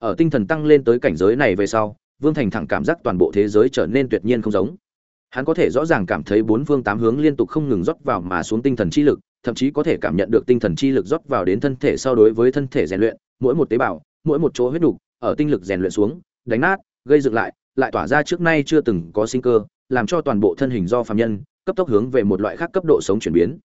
ở tinh thần tăng lên tới cảnh giới này về sau, vương thành thẳng cảm giác toàn bộ thế giới trở nên tuyệt nhiên không giống. Hắn có thể rõ ràng cảm thấy bốn phương tám hướng liên tục không ngừng rót vào mà xuống tinh thần chi lực, thậm chí có thể cảm nhận được tinh thần chi lực rót vào đến thân thể so đối với thân thể rèn luyện, mỗi một tế bào, mỗi một chỗ huyết đục, ở tinh lực rèn luyện xuống, đánh nát, gây dựng lại lại tỏa ra trước nay chưa từng có sinh cơ, làm cho toàn bộ thân hình do phàm nhân, cấp tốc hướng về một loại khác cấp độ sống chuyển biến.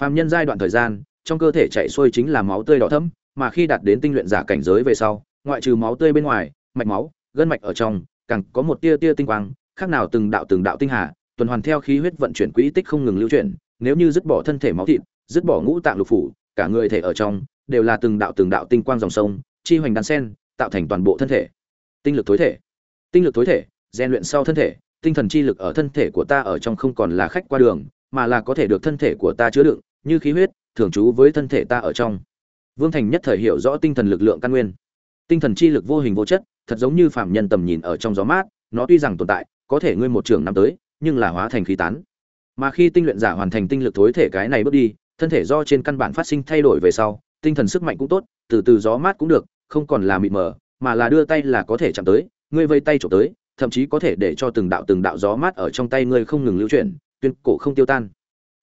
Phàm nhân giai đoạn thời gian, trong cơ thể chạy xuôi chính là máu tươi đỏ thẫm, mà khi đạt đến tinh luyện giả cảnh giới về sau ngoại trừ máu tươi bên ngoài, mạch máu, gân mạch ở trong, càng có một tia tia tinh quang, khác nào từng đạo từng đạo tinh hà, tuần hoàn theo khí huyết vận chuyển quỹ tích không ngừng lưu chuyển, nếu như dứt bỏ thân thể máu thịt, dứt bỏ ngũ tạng lục phủ, cả người thể ở trong, đều là từng đạo từng đạo tinh quang dòng sông, chi hoành đan sen, tạo thành toàn bộ thân thể. Tinh lực tối thể. Tinh lực tối thể, rèn luyện sau thân thể, tinh thần chi lực ở thân thể của ta ở trong không còn là khách qua đường, mà là có thể được thân thể của ta chứa đựng, như khí huyết, thường trú với thân thể ta ở trong. Vương thành nhất thời hiểu rõ tinh thần lực lượng căn nguyên tinh thần chi lực vô hình vô chất, thật giống như phạm nhân tầm nhìn ở trong gió mát, nó tuy rằng tồn tại, có thể ngươi một trường năm tới, nhưng là hóa thành khí tán. Mà khi tinh luyện giả hoàn thành tinh lực thối thể cái này bước đi, thân thể do trên căn bản phát sinh thay đổi về sau, tinh thần sức mạnh cũng tốt, từ từ gió mát cũng được, không còn là mịt mờ, mà là đưa tay là có thể chạm tới, ngươi vây tay trộm tới, thậm chí có thể để cho từng đạo từng đạo gió mát ở trong tay ngươi không ngừng lưu chuyển, tuyên cổ không tiêu tan.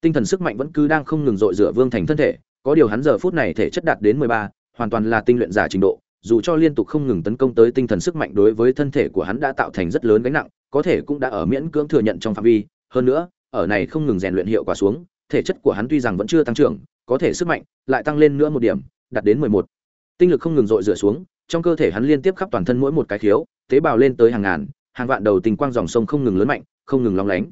Tinh thần sức mạnh vẫn cứ đang không ngừng dội rửa vương thành thân thể, có điều hắn giờ phút này thể chất đạt đến mười ba, hoàn toàn là tinh luyện giả trình độ dù cho liên tục không ngừng tấn công tới tinh thần sức mạnh đối với thân thể của hắn đã tạo thành rất lớn gánh nặng, có thể cũng đã ở miễn cưỡng thừa nhận trong phạm vi. Hơn nữa, ở này không ngừng rèn luyện hiệu quả xuống, thể chất của hắn tuy rằng vẫn chưa tăng trưởng, có thể sức mạnh lại tăng lên nữa một điểm, đạt đến mười một. Tinh lực không ngừng dội rửa xuống, trong cơ thể hắn liên tiếp khắp toàn thân mỗi một cái khiếu, tế bào lên tới hàng ngàn, hàng vạn đầu tình quang dòng sông không ngừng lớn mạnh, không ngừng long lánh.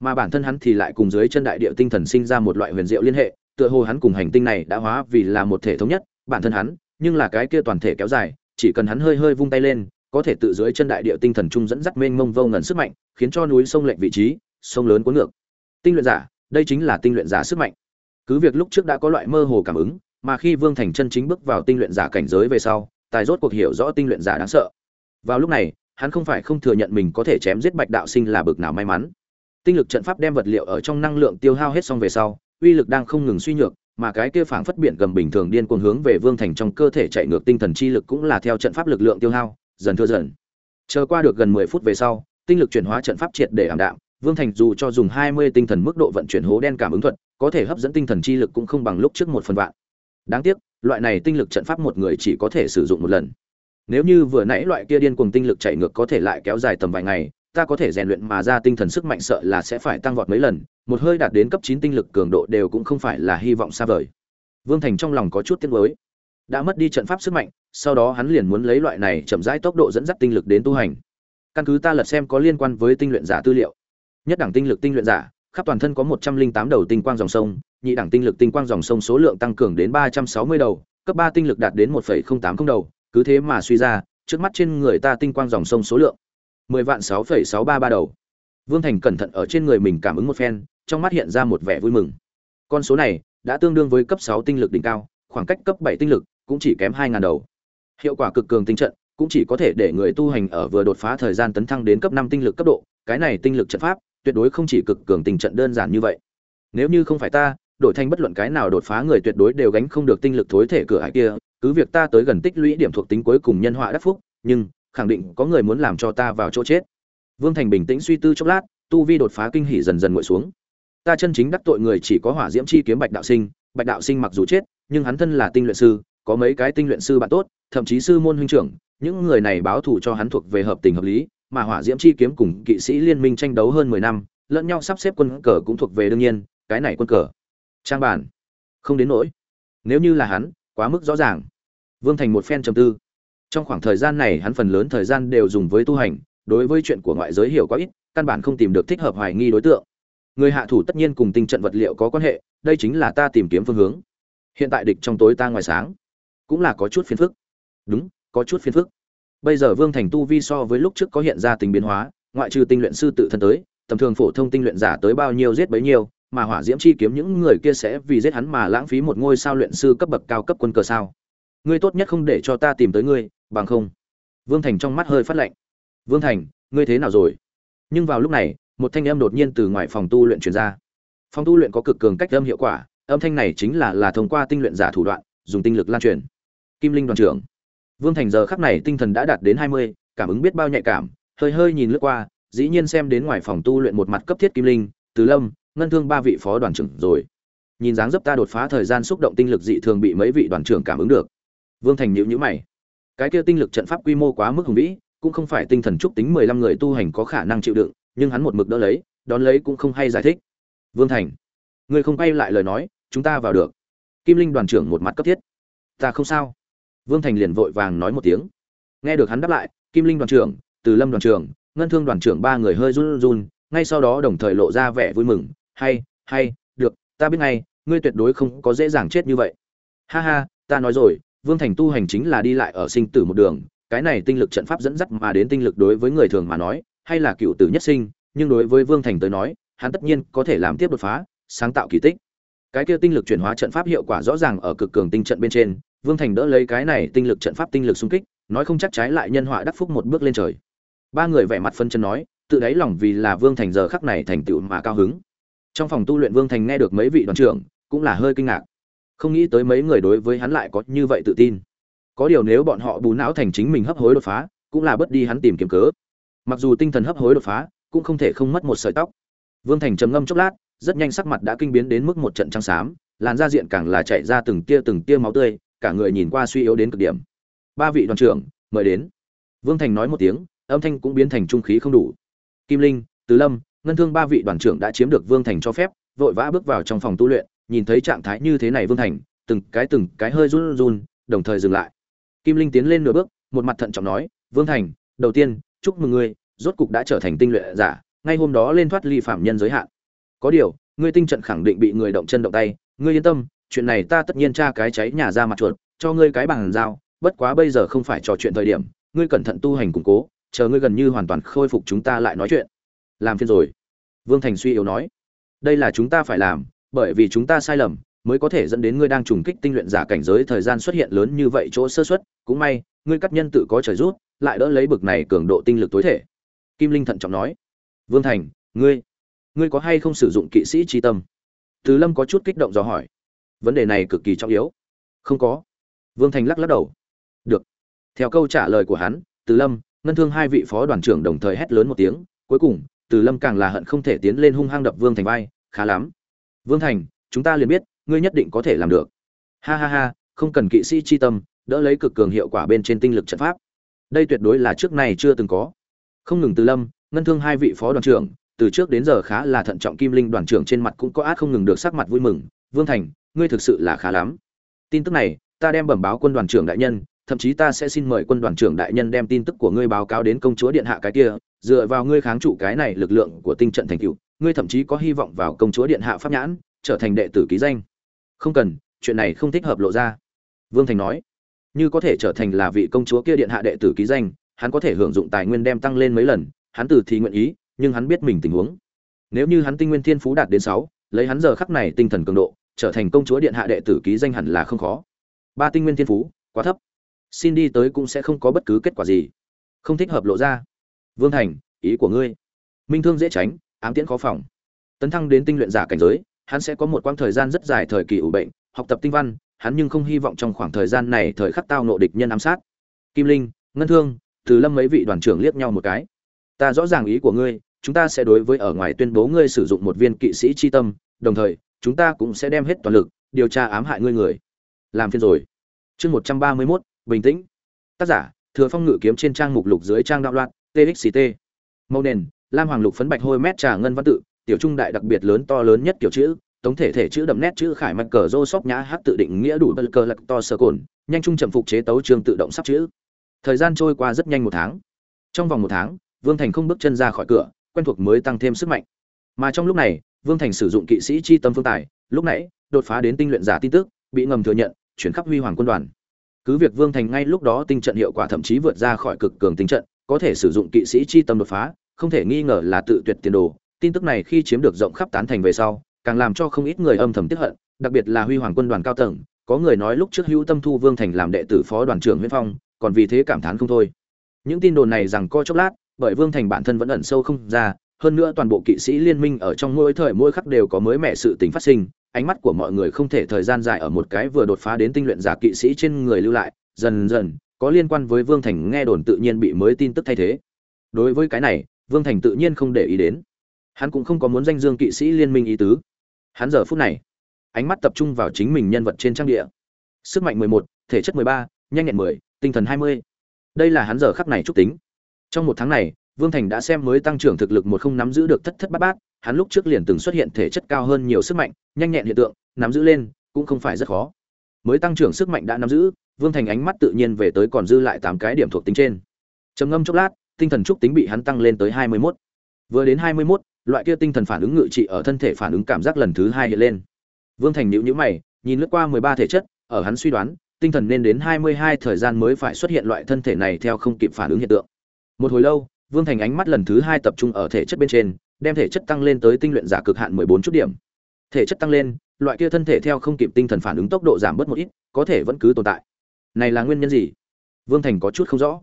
Mà bản thân hắn thì lại cùng dưới chân đại địa tinh thần sinh ra một loại huyền diệu liên hệ, tựa hồ hắn cùng hành tinh này đã hóa vì là một thể thống nhất, bản thân hắn nhưng là cái kia toàn thể kéo dài, chỉ cần hắn hơi hơi vung tay lên, có thể tự dưới chân đại địa tinh thần trung dẫn dắt mênh mông vô ngần sức mạnh, khiến cho núi sông lệch vị trí, sông lớn cuốn ngược. Tinh luyện giả, đây chính là tinh luyện giả sức mạnh. Cứ việc lúc trước đã có loại mơ hồ cảm ứng, mà khi vương thành chân chính bước vào tinh luyện giả cảnh giới về sau, tài rốt cuộc hiểu rõ tinh luyện giả đáng sợ. Vào lúc này, hắn không phải không thừa nhận mình có thể chém giết bạch đạo sinh là bực nào may mắn. Tinh lực trận pháp đem vật liệu ở trong năng lượng tiêu hao hết xong về sau, uy lực đang không ngừng suy nhược mà cái kia phảng phất biển gầm bình thường điên cuồng hướng về vương thành trong cơ thể chạy ngược tinh thần chi lực cũng là theo trận pháp lực lượng tiêu hao, dần thưa dần. Chờ qua được gần mười phút về sau, tinh lực chuyển hóa trận pháp triệt để ảm đạm, vương thành dù cho dùng hai mươi tinh thần mức độ vận chuyển hố đen cảm ứng thuật, có thể hấp dẫn tinh thần chi lực cũng không bằng lúc trước một phần vạn. Đáng tiếc, loại này tinh lực trận pháp một người chỉ có thể sử dụng một lần. Nếu như vừa nãy loại kia điên cuồng tinh lực chạy ngược có thể lại kéo dài tầm vài ngày ta có thể rèn luyện mà ra tinh thần sức mạnh sợ là sẽ phải tăng vọt mấy lần, một hơi đạt đến cấp chín tinh lực cường độ đều cũng không phải là hy vọng xa vời. Vương thành trong lòng có chút tiếc nuối. Đã mất đi trận pháp sức mạnh, sau đó hắn liền muốn lấy loại này chậm rãi tốc độ dẫn dắt tinh lực đến tu hành. Căn cứ ta lật xem có liên quan với tinh luyện giả tư liệu. Nhất đẳng tinh lực tinh luyện giả, khắp toàn thân có một trăm linh tám đầu tinh quang dòng sông, nhị đẳng tinh lực tinh quang dòng sông số lượng tăng cường đến ba trăm sáu mươi đầu, cấp ba tinh lực đạt đến một phẩy không tám không đầu, cứ thế mà suy ra, trước mắt trên người ta tinh quang dòng sông số lượng mười vạn sáu phẩy sáu ba ba đầu. Vương thành cẩn thận ở trên người mình cảm ứng một phen, trong mắt hiện ra một vẻ vui mừng. Con số này đã tương đương với cấp sáu tinh lực đỉnh cao, khoảng cách cấp bảy tinh lực cũng chỉ kém hai ngàn đầu. Hiệu quả cực cường tinh trận cũng chỉ có thể để người tu hành ở vừa đột phá thời gian tấn thăng đến cấp năm tinh lực cấp độ, cái này tinh lực trận pháp tuyệt đối không chỉ cực cường tình trận đơn giản như vậy. Nếu như không phải ta, đổi thành bất luận cái nào đột phá người tuyệt đối đều gánh không được tinh lực thối thể cửa hải kia, cứ việc ta tới gần tích lũy điểm thuộc tính cuối cùng nhân họa đắc phúc, nhưng khẳng định có người muốn làm cho ta vào chỗ chết. Vương thành bình tĩnh suy tư chốc lát, tu vi đột phá kinh hỉ dần dần nguội xuống. Ta chân chính đắc tội người chỉ có hỏa diễm chi kiếm bạch đạo sinh, bạch đạo sinh mặc dù chết, nhưng hắn thân là tinh luyện sư, có mấy cái tinh luyện sư bạn tốt, thậm chí sư môn huynh trưởng, những người này báo thù cho hắn thuộc về hợp tình hợp lý, mà hỏa diễm chi kiếm cùng kỵ sĩ liên minh tranh đấu hơn mười năm, lẫn nhau sắp xếp quân cờ cũng thuộc về đương nhiên, cái này quân cờ. Trang bản. Không đến nỗi. Nếu như là hắn, quá mức rõ ràng. Vương thành một phen trầm tư trong khoảng thời gian này, hắn phần lớn thời gian đều dùng với tu hành, đối với chuyện của ngoại giới hiểu quá ít, căn bản không tìm được thích hợp hoài nghi đối tượng. Người hạ thủ tất nhiên cùng tinh trận vật liệu có quan hệ, đây chính là ta tìm kiếm phương hướng. Hiện tại địch trong tối ta ngoài sáng. Cũng là có chút phiền phức. Đúng, có chút phiền phức. Bây giờ vương thành tu vi so với lúc trước có hiện ra tình biến hóa, ngoại trừ tinh luyện sư tự thân tới, tầm thường phổ thông tinh luyện giả tới bao nhiêu giết bấy nhiêu, mà hỏa diễm chi kiếm những người kia sẽ vì giết hắn mà lãng phí một ngôi sao luyện sư cấp bậc cao cấp quân cờ sao. Ngươi tốt nhất không để cho ta tìm tới ngươi bằng không vương thành trong mắt hơi phát lạnh vương thành ngươi thế nào rồi nhưng vào lúc này một thanh âm đột nhiên từ ngoài phòng tu luyện truyền ra phòng tu luyện có cực cường cách âm hiệu quả âm thanh này chính là là thông qua tinh luyện giả thủ đoạn dùng tinh lực lan truyền kim linh đoàn trưởng Vương Thành giờ khắc này tinh thần đã đạt đến hai mươi, cảm ứng biết bao nhạy cảm, hơi hơi nhìn lướt qua, dĩ nhiên xem đến ngoài phòng tu luyện một mặt cấp thiết kim linh, Từ Lâm, ngân thương ba vị phó đoàn trưởng rồi. Nhìn dáng dấp ta đột phá thời gian xúc động tinh lực dị thường bị mấy vị đoàn trưởng cảm ứng được. Vương Thành nhíu nhíu mày. Cái kia tinh lực trận pháp quy mô quá mức hùng vĩ, cũng không phải tinh thần trúc tính mười lăm người tu hành có khả năng chịu đựng, nhưng hắn một mực đỡ lấy, đón lấy cũng không hay giải thích. Vương Thành, ngươi không quay lại lời nói, chúng ta vào được. Kim Linh đoàn trưởng một mặt cấp thiết. Ta không sao. Vương Thành liền vội vàng nói một tiếng. Nghe được hắn đáp lại, Kim Linh đoàn trưởng, Từ Lâm đoàn trưởng, Ngân Thương đoàn trưởng ba người hơi run run, ngay sau đó đồng thời lộ ra vẻ vui mừng, hay, hay, được, ta biết ngay, ngươi tuyệt đối không có dễ dàng chết như vậy. Ha ha, ta nói rồi, Vương Thành tu hành chính là đi lại ở sinh tử một đường, cái này tinh lực trận pháp dẫn dắt mà đến tinh lực đối với người thường mà nói, hay là cựu tử nhất sinh, nhưng đối với Vương Thành tới nói, hắn tất nhiên có thể làm tiếp đột phá, sáng tạo kỳ tích. Cái kia tinh lực chuyển hóa trận pháp hiệu quả rõ ràng ở cực cường tinh trận bên trên, Vương Thành đỡ lấy cái này tinh lực trận pháp tinh lực xung kích, nói không chắc trái lại nhân họa đắc phúc một bước lên trời. Ba người vẻ mặt phân chân nói, tự đáy lòng vì là Vương Thành giờ khắc này thành tựu mà cao hứng. Trong phòng tu luyện Vương Thành nghe được mấy vị đoàn trưởng, cũng là hơi kinh ngạc. Không nghĩ tới mấy người đối với hắn lại có như vậy tự tin. Có điều nếu bọn họ bù não thành chính mình hấp hối đột phá, cũng là bất đi hắn tìm kiếm cớ. Mặc dù tinh thần hấp hối đột phá, cũng không thể không mất một sợi tóc. Vương Thành trầm ngâm chốc lát, rất nhanh sắc mặt đã kinh biến đến mức một trận trắng xám, làn da diện càng là chảy ra từng tia từng tia máu tươi, cả người nhìn qua suy yếu đến cực điểm ba vị đoàn trưởng mời đến vương thành nói một tiếng âm thanh cũng biến thành trung khí không đủ kim linh tứ lâm ngân thương ba vị đoàn trưởng đã chiếm được vương thành cho phép vội vã bước vào trong phòng tu luyện nhìn thấy trạng thái như thế này vương thành, từng cái từng cái hơi run run, đồng thời dừng lại. Kim linh tiến lên nửa bước, một mặt thận trọng nói, vương thành, đầu tiên, chúc mừng ngươi, rốt cục đã trở thành tinh luyện giả, ngay hôm đó lên thoát ly phạm nhân giới hạn. Có điều, ngươi tinh trận khẳng định bị người động chân động tay, ngươi yên tâm, chuyện này ta tất nhiên tra cái cháy nhà ra mặt chuột, cho ngươi cái bằng dao bất quá bây giờ không phải trò chuyện thời điểm, ngươi cẩn thận tu hành củng cố, chờ ngươi gần như hoàn toàn khôi phục chúng ta lại nói chuyện. Làm phiền rồi. Vương thành suy yếu nói. Đây là chúng ta phải làm bởi vì chúng ta sai lầm, mới có thể dẫn đến ngươi đang trùng kích tinh luyện giả cảnh giới thời gian xuất hiện lớn như vậy chỗ sơ xuất cũng may, ngươi cắt nhân tự có trời rút, lại đỡ lấy bực này cường độ tinh lực tối thể. Kim linh thận trọng nói. Vương thành, ngươi ngươi có hay không sử dụng kỵ sĩ tri tâm? Từ lâm có chút kích động do hỏi. Vấn đề này cực kỳ trọng yếu. Không có. Vương thành lắc lắc đầu. Được. Theo câu trả lời của hắn, từ lâm, ngân thương hai vị phó đoàn trưởng đồng thời hét lớn một tiếng. Cuối cùng, từ lâm càng là hận không thể tiến lên hung hăng đập vương thành vai. Khá lắm vương thành, chúng ta liền biết, ngươi nhất định có thể làm được. Ha ha ha, không cần kỵ sĩ chi tâm, đỡ lấy cực cường hiệu quả bên trên tinh lực trận pháp. Đây tuyệt đối là trước này chưa từng có. Không ngừng từ lâm, ngân thương hai vị phó đoàn trưởng, từ trước đến giờ khá là thận trọng kim linh đoàn trưởng trên mặt cũng có át không ngừng được sắc mặt vui mừng. Vương thành, ngươi thực sự là khá lắm. Tin tức này, ta đem bẩm báo quân đoàn trưởng đại nhân, thậm chí ta sẽ xin mời quân đoàn trưởng đại nhân đem tin tức của ngươi báo cáo đến công chúa điện hạ cái kia, dựa vào ngươi kháng trụ cái này lực lượng của tinh trận thành cựu ngươi thậm chí có hy vọng vào công chúa điện hạ pháp nhãn, trở thành đệ tử ký danh. Không cần, chuyện này không thích hợp lộ ra. Vương thành nói. Như có thể trở thành là vị công chúa kia điện hạ đệ tử ký danh, hắn có thể hưởng dụng tài nguyên đem tăng lên mấy lần, hắn từ thì nguyện ý, nhưng hắn biết mình tình huống. Nếu như hắn tinh nguyên thiên phú đạt đến sáu, lấy hắn giờ khắc này tinh thần cường độ, trở thành công chúa điện hạ đệ tử ký danh hẳn là không khó. Ba tinh nguyên thiên phú, quá thấp. Xin đi tới cũng sẽ không có bất cứ kết quả gì. Không thích hợp lộ ra. Vương thành, ý của ngươi. Minh thương dễ tránh ám tiễn khó phòng. Tấn thăng đến tinh luyện giả cảnh giới, hắn sẽ có một quãng thời gian rất dài thời kỳ ủ bệnh, học tập tinh văn, hắn nhưng không hy vọng trong khoảng thời gian này thời khắc tao nộ địch nhân ám sát. Kim linh, ngân thương, từ lâm mấy vị đoàn trưởng liếc nhau một cái. Ta rõ ràng ý của ngươi, chúng ta sẽ đối với ở ngoài tuyên bố ngươi sử dụng một viên kỵ sĩ chi tâm, đồng thời, chúng ta cũng sẽ đem hết toàn lực, điều tra ám hại ngươi người. Làm phiên rồi. Chương một trăm ba mươi mốt, bình tĩnh. Tác giả, thừa phong ngự kiếm trên trang mục lục dưới trang đạo loạn txct màu nền lam hoàng lục phấn bạch hôi mét trà ngân văn tự, tiểu trung đại đặc biệt lớn to lớn nhất kiểu chữ, tống thể thể chữ đậm nét chữ khải mạch cờ rô sóc nhã hát tự định nghĩa đủ bơ cờ lạc to sơ cồn, nhanh trung chậm phục chế tấu trường tự động sắp chữ. Thời gian trôi qua rất nhanh một tháng. Trong vòng một tháng, vương thành không bước chân ra khỏi cửa, quen thuộc mới tăng thêm sức mạnh. Mà trong lúc này, vương thành sử dụng kỵ sĩ chi tâm phương tài, lúc nãy, đột phá đến tinh luyện giả tin tức, bị ngầm thừa nhận, chuyển khắp huy hoàng quân đoàn. Cứ việc vương thành ngay lúc đó tinh trận hiệu quả thậm chí vượt ra khỏi cực cường tinh trận, có thể sử dụng kỵ sĩ chi tâm đột phá không thể nghi ngờ là tự tuyệt tiền đồ. Tin tức này khi chiếm được rộng khắp tán thành về sau càng làm cho không ít người âm thầm tiếp hận đặc biệt là huy hoàng quân đoàn cao tầng. Có người nói lúc trước hữu tâm thu vương thành làm đệ tử phó đoàn trưởng nguyễn phong còn vì thế cảm thán không thôi. Những tin đồn này rằng co chốc lát bởi vương thành bản thân vẫn ẩn sâu không ra hơn nữa toàn bộ kỵ sĩ liên minh ở trong mỗi thời mỗi khắc đều có mới mẻ sự tình phát sinh ánh mắt của mọi người không thể thời gian dài ở một cái vừa đột phá đến tinh luyện giả kỵ sĩ trên người lưu lại dần dần có liên quan với Vương Thành nghe đồn tự nhiên bị mới tin tức thay thế. Đối với cái này, Vương Thành tự nhiên không để ý đến. Hắn cũng không có muốn danh dương kỵ sĩ liên minh ý tứ. Hắn giờ phút này, ánh mắt tập trung vào chính mình nhân vật trên trang địa. Sức mạnh 11, thể chất 13, nhanh nhẹn 10, tinh thần 20. Đây là hắn giờ khắc này trúc tính. Trong một tháng này, Vương Thành đã xem mới tăng trưởng thực lực một không nắm giữ được thất thất bát bát, hắn lúc trước liền từng xuất hiện thể chất cao hơn nhiều sức mạnh, nhanh nhẹn hiện tượng, nắm giữ lên cũng không phải rất khó. Mới tăng trưởng sức mạnh đã nắm giữ, Vương Thành ánh mắt tự nhiên về tới còn dư lại tám cái điểm thuộc tính trên. Trầm ngâm chốc lát, tinh thần trúc tính bị hắn tăng lên tới 21. Vừa đến 21, loại kia tinh thần phản ứng ngự trị ở thân thể phản ứng cảm giác lần thứ hai hiện lên. Vương Thành nhíu nhíu mày, nhìn lướt qua 13 thể chất, ở hắn suy đoán, tinh thần nên đến 22 thời gian mới phải xuất hiện loại thân thể này theo không kịp phản ứng hiện tượng. Một hồi lâu, Vương Thành ánh mắt lần thứ hai tập trung ở thể chất bên trên, đem thể chất tăng lên tới tinh luyện giả cực hạn 14 chút điểm. Thể chất tăng lên, loại kia thân thể theo không kịp tinh thần phản ứng tốc độ giảm bớt một ít, có thể vẫn cứ tồn tại. Này là nguyên nhân gì? Vương Thành có chút không rõ.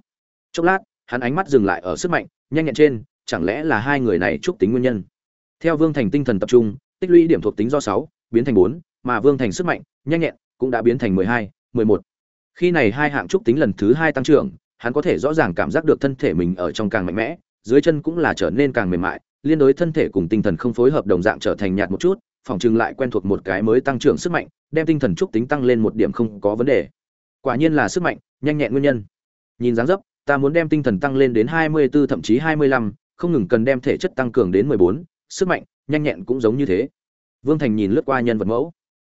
Chốc lát, hắn ánh mắt dừng lại ở sức mạnh, nhanh nhẹn trên, chẳng lẽ là hai người này chúc tính nguyên nhân? Theo Vương Thành tinh thần tập trung, tích lũy điểm thuộc tính do sáu biến thành bốn, mà Vương Thành sức mạnh, nhanh nhẹn cũng đã biến thành 12, 11. Khi này hai hạng chúc tính lần thứ hai tăng trưởng, hắn có thể rõ ràng cảm giác được thân thể mình ở trong càng mạnh mẽ, dưới chân cũng là trở nên càng mềm mại, liên đối thân thể cùng tinh thần không phối hợp đồng dạng trở thành nhạt một chút, phòng trừng lại quen thuộc một cái mới tăng trưởng sức mạnh, đem tinh thần trúc tính tăng lên một điểm không có vấn đề. Quả nhiên là sức mạnh, nhanh nhẹn nguyên nhân. Nhìn dáng dấp, ta muốn đem tinh thần tăng lên đến 24 thậm chí 25, không ngừng cần đem thể chất tăng cường đến 14, sức mạnh, nhanh nhẹn cũng giống như thế. Vương Thành nhìn lướt qua nhân vật mẫu.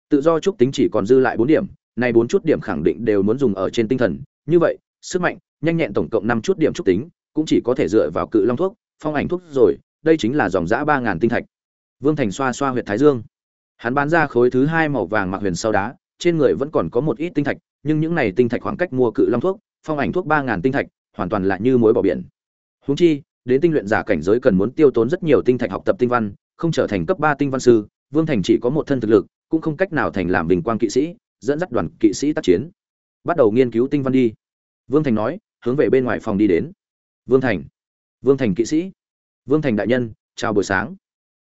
Tự do chúc tính chỉ còn dư lại 4 điểm, này 4 chút điểm khẳng định đều muốn dùng ở trên tinh thần, như vậy, sức mạnh, nhanh nhẹn tổng cộng 5 chút điểm chúc tính, cũng chỉ có thể dựa vào cự long thuốc, phong ảnh thuốc rồi, đây chính là dòng dã 3000 tinh thạch. Vương Thành xoa xoa huyệt thái dương. Hắn bán ra khối thứ hai màu vàng mặc huyền sau đá, trên người vẫn còn có một ít tinh thạch, nhưng những này tinh thạch khoảng cách mua cự long thuốc, phong ảnh thuốc 3000 tinh thạch, hoàn toàn là như muối bỏ biển. Huống chi, đến tinh luyện giả cảnh giới cần muốn tiêu tốn rất nhiều tinh thạch học tập tinh văn, không trở thành cấp 3 tinh văn sư, Vương Thành chỉ có một thân thực lực, cũng không cách nào thành làm bình quang kỵ sĩ, dẫn dắt đoàn kỵ sĩ tác chiến. Bắt đầu nghiên cứu tinh văn đi. Vương Thành nói, hướng về bên ngoài phòng đi đến. Vương Thành, Vương Thành kỵ sĩ, Vương Thành đại nhân, chào buổi sáng.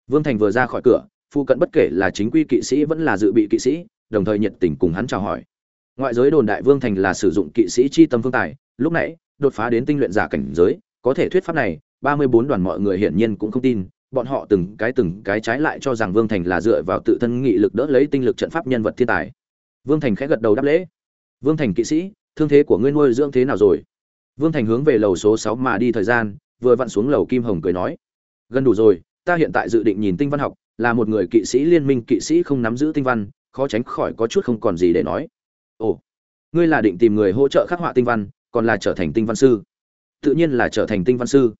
Vương Thành vừa ra khỏi cửa, phụ cận bất kể là chính quy kỵ sĩ vẫn là dự bị kỵ sĩ, đồng thời nhiệt tình cùng hắn chào hỏi. Ngoại giới đồn đại Vương Thành là sử dụng kỵ sĩ chi tâm phương tài, lúc nãy đột phá đến tinh luyện giả cảnh giới, có thể thuyết pháp này, 34 đoàn mọi người hiển nhiên cũng không tin, bọn họ từng cái từng cái trái lại cho rằng Vương Thành là dựa vào tự thân nghị lực đỡ lấy tinh lực trận pháp nhân vật thiên tài. Vương Thành khẽ gật đầu đáp lễ. Vương Thành kỵ sĩ, thương thế của ngươi nuôi dưỡng thế nào rồi? Vương Thành hướng về lầu số sáu mà đi thời gian, vừa vặn xuống lầu Kim Hồng cười nói: "Gần đủ rồi, ta hiện tại dự định nhìn tinh văn học, là một người kỵ sĩ liên minh kỵ sĩ không nắm giữ tinh văn, khó tránh khỏi có chút không còn gì để nói." "Ồ, ngươi là định tìm người hỗ trợ khắc họa tinh văn, còn là trở thành tinh văn sư?" "Tự nhiên là trở thành tinh văn sư.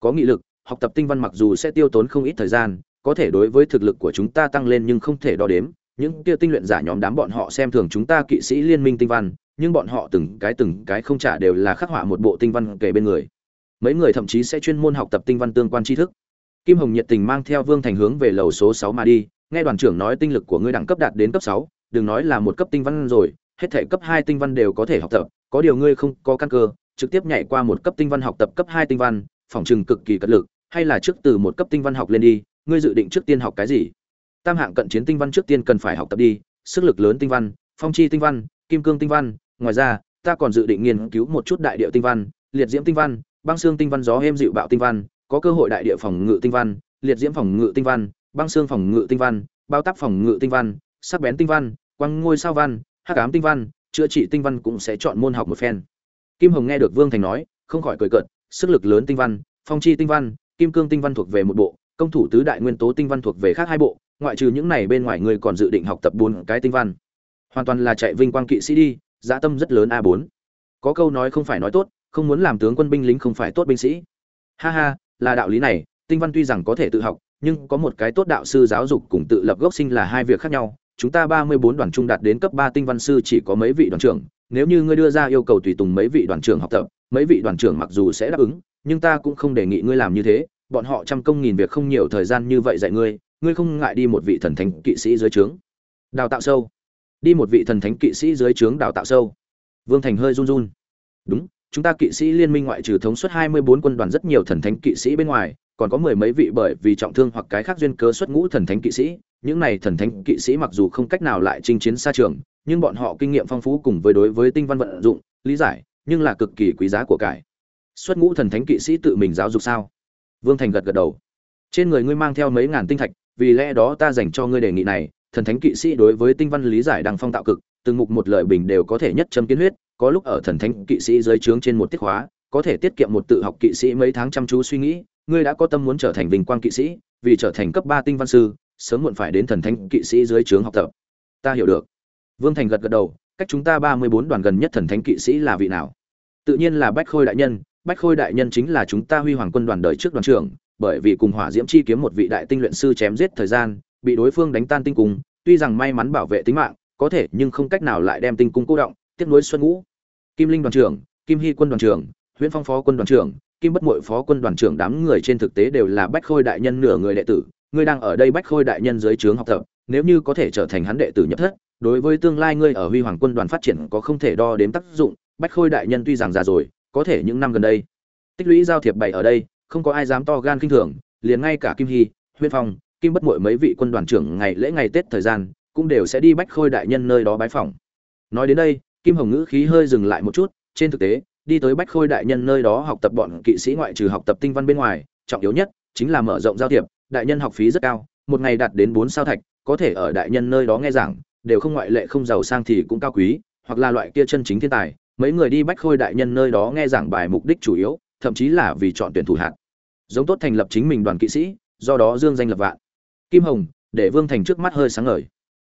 Có nghị lực, học tập tinh văn mặc dù sẽ tiêu tốn không ít thời gian, có thể đối với thực lực của chúng ta tăng lên nhưng không thể đo đếm." những kia tinh luyện giả nhóm đám bọn họ xem thường chúng ta kỵ sĩ liên minh tinh văn nhưng bọn họ từng cái từng cái không trả đều là khắc họa một bộ tinh văn kể bên người mấy người thậm chí sẽ chuyên môn học tập tinh văn tương quan tri thức kim hồng nhiệt tình mang theo vương thành hướng về lầu số sáu mà đi nghe đoàn trưởng nói tinh lực của ngươi đẳng cấp đạt đến cấp sáu đừng nói là một cấp tinh văn rồi hết thể cấp hai tinh văn đều có thể học tập có điều ngươi không có căn cơ trực tiếp nhảy qua một cấp tinh văn học tập cấp hai tinh văn phòng trừng cực kỳ cật lực hay là trước từ một cấp tinh văn học lên đi ngươi dự định trước tiên học cái gì tam hạng cận chiến tinh văn trước tiên cần phải học tập đi sức lực lớn tinh văn phong chi tinh văn kim cương tinh văn ngoài ra ta còn dự định nghiên cứu một chút đại địa tinh văn liệt diễm tinh văn băng xương tinh văn gió êm dịu bạo tinh văn có cơ hội đại địa phòng ngự tinh văn liệt diễm phòng ngự tinh văn băng xương phòng ngự tinh văn bao tác phòng ngự tinh văn sắc bén tinh văn quăng ngôi sao văn hắc ám tinh văn, chữa trị tinh văn cũng sẽ chọn môn học một phen. Kim hồng nghe được vương thành nói, không khỏi cười cợt, sức lực lớn tinh văn, phong chi tinh văn, kim cương tinh văn thuộc về một bộ, công thủ tứ đại nguyên tố tinh văn thuộc về khác hai bộ, ngoại trừ những này bên ngoài người còn dự định học tập bốn cái tinh văn. Hoàn toàn là chạy vinh quang kỵ sĩ đi, dã tâm rất lớn a bốn. Có câu nói không phải nói tốt, không muốn làm tướng quân binh lính không phải tốt binh sĩ. Ha ha, là đạo lý này, tinh văn tuy rằng có thể tự học, nhưng có một cái tốt đạo sư giáo dục cùng tự lập gốc sinh là hai việc khác nhau chúng ta ba mươi bốn đoàn trung đạt đến cấp ba tinh văn sư chỉ có mấy vị đoàn trưởng, nếu như ngươi đưa ra yêu cầu tùy tùng mấy vị đoàn trưởng học tập, mấy vị đoàn trưởng mặc dù sẽ đáp ứng, nhưng ta cũng không đề nghị ngươi làm như thế, bọn họ trăm công nghìn việc không nhiều thời gian như vậy dạy ngươi ngươi không ngại đi một vị thần thánh kỵ sĩ dưới trướng. Đào tạo sâu. Đi một vị thần thánh kỵ sĩ dưới trướng đào tạo sâu. Vương thành hơi run run. Đúng, chúng ta kỵ sĩ liên minh ngoại trừ thống suất hai mươi bốn quân đoàn rất nhiều thần thánh kỵ sĩ bên ngoài, còn có mười mấy vị bởi vì trọng thương hoặc cái khác duyên cớ xuất ngũ thần thánh kỵ sĩ những này thần thánh kỵ sĩ mặc dù không cách nào lại chinh chiến xa trường, nhưng bọn họ kinh nghiệm phong phú cùng với đối với tinh văn vận dụng, lý giải, nhưng là cực kỳ quý giá của cải. Xuất ngũ thần thánh kỵ sĩ tự mình giáo dục sao? Vương thành gật gật đầu. Trên người ngươi mang theo mấy ngàn tinh thạch, vì lẽ đó ta dành cho ngươi đề nghị này, thần thánh kỵ sĩ đối với tinh văn lý giải đang phong tạo cực, từng mục một lời bình đều có thể nhất châm kiến huyết, có lúc ở thần thánh kỵ sĩ dưới trướng trên một tiết khóa có thể tiết kiệm một tự học kỵ sĩ mấy tháng chăm chú suy nghĩ, ngươi đã có tâm muốn trở thành vinh quang kỵ sĩ, vì trở thành cấp ba tinh văn sư sớm muộn phải đến thần thánh kỵ sĩ dưới trướng học tập. Ta hiểu được. Vương thành gật gật đầu, cách chúng ta ba mươi bốn đoàn gần nhất thần thánh kỵ sĩ là vị nào? Tự nhiên là bách khôi đại nhân, bách khôi đại nhân chính là chúng ta huy hoàng quân đoàn đời trước đoàn trưởng, bởi vì cùng hỏa diễm chi kiếm một vị đại tinh luyện sư chém giết thời gian, bị đối phương đánh tan tinh cung, tuy rằng may mắn bảo vệ tính mạng, có thể nhưng không cách nào lại đem tinh cung cô động, tiếp nối xuân ngũ. Kim linh đoàn trưởng, kim hy quân đoàn trưởng, huyễn phong phó quân đoàn trưởng, kim bất mội phó quân đoàn trưởng đám người trên thực tế đều là bách khôi đại nhân nửa người đệ tử ngươi đang ở đây bách khôi đại nhân dưới trướng học tập, nếu như có thể trở thành hắn đệ tử nhập thất, đối với tương lai ngươi ở huy hoàng quân đoàn phát triển có không thể đo đếm tác dụng, bách khôi đại nhân tuy rằng già rồi, có thể những năm gần đây, tích lũy giao thiệp bày ở đây, không có ai dám to gan kinh thường, liền ngay cả kim hy huyên phong, kim bất mội mấy vị quân đoàn trưởng ngày lễ ngày tết thời gian, cũng đều sẽ đi bách khôi đại nhân nơi đó bái phỏng. Nói đến đây, kim hồng ngữ khí hơi dừng lại một chút, trên thực tế, đi tới bách khôi đại nhân nơi đó học tập bọn kỵ sĩ ngoại trừ học tập tinh văn bên ngoài, trọng yếu nhất chính là mở rộng giao thiệp, đại nhân học phí rất cao, một ngày đạt đến bốn sao thạch, có thể ở đại nhân nơi đó nghe giảng, đều không ngoại lệ không giàu sang thì cũng cao quý, hoặc là loại kia chân chính thiên tài, mấy người đi bách khôi đại nhân nơi đó nghe giảng bài mục đích chủ yếu, thậm chí là vì chọn tuyển thủ hạt. Giống tốt thành lập chính mình đoàn kỵ sĩ, do đó dương danh lập vạn. Kim hồng, để vương thành trước mắt hơi sáng ngời.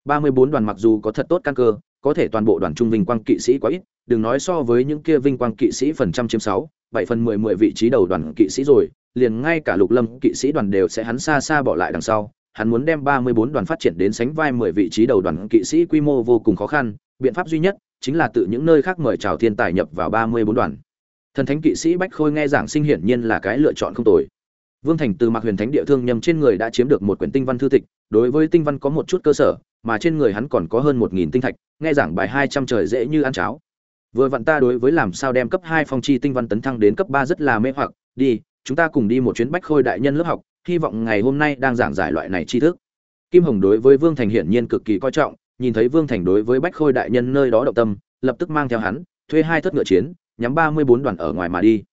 Ba mươi bốn đoàn mặc dù có thật tốt căn cơ, có thể toàn bộ đoàn trung vinh quang kỵ sĩ quá ít, đừng nói so với những kia vinh quang kỵ sĩ phần trăm chiếm sáu bảy phần mười mười vị trí đầu đoàn kỵ sĩ rồi, liền ngay cả lục lâm kỵ sĩ đoàn đều sẽ hắn xa xa bỏ lại đằng sau. Hắn muốn đem ba mươi bốn đoàn phát triển đến sánh vai mười vị trí đầu đoàn kỵ sĩ quy mô vô cùng khó khăn. Biện pháp duy nhất chính là tự những nơi khác mời chào thiên tài nhập vào ba mươi bốn đoàn. Thần thánh kỵ sĩ bách khôi nghe giảng sinh hiển nhiên là cái lựa chọn không tồi. Vương thành từ mặc huyền thánh địa thương nhầm trên người đã chiếm được một quyển tinh văn thư tịch, đối với tinh văn có một chút cơ sở, mà trên người hắn còn có hơn một nghìn tinh thạch, nghe giảng bài hai trăm trời dễ như ăn cháo vừa vặn ta đối với làm sao đem cấp hai phong chi tinh văn tấn thăng đến cấp ba rất là mê hoặc. Đi, chúng ta cùng đi một chuyến bách khôi đại nhân lớp học, hy vọng ngày hôm nay đang giảng giải loại này tri thức. Kim hồng đối với vương thành hiển nhiên cực kỳ coi trọng, nhìn thấy vương thành đối với bách khôi đại nhân nơi đó động tâm, lập tức mang theo hắn, thuê hai thất ngựa chiến, nhắm ba mươi bốn đoàn ở ngoài mà đi.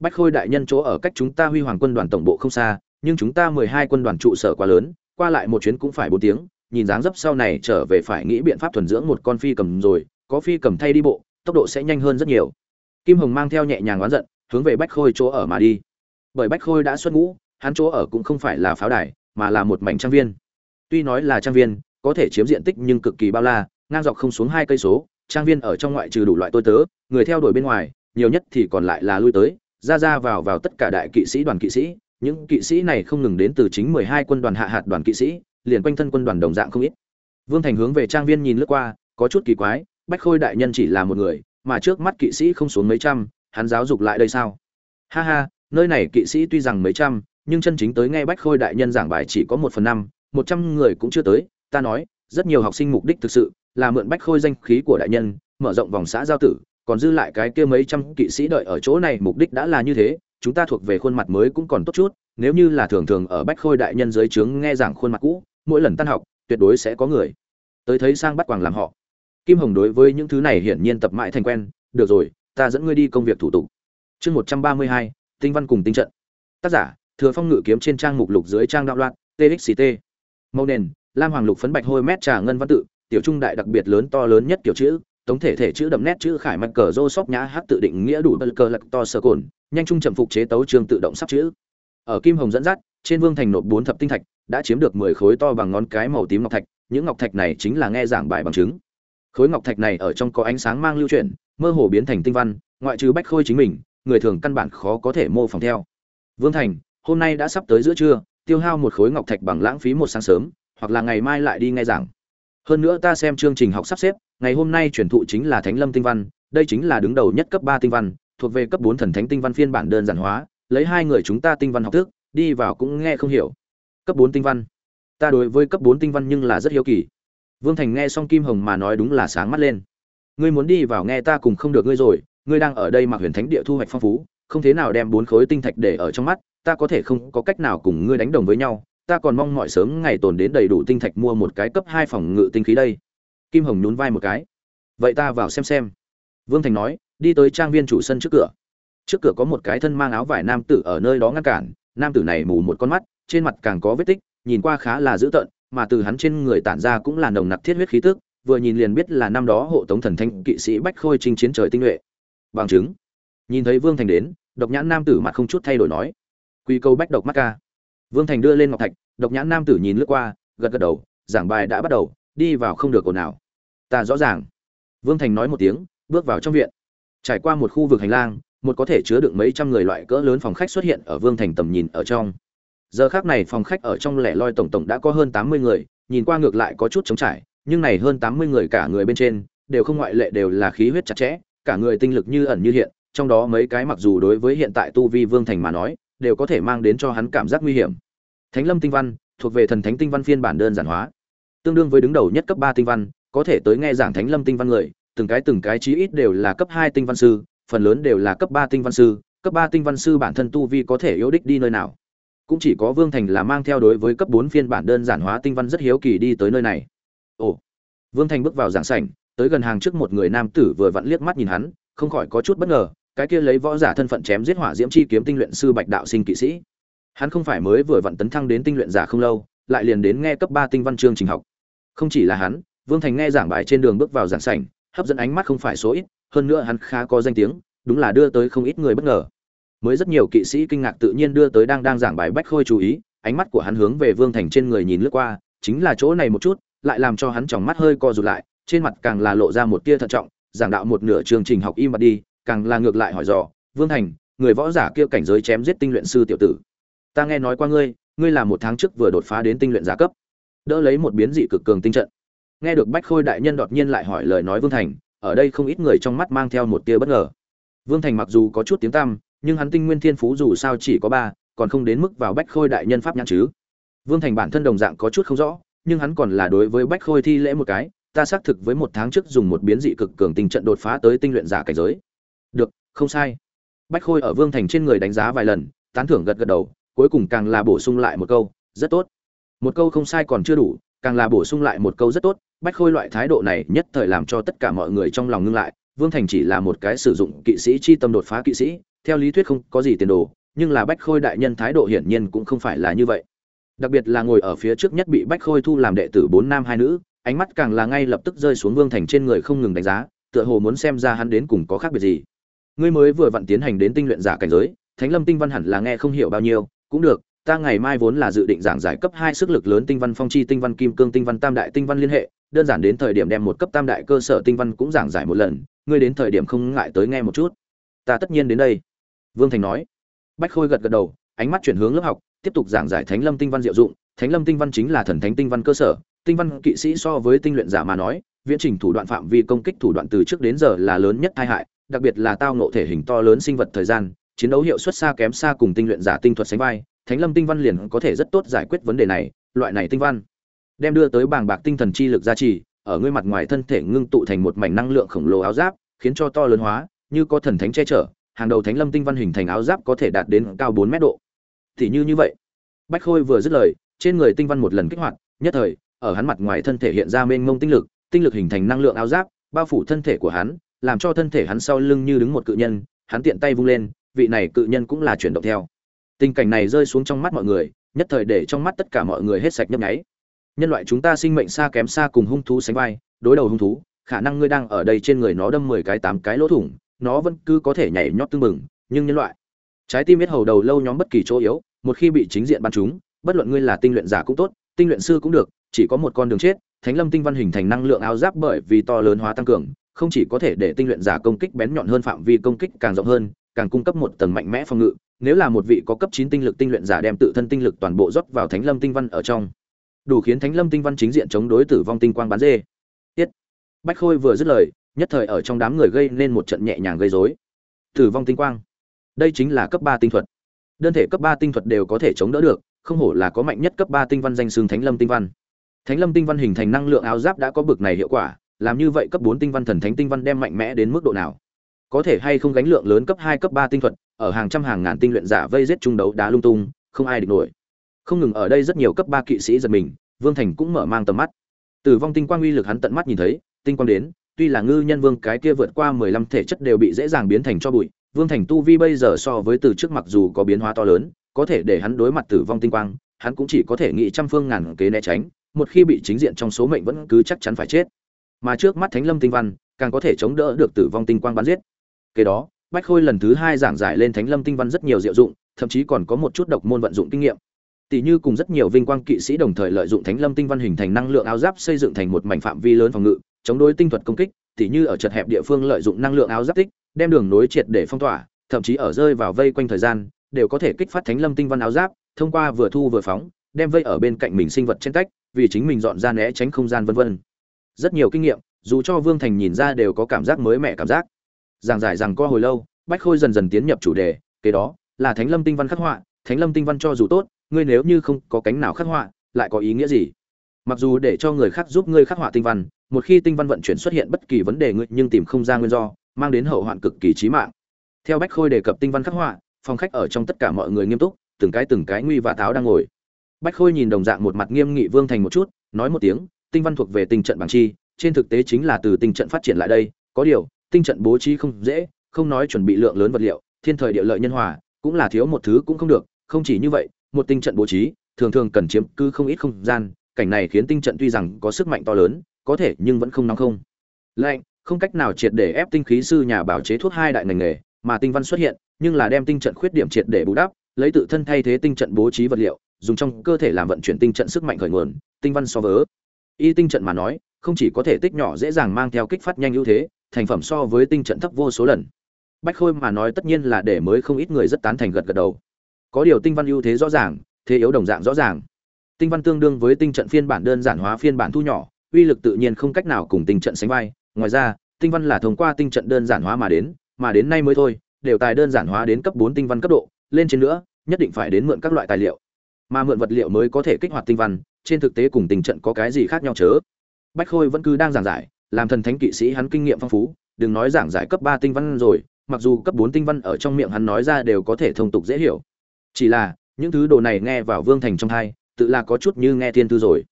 Bách khôi đại nhân chỗ ở cách chúng ta huy hoàng quân đoàn tổng bộ không xa, nhưng chúng ta mười hai quân đoàn trụ sở quá lớn, qua lại một chuyến cũng phải bốn tiếng, nhìn dáng dấp sau này trở về phải nghĩ biện pháp thuần dưỡng một con phi cầm rồi, có phi cầm thay đi bộ tốc độ sẽ nhanh hơn rất nhiều. Kim hồng mang theo nhẹ nhàng oán giận, hướng về bách khôi chỗ ở mà đi. Bởi bách khôi đã xuất ngũ, hắn chỗ ở cũng không phải là pháo đài, mà là một mảnh trang viên. Tuy nói là trang viên, có thể chiếm diện tích nhưng cực kỳ bao la, ngang dọc không xuống hai cây số, trang viên ở trong ngoại trừ đủ loại tôi tớ, người theo đuổi bên ngoài, nhiều nhất thì còn lại là lui tới, ra ra vào vào tất cả đại kỵ sĩ đoàn kỵ sĩ, những kỵ sĩ này không ngừng đến từ chính mười hai quân đoàn hạ hạt đoàn kỵ sĩ, liền quanh thân quân đoàn đồng dạng không ít. Vương thành hướng về trang viên nhìn lướt qua, có chút kỳ quái bách khôi đại nhân chỉ là một người, mà trước mắt kỵ sĩ không xuống mấy trăm, hắn giáo dục lại đây sao? Ha ha, nơi này kỵ sĩ tuy rằng mấy trăm, nhưng chân chính tới ngay bách khôi đại nhân giảng bài chỉ có một phần năm, một trăm người cũng chưa tới, ta nói, rất nhiều học sinh mục đích thực sự là mượn bách khôi danh khí của đại nhân, mở rộng vòng xã giao tử, còn dư lại cái kia mấy trăm kỵ sĩ đợi ở chỗ này, mục đích đã là như thế, chúng ta thuộc về khuôn mặt mới cũng còn tốt chút, nếu như là thường thường ở bách khôi đại nhân dưới trướng nghe giảng khuôn mặt cũ, mỗi lần tan học, tuyệt đối sẽ có người tới thấy sang bắt quàng làm họ kim hồng đối với những thứ này hiển nhiên tập mãi thành quen, được rồi, ta dẫn ngươi đi công việc thủ tục. Chương một trăm ba mươi hai, tinh văn cùng tinh trận. Tác giả, thừa phong ngự kiếm trên trang mục lục dưới trang đạo loạn txct màu nền, lam hoàng lục phấn bạch hôi mét trà ngân văn tự, tiểu trung đại đặc biệt lớn to lớn nhất kiểu chữ, tổng thể thể chữ đậm nét chữ khải mạch cờ rô sóc nhã hát tự định nghĩa đủ bơ cờ lật to sơ cồn, nhanh trung chậm phục chế tấu trường tự động sắp chữ. Ở kim hồng dẫn dắt, trên vương thành nộp bốn thập tinh thạch, đã chiếm được mười khối to bằng ngón cái màu tím ngọc thạch, những ngọc thạch này chính là nghe giảng bài bằng chứng khối ngọc thạch này ở trong có ánh sáng mang lưu chuyển, mơ hồ biến thành tinh văn, ngoại trừ bách khôi chính mình, người thường căn bản khó có thể mô phỏng theo. Vương thành, hôm nay đã sắp tới giữa trưa, tiêu hao một khối ngọc thạch bằng lãng phí một sáng sớm, hoặc là ngày mai lại đi nghe giảng. Hơn nữa ta xem chương trình học sắp xếp, ngày hôm nay truyền thụ chính là thánh lâm tinh văn, đây chính là đứng đầu nhất cấp ba tinh văn, thuộc về cấp bốn thần thánh tinh văn phiên bản đơn giản hóa, lấy hai người chúng ta tinh văn học thức, đi vào cũng nghe không hiểu. Cấp bốn tinh văn. Ta đối với cấp bốn tinh văn nhưng là rất hiếu kỳ vương thành nghe xong kim hồng mà nói đúng là sáng mắt lên. Ngươi muốn đi vào nghe ta cùng không được ngươi rồi, ngươi đang ở đây mặc huyền thánh địa thu hoạch phong phú, không thế nào đem bốn khối tinh thạch để ở trong mắt, ta có thể không có cách nào cùng ngươi đánh đồng với nhau, ta còn mong mọi sớm ngày tồn đến đầy đủ tinh thạch mua một cái cấp hai phòng ngự tinh khí đây. Kim hồng nhún vai một cái. Vậy ta vào xem xem. Vương thành nói, đi tới trang viên chủ sân trước cửa. Trước cửa có một cái thân mang áo vải nam tử ở nơi đó ngăn cản, nam tử này mù một con mắt, trên mặt càng có vết tích, nhìn qua khá là dữ tợn mà từ hắn trên người tản ra cũng là nồng nặc thiết huyết khí tức, vừa nhìn liền biết là năm đó hộ tống thần thanh kỵ sĩ bách khôi chinh chiến trời tinh nhuệ. Bằng chứng. Nhìn thấy vương thành đến, độc nhãn nam tử mặt không chút thay đổi nói, quy câu bách độc mắt ca. Vương thành đưa lên ngọc thạch, độc nhãn nam tử nhìn lướt qua, gật gật đầu, giảng bài đã bắt đầu, đi vào không được ồn nào ta rõ ràng. Vương thành nói một tiếng, bước vào trong viện. Trải qua một khu vực hành lang, một có thể chứa đựng mấy trăm người loại cỡ lớn phòng khách xuất hiện ở vương thành tầm nhìn ở trong giờ khác này phòng khách ở trong lẻ loi tổng tổng đã có hơn tám mươi người, nhìn qua ngược lại có chút trống trải, nhưng này hơn tám mươi người cả người bên trên, đều không ngoại lệ đều là khí huyết chặt chẽ, cả người tinh lực như ẩn như hiện, trong đó mấy cái mặc dù đối với hiện tại tu vi vương thành mà nói, đều có thể mang đến cho hắn cảm giác nguy hiểm. Thánh lâm tinh văn, thuộc về thần thánh tinh văn phiên bản đơn giản hóa. Tương đương với đứng đầu nhất cấp ba tinh văn, có thể tới nghe giảng thánh lâm tinh văn người, từng cái từng cái chí ít đều là cấp hai tinh văn sư, phần lớn đều là cấp ba tinh văn sư, cấp ba tinh văn sư bản thân tu vi có thể yếu đích đi nơi nào cũng chỉ có vương thành là mang theo đối với cấp bốn phiên bản đơn giản hóa tinh văn rất hiếu kỳ đi tới nơi này. Ồ, vương thành bước vào giảng sảnh, tới gần hàng trước một người nam tử vừa vặn liếc mắt nhìn hắn, không khỏi có chút bất ngờ, cái kia lấy võ giả thân phận chém giết hỏa diễm chi kiếm tinh luyện sư bạch đạo sinh kỵ sĩ. Hắn không phải mới vừa vặn tấn thăng đến tinh luyện giả không lâu, lại liền đến nghe cấp ba tinh văn chương trình học. Không chỉ là hắn, vương thành nghe giảng bài trên đường bước vào giảng sảnh, hấp dẫn ánh mắt không phải số ít, hơn nữa hắn khá có danh tiếng, đúng là đưa tới không ít người bất ngờ mới rất nhiều kỵ sĩ kinh ngạc tự nhiên đưa tới đang đang giảng bài bách khôi chú ý, ánh mắt của hắn hướng về vương thành trên người nhìn lướt qua, chính là chỗ này một chút, lại làm cho hắn tròng mắt hơi co rụt lại, trên mặt càng là lộ ra một tia thận trọng, giảng đạo một nửa chương trình học im bặt đi, càng là ngược lại hỏi dò, vương thành, người võ giả kia cảnh giới chém giết tinh luyện sư tiểu tử, ta nghe nói qua ngươi ngươi là một tháng trước vừa đột phá đến tinh luyện giả cấp. Đỡ lấy một biến dị cực cường tinh trận. Nghe được bách khôi đại nhân đột nhiên lại hỏi lời nói vương thành, ở đây không ít người trong mắt mang theo một tia bất ngờ. Vương thành mặc dù có chút tiếng tăm nhưng hắn tinh nguyên thiên phú dù sao chỉ có ba, còn không đến mức vào bách khôi đại nhân pháp nhãn chứ. Vương thành bản thân đồng dạng có chút không rõ, nhưng hắn còn là đối với bách khôi thi lễ một cái, ta xác thực với một tháng trước dùng một biến dị cực cường tình trận đột phá tới tinh luyện giả cảnh giới. Được, không sai. Bách khôi ở vương thành trên người đánh giá vài lần, tán thưởng gật gật đầu, cuối cùng càng là bổ sung lại một câu, rất tốt. Một câu không sai còn chưa đủ, càng là bổ sung lại một câu rất tốt, bách khôi loại thái độ này nhất thời làm cho tất cả mọi người trong lòng ngưng lại, vương thành chỉ là một cái sử dụng kỵ sĩ chi tâm đột phá kỵ sĩ theo lý thuyết không có gì tiền đồ, nhưng là bách khôi đại nhân thái độ hiển nhiên cũng không phải là như vậy. Đặc biệt là ngồi ở phía trước nhất bị bách khôi thu làm đệ tử bốn nam hai nữ, ánh mắt càng là ngay lập tức rơi xuống vương thành trên người không ngừng đánh giá, tựa hồ muốn xem ra hắn đến cùng có khác biệt gì. Ngươi mới vừa vặn tiến hành đến tinh luyện giả cảnh giới, thánh lâm tinh văn hẳn là nghe không hiểu bao nhiêu, cũng được, ta ngày mai vốn là dự định giảng giải cấp hai sức lực lớn tinh văn phong chi, tinh văn kim cương, tinh văn tam đại, tinh văn liên hệ, đơn giản đến thời điểm đem một cấp tam đại cơ sở tinh văn cũng giảng giải một lần, ngươi đến thời điểm không ngại tới nghe một chút. Ta tất nhiên đến đây vương thành nói. Bách khôi gật gật đầu, ánh mắt chuyển hướng lớp học, tiếp tục giảng giải thánh lâm tinh văn diệu dụng. Thánh lâm tinh văn chính là thần thánh tinh văn cơ sở. Tinh văn kỵ sĩ so với tinh luyện giả mà nói, viễn trình thủ đoạn phạm vi công kích thủ đoạn từ trước đến giờ là lớn nhất tai hại, đặc biệt là tao ngộ thể hình to lớn sinh vật thời gian, chiến đấu hiệu suất xa kém xa cùng tinh luyện giả tinh thuật sánh vai. Thánh lâm tinh văn liền có thể rất tốt giải quyết vấn đề này, loại này tinh văn, đem đưa tới bàng bạc tinh thần chi lực gia trì, ở ngươi mặt ngoài thân thể ngưng tụ thành một mảnh năng lượng khổng lồ áo giáp, khiến cho to lớn hóa, như có thần thánh che chở hàng đầu thánh lâm tinh văn hình thành áo giáp có thể đạt đến cao bốn mét độ. Thì như như vậy, bách khôi vừa dứt lời, trên người tinh văn một lần kích hoạt, nhất thời, ở hắn mặt ngoài thân thể hiện ra mênh mông tinh lực tinh lực hình thành năng lượng áo giáp, bao phủ thân thể của hắn, làm cho thân thể hắn sau lưng như đứng một cự nhân, hắn tiện tay vung lên, vị này cự nhân cũng là chuyển động theo. Tình cảnh này rơi xuống trong mắt mọi người, nhất thời để trong mắt tất cả mọi người hết sạch nhấp nháy. Nhân loại chúng ta sinh mệnh xa kém xa cùng hung thú sánh vai, đối đầu hung thú, khả năng ngươi đang ở đây trên người nó đâm mười cái tám cái lỗ thủng nó vẫn cứ có thể nhảy nhót tương mừng nhưng nhân loại, trái tim biết hầu đầu lâu nhóm bất kỳ chỗ yếu, một khi bị chính diện bắn chúng, bất luận ngươi là tinh luyện giả cũng tốt, tinh luyện sư cũng được, chỉ có một con đường chết, thánh lâm tinh văn hình thành năng lượng áo giáp bởi vì to lớn hóa tăng cường, không chỉ có thể để tinh luyện giả công kích bén nhọn hơn phạm vi công kích càng rộng hơn, càng cung cấp một tầng mạnh mẽ phòng ngự, nếu là một vị có cấp chín tinh lực tinh luyện giả đem tự thân tinh lực toàn bộ rót vào thánh lâm tinh văn ở trong, đủ khiến thánh lâm tinh văn chính diện chống đối tử vong tinh quang bán dê. Tiết. Bách khôi vừa dứt lời nhất thời ở trong đám người gây nên một trận nhẹ nhàng gây rối. Tử vong tinh quang. Đây chính là cấp ba tinh thuật. Đơn thể cấp ba tinh thuật đều có thể chống đỡ được, không hổ là có mạnh nhất cấp ba tinh văn danh xưng thánh lâm tinh văn. Thánh lâm tinh văn hình thành năng lượng áo giáp đã có bực này hiệu quả, làm như vậy cấp bốn tinh văn thần thánh tinh văn đem mạnh mẽ đến mức độ nào? Có thể hay không gánh lượng lớn cấp hai, cấp ba tinh thuật, ở hàng trăm hàng ngàn tinh luyện giả vây giết trung đấu đá lung tung, không ai địch nổi. Không ngừng ở đây rất nhiều cấp ba kỵsĩ giật mình, vương thành cũng mở mang tầm mắt. Tử vong tinh quang uy lực hắn tận mắt nhìn thấy, tinh quang đến tuy là ngư nhân vương cái kia vượt qua mười lăm thể chất đều bị dễ dàng biến thành cho bụi, vương thành tu vi bây giờ so với từ trước mặc dù có biến hóa to lớn, có thể để hắn đối mặt tử vong tinh quang, hắn cũng chỉ có thể nghĩ trăm phương ngàn kế né tránh, một khi bị chính diện trong số mệnh vẫn cứ chắc chắn phải chết. Mà trước mắt thánh lâm tinh văn, càng có thể chống đỡ được tử vong tinh quang bắn giết. Kế đó, bách khôi lần thứ hai giảng giải lên thánh lâm tinh văn rất nhiều diệu dụng, thậm chí còn có một chút độc môn vận dụng kinh nghiệm. Tỷ như cùng rất nhiều vinh quang kỵ sĩ đồng thời lợi dụng thánh lâm tinh văn hình thành năng lượng áo giáp xây dựng thành một mảnh phạm vi lớn phòng ngự chống đối tinh thuật công kích tỷ như ở chật hẹp địa phương lợi dụng năng lượng áo giáp tích, đem đường nối triệt để phong tỏa, thậm chí ở rơi vào vây quanh thời gian, đều có thể kích phát thánh lâm tinh văn áo giáp, thông qua vừa thu vừa phóng, đem vây ở bên cạnh mình sinh vật trên tách, vì chính mình dọn ra né tránh không gian vân vân. Rất nhiều kinh nghiệm, dù cho vương thành nhìn ra đều có cảm giác mới mẻ cảm giác. Giảng giải rằng qua hồi lâu, bách khôi dần dần tiến nhập chủ đề, kế đó, là thánh lâm tinh văn khắc họa, thánh lâm tinh văn cho dù tốt, ngươi nếu như không có cánh nào khắc họa, lại có ý nghĩa gì? Mặc dù để cho người khác giúp ngươi khắc họa tinh văn một khi tinh văn vận chuyển xuất hiện bất kỳ vấn đề ngươi nhưng tìm không ra nguyên do, mang đến hậu hoạn cực kỳ chí mạng. Theo bách khôi đề cập tinh văn khắc họa, phòng khách ở trong tất cả mọi người nghiêm túc, từng cái từng cái nguy và tháo đang ngồi. Bách khôi nhìn đồng dạng một mặt nghiêm nghị vương thành một chút, nói một tiếng, tinh văn thuộc về tinh trận bằng chi, trên thực tế chính là từ tinh trận phát triển lại đây, có điều, tinh trận bố trí không dễ, không nói chuẩn bị lượng lớn vật liệu, thiên thời địa lợi nhân hòa, cũng là thiếu một thứ cũng không được, không chỉ như vậy, một tinh trận bố trí, thường thường cần chiếm cứ không ít không gian, cảnh này khiến tinh trận tuy rằng có sức mạnh to lớn có thể nhưng vẫn không nóng không. Lạnh, không cách nào triệt để ép tinh khí sư nhà bảo chế thuốc hai đại ngành nghề, mà tinh văn xuất hiện, nhưng là đem tinh trận khuyết điểm triệt để bù đắp, lấy tự thân thay thế tinh trận bố trí vật liệu, dùng trong cơ thể làm vận chuyển tinh trận sức mạnh khởi nguồn, tinh văn so với y tinh trận mà nói, không chỉ có thể tích nhỏ dễ dàng mang theo kích phát nhanh ưu thế, thành phẩm so với tinh trận thấp vô số lần. Bách khôi mà nói tất nhiên là để mới không ít người rất tán thành gật gật đầu. Có điều tinh văn ưu thế rõ ràng, thế yếu đồng dạng rõ ràng. Tinh văn tương đương với tinh trận phiên bản đơn giản hóa phiên bản thu nhỏ uy lực tự nhiên không cách nào cùng tinh trận sánh vai. Ngoài ra, tinh văn là thông qua tinh trận đơn giản hóa mà đến mà đến nay mới thôi, đều tài đơn giản hóa đến cấp bốn tinh văn cấp độ, lên trên nữa, nhất định phải đến mượn các loại tài liệu. Mà mượn vật liệu mới có thể kích hoạt tinh văn, trên thực tế cùng tình trận có cái gì khác nhau chớ? Bách khôi vẫn cứ đang giảng giải, làm thần thánh kỵ sĩ hắn kinh nghiệm phong phú, đừng nói giảng giải cấp ba tinh văn rồi, mặc dù cấp bốn tinh văn ở trong miệng hắn nói ra đều có thể thông tục dễ hiểu. Chỉ là, những thứ đồ này nghe vào vương thành trong thai tự là có chút như nghe thiên thư rồi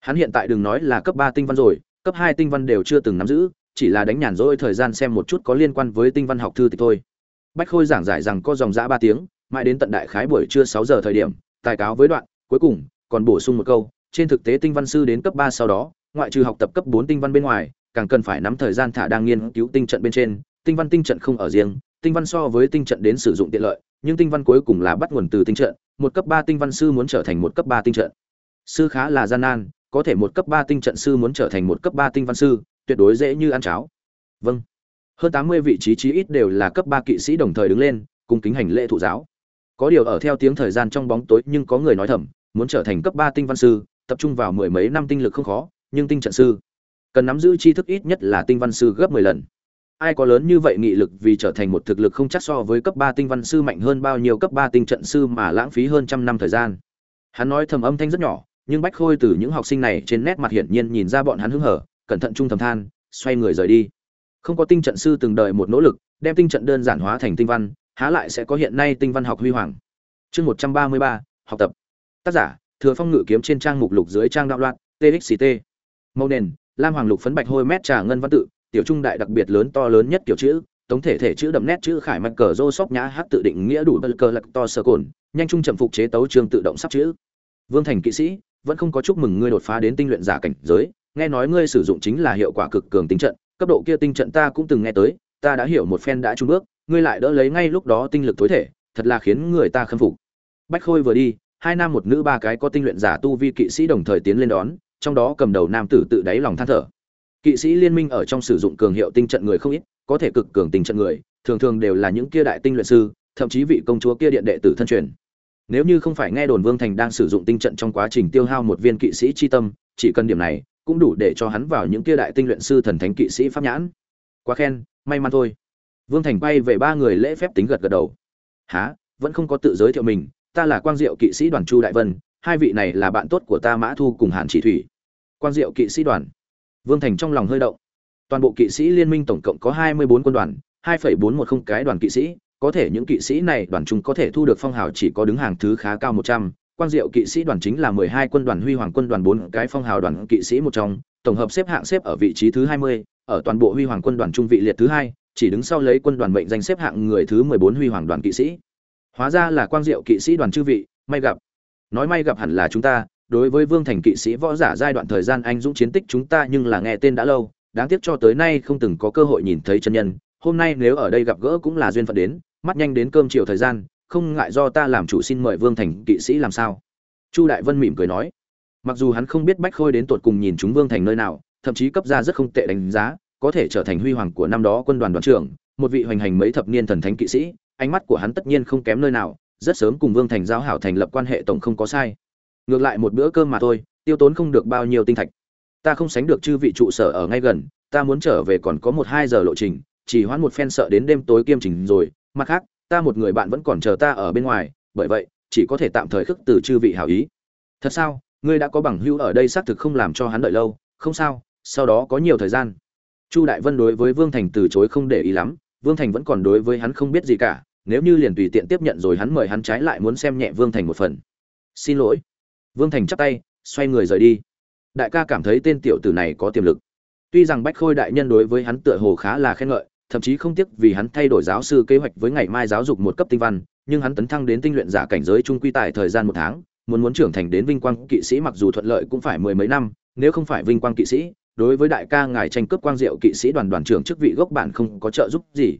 hắn hiện tại đừng nói là cấp ba tinh văn rồi, cấp hai tinh văn đều chưa từng nắm giữ, chỉ là đánh nhàn rỗi thời gian xem một chút có liên quan với tinh văn học thư thì thôi. Bách khôi giảng giải rằng có dòng dã ba tiếng, mãi đến tận đại khái buổi trưa sáu giờ thời điểm, tài cáo với đoạn, cuối cùng, còn bổ sung một câu, trên thực tế tinh văn sư đến cấp ba sau đó, ngoại trừ học tập cấp bốn tinh văn bên ngoài, càng cần phải nắm thời gian thả đang nghiên cứu tinh trận bên trên. Tinh văn tinh trận không ở riêng, tinh văn so với tinh trận đến sử dụng tiện lợi, nhưng tinh văn cuối cùng là bắt nguồn từ tinh trận. Một cấp ba tinh văn sư muốn trở thành một cấp ba tinh trận. Sư khá là gian nan có thể một cấp ba tinh trận sư muốn trở thành một cấp ba tinh văn sư, tuyệt đối dễ như ăn cháo. Vâng. Hơn tám mươi vị trí chí ít đều là cấp ba kỵ sĩ đồng thời đứng lên, cùng kính hành lễ thụ giáo. Có điều ở theo tiếng thời gian trong bóng tối nhưng có người nói thầm, muốn trở thành cấp ba tinh văn sư, tập trung vào mười mấy năm tinh lực không khó, nhưng tinh trận sư cần nắm giữ tri thức ít nhất là tinh văn sư gấp mười lần. Ai có lớn như vậy nghị lực vì trở thành một thực lực không chắc so với cấp ba tinh văn sư mạnh hơn bao nhiêu cấp ba tinh trận sư mà lãng phí hơn trăm năm thời gian? Hắn nói thầm âm thanh rất nhỏ nhưng bách khôi từ những học sinh này trên nét mặt hiển nhiên nhìn ra bọn hắn hứng hở, cẩn thận trung thầm than, xoay người rời đi. Không có tinh trận sư từng đợi một nỗ lực, đem tinh trận đơn giản hóa thành tinh văn, há lại sẽ có hiện nay tinh văn học huy hoàng. Chương một trăm ba mươi ba, học tập. Tác giả, thừa phong ngự kiếm trên trang mục lục dưới trang đạo loạn txct màu nền, lam hoàng lục phấn bạch hôi mét trà ngân văn tự, tiểu trung đại đặc biệt lớn to lớn nhất kiểu chữ tống thể thể chữ đậm nét chữ khải mạch cờ rô sóc nhã hát tự định nghĩa đủ bờ cờ lật to sơ cồn, nhanh trung chậm phục chế tấu trường tự động sắp chữ. Vương thành kỵ sĩ vẫn không có chúc mừng ngươi đột phá đến tinh luyện giả cảnh giới. Nghe nói ngươi sử dụng chính là hiệu quả cực cường tinh trận, cấp độ kia tinh trận ta cũng từng nghe tới, ta đã hiểu một phen đã trung bước, ngươi lại đỡ lấy ngay lúc đó tinh lực tối thể, thật là khiến người ta khâm phục. Bách khôi vừa đi, hai nam một nữ ba cái có tinh luyện giả tu vi kỵ sĩ đồng thời tiến lên đón, trong đó cầm đầu nam tử tự đáy lòng than thở. Kỵ sĩ liên minh ở trong sử dụng cường hiệu tinh trận người không ít, có thể cực cường tinh trận người, thường thường đều là những kia đại tinh luyện sư, thậm chí vị công chúa kia điện đệ tử thân truyền nếu như không phải nghe đồn vương thành đang sử dụng tinh trận trong quá trình tiêu hao một viên kỵ sĩ chi tâm, chỉ cần điểm này cũng đủ để cho hắn vào những kia đại tinh luyện sư thần thánh kỵ sĩ pháp nhãn. Quá khen, may mắn thôi. Vương thành bay về ba người lễ phép tính gật gật đầu. Há vẫn không có tự giới thiệu mình. Ta là quang diệu kỵ sĩ đoàn chu đại vân, hai vị này là bạn tốt của ta mã thu cùng hàn chỉ thủy. Quang diệu kỵ sĩ đoàn. Vương thành trong lòng hơi động. Toàn bộ kỵ sĩ liên minh tổng cộng có hai mươi bốn quân đoàn, hai phẩy bốn một không cái đoàn kỵ sĩ có thể những kỵ sĩ này đoàn chúng có thể thu được phong hào chỉ có đứng hàng thứ khá cao một trăm. Quang diệu kỵ sĩ đoàn chính là mười hai quân đoàn, huy hoàng quân đoàn bốn, cái phong hào đoàn kỵ sĩ một trong. Tổng hợp xếp hạng xếp ở vị trí thứ hai mươi, ở toàn bộ huy hoàng quân đoàn trung vị liệt thứ hai, chỉ đứng sau lấy quân đoàn mệnh danh xếp hạng người thứ mười bốn huy hoàng đoàn kỵ sĩ. Hóa ra là quang diệu kỵ sĩ đoàn chư vị, may gặp. Nói may gặp hẳn là chúng ta, đối với vương thành kỵ sĩ võ giả giai đoạn thời gian anh dũng chiến tích chúng ta nhưng là nghe tên đã lâu, đáng tiếc cho tới nay không từng có cơ hội nhìn thấy chân nhân. Hôm nay nếu ở đây gặp gỡ cũng là duyên phận đến mắt nhanh đến cơm chiều thời gian, không ngại do ta làm chủ xin mời vương thành kỵ sĩ làm sao. Chu đại vân mỉm cười nói. Mặc dù hắn không biết bách khôi đến tột cùng nhìn chúng vương thành nơi nào, thậm chí cấp ra rất không tệ đánh giá, có thể trở thành huy hoàng của năm đó quân đoàn đoàn trưởng, một vị hoành hành mấy thập niên thần thánh kỵ sĩ, ánh mắt của hắn tất nhiên không kém nơi nào, rất sớm cùng vương thành giao hảo thành lập quan hệ tổng không có sai. Ngược lại một bữa cơm mà thôi, tiêu tốn không được bao nhiêu tinh thạch. Ta không sánh được chư vị trụ sở ở ngay gần, ta muốn trở về còn có một hai giờ lộ trình, chỉ hoãn một phen sợ đến đêm tối kiêm trình rồi mặt khác, ta một người bạn vẫn còn chờ ta ở bên ngoài, bởi vậy, chỉ có thể tạm thời khước từ chư vị hảo ý. Thật sao? Ngươi đã có bằng hữu ở đây xác thực không làm cho hắn đợi lâu. Không sao, sau đó có nhiều thời gian. Chu đại vân đối với vương thành từ chối không để ý lắm. Vương thành vẫn còn đối với hắn không biết gì cả. Nếu như liền tùy tiện tiếp nhận rồi hắn mời hắn trái lại muốn xem nhẹ vương thành một phần. Xin lỗi. Vương thành chắp tay, xoay người rời đi. Đại ca cảm thấy tên tiểu tử này có tiềm lực. Tuy rằng bách khôi đại nhân đối với hắn tựa hồ khá là khen ngợi thậm chí không tiếc vì hắn thay đổi giáo sư kế hoạch với ngày mai giáo dục một cấp tinh văn, nhưng hắn tấn thăng đến tinh luyện giả cảnh giới trung quy tại thời gian một tháng, muốn muốn trưởng thành đến vinh quang kỵ sĩ mặc dù thuận lợi cũng phải mười mấy năm, nếu không phải vinh quang kỵ sĩ, đối với đại ca ngài tranh cướp quang diệu kỵ sĩ đoàn đoàn trưởng chức vị gốc bản không có trợ giúp gì.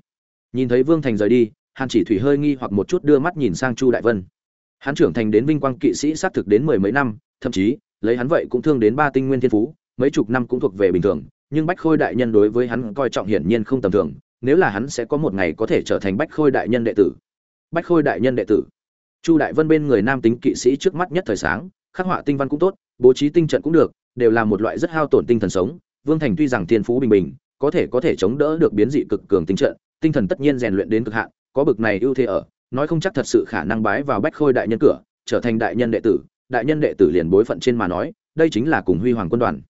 Nhìn thấy vương thành rời đi, hàn chỉ thủy hơi nghi hoặc một chút đưa mắt nhìn sang chu đại vân. Hắn trưởng thành đến vinh quang kỵ sĩ xác thực đến mười mấy năm, thậm chí, lấy hắn vậy cũng thương đến ba tinh nguyên thiên phú, mấy chục năm cũng thuộc về bình thường nhưng bách khôi đại nhân đối với hắn coi trọng hiển nhiên không tầm thường, nếu là hắn sẽ có một ngày có thể trở thành bách khôi đại nhân đệ tử. Bách khôi đại nhân đệ tử. Chu đại vân bên người nam tính kỵ sĩ trước mắt nhất thời sáng, khắc họa tinh văn cũng tốt, bố trí tinh trận cũng được, đều là một loại rất hao tổn tinh thần sống. Vương thành tuy rằng thiên phú bình bình, có thể có thể chống đỡ được biến dị cực cường tinh trận, tinh thần tất nhiên rèn luyện đến cực hạn, có bực này ưu thế ở, nói không chắc thật sự khả năng bái vào bách khôi đại nhân cửa, trở thành đại nhân đệ tử. Đại nhân đệ tử liền bối phận trên mà nói, đây chính là cùng huy hoàng quân đoàn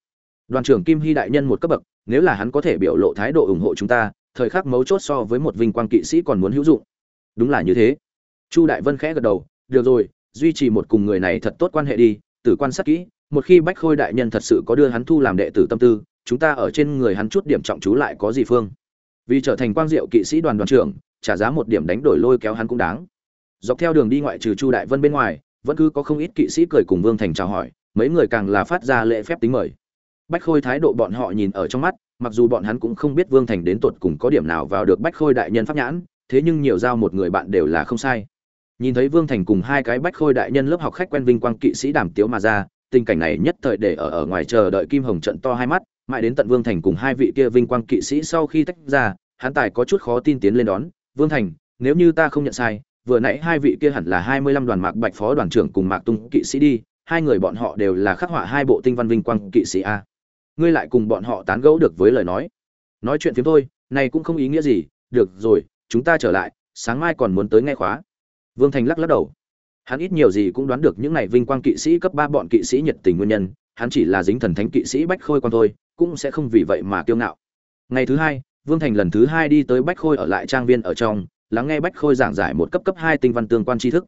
đoàn trưởng kim hy đại nhân một cấp bậc, nếu là hắn có thể biểu lộ thái độ ủng hộ chúng ta, thời khắc mấu chốt so với một vinh quang kỵ sĩ còn muốn hữu dụng. Đúng là như thế. Chu đại vân khẽ gật đầu, được rồi, duy trì một cùng người này thật tốt quan hệ đi, tử quan sát kỹ, một khi bách khôi đại nhân thật sự có đưa hắn thu làm đệ tử tâm tư, chúng ta ở trên người hắn chút điểm trọng chú lại có gì phương? Vì trở thành quang diệu kỵ sĩ đoàn đoàn trưởng, trả giá một điểm đánh đổi lôi kéo hắn cũng đáng. Dọc theo đường đi ngoại trừ chu đại vân bên ngoài, vẫn cứ có không ít kỵ sĩ cười cùng vương thành chào hỏi, mấy người càng là phát ra lễ phép tính mời bách khôi thái độ bọn họ nhìn ở trong mắt, mặc dù bọn hắn cũng không biết vương thành đến tột cùng có điểm nào vào được bách khôi đại nhân pháp nhãn, thế nhưng nhiều giao một người bạn đều là không sai. Nhìn thấy vương thành cùng hai cái bách khôi đại nhân lớp học khách quen vinh quang kỵ sĩ đàm tiếu mà ra, tình cảnh này nhất thời để ở ở ngoài chờ đợi kim hồng trận to hai mắt, mãi đến tận vương thành cùng hai vị kia vinh quang kỵ sĩ sau khi tách ra, hắn tài có chút khó tin tiến lên đón, vương thành, nếu như ta không nhận sai, vừa nãy hai vị kia hẳn là hai mươi lăm đoàn mạc bạch phó đoàn trưởng cùng mạc tung kỵ sĩ đi, hai người bọn họ đều là khắc họa hai bộ tinh văn vinh quang kỵ sĩ a ngươi lại cùng bọn họ tán gẫu được với lời nói. Nói chuyện phiếm thôi, này cũng không ý nghĩa gì. Được rồi, chúng ta trở lại, sáng mai còn muốn tới nghe khóa. Vương thành lắc lắc đầu. Hắn ít nhiều gì cũng đoán được những này vinh quang kỵ sĩ cấp ba bọn kỵ sĩ nhiệt tình nguyên nhân. Hắn chỉ là dính thần thánh kỵ sĩ bách khôi con thôi, cũng sẽ không vì vậy mà kiêu ngạo. Ngày thứ hai, vương thành lần thứ hai đi tới bách khôi ở lại trang viên ở trong, lắng nghe bách khôi giảng giải một cấp cấp hai tinh văn tương quan tri thức.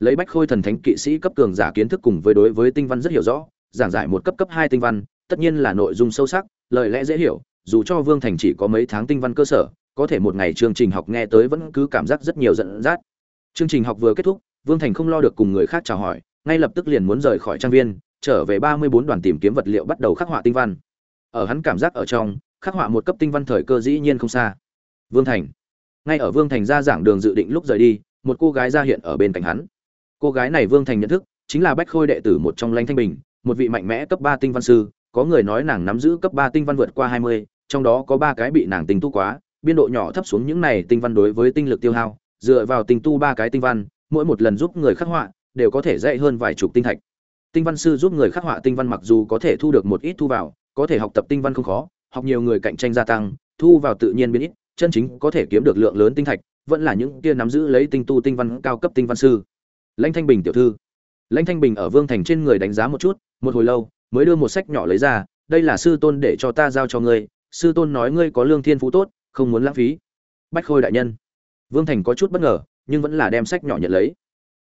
Lấy bách khôi thần thánh kỵ sĩ cấp cường giả kiến thức cùng với đối với tinh văn rất hiểu rõ, giảng giải một cấp cấp hai tinh văn tất nhiên là nội dung sâu sắc, lời lẽ dễ hiểu, dù cho vương thành chỉ có mấy tháng tinh văn cơ sở, có thể một ngày chương trình học nghe tới vẫn cứ cảm giác rất nhiều giận dắt chương trình học vừa kết thúc, vương thành không lo được cùng người khác chào hỏi, ngay lập tức liền muốn rời khỏi trang viên, trở về ba mươi bốn đoàn tìm kiếm vật liệu bắt đầu khắc họa tinh văn. Ở hắn cảm giác ở trong, khắc họa một cấp tinh văn thời cơ dĩ nhiên không xa. Vương thành. Ngay ở vương thành ra giảng đường dự định lúc rời đi, một cô gái ra hiện ở bên cạnh hắn. Cô gái này vương thành nhận thức, chính là bách khôi đệ tử một trong lãnh thanh bình, một vị mạnh mẽ cấp ba tinh văn sư có người nói nàng nắm giữ cấp ba tinh văn vượt qua hai mươi, trong đó có ba cái bị nàng tinh tu quá, biên độ nhỏ thấp xuống những này tinh văn đối với tinh lực tiêu hao, dựa vào tinh tu ba cái tinh văn, mỗi một lần giúp người khắc họa đều có thể dạy hơn vài chục tinh thạch. Tinh văn sư giúp người khắc họa tinh văn mặc dù có thể thu được một ít thu vào, có thể học tập tinh văn không khó, học nhiều người cạnh tranh gia tăng, thu vào tự nhiên biến ít, chân chính có thể kiếm được lượng lớn tinh thạch, vẫn là những kia nắm giữ lấy tinh tu tinh văn cao cấp tinh văn sư. Lãnh thanh bình tiểu thư. Lãnh thanh bình ở vương thành trên người đánh giá một chút, một hồi lâu mới đưa một sách nhỏ lấy ra, đây là sư tôn để cho ta giao cho ngươi, sư tôn nói ngươi có lương thiên phú tốt, không muốn lãng phí. Bách khôi đại nhân. Vương thành có chút bất ngờ, nhưng vẫn là đem sách nhỏ nhận lấy.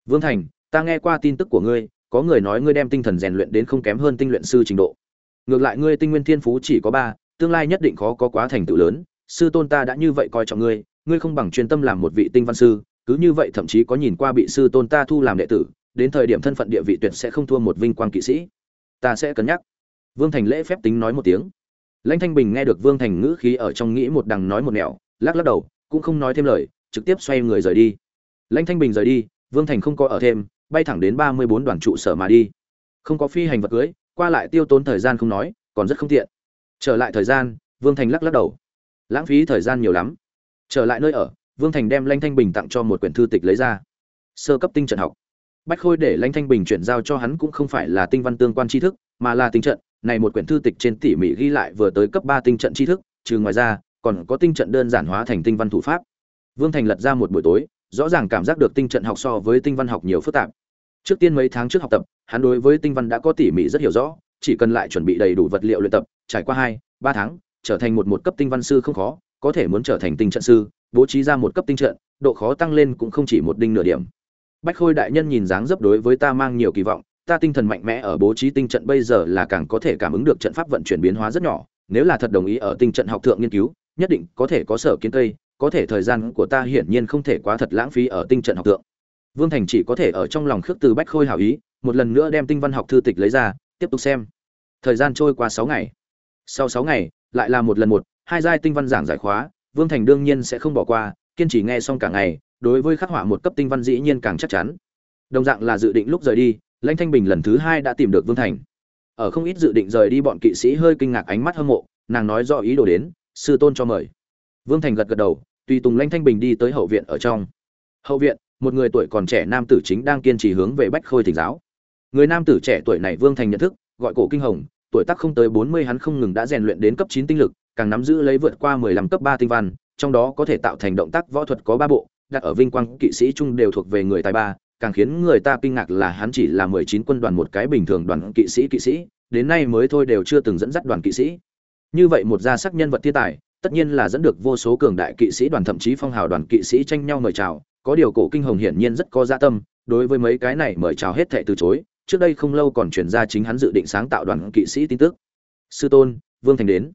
Vương thành, ta nghe qua tin tức của ngươi, có người nói ngươi đem tinh thần rèn luyện đến không kém hơn tinh luyện sư trình độ. Ngược lại ngươi tinh nguyên thiên phú chỉ có ba, tương lai nhất định khó có quá thành tựu lớn, sư tôn ta đã như vậy coi trọng ngươi ngươi không bằng chuyên tâm làm một vị tinh văn sư, cứ như vậy thậm chí có nhìn qua bị sư tôn ta thu làm đệ tử, đến thời điểm thân phận địa vị tuyệt sẽ không thua một vinh quang kỵ sĩ ta sẽ cân nhắc. Vương thành lễ phép tính nói một tiếng. Lãnh thanh bình nghe được vương thành ngữ khí ở trong nghĩ một đằng nói một nẻo, lắc lắc đầu, cũng không nói thêm lời, trực tiếp xoay người rời đi. Lãnh thanh bình rời đi, vương thành không có ở thêm, bay thẳng đến ba mươi bốn đoàn trụ sở mà đi. Không có phi hành vật cưới, qua lại tiêu tốn thời gian không nói, còn rất không tiện. Trở lại thời gian, vương thành lắc lắc đầu. Lãng phí thời gian nhiều lắm. Trở lại nơi ở, vương thành đem lanh thanh bình tặng cho một quyển thư tịch lấy ra. Sơ cấp tinh trận học bách khôi để lãnh thanh bình chuyển giao cho hắn cũng không phải là tinh văn tương quan tri thức, mà là tinh trận. Này một quyển thư tịch trên tỉ mỉ ghi lại vừa tới cấp ba tinh trận tri thức, trừ ngoài ra, còn có tinh trận đơn giản hóa thành tinh văn thủ pháp. Vương thành lật ra một buổi tối, rõ ràng cảm giác được tinh trận học so với tinh văn học nhiều phức tạp. Trước tiên mấy tháng trước học tập, hắn đối với tinh văn đã có tỉ mỉ rất hiểu rõ, chỉ cần lại chuẩn bị đầy đủ vật liệu luyện tập, trải qua hai, ba tháng, trở thành một một cấp tinh văn sư không khó, có thể muốn trở thành tinh trận sư, bố trí ra một cấp tinh trận, độ khó tăng lên cũng không chỉ một đinh nửa điểm bách khôi đại nhân nhìn dáng dấp đối với ta mang nhiều kỳ vọng, ta tinh thần mạnh mẽ ở bố trí tinh trận bây giờ là càng có thể cảm ứng được trận pháp vận chuyển biến hóa rất nhỏ, nếu là thật đồng ý ở tinh trận học thượng nghiên cứu, nhất định có thể có sở kiến cây, có thể thời gian của ta hiển nhiên không thể quá thật lãng phí ở tinh trận học tượng vương thành chỉ có thể ở trong lòng khước từ bách khôi hảo ý, một lần nữa đem tinh văn học thư tịch lấy ra, tiếp tục xem. Thời gian trôi qua sáu ngày. Sau sáu ngày, lại là một lần một, hai giai tinh văn giảng giải khóa, vương thành đương nhiên sẽ không bỏ qua, kiên trì nghe xong cả ngày đối với khắc họa một cấp tinh văn dĩ nhiên càng chắc chắn. Đồng dạng là dự định lúc rời đi, lãnh thanh bình lần thứ hai đã tìm được vương thành. Ở không ít dự định rời đi bọn kỵ sĩ hơi kinh ngạc ánh mắt hâm mộ, nàng nói do ý đồ đến, sư tôn cho mời. Vương thành gật gật đầu, tùy tùng lãnh thanh bình đi tới hậu viện ở trong. Hậu viện, một người tuổi còn trẻ nam tử chính đang kiên trì hướng về bách khôi thỉnh giáo. Người nam tử trẻ tuổi này vương thành nhận thức, gọi cổ kinh hồng, tuổi tác không tới bốn mươi hắn không ngừng đã rèn luyện đến cấp chín tinh lực, càng nắm giữ lấy vượt qua mười lăm cấp ba tinh văn, trong đó có thể tạo thành động tác võ thuật có ba bộ đặt ở vinh quang kỵ sĩ chung đều thuộc về người tài ba càng khiến người ta kinh ngạc là hắn chỉ là 19 quân đoàn một cái bình thường đoàn kỵ sĩ kỵ sĩ, đến nay mới thôi đều chưa từng dẫn dắt đoàn kỵ sĩ. Như vậy một gia sắc nhân vật thiên tài, tất nhiên là dẫn được vô số cường đại kỵ sĩ đoàn thậm chí phong hào đoàn kỵ sĩ tranh nhau mời chào, có điều cổ kinh hồng hiển nhiên rất có dạ tâm, đối với mấy cái này mời chào hết thảy từ chối, trước đây không lâu còn truyền ra chính hắn dự định sáng tạo đoàn kỵ sĩ tin tức. Sư tôn, Vương Thành đến.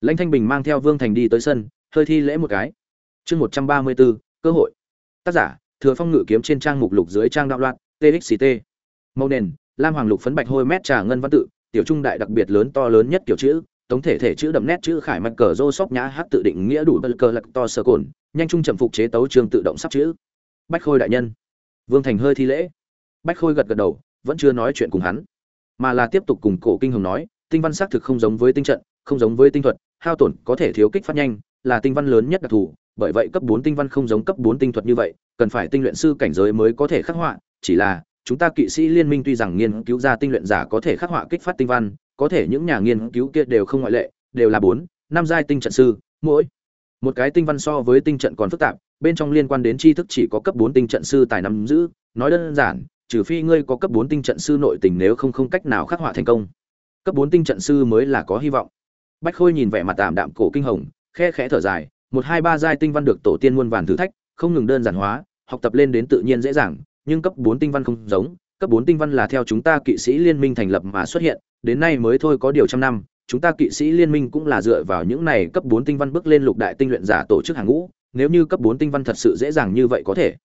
Lãnh Thanh Bình mang theo Vương Thành đi tới sân, hơi thi lễ một cái. Chương 134, cơ hội. Tác giả, thừa phong ngự kiếm trên trang mục lục dưới trang đạo loạn txct màu nền, lam hoàng lục phấn bạch hôi mét trà ngân văn tự, tiểu trung đại đặc biệt lớn to lớn nhất kiểu chữ, tống thể thể chữ đậm nét chữ khải mạch cờ rô sóc nhã hát tự định nghĩa đủ bờ cờ lạc to sơ cồn, nhanh trung chậm phục chế tấu trường tự động sắp chữ. Bách khôi đại nhân. Vương thành hơi thi lễ. Bách khôi gật gật đầu, vẫn chưa nói chuyện cùng hắn. Mà là tiếp tục cùng cổ kinh hồng nói, tinh văn xác thực không giống với tinh trận, không giống với tinh thuật, hao tổn có thể thiếu kích phát nhanh, là tinh văn lớn nhất đặc thù bởi vậy cấp bốn tinh văn không giống cấp bốn tinh thuật như vậy, cần phải tinh luyện sư cảnh giới mới có thể khắc họa, chỉ là, chúng ta kỵ sĩ liên minh tuy rằng nghiên cứu ra tinh luyện giả có thể khắc họa kích phát tinh văn, có thể những nhà nghiên cứu kia đều không ngoại lệ, đều là bốn, năm giai tinh trận sư, mỗi một cái tinh văn so với tinh trận còn phức tạp, bên trong liên quan đến tri thức chỉ có cấp bốn tinh trận sư tài nắm giữ, nói đơn giản, trừ phi ngươi có cấp bốn tinh trận sư nội tình nếu không không cách nào khắc họa thành công. Cấp bốn tinh trận sư mới là có hy vọng. Bách khôi nhìn vẻ mặt tạm đạm cổ kinh hồng khẽ khẽ thở dài một hai ba giai tinh văn được tổ tiên muôn vàn thử thách, không ngừng đơn giản hóa, học tập lên đến tự nhiên dễ dàng, nhưng cấp bốn tinh văn không giống, cấp bốn tinh văn là theo chúng ta kỵ sĩ liên minh thành lập mà xuất hiện, đến nay mới thôi có điều trăm năm, chúng ta kỵ sĩ liên minh cũng là dựa vào những này cấp bốn tinh văn bước lên lục đại tinh luyện giả tổ chức hàng ngũ, nếu như cấp bốn tinh văn thật sự dễ dàng như vậy có thể.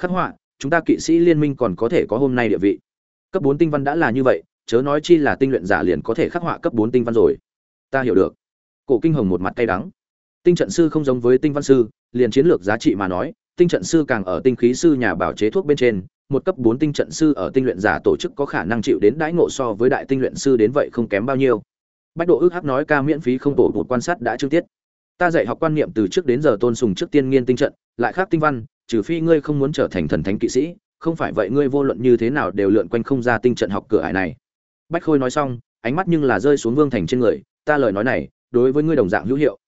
Khắc họa, chúng ta kỵ sĩ liên minh còn có thể có hôm nay địa vị. Cấp bốn tinh văn đã là như vậy, chớ nói chi là tinh luyện giả liền có thể khắc họa cấp bốn tinh văn rồi. Ta hiểu được. Cổ kinh hồng một mặt cay đắng tinh trận sư không giống với tinh văn sư, liền chiến lược giá trị mà nói, tinh trận sư càng ở tinh khí sư nhà bảo chế thuốc bên trên, một cấp bốn tinh trận sư ở tinh luyện giả tổ chức có khả năng chịu đến đãi ngộ so với đại tinh luyện sư đến vậy không kém bao nhiêu. Bách độ ước hắc nói ca miễn phí không tổ một quan sát đã chương tiết. Ta dạy học quan niệm từ trước đến giờ tôn sùng trước tiên nghiên tinh trận, lại khác tinh văn, trừ phi ngươi không muốn trở thành thần thánh kỵ sĩ, không phải vậy ngươi vô luận như thế nào đều lượn quanh không ra tinh trận học cửa ải này. Bách khôi nói xong, ánh mắt nhưng là rơi xuống vương thành trên người, ta lời nói này, đối với ngươi đồng dạng hữu hiệu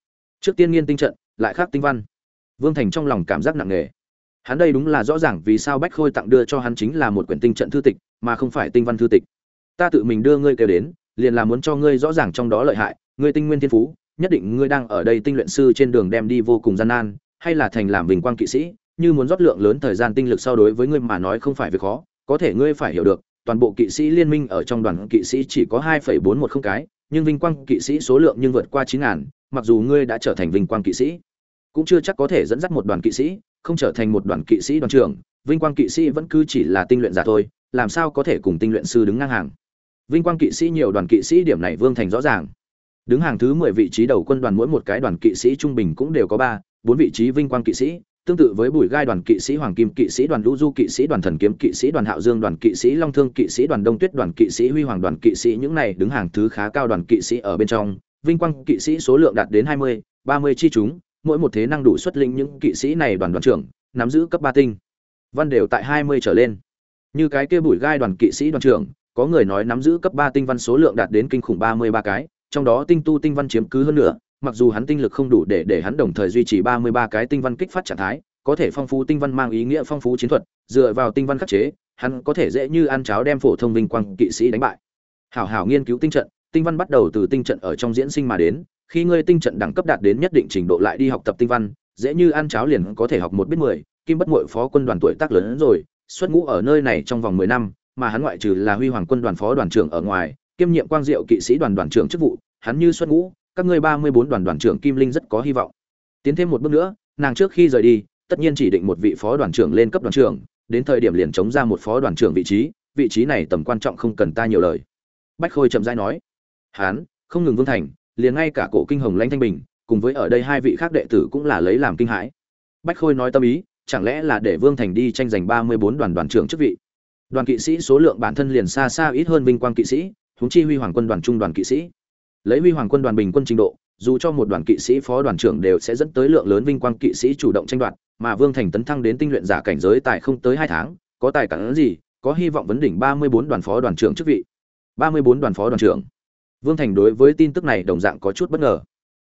trước tiên nghiên tinh trận, lại khác tinh văn. Vương thành trong lòng cảm giác nặng nề. Hắn đây đúng là rõ ràng vì sao bách khôi tặng đưa cho hắn chính là một quyển tinh trận thư tịch, mà không phải tinh văn thư tịch. Ta tự mình đưa ngươi kêu đến, liền là muốn cho ngươi rõ ràng trong đó lợi hại, ngươi tinh nguyên thiên phú, nhất định ngươi đang ở đây tinh luyện sư trên đường đem đi vô cùng gian nan, hay là thành làm bình quang kỵ sĩ, như muốn rót lượng lớn thời gian tinh lực so đối với ngươi mà nói không phải việc khó, có thể ngươi phải hiểu được, toàn bộ kỵ sĩ liên minh ở trong đoàn kỵ sĩ chỉ có hai phẩy bốn một không cái, nhưng vinh quang kỵ sĩ số lượng nhưng vượt qua chín ngàn mặc dù ngươi đã trở thành vinh quang kỵ sĩ, cũng chưa chắc có thể dẫn dắt một đoàn kỵ sĩ, không trở thành một đoàn kỵ sĩ đoàn trưởng. Vinh quang kỵ sĩ vẫn cứ chỉ là tinh luyện giả thôi, làm sao có thể cùng tinh luyện sư đứng ngang hàng? Vinh quang kỵ sĩ nhiều đoàn kỵ sĩ, điểm này vương thành rõ ràng. Đứng hàng thứ mười vị trí đầu quân đoàn mỗi một cái đoàn kỵ sĩ trung bình cũng đều có ba, bốn vị trí vinh quang kỵ sĩ, tương tự với bùi gai đoàn kỵ sĩ, hoàng kim kỵ sĩ đoàn, lũ du kỵ sĩ đoàn, thần kiếm kỵ sĩ đoàn, hạo dương đoàn kỵ sĩ, long thương kỵ sĩ đoàn, đông tuyết đoàn kỵ sĩ, huy hoàng đoàn kỵ sĩ, những này đứng hàng thứ khá cao đoàn kỵ sĩ ở bên trong vinh quang kỵ sĩ số lượng đạt đến hai mươi, ba mươi chi chúng, mỗi một thế năng đủ xuất lĩnh những kỵ sĩ này đoàn đoàn trưởng, nắm giữ cấp ba tinh. Văn đều tại hai mươi trở lên. Như cái kia bụi gai đoàn kỵ sĩ đoàn trưởng, có người nói nắm giữ cấp ba tinh văn số lượng đạt đến kinh khủng ba mươi ba cái, trong đó tinh tu tinh văn chiếm cứ hơn nữa mặc dù hắn tinh lực không đủ để để hắn đồng thời duy trì ba mươi ba cái tinh văn kích phát trạng thái, có thể phong phú tinh văn mang ý nghĩa phong phú chiến thuật, dựa vào tinh văn khắc chế, hắn có thể dễ như ăn cháo đem phổ thông vinh quang kỵ sĩ đánh bại. Hảo hảo nghiên cứu tinh trận tinh văn bắt đầu từ tinh trận ở trong diễn sinh mà đến, khi ngươi tinh trận đẳng cấp đạt đến nhất định trình độ lại đi học tập tinh văn, dễ như ăn cháo liền có thể học một biết mười, kim bất muội phó quân đoàn tuổi tác lớn hơn rồi, xuất ngũ ở nơi này trong vòng mười năm, mà hắn ngoại trừ là huy hoàng quân đoàn phó đoàn trưởng ở ngoài, kiêm nhiệm quang diệu kỵ sĩ đoàn đoàn trưởng chức vụ, hắn như xuất ngũ, các ngươi ba mươi bốn đoàn đoàn trưởng kim linh rất có hy vọng. Tiến thêm một bước nữa, nàng trước khi rời đi, tất nhiên chỉ định một vị phó đoàn trưởng lên cấp đoàn trưởng, đến thời điểm liền chống ra một phó đoàn trưởng vị trí vị trí này tầm quan trọng không cần ta nhiều lời. Bách khôi chậm rãi nói hán, không ngừng vương thành, liền ngay cả cổ kinh hồng lãnh thanh bình, cùng với ở đây hai vị khác đệ tử cũng là lấy làm kinh hãi. Bách khôi nói tâm ý, chẳng lẽ là để vương thành đi tranh giành ba mươi bốn đoàn đoàn trưởng chức vị? Đoàn kỵ sĩ số lượng bản thân liền xa xa ít hơn vinh quang kỵ sĩ, huống chi huy hoàng quân đoàn trung đoàn kỵ sĩ. Lấy huy hoàng quân đoàn bình quân trình độ, dù cho một đoàn kỵ sĩ phó đoàn trưởng đều sẽ dẫn tới lượng lớn vinh quang kỵ sĩ chủ động tranh đoạt, mà vương thành tấn thăng đến tinh luyện giả cảnh giới tại không tới hai tháng, có tài cản gì, có hy vọng vấn đỉnh ba mươi bốn đoàn phó đoàn trưởng chức vị? ba mươi bốn đoàn phó đoàn trưởng vương thành đối với tin tức này đồng dạng có chút bất ngờ.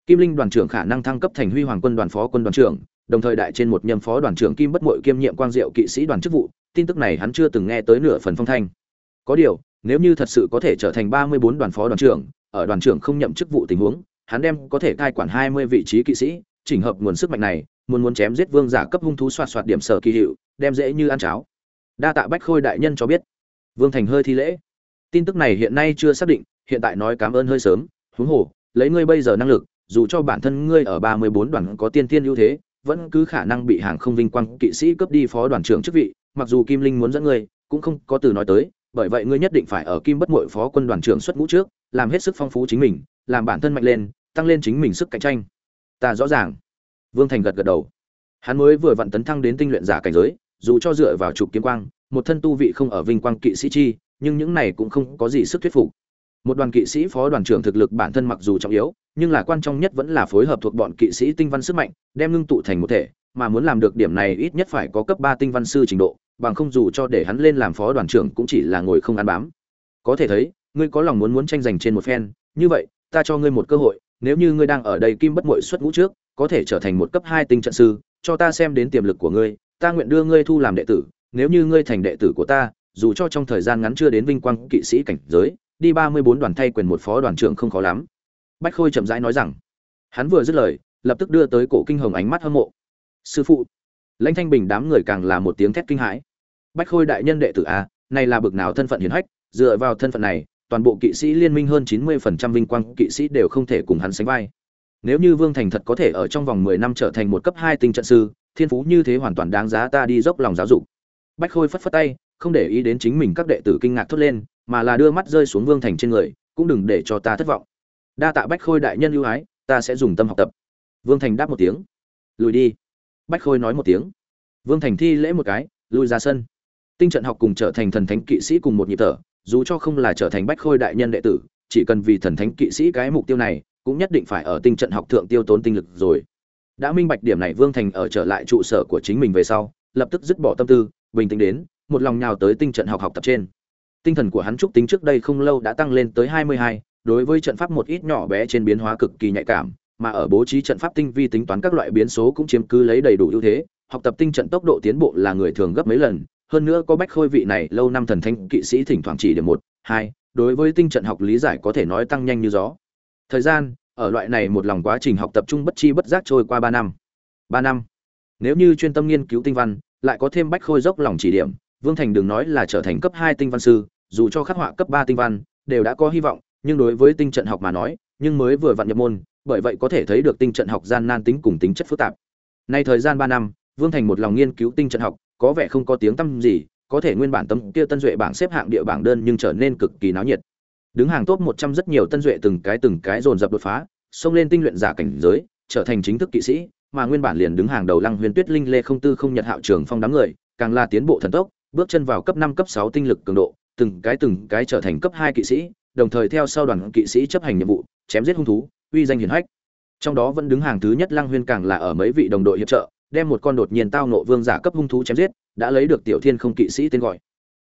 Kim linh đoàn trưởng khả năng thăng cấp thành huy hoàng quân đoàn phó quân đoàn trưởng, đồng thời đại trên một nhâm phó đoàn trưởng kim bất muội kiêm nhiệm quang diệu kỵ sĩ đoàn chức vụ, tin tức này hắn chưa từng nghe tới nửa phần phong thanh. Có điều, nếu như thật sự có thể trở thành ba mươi bốn đoàn phó đoàn trưởng, ở đoàn trưởng không nhậm chức vụ tình huống, hắn đem có thể cai quản hai mươi vị trí kỵ sĩ, chỉnh hợp nguồn sức mạnh này, muốn muốn chém giết vương giả cấp hung thú xoạt xoạt điểm sở kỳ hiệu, đem dễ như ăn cháo. Đa tạ bách khôi đại nhân cho biết. Vương thành hơi thi lễ. Tin tức này hiện nay chưa xác định hiện tại nói cảm ơn hơi sớm, huống hồ, lấy ngươi bây giờ năng lực, dù cho bản thân ngươi ở ba mươi bốn đoàn có tiên tiên ưu thế, vẫn cứ khả năng bị hàng không vinh quang kỵ sĩ cướp đi phó đoàn trưởng chức vị, mặc dù kim linh muốn dẫn ngươi, cũng không có từ nói tới, bởi vậy ngươi nhất định phải ở kim bất muội phó quân đoàn trưởng xuất ngũ trước, làm hết sức phong phú chính mình, làm bản thân mạnh lên, tăng lên chính mình sức cạnh tranh. Ta rõ ràng. Vương thành gật gật đầu. Hắn mới vừa vặn tấn thăng đến tinh luyện giả cảnh giới, dù cho dựa vào trục kiếm quang, một thân tu vị không ở vinh quang kỵ sĩ chi, nhưng những này cũng không có gì sức thuyết phục một đoàn kỵ sĩ phó đoàn trưởng thực lực bản thân mặc dù trọng yếu, nhưng là quan trọng nhất vẫn là phối hợp thuộc bọn kỵ sĩ tinh văn sức mạnh, đem ngưng tụ thành một thể, mà muốn làm được điểm này ít nhất phải có cấp ba tinh văn sư trình độ, bằng không dù cho để hắn lên làm phó đoàn trưởng cũng chỉ là ngồi không ăn bám. Có thể thấy, ngươi có lòng muốn muốn tranh giành trên một phen, như vậy, ta cho ngươi một cơ hội, nếu như ngươi đang ở đây kim bất muội xuất ngũ trước, có thể trở thành một cấp hai tinh trận sư, cho ta xem đến tiềm lực của ngươi, ta nguyện đưa ngươi thu làm đệ tử, nếu như ngươi thành đệ tử của ta, dù cho trong thời gian ngắn chưa đến vinh quang kỵ sĩ cảnh giới đi ba mươi bốn đoàn thay quyền một phó đoàn trưởng không khó lắm. Bách khôi chậm rãi nói rằng, hắn vừa dứt lời, lập tức đưa tới cổ kinh hồng ánh mắt hâm mộ. Sư phụ, lãnh thanh bình đám người càng là một tiếng thét kinh hãi. Bách khôi đại nhân đệ tử a, này là bực nào thân phận hiển hách, dựa vào thân phận này, toàn bộ kỵ sĩ liên minh hơn chín mươi phần trăm vinh quang kỵ sĩ đều không thể cùng hắn sánh vai. Nếu như vương thành thật có thể ở trong vòng mười năm trở thành một cấp hai tinh trận sư, thiên phú như thế hoàn toàn đáng giá ta đi dốc lòng giáo dục. Bách khôi phất phất tay, không để ý đến chính mình các đệ tử kinh ngạc thốt lên mà là đưa mắt rơi xuống vương thành trên người, cũng đừng để cho ta thất vọng. Đa tạ bách khôi đại nhân ưu ái, ta sẽ dùng tâm học tập. Vương thành đáp một tiếng. Lùi đi. Bách khôi nói một tiếng. Vương thành thi lễ một cái lùi ra sân. Tinh trận học cùng trở thành thần thánh kỵ sĩ cùng một nhịp thở, dù cho không là trở thành bách khôi đại nhân đệ tử, chỉ cần vì thần thánh kỵ sĩ cái mục tiêu này, cũng nhất định phải ở tinh trận học thượng tiêu tốn tinh lực rồi. Đã minh bạch điểm này, vương thành ở trở lại trụ sở của chính mình về sau, lập tức dứt bỏ tâm tư, bình tĩnh đến, một lòng nhào tới tinh trận học học tập trên tinh thần của hắn trúc tính trước đây không lâu đã tăng lên tới hai mươi hai, đối với trận pháp một ít nhỏ bé trên biến hóa cực kỳ nhạy cảm, mà ở bố trí trận pháp tinh vi tính toán các loại biến số cũng chiếm cứ lấy đầy đủ ưu thế, học tập tinh trận tốc độ tiến bộ là người thường gấp mấy lần. Hơn nữa có bách khôi vị này lâu năm thần thanh kỵ sĩ thỉnh thoảng chỉ điểm một, hai, đối với tinh trận học lý giải có thể nói tăng nhanh như gió. Thời gian, ở loại này một lòng quá trình học tập trung bất chi bất giác trôi qua ba năm. Ba năm. Nếu như chuyên tâm nghiên cứu tinh văn, lại có thêm bách khôi dốc lòng chỉ điểm vương thành đừng nói là trở thành cấp hai tinh văn sư, dù cho khắc họa cấp ba tinh văn, đều đã có hy vọng, nhưng đối với tinh trận học mà nói, nhưng mới vừa vặn nhập môn, bởi vậy có thể thấy được tinh trận học gian nan tính cùng tính chất phức tạp. Nay thời gian ba năm, vương thành một lòng nghiên cứu tinh trận học, có vẻ không có tiếng tăm gì, có thể nguyên bản tấm kia tân duệ bảng xếp hạng địa bảng đơn nhưng trở nên cực kỳ náo nhiệt. Đứng hàng top một trăm rất nhiều tân duệ từng cái từng cái dồn dập đột phá, xông lên tinh luyện giả cảnh giới, trở thành chính thức kỵ sĩ, mà nguyên bản liền đứng hàng đầu lăng huyền tuyết linh lê không tư không nhật hạo trường phong đám người, càng là tiến bộ thần tốc bước chân vào cấp năm, cấp sáu tinh lực cường độ, từng cái từng cái trở thành cấp hai kỵ sĩ, đồng thời theo sau đoàn kỵ sĩ chấp hành nhiệm vụ, chém giết hung thú, uy danh hiển hách. Trong đó vẫn đứng hàng thứ nhất lăng huyên càng là ở mấy vị đồng đội hiệp trợ, đem một con đột nhiên tao nộ vương giả cấp hung thú chém giết, đã lấy được tiểu thiên không kỵ sĩ tên gọi.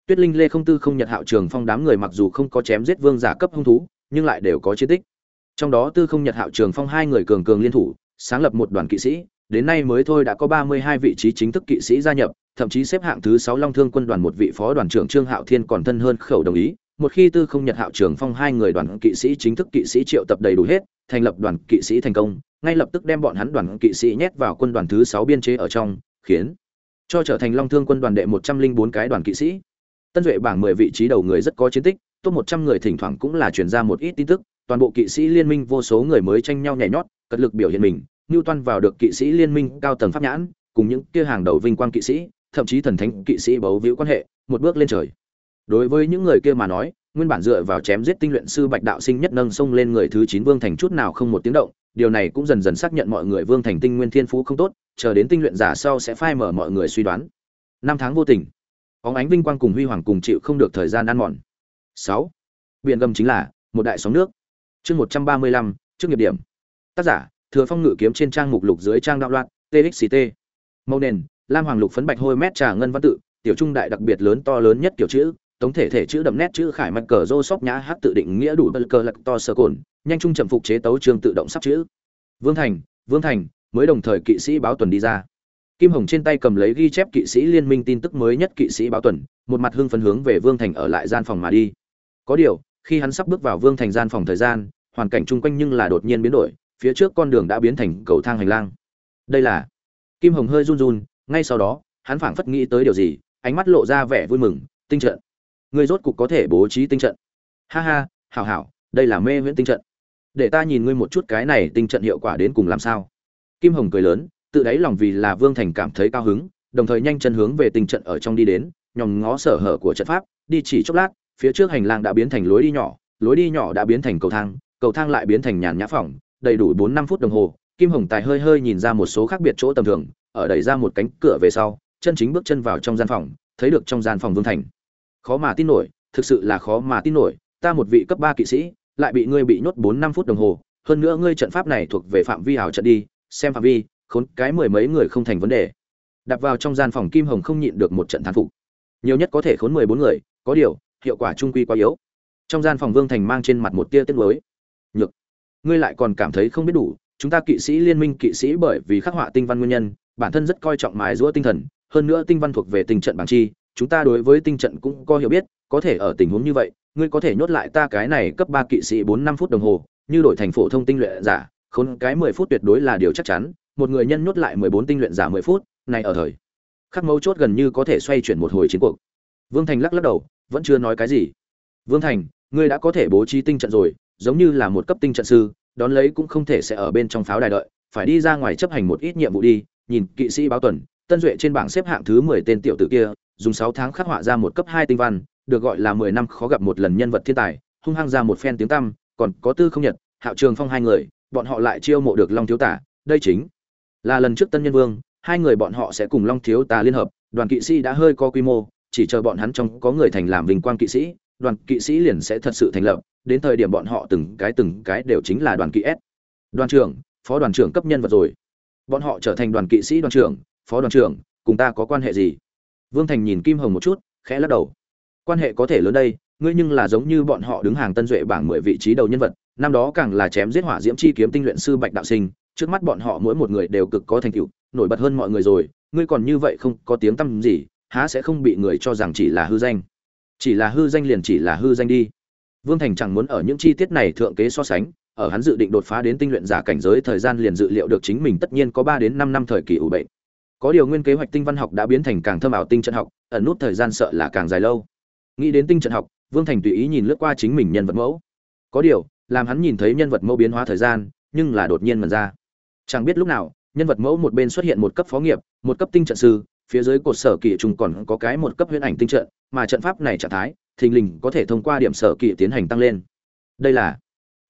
Tuyết linh lê không tư không nhật hạo trường phong đám người mặc dù không có chém giết vương giả cấp hung thú, nhưng lại đều có chiến tích. Trong đó tư không nhật hạo trường phong hai người cường cường liên thủ, sáng lập một đoàn kỵ sĩ đến nay mới thôi đã có ba mươi hai vị trí chính thức kỵ sĩ gia nhập, thậm chí xếp hạng thứ sáu long thương quân đoàn một vị phó đoàn trưởng trương hạo thiên còn thân hơn khẩu đồng ý. Một khi tư không nhật hạo trường phong hai người đoàn kỵ sĩ chính thức kỵ sĩ triệu tập đầy đủ hết, thành lập đoàn kỵ sĩ thành công, ngay lập tức đem bọn hắn đoàn kỵ sĩ nhét vào quân đoàn thứ sáu biên chế ở trong, khiến cho trở thành long thương quân đoàn đệ một trăm linh bốn cái đoàn kỵ sĩ. Tân duệ bảng mười vị trí đầu người rất có chiến tích, top một trăm người thỉnh thoảng cũng là truyền ra một ít tin tức, toàn bộ kỵ sĩ liên minh vô số người mới tranh nhau nhảy nhót, cật lực biểu hiện mình ngưu toan vào được kỵ sĩ liên minh cao tầng pháp nhãn, cùng những kia hàng đầu vinh quang kỵ sĩ, thậm chí thần thánh kỵ sĩ bấu víu quan hệ, một bước lên trời. Đối với những người kia mà nói, nguyên bản dựa vào chém giết tinh luyện sư bạch đạo sinh nhất nâng sông lên người thứ chín vương thành chút nào không một tiếng động, điều này cũng dần dần xác nhận mọi người vương thành tinh nguyên thiên phú không tốt, chờ đến tinh luyện giả sau sẽ phai mở mọi người suy đoán. Năm tháng vô tình óng ánh vinh quang cùng huy hoàng cùng chịu không được thời gian ăn mòn. Sáu, biển gầm chính là một đại sóng nước. Chương một trăm ba mươi lăm, trước nghiệp điểm. Tác giả thừa phong ngự kiếm trên trang mục lục dưới trang đạo loạn txct màu nền, lam hoàng lục phấn bạch hôi mét trà ngân văn tự, tiểu trung đại đặc biệt lớn to lớn nhất kiểu chữ, tống thể thể chữ đậm nét chữ khải mạch cờ rô sóc nhã hát tự định nghĩa đủ bật cờ lật to sơ cồn, nhanh trung chậm phục chế tấu trường tự động sắp chữ. Vương thành vương thành, mới đồng thời kỵ sĩ báo tuần đi ra. Kim hồng trên tay cầm lấy ghi chép kỵ sĩ liên minh tin tức mới nhất kỵ sĩ báo tuần, một mặt hưng phấn hướng về vương thành ở lại gian phòng mà đi. Có điều, khi hắn sắp bước vào vương thành gian phòng thời gian, hoàn cảnh chung quanh nhưng là đột nhiên biến đổi phía trước con đường đã biến thành cầu thang hành lang. Đây là, kim hồng hơi run run, ngay sau đó, hắn phảng phất nghĩ tới điều gì, ánh mắt lộ ra vẻ vui mừng, tinh trận. Ngươi rốt cục có thể bố trí tinh trận. Ha ha, hảo hảo, đây là mê huyễn tinh trận. Để ta nhìn ngươi một chút cái này tinh trận hiệu quả đến cùng làm sao. Kim hồng cười lớn, tự đáy lòng vì là vương thành cảm thấy cao hứng, đồng thời nhanh chân hướng về tinh trận ở trong đi đến, nhòm ngó sở hở của trận pháp, đi chỉ chốc lát, phía trước hành lang đã biến thành lối đi nhỏ, lối đi nhỏ đã biến thành cầu thang cầu thang lại biến thành nhàn nhã phòng đầy đủ bốn năm phút đồng hồ, kim hồng tài hơi hơi nhìn ra một số khác biệt chỗ tầm thường, ở đẩy ra một cánh cửa về sau, chân chính bước chân vào trong gian phòng, thấy được trong gian phòng vương thành. Khó mà tin nổi, thực sự là khó mà tin nổi, ta một vị cấp ba kỵ sĩ, lại bị ngươi bị nhốt bốn năm phút đồng hồ, hơn nữa ngươi trận pháp này thuộc về phạm vi hảo trận đi, xem phạm vi, khốn cái mười mấy người không thành vấn đề. Đặt vào trong gian phòng kim hồng không nhịn được một trận thán phục. Nhiều nhất có thể khốn mười bốn người, có điều, hiệu quả trung quy quá yếu. Trong gian phòng vương thành mang trên mặt một tia tiếc nuối. Nhược ngươi lại còn cảm thấy không biết đủ, chúng ta kỵ sĩ liên minh kỵ sĩ bởi vì khắc họa tinh văn nguyên nhân, bản thân rất coi trọng mài giũa tinh thần, hơn nữa tinh văn thuộc về tình trận bằng chi, chúng ta đối với tinh trận cũng có hiểu biết, có thể ở tình huống như vậy, ngươi có thể nhốt lại ta cái này cấp ba kỵ sĩ bốn năm phút đồng hồ, như đổi thành phổ thông tinh luyện giả, khốn cái mười phút tuyệt đối là điều chắc chắn, một người nhân nhốt lại mười bốn tinh luyện giả mười phút, này ở thời khắc mấu chốt gần như có thể xoay chuyển một hồi chiến cuộc. Vương thành lắc lắc đầu, vẫn chưa nói cái gì. Vương thành, ngươi đã có thể bố trí tinh trận rồi giống như là một cấp tinh trận sư, đón lấy cũng không thể sẽ ở bên trong pháo đài đợi, phải đi ra ngoài chấp hành một ít nhiệm vụ đi, nhìn kỵ sĩ báo tuần, tân duệ trên bảng xếp hạng thứ mười tên tiểu tử kia, dùng sáu tháng khắc họa ra một cấp hai tinh văn, được gọi là mười năm khó gặp một lần nhân vật thiên tài, hung hăng ra một phen tiếng tăm, còn có tư không nhật, hạo trường phong hai người, bọn họ lại chiêu mộ được long thiếu tả đây chính là lần trước tân nhân vương, hai người bọn họ sẽ cùng long thiếu tả liên hợp, đoàn kỵ sĩ đã hơi có quy mô, chỉ chờ bọn hắn trong có người thành làm vinh quang kỵ sĩ, đoàn kỵ sĩ liền sẽ thật sự thành lập đến thời điểm bọn họ từng cái từng cái đều chính là đoàn kỵ S. Đoàn trưởng, phó đoàn trưởng cấp nhân vật rồi. Bọn họ trở thành đoàn kỵ sĩ đoàn trưởng, phó đoàn trưởng, cùng ta có quan hệ gì? Vương Thành nhìn Kim Hồng một chút, khẽ lắc đầu. Quan hệ có thể lớn đây, ngươi nhưng là giống như bọn họ đứng hàng tân duệ bảng mười vị trí đầu nhân vật, năm đó càng là chém giết hỏa diễm chi kiếm tinh luyện sư Bạch đạo sinh, trước mắt bọn họ mỗi một người đều cực có thành tựu, nổi bật hơn mọi người rồi, ngươi còn như vậy không có tiếng tăm gì, há sẽ không bị người cho rằng chỉ là hư danh. Chỉ là hư danh liền chỉ là hư danh đi. Vương Thành chẳng muốn ở những chi tiết này thượng kế so sánh, ở hắn dự định đột phá đến tinh luyện giả cảnh giới thời gian liền dự liệu được chính mình tất nhiên có 3 đến 5 năm thời kỳ ủ bệnh. Có điều nguyên kế hoạch tinh văn học đã biến thành càng thâm ảo tinh trận học, ẩn nút thời gian sợ là càng dài lâu. Nghĩ đến tinh trận học, Vương Thành tùy ý nhìn lướt qua chính mình nhân vật mẫu. có điều làm hắn nhìn thấy nhân vật mẫu biến hóa thời gian nhưng là đột nhiên mần ra chẳng biết lúc nào nhân vật mẫu một bên xuất hiện một cấp phó nghiệp một cấp tinh trận sư phía dưới cột sở kỵ trùng còn có cái một cấp huyền ảnh tinh trận mà trận pháp này trạng thái thình lình có thể thông qua điểm sở kỵ tiến hành tăng lên. Đây là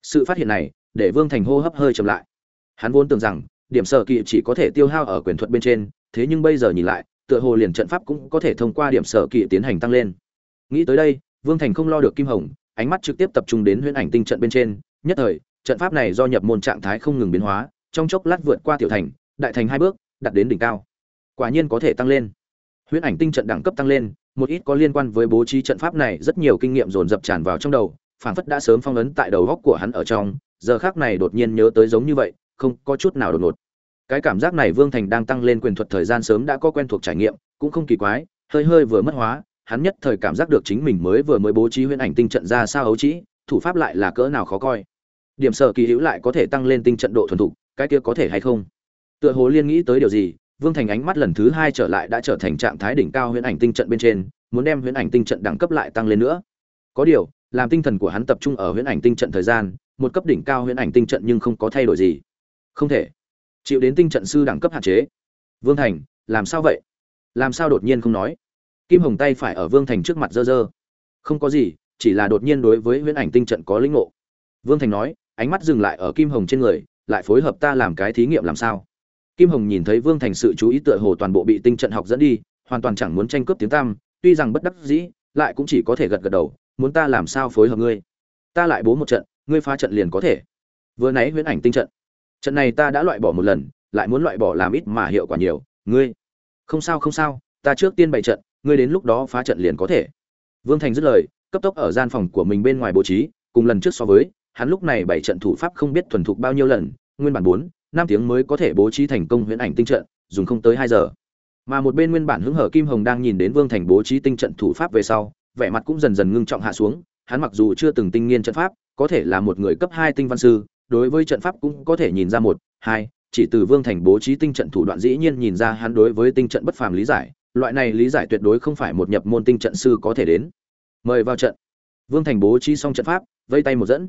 sự phát hiện này, để vương thành hô hấp hơi chậm lại. Hắn vốn tưởng rằng, điểm sở kỵ chỉ có thể tiêu hao ở quyền thuật bên trên, thế nhưng bây giờ nhìn lại, tựa hồ liền trận pháp cũng có thể thông qua điểm sở kỵ tiến hành tăng lên. Nghĩ tới đây, vương thành không lo được kim hồng, ánh mắt trực tiếp tập trung đến huyễn ảnh tinh trận bên trên, nhất thời, trận pháp này do nhập môn trạng thái không ngừng biến hóa, trong chốc lát vượt qua tiểu thành, đại thành hai bước đặt đến đỉnh cao. Quả nhiên có thể tăng lên. Huyễn ảnh tinh trận đẳng cấp tăng lên một ít có liên quan với bố trí trận pháp này rất nhiều kinh nghiệm dồn dập tràn vào trong đầu, phảng phất đã sớm phong ấn tại đầu góc của hắn ở trong, giờ khác này đột nhiên nhớ tới giống như vậy, không có chút nào đột ngột. Cái cảm giác này vương thành đang tăng lên quyền thuật thời gian sớm đã có quen thuộc trải nghiệm, cũng không kỳ quái, hơi hơi vừa mất hóa, hắn nhất thời cảm giác được chính mình mới vừa mới bố trí huyễn ảnh tinh trận ra sao ấu trĩ, thủ pháp lại là cỡ nào khó coi. Điểm sở kỳ hữu lại có thể tăng lên tinh trận độ thuần thục, cái kia có thể hay không? Tựa hồ liên nghĩ tới điều gì vương thành ánh mắt lần thứ hai trở lại đã trở thành trạng thái đỉnh cao huyễn ảnh tinh trận bên trên, muốn đem huyễn ảnh tinh trận đẳng cấp lại tăng lên nữa. Có điều, làm tinh thần của hắn tập trung ở huyễn ảnh tinh trận thời gian, một cấp đỉnh cao huyễn ảnh tinh trận nhưng không có thay đổi gì. Không thể. Chịu đến tinh trận sư đẳng cấp hạn chế. Vương thành, làm sao vậy? Làm sao đột nhiên không nói? Kim hồng tay phải ở vương thành trước mặt giơ giơ. không có gì, chỉ là đột nhiên đối với huyễn ảnh tinh trận có lĩnh ngộ. Vương thành nói, ánh mắt dừng lại ở kim hồng trên người, lại phối hợp ta làm cái thí nghiệm làm sao? Kim hồng nhìn thấy vương thành sự chú ý tựa hồ toàn bộ bị tinh trận học dẫn đi hoàn toàn chẳng muốn tranh cướp tiếng tăm, tuy rằng bất đắc dĩ lại cũng chỉ có thể gật gật đầu muốn ta làm sao phối hợp ngươi? Ta lại bố một trận ngươi phá trận liền có thể. Vừa nãy huyễn ảnh tinh trận trận này ta đã loại bỏ một lần lại muốn loại bỏ làm ít mà hiệu quả nhiều ngươi? Không sao không sao ta trước tiên bày trận ngươi đến lúc đó phá trận liền có thể. Vương thành dứt lời cấp tốc ở gian phòng của mình bên ngoài bố trí cùng lần trước so với hắn lúc này bày trận thủ pháp không biết thuần thục bao nhiêu lần nguyên bản 4, năm tiếng mới có thể bố trí thành công huyễn ảnh tinh trận, dùng không tới hai giờ. Mà một bên nguyên bản hứng hở kim hồng đang nhìn đến vương thành bố trí tinh trận thủ pháp về sau, vẻ mặt cũng dần dần ngưng trọng hạ xuống, hắn mặc dù chưa từng tinh nghiên trận pháp, có thể là một người cấp hai tinh văn sư, đối với trận pháp cũng có thể nhìn ra một, hai, chỉ từ vương thành bố trí tinh trận thủ đoạn dĩ nhiên nhìn ra hắn đối với tinh trận bất phàm lý giải, loại này lý giải tuyệt đối không phải một nhập môn tinh trận sư có thể đến. Mời vào trận. Vương thành bố trí xong trận pháp, vây tay một dẫn.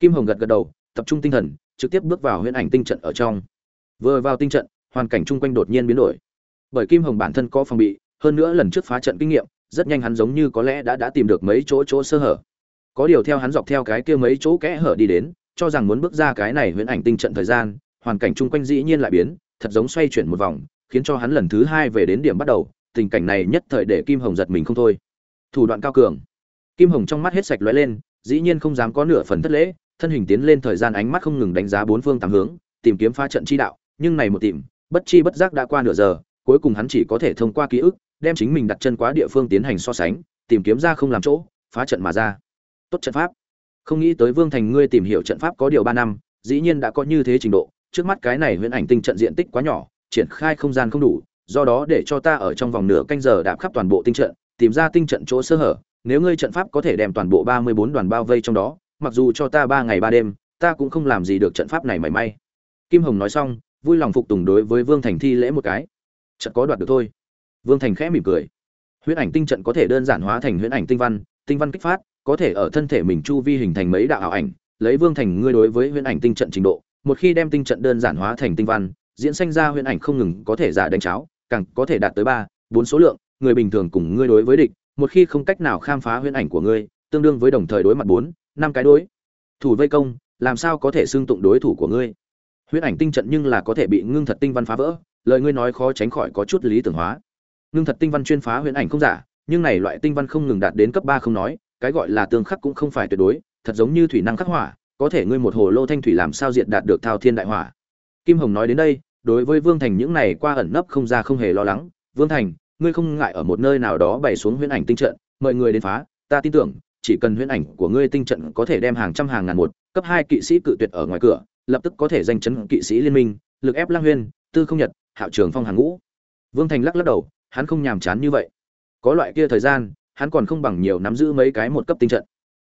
Kim hồng gật gật đầu, tập trung tinh thần trực tiếp bước vào huyễn ảnh tinh trận ở trong. Vừa vào tinh trận, hoàn cảnh chung quanh đột nhiên biến đổi. Bởi kim hồng bản thân có phòng bị, hơn nữa lần trước phá trận kinh nghiệm, rất nhanh hắn giống như có lẽ đã đã tìm được mấy chỗ chỗ sơ hở. Có điều theo hắn dọc theo cái kia mấy chỗ kẽ hở đi đến, cho rằng muốn bước ra cái này huyễn ảnh tinh trận thời gian, hoàn cảnh chung quanh dĩ nhiên lại biến, thật giống xoay chuyển một vòng, khiến cho hắn lần thứ hai về đến điểm bắt đầu, tình cảnh này nhất thời để kim hồng giật mình không thôi. Thủ đoạn cao cường. Kim hồng trong mắt hết sạch lóe lên, dĩ nhiên không dám có nửa phần thất lễ thân hình tiến lên thời gian ánh mắt không ngừng đánh giá bốn phương tám hướng, tìm kiếm phá trận chi đạo, nhưng này một tìm, bất chi bất giác đã qua nửa giờ, cuối cùng hắn chỉ có thể thông qua ký ức, đem chính mình đặt chân quá địa phương tiến hành so sánh, tìm kiếm ra không làm chỗ, phá trận mà ra. Tốt trận pháp. Không nghĩ tới vương thành ngươi tìm hiểu trận pháp có điều ba năm, dĩ nhiên đã có như thế trình độ, trước mắt cái này huyền ảnh tinh trận diện tích quá nhỏ, triển khai không gian không đủ, do đó để cho ta ở trong vòng nửa canh giờ đạp khắp toàn bộ tinh trận, tìm ra tinh trận chỗ sơ hở, nếu ngươi trận pháp có thể đem toàn bộ ba mươi bốn đoàn bao vây trong đó mặc dù cho ta ba ngày ba đêm, ta cũng không làm gì được trận pháp này mảy may. Kim hồng nói xong, vui lòng phục tùng đối với vương thành thi lễ một cái. Trận có đoạt được thôi. Vương thành khẽ mỉm cười. Huyễn ảnh tinh trận có thể đơn giản hóa thành huyễn ảnh tinh văn tinh văn kích phát, có thể ở thân thể mình chu vi hình thành mấy đạo ảo ảnh, lấy vương thành ngươi đối với huyễn ảnh tinh trận trình độ, một khi đem tinh trận đơn giản hóa thành tinh văn, diễn sinh ra huyễn ảnh không ngừng có thể giả đánh cháo, càng có thể đạt tới ba, bốn số lượng, người bình thường cùng ngươi đối với địch, một khi không cách nào khám phá huyễn ảnh của ngươi, tương đương với đồng thời đối mặt bốn năm cái đối. Thủ vây công, làm sao có thể xưng tụng đối thủ của ngươi? Huyễn ảnh tinh trận nhưng là có thể bị ngưng thật tinh văn phá vỡ, lời ngươi nói khó tránh khỏi có chút lý tưởng hóa. Ngưng thật tinh văn chuyên phá huyễn ảnh không giả, nhưng này loại tinh văn không ngừng đạt đến cấp ba không nói, cái gọi là tương khắc cũng không phải tuyệt đối, thật giống như thủy năng khắc hỏa, có thể ngươi một hồ lô thanh thủy làm sao diện đạt được thao thiên đại hỏa. Kim hồng nói đến đây, đối với vương thành những này qua ẩn nấp không ra không hề lo lắng, vương thành, ngươi không ngại ở một nơi nào đó bày xuống huyễn ảnh tinh trận, mời người đến phá, ta tin tưởng chỉ cần huyễn ảnh của ngươi tinh trận có thể đem hàng trăm hàng ngàn một, cấp hai kỵ sĩ cự tuyệt ở ngoài cửa, lập tức có thể danh chấn kỵ sĩ liên minh, lực ép lang huyên, tư không nhật, hạo trường phong hàng ngũ. Vương thành lắc lắc đầu, hắn không nhàm chán như vậy. Có loại kia thời gian, hắn còn không bằng nhiều nắm giữ mấy cái một cấp tinh trận.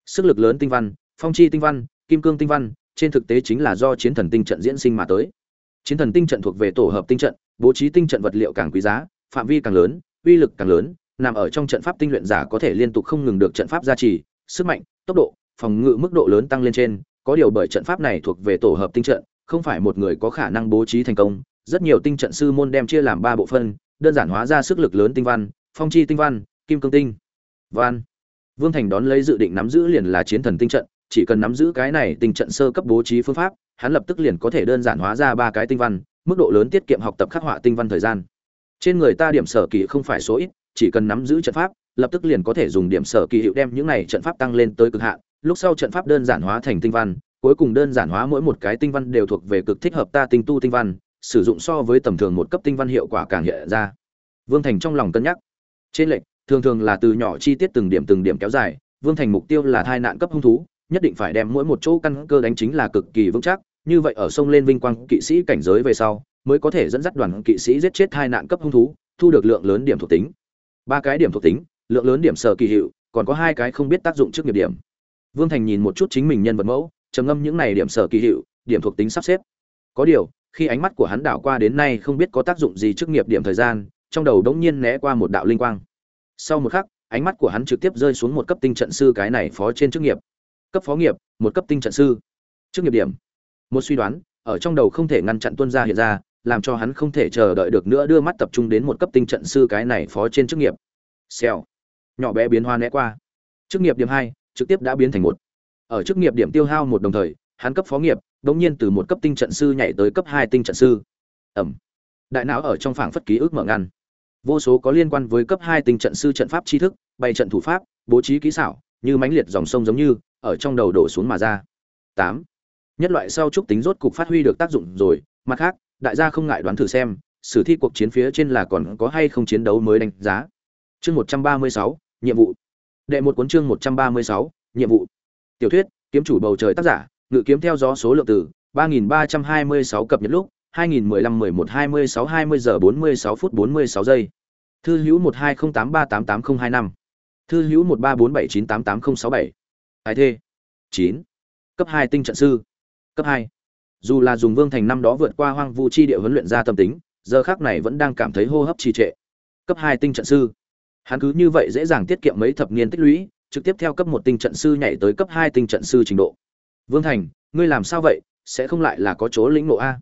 Sức lực lớn tinh văn, phong chi tinh văn, kim cương tinh văn, trên thực tế chính là do chiến thần tinh trận diễn sinh mà tới. Chiến thần tinh trận thuộc về tổ hợp tinh trận, bố trí tinh trận vật liệu càng quý giá, phạm vi càng lớn, uy lực càng lớn nằm ở trong trận pháp tinh luyện giả có thể liên tục không ngừng được trận pháp gia trì, sức mạnh, tốc độ, phòng ngự mức độ lớn tăng lên trên. Có điều bởi trận pháp này thuộc về tổ hợp tinh trận, không phải một người có khả năng bố trí thành công. Rất nhiều tinh trận sư môn đem chia làm ba bộ phân, đơn giản hóa ra sức lực lớn tinh văn, phong chi tinh văn, kim cương tinh, văn. Vương thành đón lấy dự định nắm giữ liền là chiến thần tinh trận, chỉ cần nắm giữ cái này tinh trận sơ cấp bố trí phương pháp, hắn lập tức liền có thể đơn giản hóa ra ba cái tinh văn, mức độ lớn tiết kiệm học tập khắc họa tinh văn thời gian. Trên người ta điểm sở kỳ không phải số ít chỉ cần nắm giữ trận pháp, lập tức liền có thể dùng điểm sở kỳ hiệu đem những này trận pháp tăng lên tới cực hạn. Lúc sau trận pháp đơn giản hóa thành tinh văn, cuối cùng đơn giản hóa mỗi một cái tinh văn đều thuộc về cực thích hợp ta tinh tu tinh văn, sử dụng so với tầm thường một cấp tinh văn hiệu quả càng hiện ra. Vương thành trong lòng cân nhắc. Trên lệnh thường thường là từ nhỏ chi tiết từng điểm từng điểm kéo dài, vương thành mục tiêu là thai nạn cấp hung thú, nhất định phải đem mỗi một chỗ căn cơ đánh chính là cực kỳ vững chắc, như vậy ở sông lên vinh quang kỵ sĩ cảnh giới về sau, mới có thể dẫn dắt đoàn kỵ sĩ giết chết hai nạn cấp hung thú, thu được lượng lớn điểm thuộc tính ba cái điểm thuộc tính, lượng lớn điểm sở kỳ hiệu, còn có hai cái không biết tác dụng trước nghiệp điểm. Vương thành nhìn một chút chính mình nhân vật mẫu, trầm ngâm những này điểm sở kỳ hiệu, điểm thuộc tính sắp xếp. Có điều, khi ánh mắt của hắn đảo qua đến nay không biết có tác dụng gì trước nghiệp điểm thời gian, trong đầu đống nhiên né qua một đạo linh quang. Sau một khắc, ánh mắt của hắn trực tiếp rơi xuống một cấp tinh trận sư cái này phó trên chức nghiệp. Cấp phó nghiệp, một cấp tinh trận sư. Chức nghiệp điểm. Một suy đoán, ở trong đầu không thể ngăn chặn tuân ra hiện ra làm cho hắn không thể chờ đợi được nữa đưa mắt tập trung đến một cấp tinh trận sư cái này phó trên chức nghiệp. Xèo. Nhỏ bé biến hoa né qua. Chức nghiệp điểm hai, trực tiếp đã biến thành một. Ở chức nghiệp điểm tiêu hao một đồng thời, hắn cấp phó nghiệp, đống nhiên từ một cấp tinh trận sư nhảy tới cấp hai tinh trận sư. Ẩm. Đại não ở trong phảng phất ký ức mở ngăn. Vô số có liên quan với cấp hai tinh trận sư trận pháp tri thức, bày trận thủ pháp, bố trí kỹ xảo, như mãnh liệt dòng sông giống như, ở trong đầu đổ xuống mà ra. Tám. Nhất loại sau trúc tính rốt cục phát huy được tác dụng rồi, mặt khác đại gia không ngại đoán thử xem, sử thi cuộc chiến phía trên là còn có hay không chiến đấu mới đánh giá. Chương một trăm ba mươi sáu, nhiệm vụ. Đệ một cuốn chương một trăm ba mươi sáu, nhiệm vụ. Tiểu thuyết, kiếm chủ bầu trời tác giả, ngự kiếm theo gió số lượng từ ba nghìn ba trăm hai mươi sáu cập nhật lúc, hai nghìn mười lăm mười một hai mươi sáu hai mươi giờ bốn mươi sáu phút bốn mươi sáu giây. Thư hữu một hai không tám ba tám tám không hai năm. Thư hữu một ba bốn bảy chín tám tám không sáu bảy. Thái thê, chín. Cấp hai tinh trận sư. Cấp hai dù là dùng vương thành năm đó vượt qua hoang vu chi địa huấn luyện ra tâm tính, giờ khác này vẫn đang cảm thấy hô hấp trì trệ. Cấp hai tinh trận sư. Hắn cứ như vậy dễ dàng tiết kiệm mấy thập niên tích lũy, trực tiếp theo cấp một tinh trận sư nhảy tới cấp hai tinh trận sư trình độ. Vương thành, ngươi làm sao vậy? Sẽ không lại là có chỗ lĩnh ngộ a?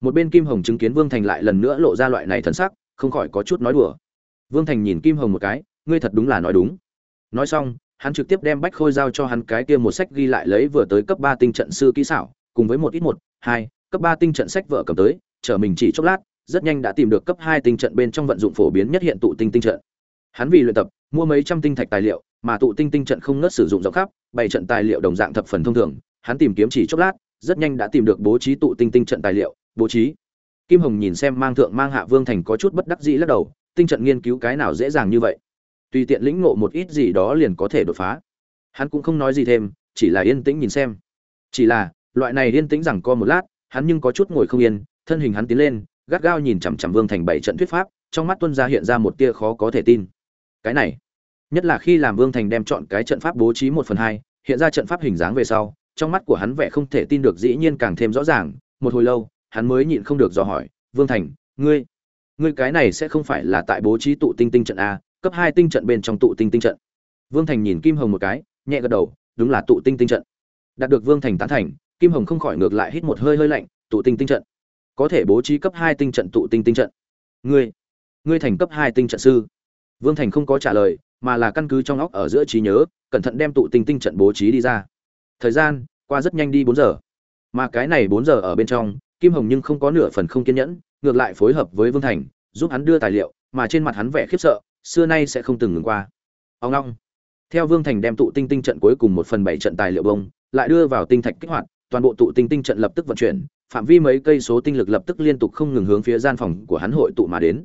Một bên kim hồng chứng kiến vương thành lại lần nữa lộ ra loại này thân sắc, không khỏi có chút nói đùa. Vương thành nhìn kim hồng một cái, ngươi thật đúng là nói đúng. Nói xong, hắn trực tiếp đem bách khôi giao cho hắn cái kia một sách ghi lại lấy vừa tới cấp ba tinh trận sư kỹ xảo, cùng với một ít một hai, cấp ba tinh trận sách vợ cầm tới, chờ mình chỉ chốc lát, rất nhanh đã tìm được cấp hai tinh trận bên trong vận dụng phổ biến nhất hiện tụ tinh tinh trận. Hắn vì luyện tập, mua mấy trăm tinh thạch tài liệu, mà tụ tinh tinh trận không ngớt sử dụng rộng khắp bảy trận tài liệu đồng dạng thập phần thông thường. Hắn tìm kiếm chỉ chốc lát, rất nhanh đã tìm được bố trí tụ tinh tinh trận tài liệu, bố trí. Kim hồng nhìn xem mang thượng mang hạ vương thành có chút bất đắc dĩ lắc đầu, tinh trận nghiên cứu cái nào dễ dàng như vậy? Tùy tiện lĩnh ngộ một ít gì đó liền có thể đột phá. Hắn cũng không nói gì thêm, chỉ là yên tĩnh nhìn xem. Chỉ là loại này yên tĩnh rằng co một lát, hắn nhưng có chút ngồi không yên, thân hình hắn tiến lên, gắt gao nhìn chằm chằm vương thành bảy trận thuyết pháp, trong mắt tuân ra hiện ra một tia khó có thể tin. Cái này, nhất là khi làm vương thành đem chọn cái trận pháp bố trí một phần hai, hiện ra trận pháp hình dáng về sau, trong mắt của hắn vẻ không thể tin được dĩ nhiên càng thêm rõ ràng, một hồi lâu, hắn mới nhịn không được dò hỏi, vương thành, ngươi ngươi cái này sẽ không phải là tại bố trí tụ tinh tinh trận a, cấp hai tinh trận bên trong tụ tinh tinh trận? Vương thành nhìn kim hồng một cái, nhẹ gật đầu, đúng là tụ tinh tinh trận. Đạt được vương thành tán thành kim hồng không khỏi ngược lại hít một hơi hơi lạnh, tụ tinh tinh trận. Có thể bố trí cấp hai tinh trận tụ tinh tinh trận. Ngươi ngươi thành cấp hai tinh trận sư. Vương thành không có trả lời, mà là căn cứ trong óc ở giữa trí nhớ, cẩn thận đem tụ tinh tinh trận bố trí đi ra. Thời gian, qua rất nhanh đi bốn giờ. Mà cái này bốn giờ ở bên trong, kim hồng nhưng không có nửa phần không kiên nhẫn, ngược lại phối hợp với vương thành, giúp hắn đưa tài liệu, mà trên mặt hắn vẻ khiếp sợ, xưa nay sẽ không từng ngừng qua. Ông long. Theo vương thành đem tụ tinh tinh trận cuối cùng một phần bảy trận tài liệu bông, lại đưa vào tinh thạch kích hoạt toàn bộ tụ tinh tinh trận lập tức vận chuyển, phạm vi mấy cây số tinh lực lập tức liên tục không ngừng hướng phía gian phòng của hắn hội tụ mà đến.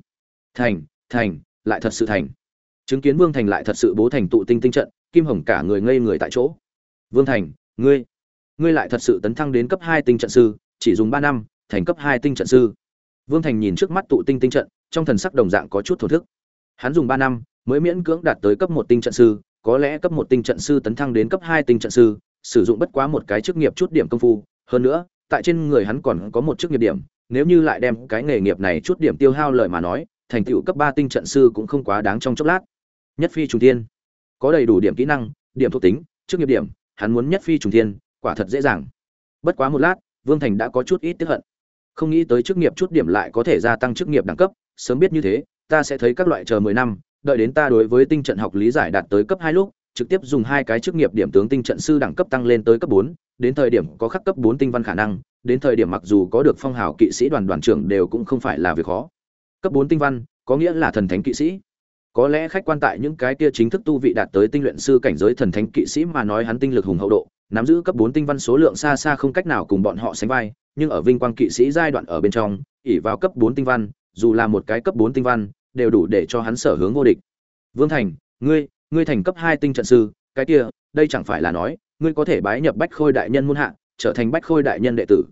Thành thành, lại thật sự thành. Chứng kiến vương thành lại thật sự bố thành tụ tinh tinh trận, kim hồng cả người ngây người tại chỗ. Vương thành, ngươi ngươi lại thật sự tấn thăng đến cấp hai tinh trận sư, chỉ dùng ba năm, thành cấp hai tinh trận sư. Vương thành nhìn trước mắt tụ tinh tinh trận, trong thần sắc đồng dạng có chút thổ thức. Hắn dùng ba năm, mới miễn cưỡng đạt tới cấp một tinh trận sư, có lẽ cấp một tinh trận sư tấn thăng đến cấp hai tinh trận sư sử dụng bất quá một cái chức nghiệp chút điểm công phu. Hơn nữa tại trên người hắn còn có một chức nghiệp điểm nếu như lại đem cái nghề nghiệp này chút điểm tiêu hao lời mà nói thành tựu cấp ba tinh trận sư cũng không quá đáng trong chốc lát. Nhất phi trùng thiên, có đầy đủ điểm kỹ năng điểm thuộc tính chức nghiệp điểm hắn muốn nhất phi trùng thiên quả thật dễ dàng. Bất quá một lát vương thành đã có chút ít tiếp hận. Không nghĩ tới chức nghiệp chút điểm lại có thể gia tăng chức nghiệp đẳng cấp sớm biết như thế ta sẽ thấy các loại chờ mười năm đợi đến ta đối với tinh trận học lý giải đạt tới cấp hai lúc trực tiếp dùng hai cái chức nghiệp điểm tướng tinh trận sư đẳng cấp tăng lên tới cấp bốn, đến thời điểm có khắc cấp bốn tinh văn khả năng, đến thời điểm mặc dù có được phong hào kỵ sĩ đoàn đoàn trưởng đều cũng không phải là việc khó. Cấp bốn tinh văn, có nghĩa là thần thánh kỵ sĩ. Có lẽ khách quan tại những cái kia chính thức tu vị đạt tới tinh luyện sư cảnh giới thần thánh kỵ sĩ mà nói hắn tinh lực hùng hậu độ, nắm giữ cấp bốn tinh văn số lượng xa xa không cách nào cùng bọn họ sánh vai, nhưng ở vinh quang kỵ sĩ giai đoạn ở bên trong, ỷ vào cấp bốn tinh văn, dù là một cái cấp bốn tinh văn, đều đủ để cho hắn sở hướng vô địch. Vương thành, ngươi ngươi thành cấp hai tinh trận sư, cái kia, đây chẳng phải là nói, ngươi có thể bái nhập bách khôi đại nhân muôn hạ, trở thành bách khôi đại nhân đệ tử.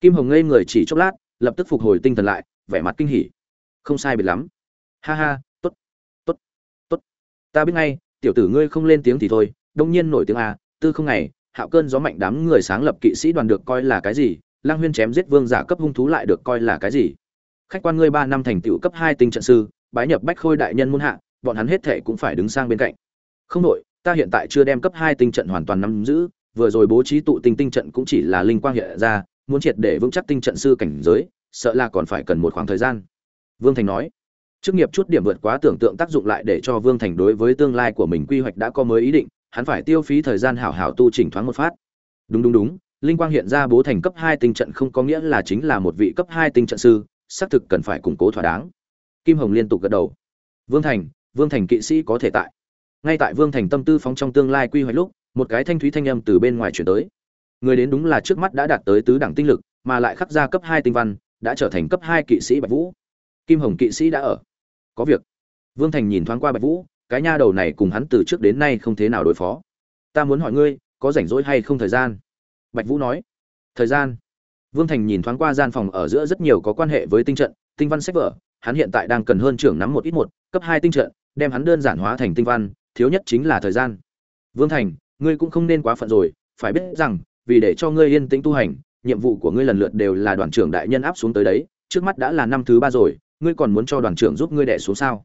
Kim hồng ngây người chỉ chốc lát, lập tức phục hồi tinh thần lại, vẻ mặt kinh hỉ. Không sai biệt lắm. Ha ha, tốt tốt tốt. Ta biết ngay, tiểu tử ngươi không lên tiếng thì thôi, đông nhiên nổi tiếng à? tư không ngày, hạo cơn gió mạnh đám người sáng lập kỵ sĩ đoàn được coi là cái gì lang huyên chém giết vương giả cấp hung thú lại được coi là cái gì. Khách quan ngươi ba năm thành tựu cấp hai tinh trận sư, bái nhập bách khôi đại nhân muôn hạ bọn hắn hết thệ cũng phải đứng sang bên cạnh. Không đổi, ta hiện tại chưa đem cấp hai tinh trận hoàn toàn nắm giữ vừa rồi bố trí tụ tinh tinh trận cũng chỉ là linh quang hiện ra muốn triệt để vững chắc tinh trận sư cảnh giới sợ là còn phải cần một khoảng thời gian. Vương thành nói. Chức nghiệp chút điểm vượt quá tưởng tượng tác dụng lại để cho vương thành đối với tương lai của mình quy hoạch đã có mới ý định hắn phải tiêu phí thời gian hảo hảo tu chỉnh thoáng một phát. Đúng đúng đúng linh quang hiện ra bố thành cấp hai tinh trận không có nghĩa là chính là một vị cấp hai tinh trận sư xác thực cần phải củng cố thỏa đáng. Kim hồng liên tục gật đầu. Vương thành vương thành kỵ sĩ có thể tại. Ngay tại vương thành tâm tư phóng trong tương lai quy hoạch lúc, một cái thanh thúy thanh âm từ bên ngoài chuyển tới. Người đến đúng là trước mắt đã đạt tới tứ đẳng tinh lực, mà lại khắc ra cấp hai tinh văn, đã trở thành cấp hai kỵ sĩ bạch vũ. Kim hồng kỵ sĩ đã ở. Có việc. Vương thành nhìn thoáng qua bạch vũ, cái nha đầu này cùng hắn từ trước đến nay không thế nào đối phó. Ta muốn hỏi ngươi, có rảnh rỗi hay không thời gian? Bạch vũ nói. Thời gian. Vương thành nhìn thoáng qua gian phòng ở giữa rất nhiều có quan hệ với tinh trận, tinh văn sách vở hắn hiện tại đang cần hơn trưởng nắm một ít một, cấp hai tinh trận, đem hắn đơn giản hóa thành tinh văn, thiếu nhất chính là thời gian. Vương thành, ngươi cũng không nên quá phận rồi, phải biết rằng, vì để cho ngươi yên tĩnh tu hành, nhiệm vụ của ngươi lần lượt đều là đoàn trưởng đại nhân áp xuống tới đấy, trước mắt đã là năm thứ ba rồi, ngươi còn muốn cho đoàn trưởng giúp ngươi đẻ xuống sao?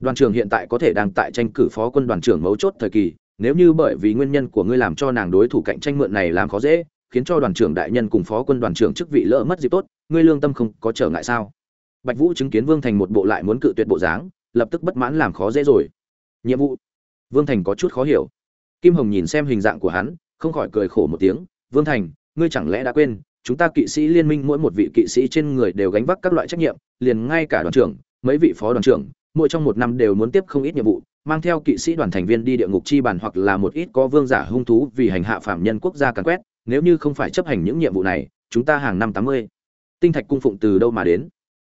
Đoàn trưởng hiện tại có thể đang tại tranh cử phó quân đoàn trưởng mấu chốt thời kỳ, nếu như bởi vì nguyên nhân của ngươi làm cho nàng đối thủ cạnh tranh mượn này làm khó dễ, khiến cho đoàn trưởng đại nhân cùng phó quân đoàn trưởng chức vị lỡ mất dịp tốt, ngươi lương tâm không có trở ngại sao? Bạch vũ chứng kiến vương thành một bộ lại muốn cự tuyệt bộ dáng, lập tức bất mãn làm khó dễ rồi. Nhiệm vụ. Vương thành có chút khó hiểu. Kim hồng nhìn xem hình dạng của hắn, không khỏi cười khổ một tiếng. Vương thành, ngươi chẳng lẽ đã quên, chúng ta kỵ sĩ liên minh mỗi một vị kỵ sĩ trên người đều gánh vác các loại trách nhiệm, liền ngay cả đoàn trưởng, mấy vị phó đoàn trưởng, mỗi trong một năm đều muốn tiếp không ít nhiệm vụ, mang theo kỵ sĩ đoàn thành viên đi địa ngục chi bản hoặc là một ít có vương giả hung thú vì hành hạ phạm nhân quốc gia càn quét, nếu như không phải chấp hành những nhiệm vụ này, chúng ta hàng năm tám mươi. Tinh thạch cung phụng từ đâu mà đến?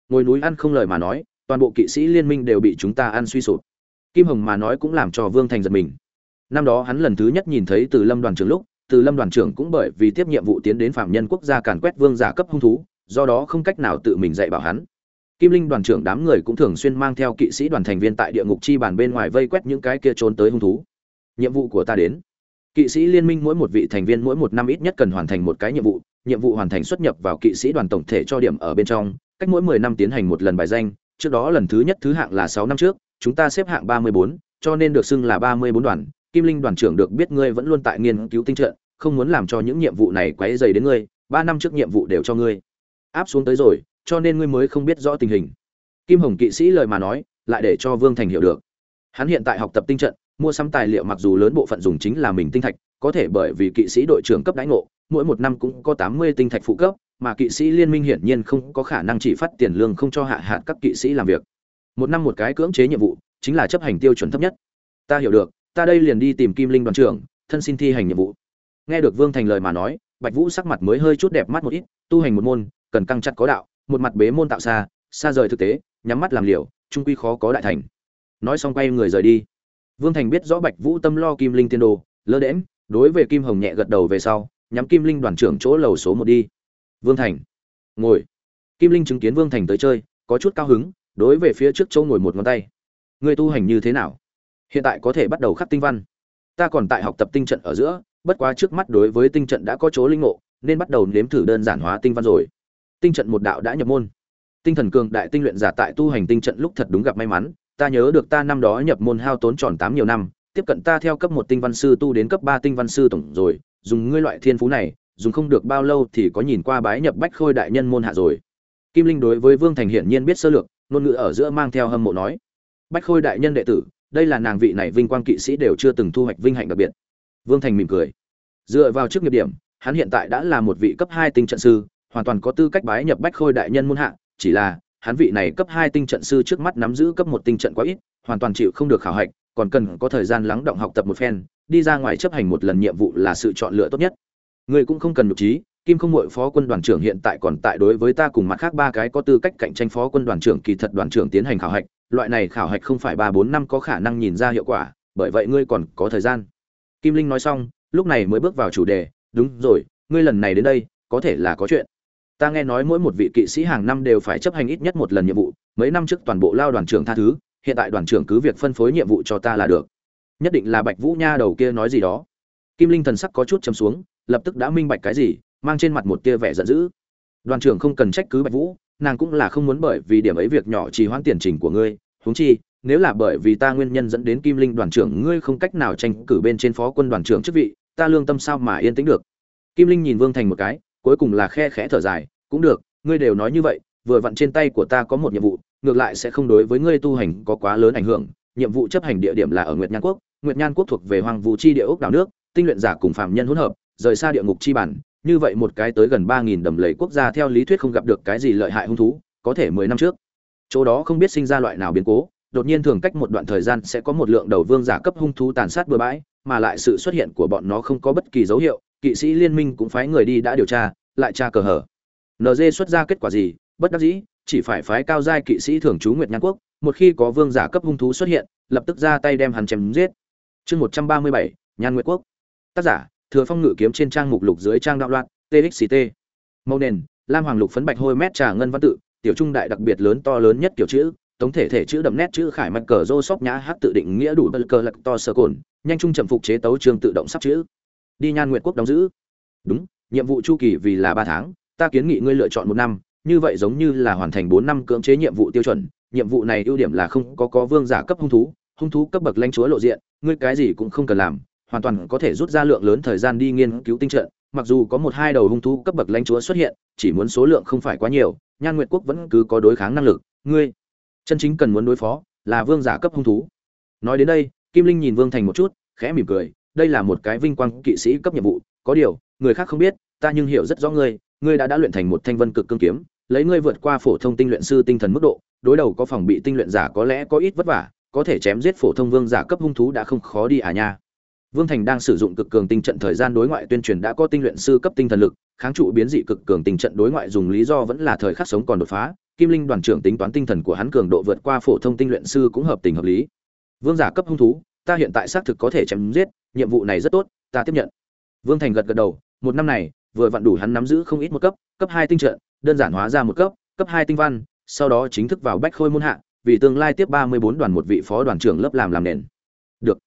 Ngồi núi ăn không lời mà nói, toàn bộ kỵ sĩ liên minh đều bị chúng ta ăn suy sụp. Kim hồng mà nói cũng làm cho vương thành giật mình. Năm đó hắn lần thứ nhất nhìn thấy từ lâm đoàn trưởng lúc, từ lâm đoàn trưởng cũng bởi vì tiếp nhiệm vụ tiến đến phạm nhân quốc gia càn quét vương giả cấp hung thú, do đó không cách nào tự mình dạy bảo hắn. Kim linh đoàn trưởng đám người cũng thường xuyên mang theo kỵ sĩ đoàn thành viên tại địa ngục chi bàn bên ngoài vây quét những cái kia trốn tới hung thú. Nhiệm vụ của ta đến. Kỵ sĩ liên minh mỗi một vị thành viên mỗi một năm ít nhất cần hoàn thành một cái nhiệm vụ nhiệm vụ hoàn thành xuất nhập vào kỵ sĩ đoàn tổng thể cho điểm ở bên trong cách mỗi mười năm tiến hành một lần bài danh, trước đó lần thứ nhất thứ hạng là sáu năm trước, chúng ta xếp hạng ba mươi bốn, cho nên được xưng là ba mươi bốn đoàn. Kim linh đoàn trưởng được biết ngươi vẫn luôn tại nghiên cứu tinh trận, không muốn làm cho những nhiệm vụ này quấy rầy đến ngươi, ba năm trước nhiệm vụ đều cho ngươi. Áp xuống tới rồi, cho nên ngươi mới không biết rõ tình hình. Kim hồng kỵ sĩ lời mà nói, lại để cho vương thành hiểu được. Hắn hiện tại học tập tinh trận, mua sắm tài liệu mặc dù lớn bộ phận dùng chính là mình tinh thạch, có thể bởi vì kỵ sĩ đội trưởng cấp đãi ngộ, mỗi một năm cũng có tám mươi tinh thạch phụ cấp mà kỵ sĩ liên minh hiển nhiên không có khả năng chỉ phát tiền lương không cho hạ hạn các kỵ sĩ làm việc. Một năm một cái cưỡng chế nhiệm vụ, chính là chấp hành tiêu chuẩn thấp nhất. Ta hiểu được, ta đây liền đi tìm kim linh đoàn trưởng, thân xin thi hành nhiệm vụ. Nghe được vương thành lời mà nói, bạch vũ sắc mặt mới hơi chút đẹp mắt một ít, tu hành một môn, cần căng chặt có đạo, một mặt bế môn tạo xa xa rời thực tế, nhắm mắt làm liều, trung quy khó có đại thành. Nói xong quay người rời đi. Vương thành biết rõ bạch vũ tâm lo kim linh tiên đồ, lơ đễm đối về kim hồng nhẹ gật đầu về sau, nhắm kim linh đoàn trưởng chỗ lầu số một đi vương thành. Ngồi. Kim linh chứng kiến vương thành tới chơi, có chút cao hứng, đối về phía trước chỗ ngồi một ngón tay. Người tu hành như thế nào? Hiện tại có thể bắt đầu khắc tinh văn. Ta còn tại học tập tinh trận ở giữa, bất quá trước mắt đối với tinh trận đã có chỗ linh ngộ, nên bắt đầu nếm thử đơn giản hóa tinh văn rồi. Tinh trận một đạo đã nhập môn. Tinh thần cường đại tinh luyện giả tại tu hành tinh trận lúc thật đúng gặp may mắn. Ta nhớ được ta năm đó nhập môn hao tốn tròn tám nhiều năm, tiếp cận ta theo cấp một tinh văn sư tu đến cấp ba tinh văn sư tổng rồi, dùng ngươi loại thiên phú này dùng không được bao lâu thì có nhìn qua bái nhập bách khôi đại nhân môn hạ rồi. Kim linh đối với vương thành hiển nhiên biết sơ lược, ngôn ngữ ở giữa mang theo hâm mộ nói, bách khôi đại nhân đệ tử, đây là nàng vị này vinh quang kỵ sĩ đều chưa từng thu hoạch vinh hạnh đặc biệt. Vương thành mỉm cười. Dựa vào trước nghiệp điểm, hắn hiện tại đã là một vị cấp hai tinh trận sư, hoàn toàn có tư cách bái nhập bách khôi đại nhân môn hạ, chỉ là, hắn vị này cấp hai tinh trận sư trước mắt nắm giữ cấp một tinh trận quá ít, hoàn toàn chịu không được khảo hạch, còn cần có thời gian lắng động học tập một phen, đi ra ngoài chấp hành một lần nhiệm vụ là sự chọn lựa tốt nhất người cũng không cần nhục trí, kim không muội phó quân đoàn trưởng hiện tại còn tại đối với ta cùng mặt khác ba cái có tư cách cạnh tranh phó quân đoàn trưởng kỳ thật đoàn trưởng tiến hành khảo hạch, loại này khảo hạch không phải ba bốn năm có khả năng nhìn ra hiệu quả, bởi vậy ngươi còn có thời gian. Kim linh nói xong, lúc này mới bước vào chủ đề, đúng rồi, ngươi lần này đến đây, có thể là có chuyện. Ta nghe nói mỗi một vị kỵ sĩ hàng năm đều phải chấp hành ít nhất một lần nhiệm vụ, mấy năm trước toàn bộ lao đoàn trưởng tha thứ, hiện tại đoàn trưởng cứ việc phân phối nhiệm vụ cho ta là được. Nhất định là bạch vũ nha đầu kia nói gì đó. Kim linh thần sắc có chút trầm xuống lập tức đã minh bạch cái gì, mang trên mặt một tia vẻ giận dữ. Đoàn trưởng không cần trách cứ bạch vũ, nàng cũng là không muốn bởi vì điểm ấy việc nhỏ trì hoãn tiền trình của ngươi. Huống chi, nếu là bởi vì ta nguyên nhân dẫn đến kim linh đoàn trưởng, ngươi không cách nào tranh cử bên trên phó quân đoàn trưởng chức vị, ta lương tâm sao mà yên tĩnh được? Kim linh nhìn vương thành một cái, cuối cùng là khe khẽ thở dài, cũng được, ngươi đều nói như vậy, vừa vặn trên tay của ta có một nhiệm vụ, ngược lại sẽ không đối với ngươi tu hành có quá lớn ảnh hưởng. Nhiệm vụ chấp hành địa điểm là ở nguyệt nhan quốc, nguyệt nhan quốc thuộc về hoàng vũ chi địa ốc đảo nước, tinh luyện giả cùng phạm nhân hỗn hợp rời xa địa ngục chi bản, như vậy một cái tới gần ba nghìn đầm lầy quốc gia theo lý thuyết không gặp được cái gì lợi hại hung thú, có thể mười năm trước. Chỗ đó không biết sinh ra loại nào biến cố, đột nhiên thường cách một đoạn thời gian sẽ có một lượng đầu vương giả cấp hung thú tàn sát bừa bãi, mà lại sự xuất hiện của bọn nó không có bất kỳ dấu hiệu, kỵ sĩ liên minh cũng phái người đi đã điều tra, lại tra cờ hở. Nd xuất ra kết quả gì? Bất đắc dĩ, chỉ phải phái cao giai kỵ sĩ thường trú nguyệt nhan quốc, một khi có vương giả cấp hung thú xuất hiện, lập tức ra tay đem hắn chém giết. Chương một trăm ba mươi bảy, nhan nguyệt quốc. Tác giả thừa phong ngự kiếm trên trang mục lục dưới trang đạo loạn txct màu nền, lam hoàng lục phấn bạch hôi mét trà ngân văn tự, tiểu trung đại đặc biệt lớn to lớn nhất kiểu chữ, tổng thể thể chữ đậm nét chữ khải mạch cờ rô sóc nhã hát tự định nghĩa đủ bờ cờ lật to sơ cồn, nhanh trung chậm phục chế tấu trường tự động sắp chữ. Đi nhan nguyệt quốc đóng giữ. Đúng, nhiệm vụ chu kỳ vì là ba tháng, ta kiến nghị ngươi lựa chọn một năm, như vậy giống như là hoàn thành bốn năm cưỡng chế nhiệm vụ tiêu chuẩn, nhiệm vụ này ưu điểm là không có có vương giả cấp hung thú hung thú cấp bậc lãnh chúa lộ diện, ngươi cái gì cũng không cần làm hoàn toàn có thể rút ra lượng lớn thời gian đi nghiên cứu tinh trận, mặc dù có một hai đầu hung thú cấp bậc lãnh chúa xuất hiện, chỉ muốn số lượng không phải quá nhiều, nhan nguyệt quốc vẫn cứ có đối kháng năng lực. Ngươi, chân chính cần muốn đối phó là vương giả cấp hung thú. Nói đến đây, kim linh nhìn vương thành một chút, khẽ mỉm cười, đây là một cái vinh quang kỵ sĩ cấp nhiệm vụ, có điều, người khác không biết, ta nhưng hiểu rất rõ ngươi ngươi đã đã luyện thành một thanh vân cực cương kiếm, lấy ngươi vượt qua phổ thông tinh luyện sư tinh thần mức độ, đối đầu có phòng bị tinh luyện giả có lẽ có ít vất vả, có thể chém giết phổ thông vương giả cấp hung thú đã không khó đi à nha vương thành đang sử dụng cực cường tinh trận thời gian đối ngoại tuyên truyền đã có tinh luyện sư cấp tinh thần lực, kháng trụ biến dị cực cường tinh trận đối ngoại dùng lý do vẫn là thời khắc sống còn đột phá. Kim linh đoàn trưởng tính toán tinh thần của hắn cường độ vượt qua phổ thông tinh luyện sư cũng hợp tình hợp lý. Vương giả cấp hung thú, ta hiện tại xác thực có thể chém giết, nhiệm vụ này rất tốt, ta tiếp nhận. Vương thành gật gật đầu, một năm này, vừa vặn đủ hắn nắm giữ không ít một cấp cấp hai tinh trận, đơn giản hóa ra một cấp cấp hai tinh văn, sau đó chính thức vào bách khôi môn hạ, vì tương lai tiếp ba mươi bốn đoàn một vị phó đoàn trưởng lớp làm làm nền. Được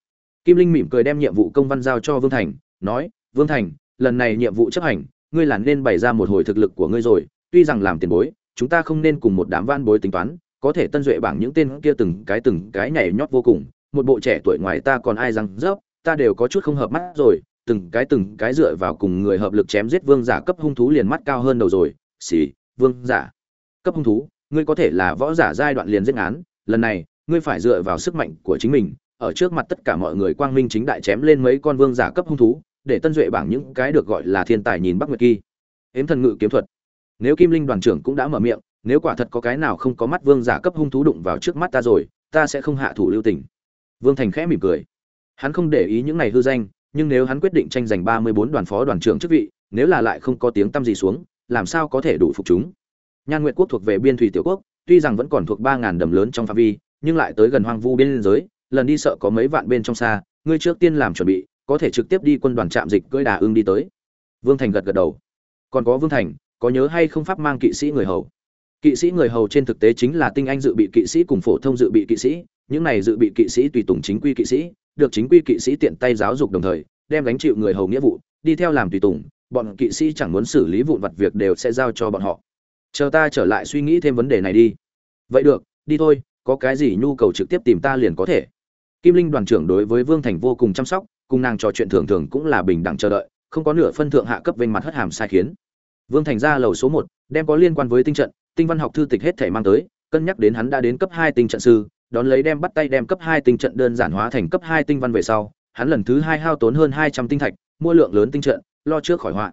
kim linh mỉm cười đem nhiệm vụ công văn giao cho vương thành, nói, vương thành, lần này nhiệm vụ chấp hành, ngươi là nên bày ra một hồi thực lực của ngươi rồi, tuy rằng làm tiền bối, chúng ta không nên cùng một đám van bối tính toán, có thể tân duệ bảng những tên kia từng cái từng cái nhảy nhót vô cùng, một bộ trẻ tuổi ngoài ta còn ai rằng rớp, ta đều có chút không hợp mắt rồi, từng cái từng cái dựa vào cùng người hợp lực chém giết vương giả cấp hung thú liền mắt cao hơn đầu rồi, xì, vương giả cấp hung thú, ngươi có thể là võ giả giai đoạn liền giết án, lần này, ngươi phải dựa vào sức mạnh của chính mình ở trước mặt tất cả mọi người quang minh chính đại chém lên mấy con vương giả cấp hung thú, để tân duệ bảng những cái được gọi là thiên tài nhìn bắc nguyệt kỳ. Ếm thần ngự kiếm thuật. Nếu kim linh đoàn trưởng cũng đã mở miệng, nếu quả thật có cái nào không có mắt vương giả cấp hung thú đụng vào trước mắt ta rồi, ta sẽ không hạ thủ lưu tình. Vương thành khẽ mỉm cười. Hắn không để ý những này hư danh, nhưng nếu hắn quyết định tranh giành ba mươi bốn đoàn phó đoàn trưởng chức vị, nếu là lại không có tiếng tăm gì xuống, làm sao có thể đủ phục chúng? Nhan nguyện quốc thuộc về biên thủy tiểu quốc, tuy rằng vẫn còn thuộc ba ngàn đầm lớn trong phạm vi, nhưng lại tới gần hoang vu biên giới lần đi sợ có mấy vạn bên trong xa, ngươi trước tiên làm chuẩn bị, có thể trực tiếp đi quân đoàn trạm dịch cưỡi đà ưng đi tới. Vương thành gật gật đầu. Còn có vương thành, có nhớ hay không pháp mang kỵ sĩ người hầu? Kỵ sĩ người hầu trên thực tế chính là tinh anh dự bị kỵ sĩ cùng phổ thông dự bị kỵ sĩ, những này dự bị kỵ sĩ tùy tùng chính quy kỵ sĩ, được chính quy kỵ sĩ tiện tay giáo dục đồng thời, đem gánh chịu người hầu nghĩa vụ, đi theo làm tùy tùng, bọn kỵ sĩ chẳng muốn xử lý vụn vặt việc đều sẽ giao cho bọn họ. Chờ ta trở lại suy nghĩ thêm vấn đề này đi. Vậy được, đi thôi, có cái gì nhu cầu trực tiếp tìm ta liền có thể kim linh đoàn trưởng đối với vương thành vô cùng chăm sóc, cùng nàng trò chuyện thường thường cũng là bình đẳng chờ đợi, không có nửa phân thượng hạ cấp vênh mặt hất hàm sai khiến. Vương thành ra lầu số một, đem có liên quan với tinh trận, tinh văn học thư tịch hết thể mang tới, cân nhắc đến hắn đã đến cấp hai tinh trận sư, đón lấy đem bắt tay đem cấp hai tinh trận đơn giản hóa thành cấp hai tinh văn về sau, hắn lần thứ hai hao tốn hơn hai trăm tinh thạch, mua lượng lớn tinh trận, lo trước khỏi họa.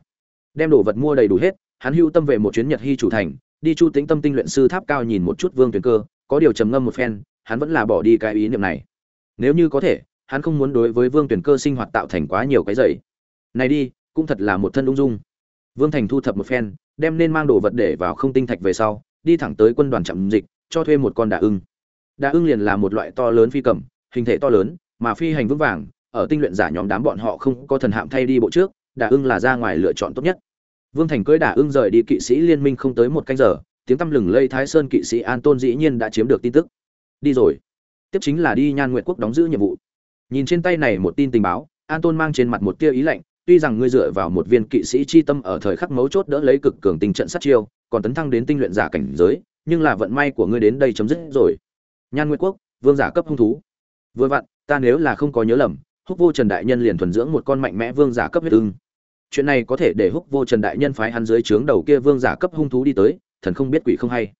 Đem đồ vật mua đầy đủ hết, hắn hưu tâm về một chuyến nhật hy chủ thành, đi chu tĩnh tâm tinh luyện sư tháp cao nhìn một chút vương tuyền cơ, có điều trầm ngâm một phen, hắn vẫn là bỏ đi cái ý niệm này nếu như có thể, hắn không muốn đối với vương tuyền cơ sinh hoạt tạo thành quá nhiều cái dày này đi, cũng thật là một thân ung dung. Vương thành thu thập một phen, đem nên mang đồ vật để vào không tinh thạch về sau, đi thẳng tới quân đoàn chậm dịch, cho thuê một con đà ưng. Đà ưng liền là một loại to lớn phi cầm, hình thể to lớn, mà phi hành vững vàng, ở tinh luyện giả nhóm đám bọn họ không có thần hạm thay đi bộ trước, đà ưng là ra ngoài lựa chọn tốt nhất. Vương thành cưỡi đà ưng rời đi kỵ sĩ liên minh không tới một canh giờ, tiếng tăm lừng lây thái sơn kỵ sĩ an tôn dĩ nhiên đã chiếm được tin tức. Đi rồi tiếp chính là đi nhan nguyện quốc đóng giữ nhiệm vụ. Nhìn trên tay này một tin tình báo an tôn mang trên mặt một tia ý lạnh, tuy rằng ngươi dựa vào một viên kỵ sĩ chi tâm ở thời khắc mấu chốt đỡ lấy cực cường tình trận sát chiêu, còn tấn thăng đến tinh luyện giả cảnh giới, nhưng là vận may của ngươi đến đây chấm dứt rồi. Nhan nguyện quốc, vương giả cấp hung thú. Vừa vặn, ta nếu là không có nhớ lầm, húc vô trần đại nhân liền thuần dưỡng một con mạnh mẽ vương giả cấp huyết ưng. Chuyện này có thể để húc vô trần đại nhân phái hắn dưới trướng đầu kia vương giả cấp hung thú đi tới, thần không biết quỷ không hay.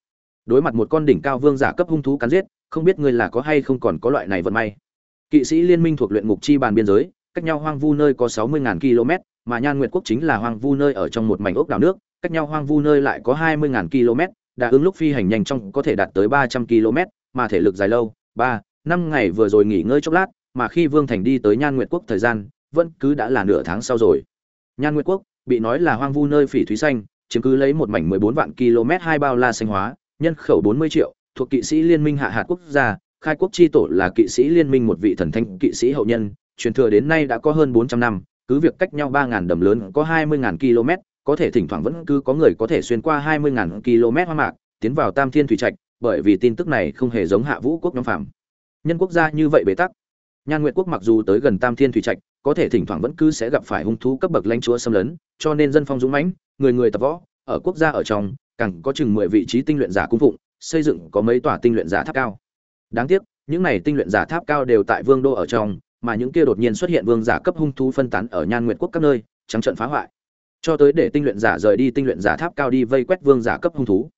Đối mặt một con đỉnh cao vương giả cấp hung thú cắn giết không biết ngươi là có hay không còn có loại này vận may. Kỵ sĩ liên minh thuộc luyện ngục chi bàn biên giới, cách nhau hoang vu nơi có sáu mươi km, mà nhan nguyệt quốc chính là hoang vu nơi ở trong một mảnh ốc đảo nước, cách nhau hoang vu nơi lại có hai mươi km, đã ứng lúc phi hành nhanh trong có thể đạt tới ba trăm km, mà thể lực dài lâu, ba, năm ngày vừa rồi nghỉ ngơi chốc lát, mà khi vương thành đi tới nhan nguyệt quốc thời gian, vẫn cứ đã là nửa tháng sau rồi. Nhan nguyệt quốc, bị nói là hoang vu nơi phỉ thúy xanh, chiếm cứ lấy một mảnh mười bốn vạn km hai bao la xanh hóa, nhân khẩu bốn mươi triệu thuộc kỵ sĩ liên minh hạ hạt quốc gia, khai quốc chi tổ là kỵ sĩ liên minh một vị thần thanh kỵ sĩ hậu nhân, truyền thừa đến nay đã có hơn bốn trăm năm, cứ việc cách nhau ba ngàn đầm lớn có hai mươi ngàn km, có thể thỉnh thoảng vẫn cứ có người có thể xuyên qua hai mươi ngàn km hoa mạc, tiến vào tam thiên thủy trạch, bởi vì tin tức này không hề giống hạ vũ quốc nhóm phạm nhân quốc gia như vậy bế tắc. Nhan nguyệt quốc mặc dù tới gần tam thiên thủy trạch, có thể thỉnh thoảng vẫn cứ sẽ gặp phải hung thú cấp bậc lãnh chúa xâm lấn, cho nên dân phong dũng mãnh, người người tập võ, ở quốc gia ở trong, càng có chừng mười vị trí tinh luyện giả cung phụng xây dựng có mấy tòa tinh luyện giả tháp cao. Đáng tiếc, những này tinh luyện giả tháp cao đều tại vương đô ở trong, mà những kia đột nhiên xuất hiện vương giả cấp hung thú phân tán ở nhan nguyệt quốc các nơi, trắng trận phá hoại. Cho tới để tinh luyện giả rời đi tinh luyện giả tháp cao đi vây quét vương giả cấp hung thú.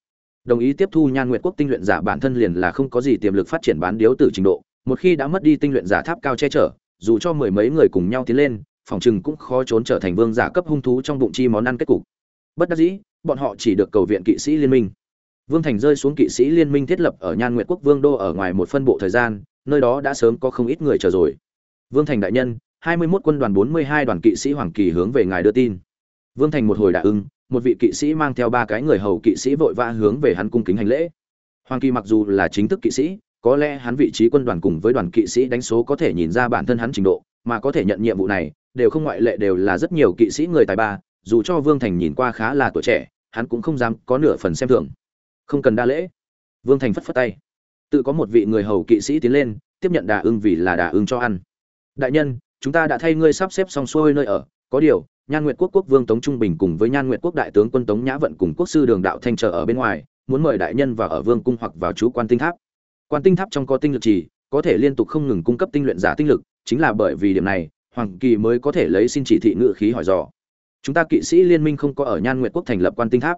Đồng ý tiếp thu nhan nguyệt quốc tinh luyện giả bản thân liền là không có gì tiềm lực phát triển bán điếu tử trình độ. Một khi đã mất đi tinh luyện giả tháp cao che chở, dù cho mười mấy người cùng nhau tiến lên, phòng chừng cũng khó trốn trở thành vương giả cấp hung thú trong bụng chi món ăn kết cục. Bất đắc dĩ, bọn họ chỉ được cầu viện kỵ sĩ liên minh vương thành rơi xuống kỵ sĩ liên minh thiết lập ở nhan nguyệt quốc vương đô ở ngoài một phân bộ thời gian, nơi đó đã sớm có không ít người chờ rồi. Vương thành đại nhân, hai mươi 21 quân đoàn bốn mươi hai đoàn kỵ sĩ hoàng kỳ hướng về ngài đưa tin. Vương thành một hồi đã ưng, một vị kỵ sĩ mang theo ba cái người hầu kỵ sĩ vội vã hướng về hắn cung kính hành lễ. Hoàng kỳ mặc dù là chính thức kỵ sĩ, có lẽ hắn vị trí quân đoàn cùng với đoàn kỵ sĩ đánh số có thể nhìn ra bản thân hắn trình độ, mà có thể nhận nhiệm vụ này, đều không ngoại lệ đều là rất nhiều kỵ sĩ người tài ba, dù cho vương thành nhìn qua khá là tuổi trẻ, hắn cũng không dám có nửa phần xem thường không cần đa lễ. Vương thành phất phất tay. Tự có một vị người hầu kỵ sĩ tiến lên, tiếp nhận đà ưng vì là đà ưng cho ăn. Đại nhân, chúng ta đã thay ngươi sắp xếp xong xuôi nơi ở. Có điều, nhan nguyệt quốc quốc vương tống trung bình cùng với nhan nguyệt quốc đại tướng quân tống nhã vận cùng quốc sư đường đạo thanh trợ ở bên ngoài, muốn mời đại nhân vào ở vương cung hoặc vào chú quan tinh tháp. Quan tinh tháp trong có tinh lực trì có thể liên tục không ngừng cung cấp tinh luyện giả tinh lực, chính là bởi vì điểm này, hoàng kỳ mới có thể lấy xin chỉ thị ngự khí hỏi dò. Chúng ta kỵ sĩ liên minh không có ở nhan nguyệt quốc thành lập quan tinh tháp.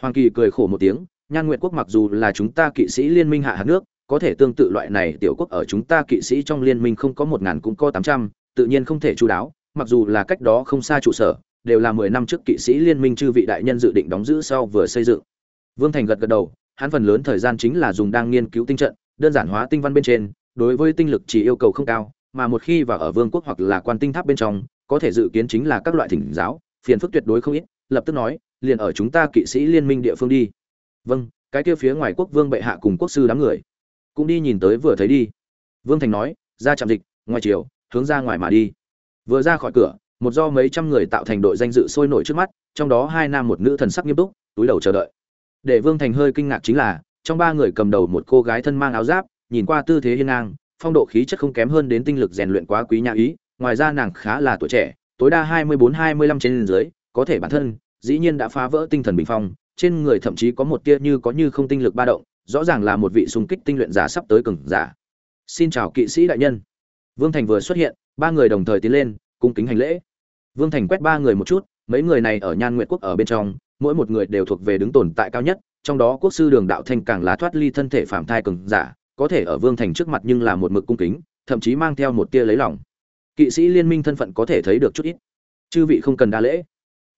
Hoàng kỳ cười khổ một tiếng nhan nguyệt quốc mặc dù là chúng ta kỵ sĩ liên minh hạ hạt nước, có thể tương tự loại này tiểu quốc ở chúng ta kỵ sĩ trong liên minh không có một ngàn cũng có tám trăm, tự nhiên không thể chú đáo, mặc dù là cách đó không xa trụ sở, đều là mười năm trước kỵ sĩ liên minh chư vị đại nhân dự định đóng giữ sau vừa xây dựng. Vương thành gật gật đầu, hắn phần lớn thời gian chính là dùng đang nghiên cứu tinh trận, đơn giản hóa tinh văn bên trên, đối với tinh lực chỉ yêu cầu không cao, mà một khi vào ở vương quốc hoặc là quan tinh tháp bên trong, có thể dự kiến chính là các loại thỉnh giáo, phiền phức tuyệt đối không ít, lập tức nói, liền ở chúng ta kỵ sĩ liên minh địa phương đi vâng cái kia phía ngoài quốc vương bệ hạ cùng quốc sư đám người. Cũng đi nhìn tới vừa thấy đi. Vương thành nói, ra trạm dịch, ngoài chiều hướng ra ngoài mà đi. Vừa ra khỏi cửa, một do mấy trăm người tạo thành đội danh dự sôi nổi trước mắt, trong đó hai nam một nữ thần sắc nghiêm túc, túi đầu chờ đợi. Để vương thành hơi kinh ngạc chính là, trong ba người cầm đầu một cô gái thân mang áo giáp, nhìn qua tư thế hiên ngang, phong độ khí chất không kém hơn đến tinh lực rèn luyện quá quý nhà ý, ngoài ra nàng khá là tuổi trẻ, tối đa hai mươi bốn, hai mươi lăm trên dưới, có thể bản thân, dĩ nhiên đã phá vỡ tinh thần bình phong trên người thậm chí có một tia như có như không tinh lực ba động, rõ ràng là một vị xung kích tinh luyện giả sắp tới cường giả. Xin chào kỵ sĩ đại nhân. Vương thành vừa xuất hiện, ba người đồng thời tiến lên, cung kính hành lễ. Vương thành quét ba người một chút, mấy người này ở nhan nguyệt quốc ở bên trong, mỗi một người đều thuộc về đứng tồn tại cao nhất, trong đó quốc sư đường đạo thanh càng lá thoát ly thân thể phạm thai cường giả, có thể ở vương thành trước mặt nhưng là một mực cung kính, thậm chí mang theo một tia lấy lòng. Kỵ sĩ liên minh thân phận có thể thấy được chút ít. Chư vị không cần đa lễ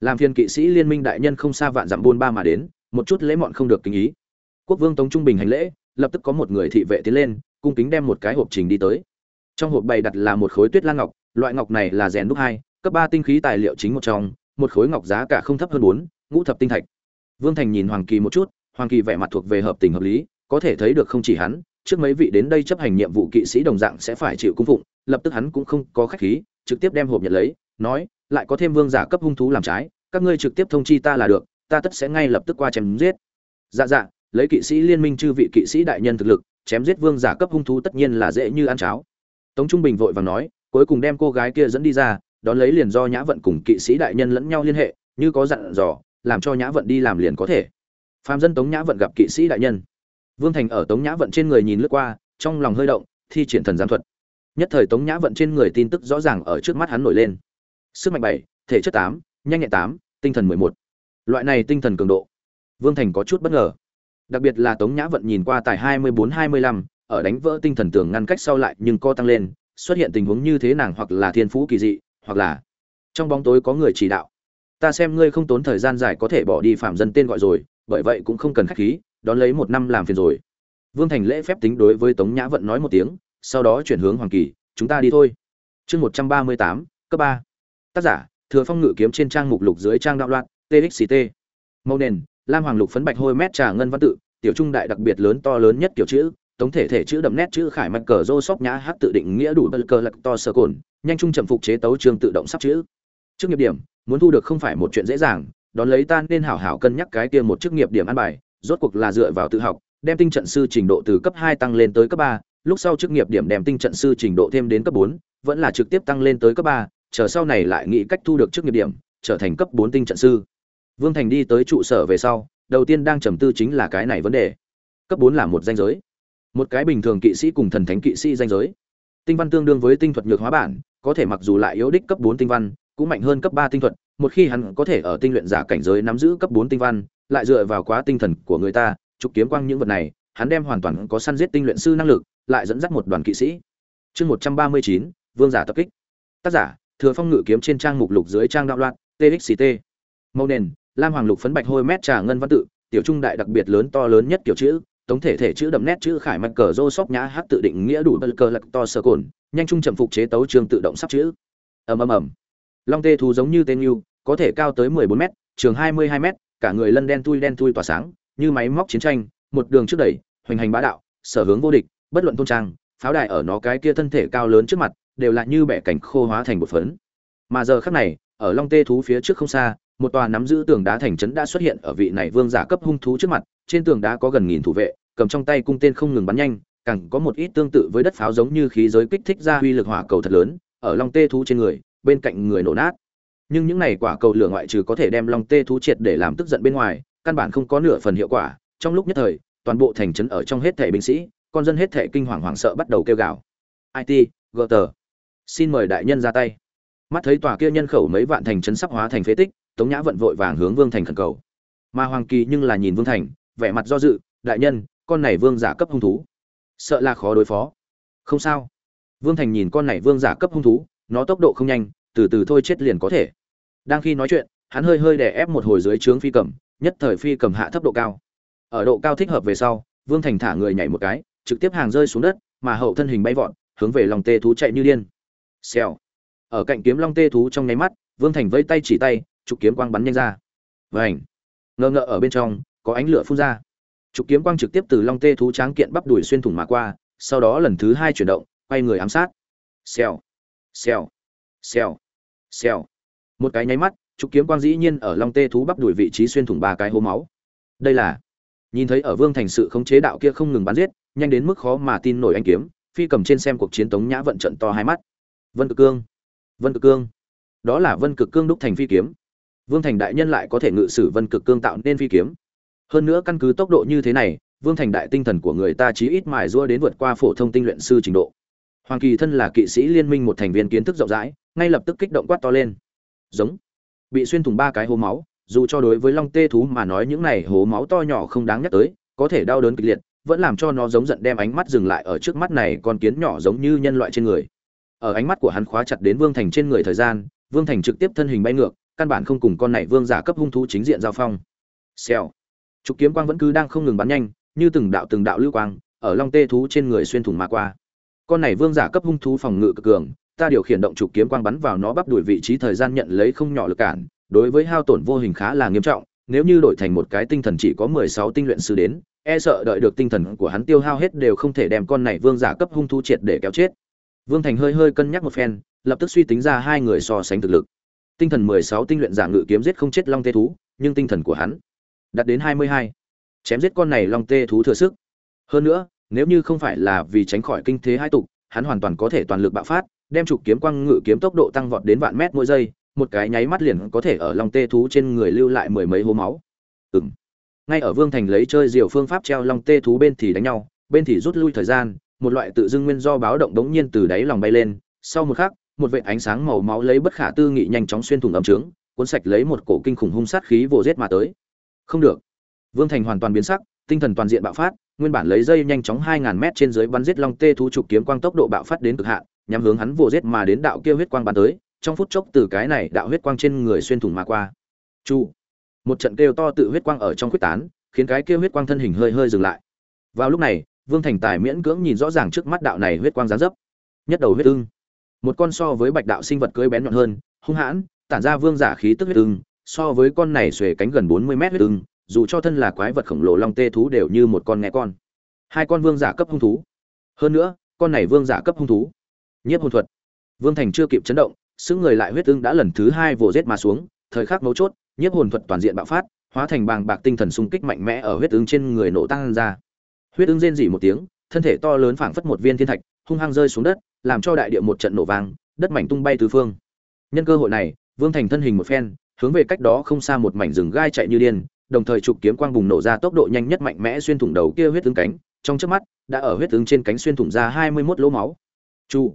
làm phiền kỵ sĩ liên minh đại nhân không xa vạn dặm buôn ba mà đến, một chút lễ mọn không được kính ý. Quốc vương tống trung bình hành lễ, lập tức có một người thị vệ tiến lên, cung kính đem một cái hộp trình đi tới. Trong hộp bày đặt là một khối tuyết lan ngọc, loại ngọc này là rèn đúc hai, cấp ba tinh khí tài liệu chính một trong, một khối ngọc giá cả không thấp hơn bốn, ngũ thập tinh thạch. Vương thành nhìn hoàng kỳ một chút, hoàng kỳ vẻ mặt thuộc về hợp tình hợp lý, có thể thấy được không chỉ hắn, trước mấy vị đến đây chấp hành nhiệm vụ kỵ sĩ đồng dạng sẽ phải chịu cung phụng, lập tức hắn cũng không có khách khí trực tiếp đem hộp nhận lấy, nói, lại có thêm vương giả cấp hung thú làm trái, các ngươi trực tiếp thông chi ta là được, ta tất sẽ ngay lập tức qua chém giết. Dạ dạ lấy kỵ sĩ liên minh chư vị kỵ sĩ đại nhân thực lực, chém giết vương giả cấp hung thú tất nhiên là dễ như ăn cháo. Tống trung bình vội vàng nói, cuối cùng đem cô gái kia dẫn đi ra, đón lấy liền do nhã vận cùng kỵ sĩ đại nhân lẫn nhau liên hệ, như có dặn dò, làm cho nhã vận đi làm liền có thể. Phạm dân tống nhã vận gặp kỵ sĩ đại nhân. Vương thành ở tống nhã vận trên người nhìn lướt qua, trong lòng hơi động, thi triển thần giám thuật nhất thời tống nhã vận trên người tin tức rõ ràng ở trước mắt hắn nổi lên. Sức mạnh bảy, thể chất tám, nhanh nhẹn tám, tinh thần mười một. Loại này tinh thần cường độ, vương thành có chút bất ngờ. Đặc biệt là tống nhã vận nhìn qua tài hai mươi bốn hai mươi lăm, ở đánh vỡ tinh thần tường ngăn cách sau lại nhưng co tăng lên, xuất hiện tình huống như thế nàng hoặc là thiên phú kỳ dị, hoặc là trong bóng tối có người chỉ đạo. Ta xem ngươi không tốn thời gian dài có thể bỏ đi phạm dân tên gọi rồi, bởi vậy cũng không cần khách khí, đón lấy một năm làm phiền rồi. Vương thành lễ phép tính đối với tống nhã vận nói một tiếng sau đó chuyển hướng hoàng kỳ, chúng ta đi thôi. Chương một trăm ba mươi tám, cấp ba. Tác giả, thừa phong ngự kiếm trên trang mục lục dưới trang đạo loạn txct màu nền, lam hoàng lục phấn bạch hôi mét trà ngân văn tự, tiểu trung đại đặc biệt lớn to lớn nhất kiểu chữ tống thể thể chữ đậm nét chữ khải mạch cờ rô sóc nhã hát tự định nghĩa đủ bờ cờ lật to sơ cồn, nhanh trung chậm phục chế tấu trường tự động sắp chữ. Trước nghiệp điểm, muốn thu được không phải một chuyện dễ dàng, đón lấy ta nên hảo hảo cân nhắc cái kia một chức nghiệp điểm ăn bài, rốt cuộc là dựa vào tự học, đem tinh trận sư trình độ từ cấp hai tăng lên tới cấp ba lúc sau chức nghiệp điểm đem tinh trận sư trình độ thêm đến cấp bốn, vẫn là trực tiếp tăng lên tới cấp ba, chờ sau này lại nghĩ cách thu được chức nghiệp điểm, trở thành cấp bốn tinh trận sư. Vương thành đi tới trụ sở về sau, đầu tiên đang trầm tư chính là cái này vấn đề. Cấp bốn là một danh giới. Một cái bình thường kỵ sĩ cùng thần thánh kỵ sĩ danh giới. Tinh văn tương đương với tinh thuật nhược hóa bản, có thể mặc dù lại yếu đích cấp bốn tinh văn, cũng mạnh hơn cấp ba tinh thuật, một khi hắn có thể ở tinh luyện giả cảnh giới nắm giữ cấp bốn tinh văn, lại dựa vào quá tinh thần của người ta, trục kiếm quang những vật này hắn đem hoàn toàn có săn giết tinh luyện sư năng lực, lại dẫn dắt một đoàn kỵ sĩ. Chương một trăm ba mươi chín, vương giả tập kích. Tác giả, thừa phong ngự kiếm trên trang mục lục dưới trang đạo loạn TXT. màu nền, lam hoàng lục phấn bạch hôi mét trà ngân văn tự, tiểu trung đại đặc biệt lớn to lớn nhất kiểu chữ, tổng thể thể chữ đậm nét chữ khải mạch cờ rô sóc nhã hát tự định nghĩa đủ bờ cờ lật to sơ cồn, nhanh trung chậm phục chế tấu trường tự động sắp chữ. Ầm ầm ầm. Long tê thú giống như tên yêu, có thể cao tới 14 mét, trường 22 mét, cả người lân đen tui đen tui tỏa sáng, như máy móc chiến tranh, một đường trước đẩy hoành hành bá đạo, sở hướng vô địch, bất luận tôn trang, pháo đài ở nó cái kia thân thể cao lớn trước mặt, đều là như bẻ cảnh khô hóa thành một phấn. Mà giờ khắc này, ở long tê thú phía trước không xa, một tòa nắm giữ tường đá thành trấn đã xuất hiện ở vị này vương giả cấp hung thú trước mặt, trên tường đá có gần nghìn thủ vệ, cầm trong tay cung tên không ngừng bắn nhanh, càng có một ít tương tự với đất pháo giống như khí giới kích thích ra uy lực hỏa cầu thật lớn, ở long tê thú trên người, bên cạnh người nổ nát. Nhưng những này quả cầu lửa ngoại trừ có thể đem long tê thú triệt để làm tức giận bên ngoài, căn bản không có nửa phần hiệu quả, trong lúc nhất thời toàn bộ thành trấn ở trong hết thể binh sĩ, con dân hết thể kinh hoàng hoảng sợ bắt đầu kêu gào. It gờ xin mời đại nhân ra tay. Mắt thấy tòa kia nhân khẩu mấy vạn thành trấn sắp hóa thành phế tích, tống nhã vận vội vàng hướng vương thành khẩn cầu. Mà hoàng kỳ nhưng là nhìn vương thành, vẻ mặt do dự, đại nhân, con này vương giả cấp hung thú. Sợ là khó đối phó. Không sao. Vương thành nhìn con này vương giả cấp hung thú, nó tốc độ không nhanh, từ từ thôi chết liền có thể. Đang khi nói chuyện, hắn hơi hơi đè ép một hồi dưới trướng phi cầm, nhất thời phi cầm hạ thấp độ cao ở độ cao thích hợp về sau, vương thành thả người nhảy một cái, trực tiếp hàng rơi xuống đất, mà hậu thân hình bay vọt, hướng về lòng tê thú chạy như điên. Xèo. Ở cạnh kiếm long tê thú trong nháy mắt, vương thành vây tay chỉ tay, trục kiếm quang bắn nhanh ra. Vảnh ngơ ngợ ở bên trong, có ánh lửa phun ra. Trục kiếm quang trực tiếp từ long tê thú tráng kiện bắp đuổi xuyên thủng mà qua, sau đó lần thứ hai chuyển động, quay người ám sát. Xèo. Xèo. Xèo. Xèo. Một cái nháy mắt, trục kiếm quang dĩ nhiên ở long tê thú bắp đuổi vị trí xuyên thủng ba cái hố máu. Đây là nhìn thấy ở vương thành sự khống chế đạo kia không ngừng bắn giết, nhanh đến mức khó mà tin nổi anh kiếm, phi cầm trên xem cuộc chiến tống nhã vận trận to hai mắt. Vân cực cương, vân cực cương. Đó là vân cực cương đúc thành phi kiếm. Vương thành đại nhân lại có thể ngự sử vân cực cương tạo nên phi kiếm. Hơn nữa căn cứ tốc độ như thế này, vương thành đại tinh thần của người ta chí ít mài rua đến vượt qua phổ thông tinh luyện sư trình độ. Hoàng kỳ thân là kỵ sĩ liên minh một thành viên kiến thức rộng rãi, ngay lập tức kích động quát to lên. Giống. Bị xuyên thủng ba cái hố máu dù cho đối với long tê thú mà nói những này hố máu to nhỏ không đáng nhắc tới, có thể đau đớn kịch liệt, vẫn làm cho nó giống giận đem ánh mắt dừng lại ở trước mắt này con kiến nhỏ giống như nhân loại trên người. Ở ánh mắt của hắn khóa chặt đến vương thành trên người thời gian, vương thành trực tiếp thân hình bay ngược, căn bản không cùng con này vương giả cấp hung thú chính diện giao phong. Xèo. Trục kiếm quang vẫn cứ đang không ngừng bắn nhanh, như từng đạo từng đạo lưu quang, ở long tê thú trên người xuyên thủng mà qua. Con này vương giả cấp hung thú phòng ngự cực cường, ta điều khiển động trục kiếm quang bắn vào nó bắp đuổi vị trí thời gian nhận lấy không nhỏ lực cản đối với hao tổn vô hình khá là nghiêm trọng, nếu như đổi thành một cái tinh thần chỉ có mười sáu tinh luyện sư đến e sợ đợi được tinh thần của hắn tiêu hao hết đều không thể đem con này vương giả cấp hung thú triệt để kéo chết. Vương thành hơi hơi cân nhắc một phen, lập tức suy tính ra hai người so sánh thực lực. Tinh thần mười sáu tinh luyện giả ngự kiếm giết không chết long tê thú, nhưng tinh thần của hắn đạt đến hai mươi hai. Chém giết con này long tê thú thừa sức. Hơn nữa, nếu như không phải là vì tránh khỏi kinh thế hai tục, hắn hoàn toàn có thể toàn lực bạo phát, đem trục kiếm quang ngự kiếm tốc độ tăng vọt đến vạn mét mỗi giây một cái nháy mắt liền có thể ở long tê thú trên người lưu lại mười mấy hố máu. Ừng ngay ở vương thành lấy chơi diều phương pháp treo long tê thú bên thì đánh nhau, bên thì rút lui thời gian, một loại tự dưng nguyên do báo động đống nhiên từ đáy lòng bay lên. Sau một khắc, một vệt ánh sáng màu máu lấy bất khả tư nghị nhanh chóng xuyên thủng ẩm trướng, cuốn sạch lấy một cổ kinh khủng hung sát khí vồ rết mà tới. Không được. Vương thành hoàn toàn biến sắc, tinh thần toàn diện bạo phát, nguyên bản lấy dây nhanh chóng hai ngàn mét trên dưới bắn giết long tê thú trục kiếm quang tốc độ bạo phát đến cực hạn nhằm hướng hắn vồ giết mà đến đạo kia huyết quang bắn tới trong phút chốc từ cái này đạo huyết quang trên người xuyên thủng mà qua. Chu. Một trận kêu to tự huyết quang ở trong quyết tán, khiến cái kia huyết quang thân hình hơi hơi dừng lại. Vào lúc này, vương thành tài miễn cưỡng nhìn rõ ràng trước mắt đạo này huyết quang giáng dấp. Nhất đầu huyết ưng. Một con so với bạch đạo sinh vật cưỡi bén nhọn hơn, hung hãn, tản ra vương giả khí tức huyết ưng, so với con này xuề cánh gần bốn mươi mét huyết ưng, dù cho thân là quái vật khổng lồ long tê thú đều như một con nghe con. Hai con vương giả cấp hung thú. Hơn nữa, con này vương giả cấp hung thú. Nhiếp hồn thuật. Vương thành chưa kịp chấn động xứ người lại huyết tương đã lần thứ hai vồ rết mà xuống, thời khắc mấu chốt, nhiếp hồn thuật toàn diện bạo phát, hóa thành bàng bạc tinh thần xung kích mạnh mẽ ở huyết tương trên người nổ tăng ra. Huyết tương rên rỉ một tiếng, thân thể to lớn phảng phất một viên thiên thạch, hung hăng rơi xuống đất, làm cho đại địa một trận nổ vang, đất mảnh tung bay tứ phương. Nhân cơ hội này, vương thành thân hình một phen, hướng về cách đó không xa một mảnh rừng gai chạy như điên, đồng thời trục kiếm quang bùng nổ ra tốc độ nhanh nhất mạnh mẽ xuyên thủng đầu kia huyết tương cánh, trong chớp mắt, đã ở huyết tương trên cánh xuyên thủng ra hai mươi 21 lỗ máu. Chu.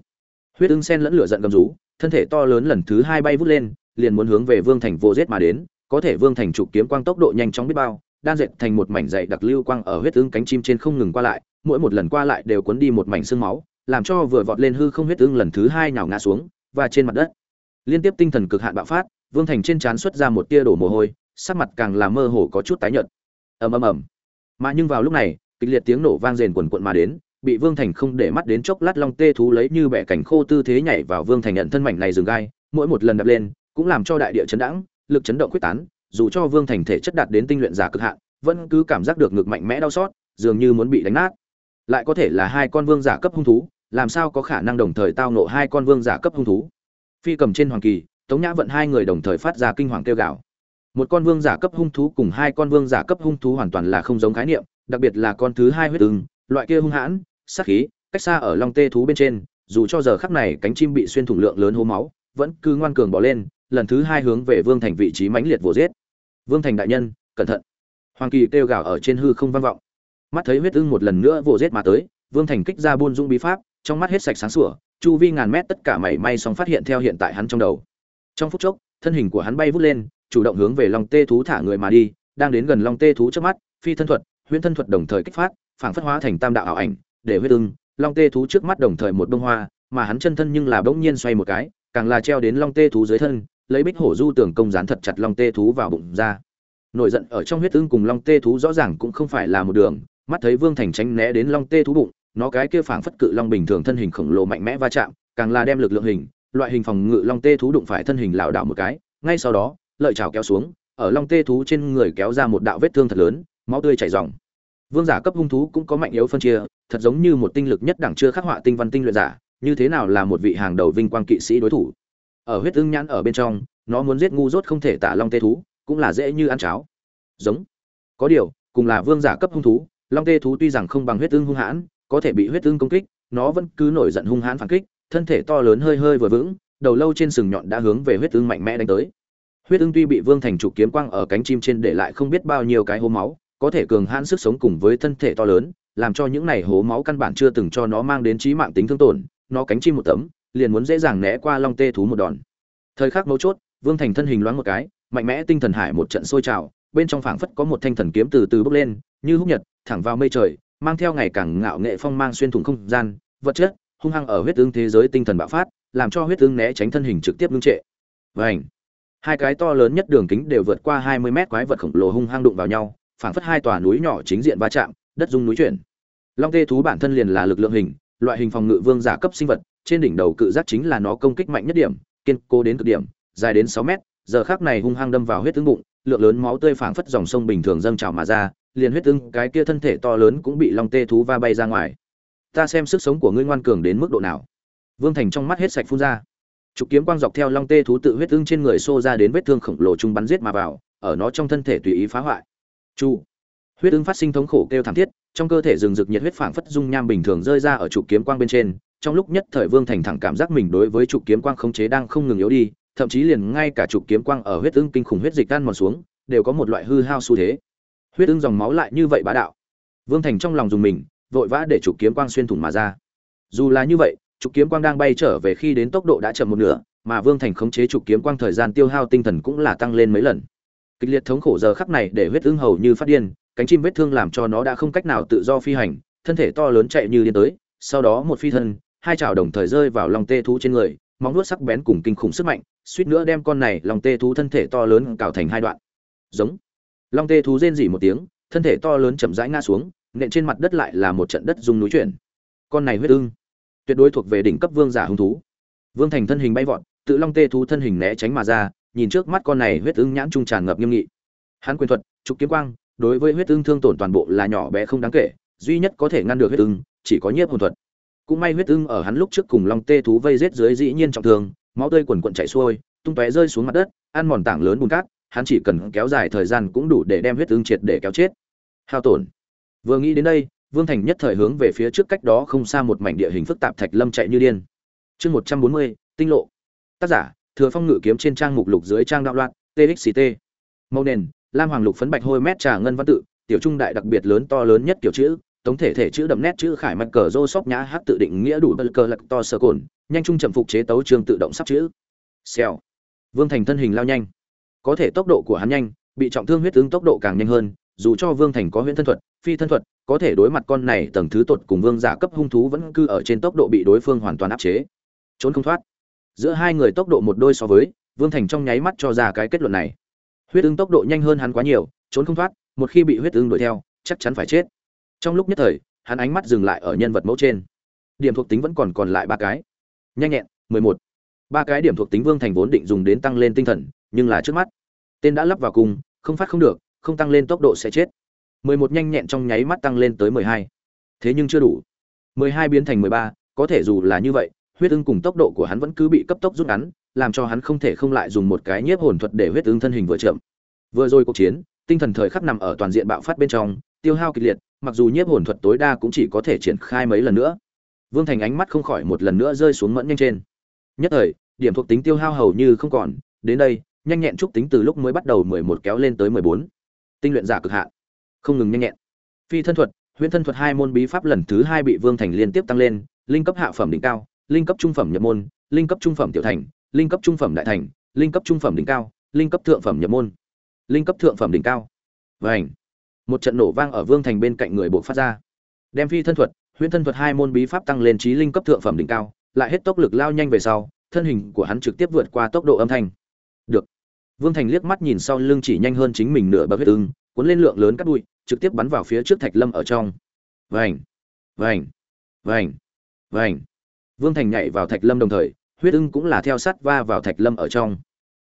Huyết tương sen lẫn lửa giận gầm rú thân thể to lớn lần thứ hai bay vút lên, liền muốn hướng về vương thành vô giết mà đến, có thể vương thành trục kiếm quang tốc độ nhanh chóng biết bao, đan dệt thành một mảnh dày đặc lưu quang ở huyết ưng cánh chim trên không ngừng qua lại, mỗi một lần qua lại đều cuốn đi một mảnh xương máu, làm cho vừa vọt lên hư không huyết ưng lần thứ hai nhào ngã xuống, và trên mặt đất. Liên tiếp tinh thần cực hạn bạo phát, vương thành trên trán xuất ra một tia đổ mồ hôi, sắc mặt càng là mơ hồ có chút tái nhợt. Ầm ầm ầm. Mà nhưng vào lúc này, kịch liệt tiếng nổ vang rền quần quận mà đến bị vương thành không để mắt đến chốc lát long tê thú lấy như bẻ cảnh khô tư thế nhảy vào vương thành nhận thân mảnh này dừng gai, mỗi một lần đập lên, cũng làm cho đại địa chấn đãng, lực chấn động quyết tán, dù cho vương thành thể chất đạt đến tinh luyện giả cực hạn, vẫn cứ cảm giác được ngực mạnh mẽ đau xót, dường như muốn bị đánh nát. Lại có thể là hai con vương giả cấp hung thú, làm sao có khả năng đồng thời tao nộ hai con vương giả cấp hung thú? Phi cầm trên hoàng kỳ, tống nhã vận hai người đồng thời phát ra kinh hoàng kêu gào. Một con vương giả cấp hung thú cùng hai con vương giả cấp hung thú hoàn toàn là không giống khái niệm, đặc biệt là con thứ hai huyết ưng, loại kia hung hãn sát khí, cách xa ở long tê thú bên trên, dù cho giờ khắc này cánh chim bị xuyên thủng lượng lớn hố máu, vẫn cứ ngoan cường bỏ lên, lần thứ hai hướng về vương thành vị trí mãnh liệt vồ giết. Vương thành đại nhân, cẩn thận. Hoàng kỳ kêu gào ở trên hư không vang vọng. Mắt thấy huyết ưng một lần nữa vồ giết mà tới, vương thành kích ra buôn dung bí pháp, trong mắt hết sạch sáng sủa, chu vi ngàn mét tất cả mảy may song phát hiện theo hiện tại hắn trong đầu. Trong phút chốc, thân hình của hắn bay vút lên, chủ động hướng về long tê thú thả người mà đi, đang đến gần long tê thú trước mắt, phi thân thuật, huyễn thân thuật đồng thời kích phát, phảng phất hóa thành tam đạo ảo ảnh để huyết ưng, long tê thú trước mắt đồng thời một bông hoa, mà hắn chân thân nhưng là bỗng nhiên xoay một cái, càng là treo đến long tê thú dưới thân, lấy bích hổ du tưởng công dán thật chặt long tê thú vào bụng ra. Nổi giận ở trong huyết ưng cùng long tê thú rõ ràng cũng không phải là một đường, mắt thấy vương thành tránh né đến long tê thú bụng, nó cái kia phảng phất cự long bình thường thân hình khổng lồ mạnh mẽ va chạm, càng là đem lực lượng hình, loại hình phòng ngự long tê thú đụng phải thân hình lảo đảo một cái, ngay sau đó, lợi chảo kéo xuống, ở long tê thú trên người kéo ra một đạo vết thương thật lớn, máu tươi chảy ròng. Vương giả cấp hung thú cũng có mạnh yếu phân chia thật giống như một tinh lực nhất đẳng chưa khắc họa tinh văn tinh luyện giả, như thế nào là một vị hàng đầu vinh quang kỵ sĩ đối thủ? Ở huyết ưng nhãn ở bên trong, nó muốn giết ngu dốt không thể tả long tê thú, cũng là dễ như ăn cháo. Giống. Có điều, cùng là vương giả cấp hung thú, long tê thú tuy rằng không bằng huyết ưng hung hãn, có thể bị huyết ưng công kích, nó vẫn cứ nổi giận hung hãn phản kích, thân thể to lớn hơi hơi vừa vững, đầu lâu trên sừng nhọn đã hướng về huyết ưng mạnh mẽ đánh tới. Huyết ưng tuy bị vương thành chủ kiếm quang ở cánh chim trên để lại không biết bao nhiêu cái hố máu, có thể cường hãn sức sống cùng với thân thể to lớn làm cho những này hố máu căn bản chưa từng cho nó mang đến trí mạng tính thương tổn nó cánh chim một tấm liền muốn dễ dàng né qua long tê thú một đòn. Thời khắc mấu chốt vương thành thân hình loáng một cái mạnh mẽ tinh thần hải một trận sôi trào bên trong phảng phất có một thanh thần kiếm từ từ bốc lên như húc nhật thẳng vào mây trời mang theo ngày càng ngạo nghệ phong mang xuyên thủng không gian vật chất hung hăng ở huyết tương thế giới tinh thần bạo phát làm cho huyết tương né tránh thân hình trực tiếp ngưng trệ. Vành, hai cái to lớn nhất đường kính đều vượt qua hai mươi mét quái vật khổng lồ hung hăng đụng vào nhau phảng phất hai tòa núi nhỏ chính diện va chạm đất dung núi chuyển. Long tê thú bản thân liền là lực lượng hình, loại hình phòng ngự vương giả cấp sinh vật, trên đỉnh đầu cự giác chính là nó công kích mạnh nhất điểm, kiên cố đến cực điểm, dài đến sáu mét, giờ khác này hung hăng đâm vào huyết tương bụng, lượng lớn máu tươi phảng phất dòng sông bình thường dâng trào mà ra, liền huyết tương cái kia thân thể to lớn cũng bị long tê thú va bay ra ngoài. Ta xem sức sống của ngươi ngoan cường đến mức độ nào. Vương thành trong mắt hết sạch phun ra. Trục kiếm quang dọc theo long tê thú tự huyết tương trên người xô ra đến vết thương khổng lồ chung bắn giết mà vào, ở nó trong thân thể tùy ý phá hoại. Chu huyết ứng phát sinh thống khổ kêu thảm thiết, trong cơ thể rừng rực nhiệt huyết phảng phất dung nham bình thường rơi ra ở trục kiếm quang bên trên, trong lúc nhất thời vương thành thẳng cảm giác mình đối với trục kiếm quang khống chế đang không ngừng yếu đi, thậm chí liền ngay cả trục kiếm quang ở huyết ứng kinh khủng huyết dịch tan mòn xuống, đều có một loại hư hao xu thế. Huyết ứng dòng máu lại như vậy bá đạo. Vương thành trong lòng dùng mình, vội vã để trục kiếm quang xuyên thủng mà ra. Dù là như vậy, trục kiếm quang đang bay trở về khi đến tốc độ đã chậm một nửa, mà vương thành khống chế trục kiếm quang thời gian tiêu hao tinh thần cũng là tăng lên mấy lần. Kịch liệt thống khổ giờ khắc này để huyết ứng hầu như phát điên cánh chim vết thương làm cho nó đã không cách nào tự do phi hành, thân thể to lớn chạy như điên tới, sau đó một phi thân, hai chảo đồng thời rơi vào lòng tê thú trên người, móng nuốt sắc bén cùng kinh khủng sức mạnh, suýt nữa đem con này lòng tê thú thân thể to lớn cào thành hai đoạn. Giống. Long tê thú rên rỉ một tiếng, thân thể to lớn chậm rãi ngã xuống, nện trên mặt đất lại là một trận đất rung núi chuyển. Con này huyết ưng. Tuyệt đối thuộc về đỉnh cấp vương giả hung thú. Vương thành thân hình bay vọt, tự long tê thú thân hình né tránh mà ra, nhìn trước mắt con này huyết ưng nhãn trung tràn ngập nghiêm nghị. Hắn quyền thuật, trục kiếm quang đối với huyết ưng thương tổn toàn bộ là nhỏ bé không đáng kể, duy nhất có thể ngăn được huyết ưng, chỉ có nhiếp hồn thuật. Cũng may huyết ưng ở hắn lúc trước cùng long tê thú vây rết dưới dĩ nhiên trọng thương, máu tươi quần quận chảy xuôi, tung tóe rơi xuống mặt đất, ăn mòn tảng lớn bùn cát, hắn chỉ cần kéo dài thời gian cũng đủ để đem huyết ưng triệt để kéo chết. Hao tổn. Vừa nghĩ đến đây, vương thành nhất thời hướng về phía trước cách đó không xa một mảnh địa hình phức tạp thạch lâm chạy như điên. Chương một trăm bốn mươi, tinh lộ. Tác giả, thừa phong ngự kiếm trên trang mục lục dưới trang đạo loạn txct màu nền lam hoàng lục phấn bạch hôi mét trà ngân văn tự, tiểu trung đại đặc biệt lớn to lớn nhất tiểu chữ, tống thể thể chữ đậm nét chữ khải mạch cờ rô sóc nhã hát tự định nghĩa đủ bờ cờ lật to sơ cồn, nhanh trung chậm phục chế tấu trường tự động sắp chữ. Xèo. Vương thành thân hình lao nhanh. Có thể tốc độ của hắn nhanh, bị trọng thương huyết ứng tốc độ càng nhanh hơn, dù cho vương thành có huyễn thân thuật, phi thân thuật, có thể đối mặt con này tầng thứ tột cùng vương giả cấp hung thú vẫn cư ở trên tốc độ bị đối phương hoàn toàn áp chế. Trốn không thoát. Giữa hai người tốc độ một đôi so với, vương thành trong nháy mắt cho ra cái kết luận này huyết ứng tốc độ nhanh hơn hắn quá nhiều, trốn không thoát, một khi bị huyết ứng đuổi theo, chắc chắn phải chết. Trong lúc nhất thời, hắn ánh mắt dừng lại ở nhân vật mẫu trên. Điểm thuộc tính vẫn còn còn lại ba cái. Nhanh nhẹn, mười một. Ba cái điểm thuộc tính vương thành vốn định dùng đến tăng lên tinh thần, nhưng là trước mắt, tên đã lắp vào cùng, không phát không được, không tăng lên tốc độ sẽ chết. mười một nhanh nhẹn trong nháy mắt tăng lên tới mười hai. Thế nhưng chưa đủ. mười hai biến thành mười ba, có thể dù là như vậy, huyết ưng cùng tốc độ của hắn vẫn cứ bị cấp tốc rút ngắn làm cho hắn không thể không lại dùng một cái nhiếp hồn thuật để huyết ứng thân hình vừa chậm. Vừa rồi cuộc chiến, tinh thần thời khắc nằm ở toàn diện bạo phát bên trong, tiêu hao kịch liệt, mặc dù nhiếp hồn thuật tối đa cũng chỉ có thể triển khai mấy lần nữa. Vương thành ánh mắt không khỏi một lần nữa rơi xuống mẫn nhanh trên. Nhất thời, điểm thuộc tính tiêu hao hầu như không còn, đến đây, nhanh nhẹn trúc tính từ lúc mới bắt đầu mười một kéo lên tới mười bốn. Tinh luyện giả cực hạn. Không ngừng nhanh nhẹn. Phi thân thuật, huyễn thân thuật hai môn bí pháp lần thứ hai bị vương thành liên tiếp tăng lên, linh cấp hạ phẩm đỉnh cao, linh cấp trung phẩm nhập môn, linh cấp trung phẩm tiểu thành linh cấp trung phẩm đại thành, linh cấp trung phẩm đỉnh cao, linh cấp thượng phẩm nhập môn. Linh cấp thượng phẩm đỉnh cao. Vảnh một trận nổ vang ở vương thành bên cạnh người buộc phát ra. Đem phi thân thuật, huyễn thân thuật hai môn bí pháp tăng lên trí linh cấp thượng phẩm đỉnh cao, lại hết tốc lực lao nhanh về sau, thân hình của hắn trực tiếp vượt qua tốc độ âm thanh. Được. Vương thành liếc mắt nhìn sau lưng chỉ nhanh hơn chính mình nửa bậc huyết ưng, cuốn lên lượng lớn cắt bụi, trực tiếp bắn vào phía trước thạch lâm ở trong. Vành. Vành. Vành. Vành. Vương thành nhảy vào thạch lâm đồng thời huyết ưng cũng là theo sát va vào thạch lâm ở trong.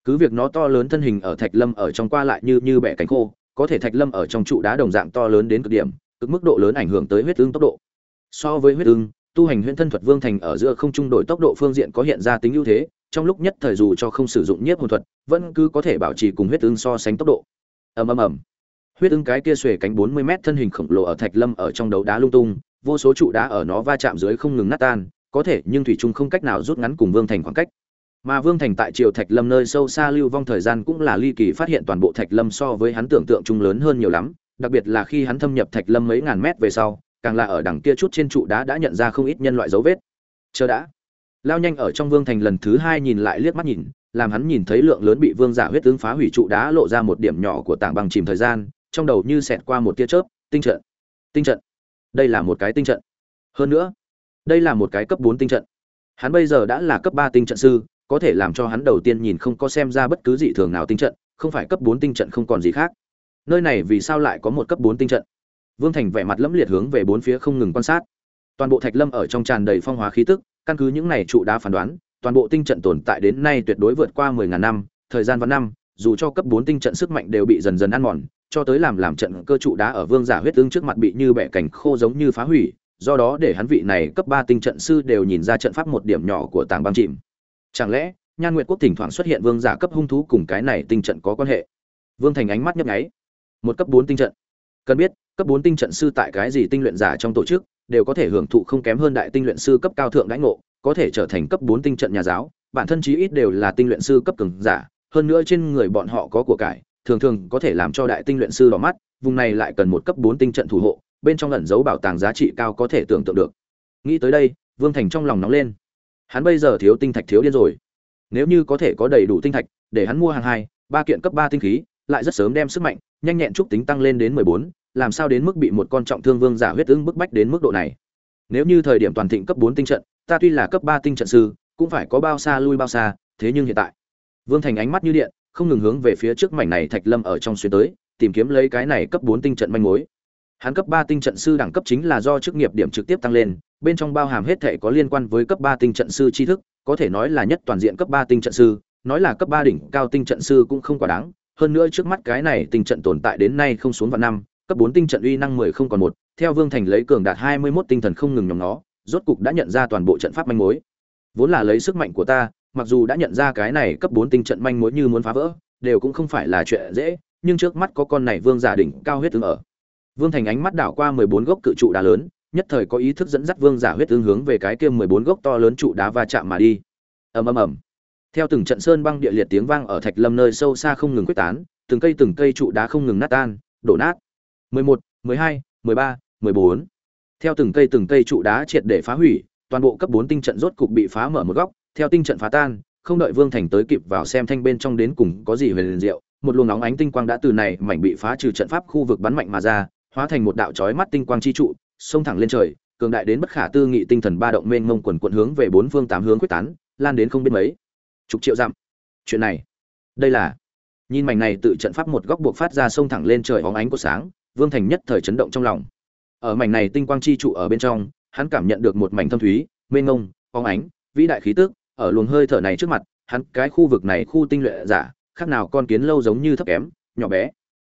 Cứ việc nó to lớn thân hình ở thạch lâm ở trong qua lại như như bẻ cánh khô, có thể thạch lâm ở trong trụ đá đồng dạng to lớn đến cực điểm, cực mức độ lớn ảnh hưởng tới huyết ưng tốc độ. So với huyết ưng, tu hành huyễn thân thuật vương thành ở giữa không trung đổi tốc độ phương diện có hiện ra tính ưu thế, trong lúc nhất thời dù cho không sử dụng nhiếp hồn thuật, vẫn cứ có thể bảo trì cùng huyết ưng so sánh tốc độ. Ầm ầm ầm. Huyết ưng cái kia xuề cánh 40 mét thân hình khổng lồ ở thạch lâm ở trong đấu đá lung tung, vô số trụ đá ở nó va chạm dưới không ngừng nát tan có thể, nhưng thủy trung không cách nào rút ngắn cùng vương thành khoảng cách. Mà vương thành tại triều thạch lâm nơi sâu xa lưu vong thời gian cũng là ly kỳ phát hiện toàn bộ thạch lâm so với hắn tưởng tượng trung lớn hơn nhiều lắm, đặc biệt là khi hắn thâm nhập thạch lâm mấy ngàn mét về sau, càng là ở đằng kia chút trên trụ đá đã nhận ra không ít nhân loại dấu vết. Chờ đã. Lao nhanh ở trong vương thành lần thứ hai nhìn lại liếc mắt nhìn, làm hắn nhìn thấy lượng lớn bị vương giả huyết tướng phá hủy trụ đá lộ ra một điểm nhỏ của tảng băng chìm thời gian, trong đầu như xẹt qua một tia chớp, tinh trận. Tinh trận. Đây là một cái tinh trận. Hơn nữa đây là một cái cấp bốn tinh trận. Hắn bây giờ đã là cấp ba tinh trận sư, có thể làm cho hắn đầu tiên nhìn không có xem ra bất cứ dị thường nào tinh trận, không phải cấp bốn tinh trận không còn gì khác. Nơi này vì sao lại có một cấp bốn tinh trận? Vương thành vẻ mặt lẫm liệt hướng về bốn phía không ngừng quan sát. Toàn bộ thạch lâm ở trong tràn đầy phong hóa khí tức, căn cứ những này trụ đá phán đoán, toàn bộ tinh trận tồn tại đến nay tuyệt đối vượt qua mười ngàn năm, thời gian và năm, dù cho cấp bốn tinh trận sức mạnh đều bị dần dần ăn mòn, cho tới làm làm trận cơ trụ đá ở vương giả huyết tương trước mặt bị như bẻ cảnh khô giống như phá hủy do đó để hắn vị này cấp ba tinh trận sư đều nhìn ra trận pháp một điểm nhỏ của tàng băng chìm. Chẳng lẽ, nhan nguyệt quốc thỉnh thoảng xuất hiện vương giả cấp hung thú cùng cái này tinh trận có quan hệ? Vương thành ánh mắt nhấp nháy. Một cấp bốn tinh trận. Cần biết, cấp bốn tinh trận sư tại cái gì tinh luyện giả trong tổ chức, đều có thể hưởng thụ không kém hơn đại tinh luyện sư cấp cao thượng đãi ngộ, có thể trở thành cấp bốn tinh trận nhà giáo, bản thân chí ít đều là tinh luyện sư cấp cường giả, hơn nữa trên người bọn họ có của cải, thường thường có thể làm cho đại tinh luyện sư đỏ mắt, vùng này lại cần một cấp bốn tinh trận thủ hộ bên trong ẩn giấu bảo tàng giá trị cao có thể tưởng tượng được. Nghĩ tới đây, vương thành trong lòng nóng lên. Hắn bây giờ thiếu tinh thạch thiếu điên rồi. Nếu như có thể có đầy đủ tinh thạch, để hắn mua hàng hai, ba kiện cấp ba tinh khí, lại rất sớm đem sức mạnh, nhanh nhẹn trúc tính tăng lên đến mười bốn, làm sao đến mức bị một con trọng thương vương giả huyết ứng bức bách đến mức độ này? Nếu như thời điểm toàn thịnh cấp bốn tinh trận, ta tuy là cấp ba tinh trận sư, cũng phải có bao xa lui bao xa, thế nhưng hiện tại, vương thành ánh mắt như điện, không ngừng hướng về phía trước mảnh này thạch lâm ở trong xuyên tới, tìm kiếm lấy cái này cấp bốn tinh trận manh mối hắn cấp ba tinh trận sư đẳng cấp chính là do chức nghiệp điểm trực tiếp tăng lên, bên trong bao hàm hết thể có liên quan với cấp ba tinh trận sư tri thức, có thể nói là nhất toàn diện cấp ba tinh trận sư, nói là cấp ba đỉnh cao tinh trận sư cũng không quá đáng, hơn nữa trước mắt cái này tinh trận tồn tại đến nay không xuống vào năm, cấp bốn tinh trận uy năng mười không còn một, theo vương thành lấy cường đạt hai mươi mốt tinh thần không ngừng nhóm nó, rốt cục đã nhận ra toàn bộ trận pháp manh mối. Vốn là lấy sức mạnh của ta, mặc dù đã nhận ra cái này cấp bốn tinh trận manh mối như muốn phá vỡ, đều cũng không phải là chuyện dễ, nhưng trước mắt có con này vương giả đỉnh cao huyết tướng ở vương thành ánh mắt đảo qua mười bốn gốc cự trụ đá lớn nhất thời có ý thức dẫn dắt vương giả huyết tướng hướng về cái kia mười bốn gốc to lớn trụ đá va chạm mà đi. Ầm ầm ầm. Theo từng trận sơn băng địa liệt tiếng vang ở thạch lâm nơi sâu xa không ngừng quét tán từng cây từng cây trụ đá không ngừng nát tan đổ nát. 11, 12, 13, 14. theo từng cây từng cây trụ đá triệt để phá hủy toàn bộ cấp bốn tinh trận rốt cục bị phá mở một góc theo tinh trận phá tan không đợi vương thành tới kịp vào xem thanh bên trong đến cùng có gì huyền diệu một luồng nóng ánh tinh quang đã từ này mảnh bị phá trừ trận pháp khu vực bắn mạnh mà ra hóa thành một đạo chói mắt tinh quang chi trụ, xông thẳng lên trời, cường đại đến bất khả tư nghị tinh thần ba động mênh mông quần quần hướng về bốn phương tám hướng quyết tán, lan đến không biết mấy. Chục triệu dặm. Chuyện này, đây là, nhìn mảnh này tự trận pháp một góc buộc phát ra sông thẳng lên trời óng ánh của sáng, vương thành nhất thời chấn động trong lòng. Ở mảnh này tinh quang chi trụ ở bên trong, hắn cảm nhận được một mảnh thâm thúy, mênh ngông óng ánh, vĩ đại khí tức, ở luồng hơi thở này trước mặt, hắn, cái khu vực này khu tinh luyện giả, khác nào con kiến lâu giống như thấp kém, nhỏ bé.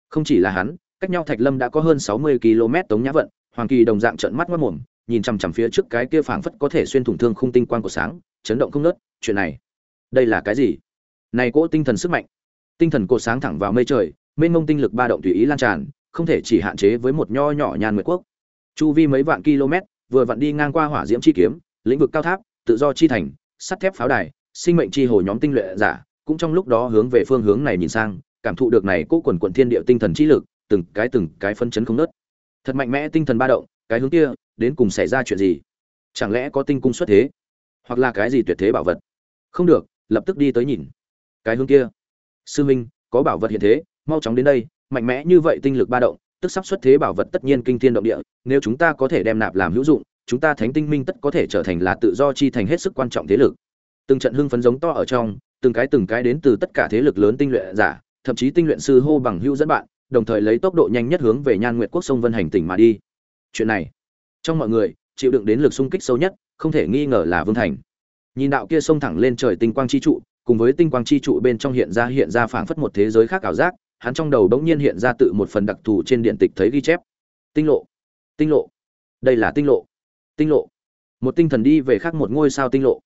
Không chỉ là hắn cách nhau thạch lâm đã có hơn sáu mươi km tống nhã vận, hoàng kỳ đồng dạng trợn mắt mất mồm, nhìn chằm chằm phía trước cái kia phảng phất có thể xuyên thủng thương khung tinh quang của sáng, chấn động không nớt, chuyện này, đây là cái gì? Này cỗ tinh thần sức mạnh. Tinh thần cột sáng thẳng vào mây trời, mênh mông tinh lực ba động tùy ý lan tràn, không thể chỉ hạn chế với một nho nhỏ nhàn nguyệt quốc. Chu vi mấy vạn km, vừa vặn đi ngang qua hỏa diễm chi kiếm, lĩnh vực cao tháp, tự do chi thành, sắt thép pháo đài, sinh mệnh chi hồ nhóm tinh luyện giả, cũng trong lúc đó hướng về phương hướng này nhìn sang, cảm thụ được này cố quần quận thiên địa tinh thần chi lực từng cái từng cái phân chấn không nớt. Thật mạnh mẽ tinh thần ba động, cái hướng kia, đến cùng xảy ra chuyện gì? Chẳng lẽ có tinh cung xuất thế? Hoặc là cái gì tuyệt thế bảo vật? Không được, lập tức đi tới nhìn. Cái hướng kia. Sư minh, có bảo vật hiện thế, mau chóng đến đây, mạnh mẽ như vậy tinh lực ba động, tức sắp xuất thế bảo vật tất nhiên kinh thiên động địa, nếu chúng ta có thể đem nạp làm hữu dụng, chúng ta thánh tinh minh tất có thể trở thành là tự do chi thành hết sức quan trọng thế lực. Từng trận hưng phấn giống to ở trong, từng cái từng cái đến từ tất cả thế lực lớn tinh luyện giả, thậm chí tinh luyện sư hô bằng hữu dẫn bạn đồng thời lấy tốc độ nhanh nhất hướng về nhan nguyệt quốc sông vân hành tỉnh mà đi. Chuyện này, trong mọi người, chịu đựng đến lực xung kích sâu nhất, không thể nghi ngờ là vương thành. Nhìn đạo kia sông thẳng lên trời tinh quang chi trụ, cùng với tinh quang chi trụ bên trong hiện ra hiện ra phảng phất một thế giới khác ảo giác, hắn trong đầu bỗng nhiên hiện ra tự một phần đặc thù trên điện tịch thấy ghi chép. Tinh lộ tinh lộ. Đây là tinh lộ tinh lộ. Một tinh thần đi về khác một ngôi sao tinh lộ.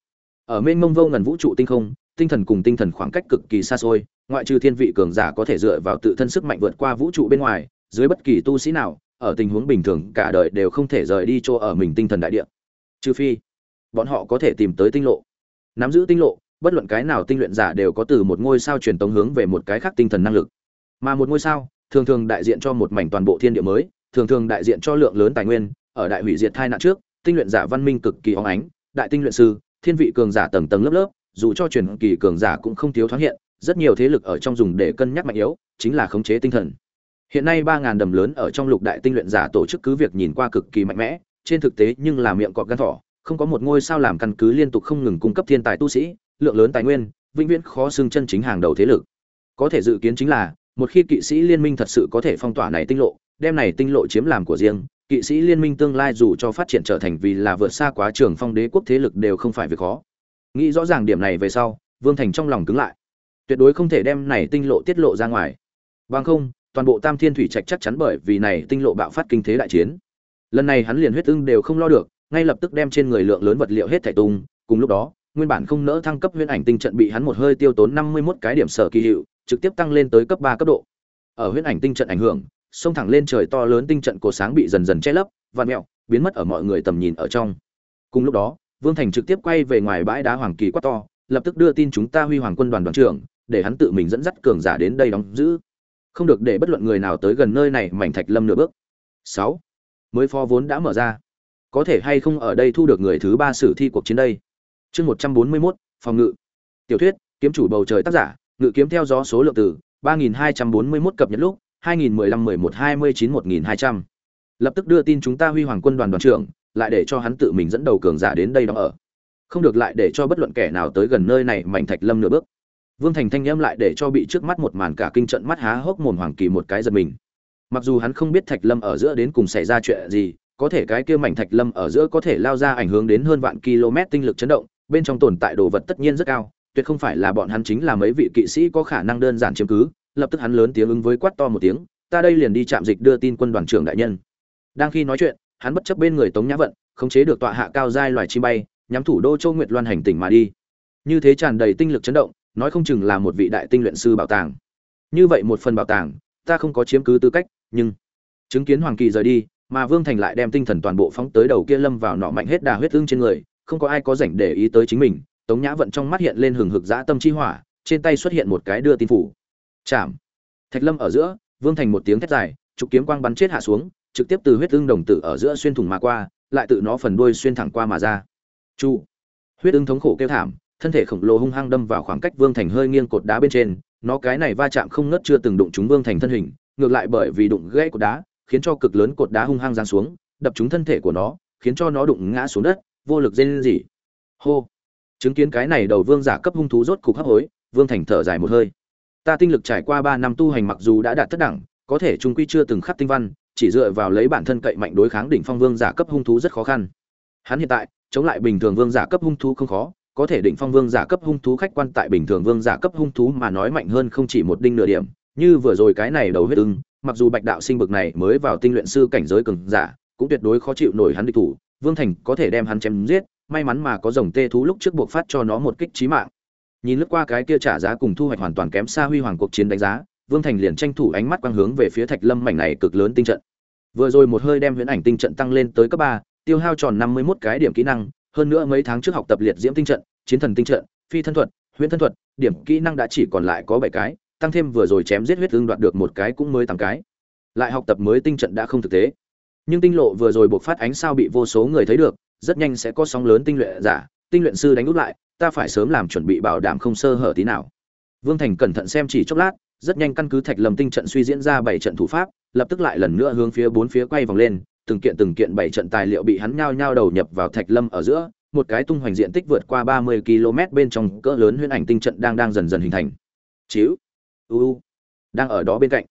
Ở mênh mông vô ngần vũ trụ tinh không tinh thần cùng tinh thần khoảng cách cực kỳ xa xôi, ngoại trừ thiên vị cường giả có thể dựa vào tự thân sức mạnh vượt qua vũ trụ bên ngoài, dưới bất kỳ tu sĩ nào, ở tình huống bình thường, cả đời đều không thể rời đi chỗ ở mình tinh thần đại địa. Trừ phi, bọn họ có thể tìm tới tinh lộ. Nắm giữ tinh lộ, bất luận cái nào tinh luyện giả đều có từ một ngôi sao truyền tống hướng về một cái khác tinh thần năng lực. Mà một ngôi sao, thường thường đại diện cho một mảnh toàn bộ thiên địa mới, thường thường đại diện cho lượng lớn tài nguyên, ở đại hủy diệt thai nạn trước, tinh luyện giả văn minh cực kỳ óng ánh, đại tinh luyện sư, thiên vị cường giả tầng tầng lớp lớp dù cho truyền kỳ cường giả cũng không thiếu thoáng hiện, rất nhiều thế lực ở trong dùng để cân nhắc mạnh yếu, chính là khống chế tinh thần. Hiện nay ba ngàn đầm lớn ở trong lục đại tinh luyện giả tổ chức cứ việc nhìn qua cực kỳ mạnh mẽ, trên thực tế nhưng là miệng cọp gan thỏ, không có một ngôi sao làm căn cứ liên tục không ngừng cung cấp thiên tài tu sĩ, lượng lớn tài nguyên, vĩnh viễn khó xưng chân chính hàng đầu thế lực. Có thể dự kiến chính là, một khi kỵ sĩ liên minh thật sự có thể phong tỏa này tinh lộ, đem này tinh lộ chiếm làm của riêng, kỵ sĩ liên minh tương lai dù cho phát triển trở thành vì là vượt xa quá trường phong đế quốc thế lực đều không phải việc khó nghĩ rõ ràng điểm này về sau, vương thành trong lòng cứng lại. Tuyệt đối không thể đem này tinh lộ tiết lộ ra ngoài. Bằng không, toàn bộ tam thiên thủy trạch chắc chắn bởi vì này tinh lộ bạo phát kinh thế đại chiến. Lần này hắn liền huyết ưng đều không lo được, ngay lập tức đem trên người lượng lớn vật liệu hết thảy tung. Cùng lúc đó, nguyên bản không nỡ thăng cấp huyễn ảnh tinh trận bị hắn một hơi tiêu tốn năm mươi 51 cái điểm sở kỳ hiệu, trực tiếp tăng lên tới cấp ba cấp độ. Ở huyễn ảnh tinh trận ảnh hưởng xông thẳng lên trời to lớn tinh trận cổ sáng bị dần dần che lấp và mẹo, biến mất ở mọi người tầm nhìn ở trong. Cùng lúc đó vương thành trực tiếp quay về ngoài bãi đá hoàng kỳ quát to lập tức đưa tin chúng ta huy hoàng quân đoàn đoàn trưởng để hắn tự mình dẫn dắt cường giả đến đây đóng giữ. Không được để bất luận người nào tới gần nơi này mảnh thạch lâm nửa bước. Sáu. Mới phó vốn đã mở ra. Có thể hay không ở đây thu được người thứ ba sử thi cuộc chiến đây? Chương một trăm bốn mươi 141, phòng ngự. Tiểu thuyết kiếm chủ bầu trời tác giả ngự kiếm theo gió số lượng từ ba nghìn hai trăm bốn mươi 3241 cập nhật lúc 2015-11-29-1200. Lập tức đưa tin chúng ta Huy Hoàng quân đoàn đoàn trưởng, lại để cho hắn tự mình dẫn đầu cường giả đến đây đóng ở. Không được lại để cho bất luận kẻ nào tới gần nơi này mảnh thạch lâm nửa bước. Vương Thành thanh âm lại để cho bị trước mắt một màn cả kinh trận mắt há hốc mồm hoàng kỳ một cái giật mình. Mặc dù hắn không biết thạch lâm ở giữa đến cùng xảy ra chuyện gì, có thể cái kia mảnh thạch lâm ở giữa có thể lao ra ảnh hưởng đến hơn vạn km tinh lực chấn động, bên trong tồn tại đồ vật tất nhiên rất cao, tuyệt không phải là bọn hắn chính là mấy vị kỵ sĩ có khả năng đơn giản chiếm cứ, lập tức hắn lớn tiếng ứng với quát to một tiếng, ta đây liền đi chạm dịch đưa tin quân đoàn trưởng đại nhân. Đang khi nói chuyện, hắn bất chấp bên người Tống Nhã Vận, khống chế được tọa hạ cao giai loài chim bay, nhắm thủ đô Châu Nguyệt Loan hành tỉnh mà đi. Như thế tràn đầy tinh lực chấn động, nói không chừng là một vị đại tinh luyện sư bảo tàng. Như vậy một phần bảo tàng, ta không có chiếm cứ tư cách, nhưng chứng kiến Hoàng Kỳ rời đi, mà Vương Thành lại đem tinh thần toàn bộ phóng tới đầu kia lâm vào nọ mạnh hết đà huyết ương trên người, không có ai có rảnh để ý tới chính mình. Tống Nhã Vận trong mắt hiện lên hừng hực dã tâm chi hỏa, trên tay xuất hiện một cái đưa tin phủ. Chạm. Thạch Lâm ở giữa, Vương Thành một tiếng thét dài, trục kiếm quang bắn chết hạ xuống, trực tiếp từ huyết ưng đồng tử ở giữa xuyên thủng mà qua, lại tự nó phần đuôi xuyên thẳng qua mà ra. Chu. Huyết ưng thống khổ kêu thảm, thân thể khổng lồ hung hăng đâm vào khoảng cách Vương Thành hơi nghiêng cột đá bên trên, nó cái này va chạm không ngớt chưa từng đụng trúng Vương Thành thân hình, ngược lại bởi vì đụng gãy cột đá, khiến cho cực lớn cột đá hung hăng giáng xuống, đập trúng thân thể của nó, khiến cho nó đụng ngã xuống đất, vô lực rên rỉ. Hô. Chứng kiến cái này đầu vương giả cấp hung thú rốt cục hấp hối, Vương Thành thở dài một hơi. Ta tinh lực trải qua ba năm tu hành mặc dù đã đạt thất đẳng, có thể trung quy chưa từng khắc tinh văn, chỉ dựa vào lấy bản thân cậy mạnh đối kháng đỉnh phong vương giả cấp hung thú rất khó khăn. Hắn hiện tại, chống lại bình thường vương giả cấp hung thú không khó, có thể đỉnh phong vương giả cấp hung thú khách quan tại bình thường vương giả cấp hung thú mà nói mạnh hơn không chỉ một đinh nửa điểm, như vừa rồi cái này đầu huyết ưng, mặc dù Bạch đạo sinh bực này mới vào tinh luyện sư cảnh giới cường giả, cũng tuyệt đối khó chịu nổi hắn địch thủ, Vương Thành có thể đem hắn chém giết, may mắn mà có rồng tê thú lúc trước buộc phát cho nó một kích chí mạng nhìn lướt qua cái kia trả giá cùng thu hoạch hoàn toàn kém xa huy hoàng cuộc chiến đánh giá vương thành liền tranh thủ ánh mắt quang hướng về phía thạch lâm mảnh này cực lớn tinh trận vừa rồi một hơi đem huyễn ảnh tinh trận tăng lên tới cấp ba, tiêu hao tròn năm mươi 51 cái điểm kỹ năng, hơn nữa mấy tháng trước học tập liệt diễm tinh trận, chiến thần tinh trận, phi thân thuật, huyễn thân thuật, điểm kỹ năng đã chỉ còn lại có bảy cái, tăng thêm vừa rồi chém giết huyết ương đoạt được một cái cũng mới tám cái. Lại học tập mới tinh trận đã không thực tế. Nhưng tinh lộ vừa rồi buộc phát ánh sao bị vô số người thấy được, rất nhanh sẽ có sóng lớn tinh luyện giả, tinh luyện sư đánh úp lại, ta phải sớm làm chuẩn bị bảo đảm không sơ hở tí nào. Vương thành cẩn thận xem chỉ chốc lát, rất nhanh căn cứ thạch lâm tinh trận suy diễn ra bảy trận thủ pháp lập tức lại lần nữa hướng phía bốn phía quay vòng lên, từng kiện từng kiện bảy trận tài liệu bị hắn nhao nhao đầu nhập vào thạch lâm ở giữa, một cái tung hoành diện tích vượt qua ba mươi km bên trong cỡ lớn huyễn ảnh tinh trận đang đang dần dần hình thành. Chiếu u đang ở đó bên cạnh.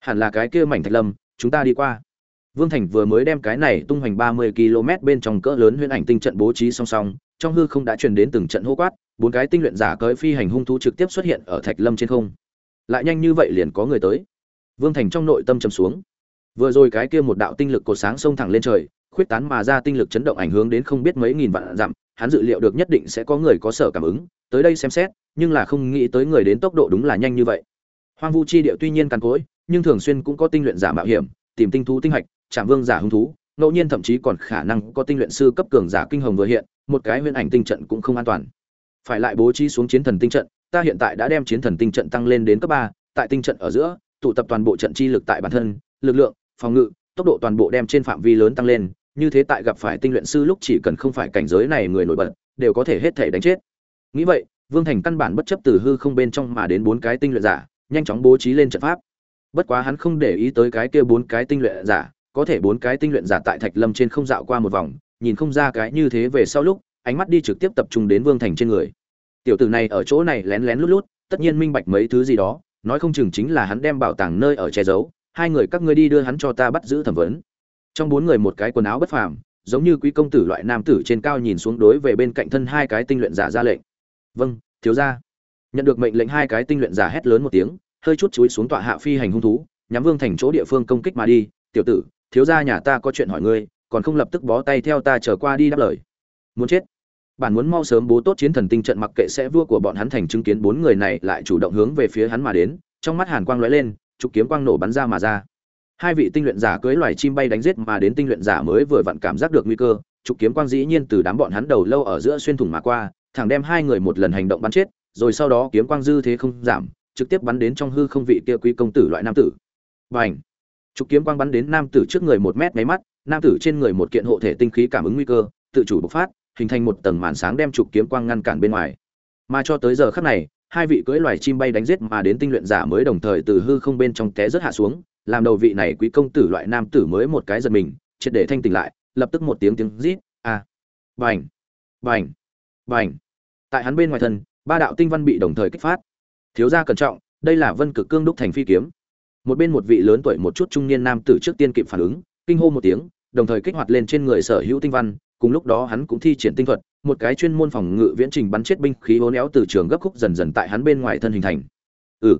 Hẳn là cái kia mảnh thạch lâm, chúng ta đi qua. Vương thành vừa mới đem cái này tung hoành ba mươi km bên trong cỡ lớn huyễn ảnh tinh trận bố trí song song, trong hư không đã truyền đến từng trận hô quát, bốn cái tinh luyện giả cưỡi phi hành hung thú trực tiếp xuất hiện ở thạch lâm trên không. Lại nhanh như vậy liền có người tới vương thành trong nội tâm trầm xuống. Vừa rồi cái kia một đạo tinh lực cột sáng xông thẳng lên trời, khuyết tán mà ra tinh lực chấn động ảnh hưởng đến không biết mấy nghìn vạn dặm, hắn dự liệu được nhất định sẽ có người có sở cảm ứng, tới đây xem xét, nhưng là không nghĩ tới người đến tốc độ đúng là nhanh như vậy. Hoang vu chi địa tuy nhiên càn cối nhưng thường xuyên cũng có tinh luyện giả mạo hiểm, tìm tinh thú tinh hạch, chạm vương giả hung thú, ngẫu nhiên thậm chí còn khả năng có tinh luyện sư cấp cường giả kinh hồng vừa hiện, một cái nguyên ảnh tinh trận cũng không an toàn. Phải lại bố trí xuống chiến thần tinh trận, ta hiện tại đã đem chiến thần tinh trận tăng lên đến cấp ba, tại tinh trận ở giữa tụ tập toàn bộ trận chi lực tại bản thân, lực lượng, phòng ngự, tốc độ toàn bộ đem trên phạm vi lớn tăng lên, như thế tại gặp phải tinh luyện sư lúc chỉ cần không phải cảnh giới này người nổi bật, đều có thể hết thể đánh chết. Nghĩ vậy, vương thành căn bản bất chấp từ hư không bên trong mà đến bốn cái tinh luyện giả, nhanh chóng bố trí lên trận pháp. Bất quá hắn không để ý tới cái kia bốn cái tinh luyện giả, có thể bốn cái tinh luyện giả tại thạch lâm trên không dạo qua một vòng, nhìn không ra cái như thế về sau lúc, ánh mắt đi trực tiếp tập trung đến vương thành trên người. Tiểu tử này ở chỗ này lén lén lút lút, tất nhiên minh bạch mấy thứ gì đó nói không chừng chính là hắn đem bảo tàng nơi ở che giấu, hai người các ngươi đi đưa hắn cho ta bắt giữ thẩm vấn. Trong bốn người một cái quần áo bất phàm, giống như quý công tử loại nam tử trên cao nhìn xuống đối về bên cạnh thân hai cái tinh luyện giả ra lệnh. Vâng thiếu gia. Nhận được mệnh lệnh hai cái tinh luyện giả hét lớn một tiếng, hơi chút chúi xuống tọa hạ phi hành hung thú, nhắm vương thành chỗ địa phương công kích mà đi. Tiểu tử, thiếu gia nhà ta có chuyện hỏi ngươi, còn không lập tức bó tay theo ta trở qua đi đáp lời. Muốn chết bản muốn mau sớm bố tốt chiến thần tinh trận mặc kệ sẽ vua của bọn hắn thành chứng kiến bốn người này lại chủ động hướng về phía hắn mà đến, trong mắt hàn quang lóe lên, trục kiếm quang nổ bắn ra mà ra. Hai vị tinh luyện giả cưới loài chim bay đánh giết mà đến tinh luyện giả mới vừa vặn cảm giác được nguy cơ, trục kiếm quang dĩ nhiên từ đám bọn hắn đầu lâu ở giữa xuyên thủng mà qua, thẳng đem hai người một lần hành động bắn chết, rồi sau đó kiếm quang dư thế không giảm, trực tiếp bắn đến trong hư không vị kia quý công tử loại nam tử. Bành! Trục kiếm quang bắn đến nam tử trước người một mét máy mắt, nam tử trên người một kiện hộ thể tinh khí cảm ứng nguy cơ, tự chủ bộc phát hình thành một tầng màn sáng đem trục kiếm quang ngăn cản bên ngoài. Mà cho tới giờ khắc này, hai vị cưỡi loài chim bay đánh giết mà đến tinh luyện giả mới đồng thời từ hư không bên trong té rất hạ xuống, làm đầu vị này quý công tử loại nam tử mới một cái giật mình, triệt để thanh tỉnh lại, lập tức một tiếng tiếng rít, a, bành bành bành. Tại hắn bên ngoài thân, ba đạo tinh văn bị đồng thời kích phát. Thiếu gia cẩn trọng, đây là vân cực cương đúc thành phi kiếm. Một bên một vị lớn tuổi một chút trung niên nam tử trước tiên kịp phản ứng, kinh hô một tiếng, đồng thời kích hoạt lên trên người sở hữu tinh văn cùng lúc đó hắn cũng thi triển tinh thuật, một cái chuyên môn phòng ngự viễn trình bắn chết binh khí hố néo từ trường gấp khúc dần dần tại hắn bên ngoài thân hình thành. Ừ.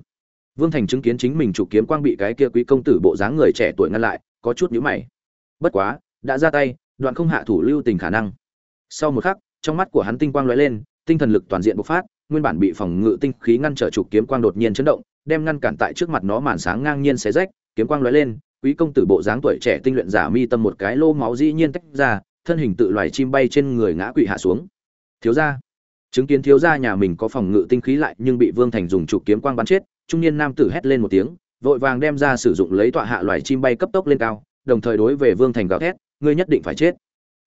Vương thành chứng kiến chính mình chủ kiếm quang bị cái kia quý công tử bộ dáng người trẻ tuổi ngăn lại, có chút nhíu mày. Bất quá, đã ra tay, đoạn không hạ thủ lưu tình khả năng. Sau một khắc, trong mắt của hắn tinh quang lóe lên, tinh thần lực toàn diện bộc phát, nguyên bản bị phòng ngự tinh khí ngăn trở trục kiếm quang đột nhiên chấn động, đem ngăn cản tại trước mặt nó màn sáng ngang nhiên xé rách, kiếm quang lóe lên, quý công tử bộ dáng tuổi trẻ tinh luyện giả mi tâm một cái lô máu dĩ nhiên tách ra thân hình tự loài chim bay trên người ngã quỵ hạ xuống. Thiếu gia. Chứng kiến thiếu gia nhà mình có phòng ngự tinh khí lại nhưng bị vương thành dùng trục kiếm quang bắn chết, trung niên nam tử hét lên một tiếng, vội vàng đem ra sử dụng lấy tọa hạ loài chim bay cấp tốc lên cao, đồng thời đối về vương thành gào thét, ngươi nhất định phải chết.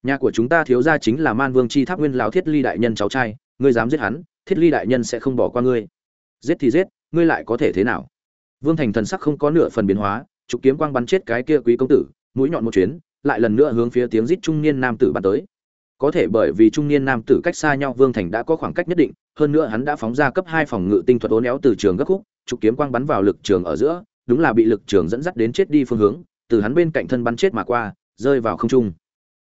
Nhà của chúng ta thiếu gia chính là man vương chi tháp nguyên lão thiết ly đại nhân cháu trai, ngươi dám giết hắn, thiết ly đại nhân sẽ không bỏ qua ngươi. Giết thì giết, ngươi lại có thể thế nào? Vương thành thần sắc không có nửa phần biến hóa, trục kiếm quang bắn chết cái kia quý công tử, mũi nhọn một chuyến lại lần nữa hướng phía tiếng rít trung niên nam tử bắn tới. Có thể bởi vì trung niên nam tử cách xa nhau, vương thành đã có khoảng cách nhất định, hơn nữa hắn đã phóng ra cấp hai phòng ngự tinh thuật ố néo từ trường gấp khúc, trục kiếm quang bắn vào lực trường ở giữa, đúng là bị lực trường dẫn dắt đến chết đi phương hướng, từ hắn bên cạnh thân bắn chết mà qua, rơi vào không trung.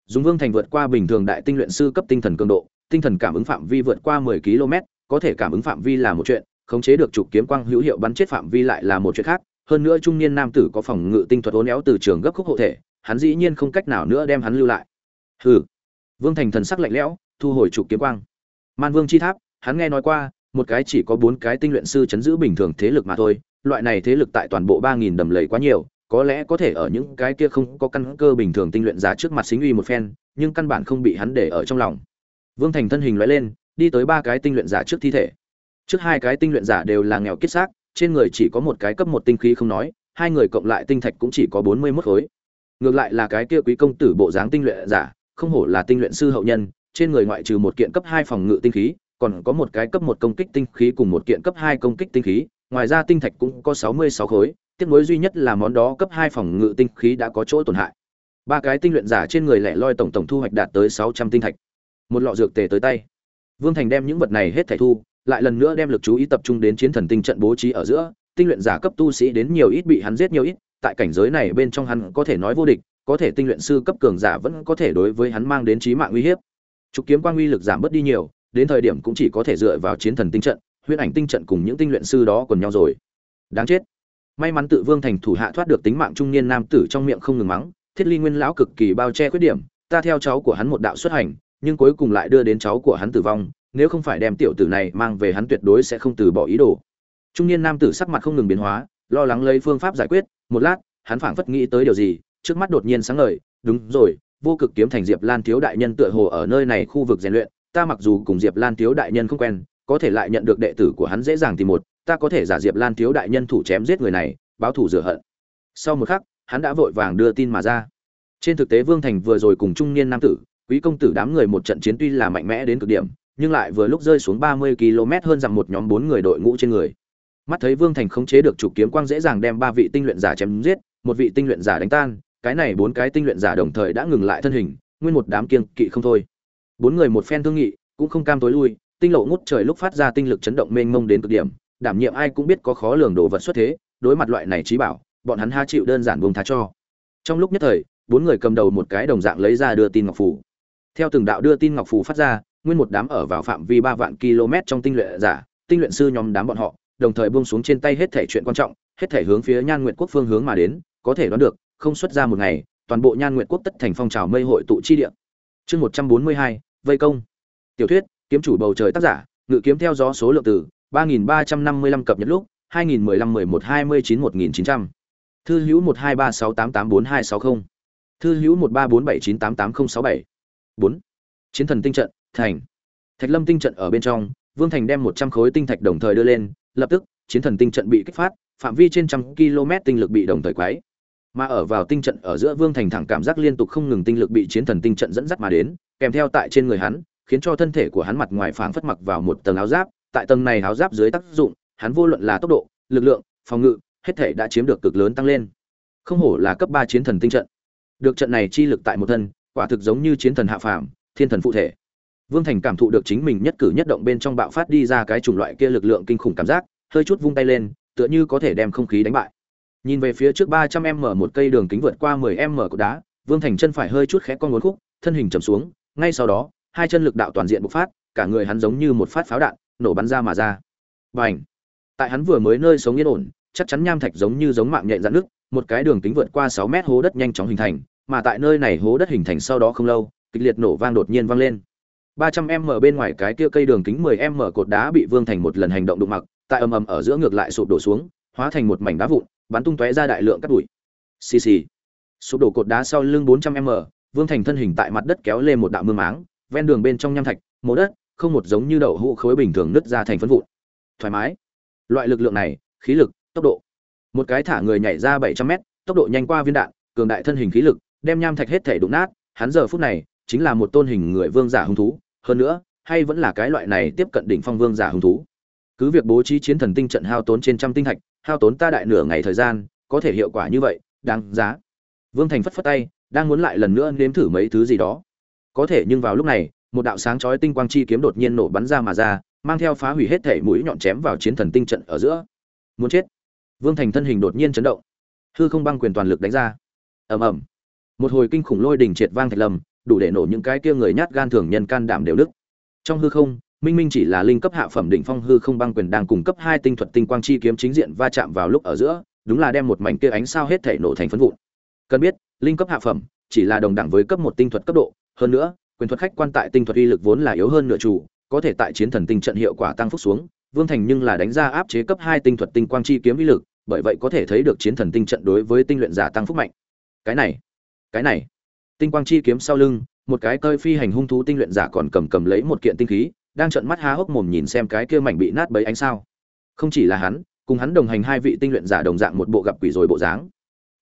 Dùng vương thành vượt qua bình thường đại tinh luyện sư cấp tinh thần cường độ, tinh thần cảm ứng phạm vi vượt qua 10 km, có thể cảm ứng phạm vi là một chuyện, khống chế được trục kiếm quang hữu hiệu bắn chết phạm vi lại là một chuyện khác. Hơn nữa trung niên nam tử có phòng ngự tinh thuật ố néo từ trường gấp khúc hộ thể hắn dĩ nhiên không cách nào nữa đem hắn lưu lại. Hừ. Vương thành thần sắc lạnh lẽo, thu hồi trục kiếm quang. Man vương chi tháp, hắn nghe nói qua, một cái chỉ có bốn cái tinh luyện sư chấn giữ bình thường thế lực mà thôi, loại này thế lực tại toàn bộ ba nghìn đầm lầy quá nhiều, có lẽ có thể ở những cái kia không có căn cơ bình thường tinh luyện giá trước mặt xính uy một phen, nhưng căn bản không bị hắn để ở trong lòng. Vương thành thân hình loại lên, đi tới ba cái tinh luyện giả trước thi thể. Trước hai cái tinh luyện giả đều là nghèo kiết xác, trên người chỉ có một cái cấp một tinh khí không nói, hai người cộng lại tinh thạch cũng chỉ có bốn mươi mốt khối ngược lại là cái kia quý công tử bộ dáng tinh luyện giả, không hổ là tinh luyện sư hậu nhân, trên người ngoại trừ một kiện cấp hai phòng ngự tinh khí, còn có một cái cấp một công kích tinh khí cùng một kiện cấp hai công kích tinh khí, ngoài ra tinh thạch cũng có sáu mươi sáu khối tiếc nối duy nhất là món đó cấp hai phòng ngự tinh khí đã có chỗ tổn hại. Ba cái tinh luyện giả trên người lẻ loi tổng tổng thu hoạch đạt tới sáu trăm tinh thạch. Một lọ dược tề tới tay. Vương thành đem những vật này hết thẻ thu, lại lần nữa đem lực chú ý tập trung đến chiến thần tinh trận bố trí ở giữa, tinh luyện giả cấp tu sĩ đến nhiều ít bị hắn giết nhiều ít tại cảnh giới này bên trong hắn có thể nói vô địch, có thể tinh luyện sư cấp cường giả vẫn có thể đối với hắn mang đến chí mạng uy hiếp. Trục kiếm quang uy lực giảm bớt đi nhiều, đến thời điểm cũng chỉ có thể dựa vào chiến thần tinh trận, huyễn ảnh tinh trận cùng những tinh luyện sư đó còn nhau rồi. Đáng chết. May mắn tự Vương thành thủ hạ thoát được tính mạng trung niên nam tử trong miệng không ngừng mắng, Thiết Ly Nguyên lão cực kỳ bao che khuyết điểm, ta theo cháu của hắn một đạo xuất hành, nhưng cuối cùng lại đưa đến cháu của hắn tử vong, nếu không phải đem tiểu tử này mang về hắn tuyệt đối sẽ không từ bỏ ý đồ. Trung niên nam tử sắc mặt không ngừng biến hóa, lo lắng lấy phương pháp giải quyết, một lát, hắn phảng phất nghĩ tới điều gì, trước mắt đột nhiên sáng ngời, đúng rồi, vô cực kiếm thành diệp lan thiếu đại nhân tựa hồ ở nơi này khu vực rèn luyện, ta mặc dù cùng diệp lan thiếu đại nhân không quen, có thể lại nhận được đệ tử của hắn dễ dàng tìm một, ta có thể giả diệp lan thiếu đại nhân thủ chém giết người này, báo thủ rửa hận. Sau một khắc, hắn đã vội vàng đưa tin mà ra. Trên thực tế vương thành vừa rồi cùng trung niên nam tử, quý công tử đám người một trận chiến tuy là mạnh mẽ đến cực điểm, nhưng lại vừa lúc rơi xuống ba mươi km hơn dặm một nhóm bốn người đội ngũ trên người mắt thấy vương thành khống chế được chủ kiếm quang dễ dàng đem ba vị tinh luyện giả chém giết, một vị tinh luyện giả đánh tan, cái này bốn cái tinh luyện giả đồng thời đã ngừng lại thân hình, nguyên một đám kiêng kỵ không thôi. Bốn người một phen thương nghị, cũng không cam tối lui, tinh lộ ngút trời lúc phát ra tinh lực chấn động mênh mông đến cực điểm, đảm nhiệm ai cũng biết có khó lường đồ vật xuất thế, đối mặt loại này trí bảo, bọn hắn ha chịu đơn giản buông tha cho. Trong lúc nhất thời, bốn người cầm đầu một cái đồng dạng lấy ra đưa tin ngọc phủ theo từng đạo đưa tin ngọc phủ phát ra, nguyên một đám ở vào phạm vi ba vạn km trong tinh luyện giả, tinh luyện sư nhóm đám bọn họ đồng thời buông xuống trên tay hết thể chuyện quan trọng, hết thể hướng phía nhan nguyệt quốc phương hướng mà đến, có thể đoán được, không xuất ra một ngày, toàn bộ nhan nguyệt quốc tất thành phong trào mây hội tụ chi địa. Chương một trăm bốn mươi hai, vây công. Tiểu thuyết, kiếm chủ bầu trời tác giả, ngự kiếm theo gió số lượng từ ba nghìn ba trăm năm mươi lăm cập nhật lúc, hai nghìn mười lăm mười một hai mươi chín một nghìn chín trăm. Thư hữu một hai ba sáu tám tám bốn hai sáu không. Thư hữu một ba bốn bảy chín tám tám không sáu bảy. Bốn. Chiến thần tinh trận, thành. Thạch lâm tinh trận ở bên trong, vương thành đem một trăm khối tinh thạch đồng thời đưa lên lập tức, chiến thần tinh trận bị kích phát, phạm vi trên trăm km tinh lực bị đồng thời quấy. Mà ở vào tinh trận ở giữa vương thành thẳng cảm giác liên tục không ngừng tinh lực bị chiến thần tinh trận dẫn dắt mà đến, kèm theo tại trên người hắn, khiến cho thân thể của hắn mặt ngoài phảng phất mặc vào một tầng áo giáp, tại tầng này áo giáp dưới tác dụng, hắn vô luận là tốc độ, lực lượng, phòng ngự, hết thể đã chiếm được cực lớn tăng lên. Không hổ là cấp ba chiến thần tinh trận. Được trận này chi lực tại một thân, quả thực giống như chiến thần hạ phàm, thiên thần phụ thể vương thành cảm thụ được chính mình nhất cử nhất động bên trong bạo phát đi ra cái chủng loại kia lực lượng kinh khủng cảm giác, hơi chút vung tay lên, tựa như có thể đem không khí đánh bại. Nhìn về phía trước ba trăm m một cây đường kính vượt qua mười m của đá, vương thành chân phải hơi chút khẽ con ngốn khúc, thân hình chầm xuống, ngay sau đó, hai chân lực đạo toàn diện bộc phát, cả người hắn giống như một phát pháo đạn, nổ bắn ra mà ra. Bành! tại hắn vừa mới nơi sống yên ổn, chắc chắn nham thạch giống như giống mạng nhện rạn nước một cái đường kính vượt qua sáu mét hố đất nhanh chóng hình thành, mà tại nơi này hố đất hình thành sau đó không lâu, kịch liệt nổ vang đột nhiên vang lên ba trăm m bên ngoài cái kia cây đường kính mười m cột đá bị vương thành một lần hành động đụng mặc, tại ầm ầm ở giữa ngược lại sụp đổ xuống, hóa thành một mảnh đá vụn, bắn tung tóe ra đại lượng cát bụi. Xì xì. Sụp đổ cột đá sau lưng bốn trăm m, vương thành thân hình tại mặt đất kéo lên một đạo mương máng, ven đường bên trong nham thạch mồ đất, không một giống như đậu hũ khối bình thường nứt ra thành phân vụn. Thoải mái. Loại lực lượng này, khí lực, tốc độ. Một cái thả người nhảy ra bảy trăm mét tốc độ nhanh qua viên đạn, cường đại thân hình khí lực, đem nham thạch hết thể đụng nát, hắn giờ phút này, chính là một tôn hình người vương giả hung thú hơn nữa, hay vẫn là cái loại này tiếp cận đỉnh phong vương giả hung thú. Cứ việc bố trí chiến thần tinh trận hao tốn trên trăm tinh thạch hao tốn ta đại nửa ngày thời gian, có thể hiệu quả như vậy, đáng giá. Vương thành phất phất tay, đang muốn lại lần nữa nếm thử mấy thứ gì đó. Có thể nhưng vào lúc này, một đạo sáng chói tinh quang chi kiếm đột nhiên nổ bắn ra mà ra, mang theo phá hủy hết thể mũi nhọn chém vào chiến thần tinh trận ở giữa. Muốn chết. Vương thành thân hình đột nhiên chấn động. Hư không băng quyền toàn lực đánh ra. Ầm ầm. Một hồi kinh khủng lôi đỉnh triệt vang thạch lầm đủ để nổ những cái kia người nhát gan thường nhân can đảm đều đức. Trong hư không, minh minh chỉ là linh cấp hạ phẩm đỉnh phong hư không băng quyền đang cung cấp hai tinh thuật tinh quang chi kiếm chính diện va chạm vào lúc ở giữa, đúng là đem một mảnh kia ánh sao hết thể nổ thành phấn vụn. Cần biết, linh cấp hạ phẩm chỉ là đồng đẳng với cấp một tinh thuật cấp độ, hơn nữa, quyền thuật khách quan tại tinh thuật uy lực vốn là yếu hơn nửa chủ, có thể tại chiến thần tinh trận hiệu quả tăng phúc xuống, vương thành nhưng là đánh ra áp chế cấp hai tinh thuật tinh quang chi kiếm uy lực, bởi vậy có thể thấy được chiến thần tinh trận đối với tinh luyện giả tăng phúc mạnh. Cái này cái này tinh quang chi kiếm sau lưng, một cái cơi phi hành hung thú tinh luyện giả còn cầm cầm lấy một kiện tinh khí, đang trợn mắt há hốc mồm nhìn xem cái kia mảnh bị nát bấy ánh sao. Không chỉ là hắn, cùng hắn đồng hành hai vị tinh luyện giả đồng dạng một bộ gặp quỷ rồi bộ dáng.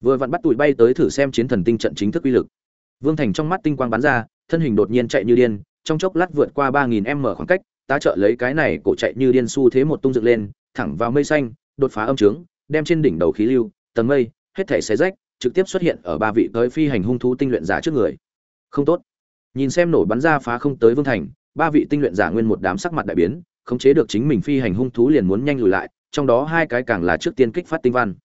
Vừa vặn bắt tụi bay tới thử xem chiến thần tinh trận chính thức uy lực. Vương thành trong mắt tinh quang bắn ra, thân hình đột nhiên chạy như điên, trong chốc lát vượt qua ba nghìn m khoảng cách ta trợ lấy cái này cổ chạy như điên xu thế một tung dựng lên, thẳng vào mây xanh, đột phá âm trướng, đem trên đỉnh đầu khí lưu, tầng mây, hết thảy xé rách trực tiếp xuất hiện ở ba vị tới phi hành hung thú tinh luyện giả trước người. Không tốt. Nhìn xem nổ bắn ra phá không tới vương thành, ba vị tinh luyện giả nguyên một đám sắc mặt đại biến, khống chế được chính mình phi hành hung thú liền muốn nhanh lùi lại, trong đó hai cái càng là trước tiên kích phát tinh văn.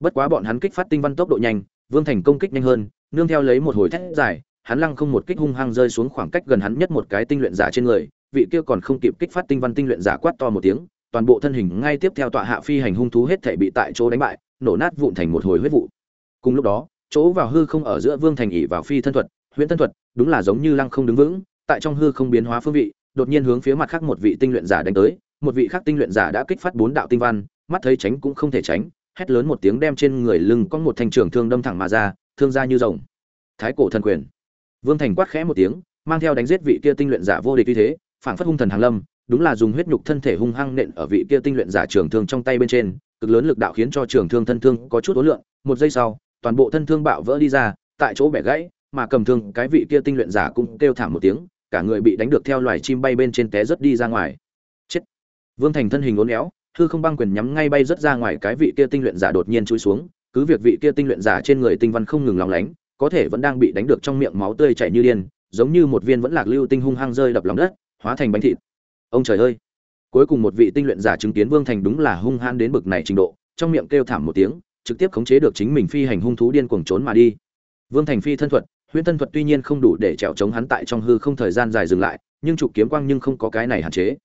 Bất quá bọn hắn kích phát tinh văn tốc độ nhanh, vương thành công kích nhanh hơn, nương theo lấy một hồi thét dài, hắn lăng không một kích hung hăng rơi xuống khoảng cách gần hắn nhất một cái tinh luyện giả trên người, vị kia còn không kịp kích phát tinh văn tinh luyện giả quát to một tiếng, toàn bộ thân hình ngay tiếp theo tọa hạ phi hành hung thú hết thể bị tại chỗ đánh bại, nổ nát vụn thành một hồi huyết vụ cùng lúc đó, chỗ vào hư không ở giữa vương thành ỉ vào phi thân thuật, huyễn thân thuật, đúng là giống như lăng không đứng vững, tại trong hư không biến hóa phương vị, đột nhiên hướng phía mặt khác một vị tinh luyện giả đánh tới, một vị khác tinh luyện giả đã kích phát bốn đạo tinh văn, mắt thấy tránh cũng không thể tránh, hét lớn một tiếng đem trên người lưng có một thanh trường thương đâm thẳng mà ra, thương ra như rồng. Thái cổ thần quyền. Vương thành quát khẽ một tiếng, mang theo đánh giết vị kia tinh luyện giả vô địch như thế, phảng phất hung thần hàng lâm, đúng là dùng huyết nhục thân thể hung hăng nện ở vị kia tinh luyện giả trường thương trong tay bên trên, cực lớn lực đạo khiến cho trường thương thân thương có chút ối lượng một giây sau toàn bộ thân thương bạo vỡ đi ra, tại chỗ bẻ gãy, mà cầm thương cái vị kia tinh luyện giả cũng kêu thảm một tiếng, cả người bị đánh được theo loài chim bay bên trên té rất đi ra ngoài. Chết! Vương thành thân hình uốn éo, hư không băng quyền nhắm ngay bay rất ra ngoài cái vị kia tinh luyện giả đột nhiên chui xuống, cứ việc vị kia tinh luyện giả trên người tinh văn không ngừng lòng lánh, có thể vẫn đang bị đánh được trong miệng máu tươi chảy như điên, giống như một viên vẫn lạc lưu tinh hung hăng rơi đập lòng đất, hóa thành bánh thịt. Ông trời ơi! Cuối cùng một vị tinh luyện giả chứng kiến vương thành đúng là hung hãn đến bực này trình độ, trong miệng kêu thảm một tiếng trực tiếp khống chế được chính mình phi hành hung thú điên cuồng trốn mà đi. Vương thành phi thân thuật, huyễn thân thuật tuy nhiên không đủ để chèo chống hắn tại trong hư không thời gian dài dừng lại, nhưng trụ kiếm quang nhưng không có cái này hạn chế.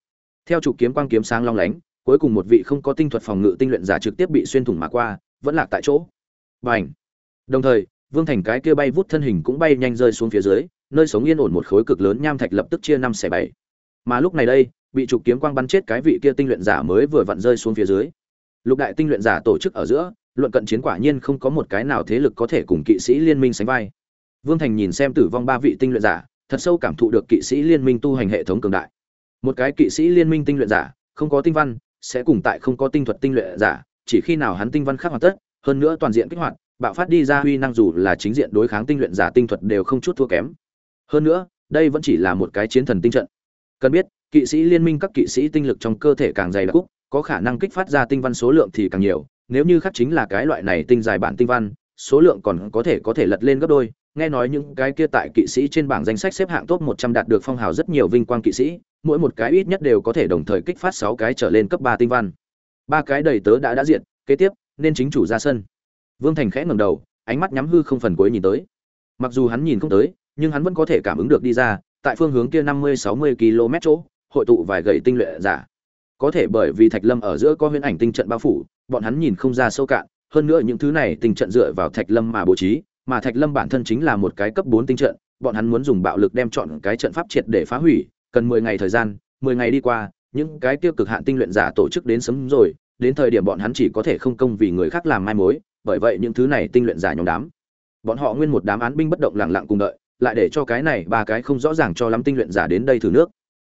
Theo trụ kiếm quang kiếm sáng long lánh, cuối cùng một vị không có tinh thuật phòng ngự tinh luyện giả trực tiếp bị xuyên thủng mà qua, vẫn lạc tại chỗ. Bành. đồng thời, vương thành cái kia bay vút thân hình cũng bay nhanh rơi xuống phía dưới, nơi sống yên ổn một khối cực lớn nham thạch lập tức chia năm xẻ bảy. Mà lúc này đây, bị trục kiếm quang bắn chết cái vị kia tinh luyện giả mới vừa vặn rơi xuống phía dưới. Lục đại tinh luyện giả tổ chức ở giữa luận cận chiến quả nhiên không có một cái nào thế lực có thể cùng kỵ sĩ liên minh sánh vai. Vương thành nhìn xem tử vong ba vị tinh luyện giả, thật sâu cảm thụ được kỵ sĩ liên minh tu hành hệ thống cường đại. Một cái kỵ sĩ liên minh tinh luyện giả, không có tinh văn, sẽ cùng tại không có tinh thuật tinh luyện giả, chỉ khi nào hắn tinh văn khác hoạt tất, hơn nữa toàn diện kích hoạt, bạo phát đi ra huy năng dù là chính diện đối kháng tinh luyện giả tinh thuật đều không chút thua kém. Hơn nữa, đây vẫn chỉ là một cái chiến thần tinh trận. Cần biết, kỵ sĩ liên minh các kỵ sĩ tinh lực trong cơ thể càng dày đặc cúc có khả năng kích phát ra tinh văn số lượng thì càng nhiều nếu như khắc chính là cái loại này tinh dài bản tinh văn số lượng còn có thể có thể lật lên gấp đôi nghe nói những cái kia tại kỵ sĩ trên bảng danh sách xếp hạng top 100 đạt được phong hào rất nhiều vinh quang kỵ sĩ, mỗi một cái ít nhất đều có thể đồng thời kích phát 6 cái trở lên cấp 3 tinh văn. Ba cái đầy tớ đã đã diện, kế tiếp nên chính chủ ra sân. Vương Thành khẽ ngẩng đầu, ánh mắt nhắm hư không phần cuối nhìn tới. Mặc dù hắn nhìn không tới, nhưng hắn vẫn có thể cảm ứng được đi ra, tại phương hướng kia 50-60 km chỗ, hội tụ vài gậy tinh luyện giả. Có thể bởi vì Thạch Lâm ở giữa có huyền ảnh tinh trận bao phủ, bọn hắn nhìn không ra sâu cạn, hơn nữa những thứ này tinh trận dựa vào Thạch Lâm mà bố trí, mà Thạch Lâm bản thân chính là một cái cấp 4 tinh trận, bọn hắn muốn dùng bạo lực đem chọn cái trận pháp triệt để phá hủy, cần 10 ngày thời gian, 10 ngày đi qua, những cái tiêu cực hạn tinh luyện giả tổ chức đến sớm rồi, đến thời điểm bọn hắn chỉ có thể không công vì người khác làm mai mối, bởi vậy những thứ này tinh luyện giả nhóm đám. Bọn họ nguyên một đám án binh bất động lặng lặng cùng đợi, lại để cho cái này ba cái không rõ ràng cho lắm tinh luyện giả đến đây thử nước.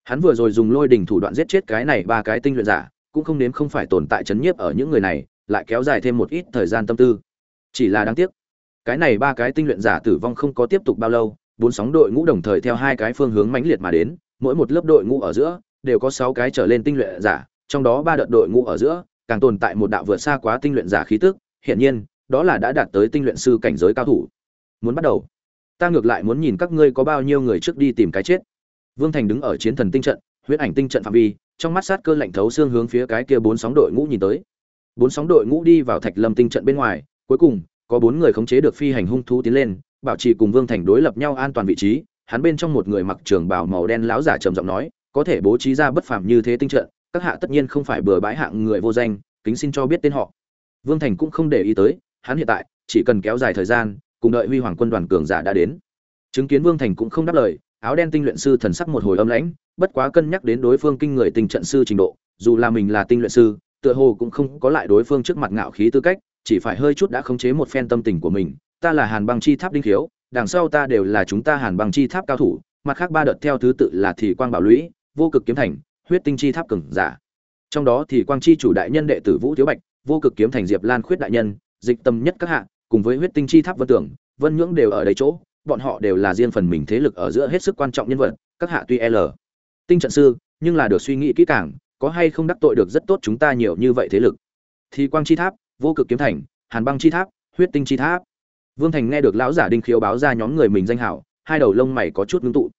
Hắn vừa rồi dùng lôi đỉnh thủ đoạn giết chết cái này ba cái tinh luyện giả, cũng không nếm không phải tồn tại chấn nhiếp ở những người này, lại kéo dài thêm một ít thời gian tâm tư. Chỉ là đáng tiếc, cái này ba cái tinh luyện giả tử vong không có tiếp tục bao lâu bốn sóng đội ngũ đồng thời theo hai cái phương hướng mãnh liệt mà đến mỗi một lớp đội ngũ ở giữa đều có sáu cái trở lên tinh luyện giả trong đó ba đợt đội ngũ ở giữa càng tồn tại một đạo vượt xa quá tinh luyện giả khí tức hiện nhiên đó là đã đạt tới tinh luyện sư cảnh giới cao thủ muốn bắt đầu ta ngược lại muốn nhìn các ngươi có bao nhiêu người trước đi tìm cái chết vương thành đứng ở chiến thần tinh trận huyết ảnh tinh trận phạm vi trong mắt sát cơ lạnh thấu xương hướng phía cái kia bốn sóng đội ngũ nhìn tới. Bốn sóng đội ngũ đi vào thạch lâm tinh trận bên ngoài, cuối cùng, có bốn người khống chế được phi hành hung thú tiến lên, bảo trì cùng vương thành đối lập nhau an toàn vị trí, hắn bên trong một người mặc trường bào màu đen lão giả trầm giọng nói, có thể bố trí ra bất phàm như thế tinh trận, các hạ tất nhiên không phải bừa bãi hạng người vô danh, kính xin cho biết tên họ. Vương thành cũng không để ý tới, hắn hiện tại chỉ cần kéo dài thời gian, cùng đợi huy hoàng quân đoàn cường giả đã đến. Chứng kiến vương thành cũng không đáp lời, áo đen tinh luyện sư thần sắc một hồi âm lãnh bất quá cân nhắc đến đối phương kinh người tình trận sư trình độ, dù là mình là tinh luyện sư, tựa hồ cũng không có lại đối phương trước mặt ngạo khí tư cách, chỉ phải hơi chút đã khống chế một phen tâm tình của mình. Ta là hàn băng chi tháp đinh khiếu, đằng sau ta đều là chúng ta hàn băng chi tháp cao thủ, mặt khác ba đợt theo thứ tự là thì quang bảo lũy, vô cực kiếm thành, huyết tinh chi tháp cường giả. Trong đó thì quang chi chủ đại nhân đệ tử vũ thiếu bạch, vô cực kiếm thành diệp lan khuyết đại nhân, dịch tâm nhất các hạ, cùng với huyết tinh chi tháp vân tưởng, vân nhưỡng đều ở đây chỗ, bọn họ đều là riêng phần mình thế lực ở giữa hết sức quan trọng nhân vật, các hạ tuy l tinh trận sư, nhưng là được suy nghĩ kỹ càng, có hay không đắc tội được rất tốt chúng ta nhiều như vậy thế lực. Thì quang chi tháp, vô cực kiếm thành, hàn băng chi tháp, huyết tinh chi tháp. Vương thành nghe được lão giả đinh khiếu báo ra nhóm người mình danh hảo, hai đầu lông mày có chút ngưng tụ.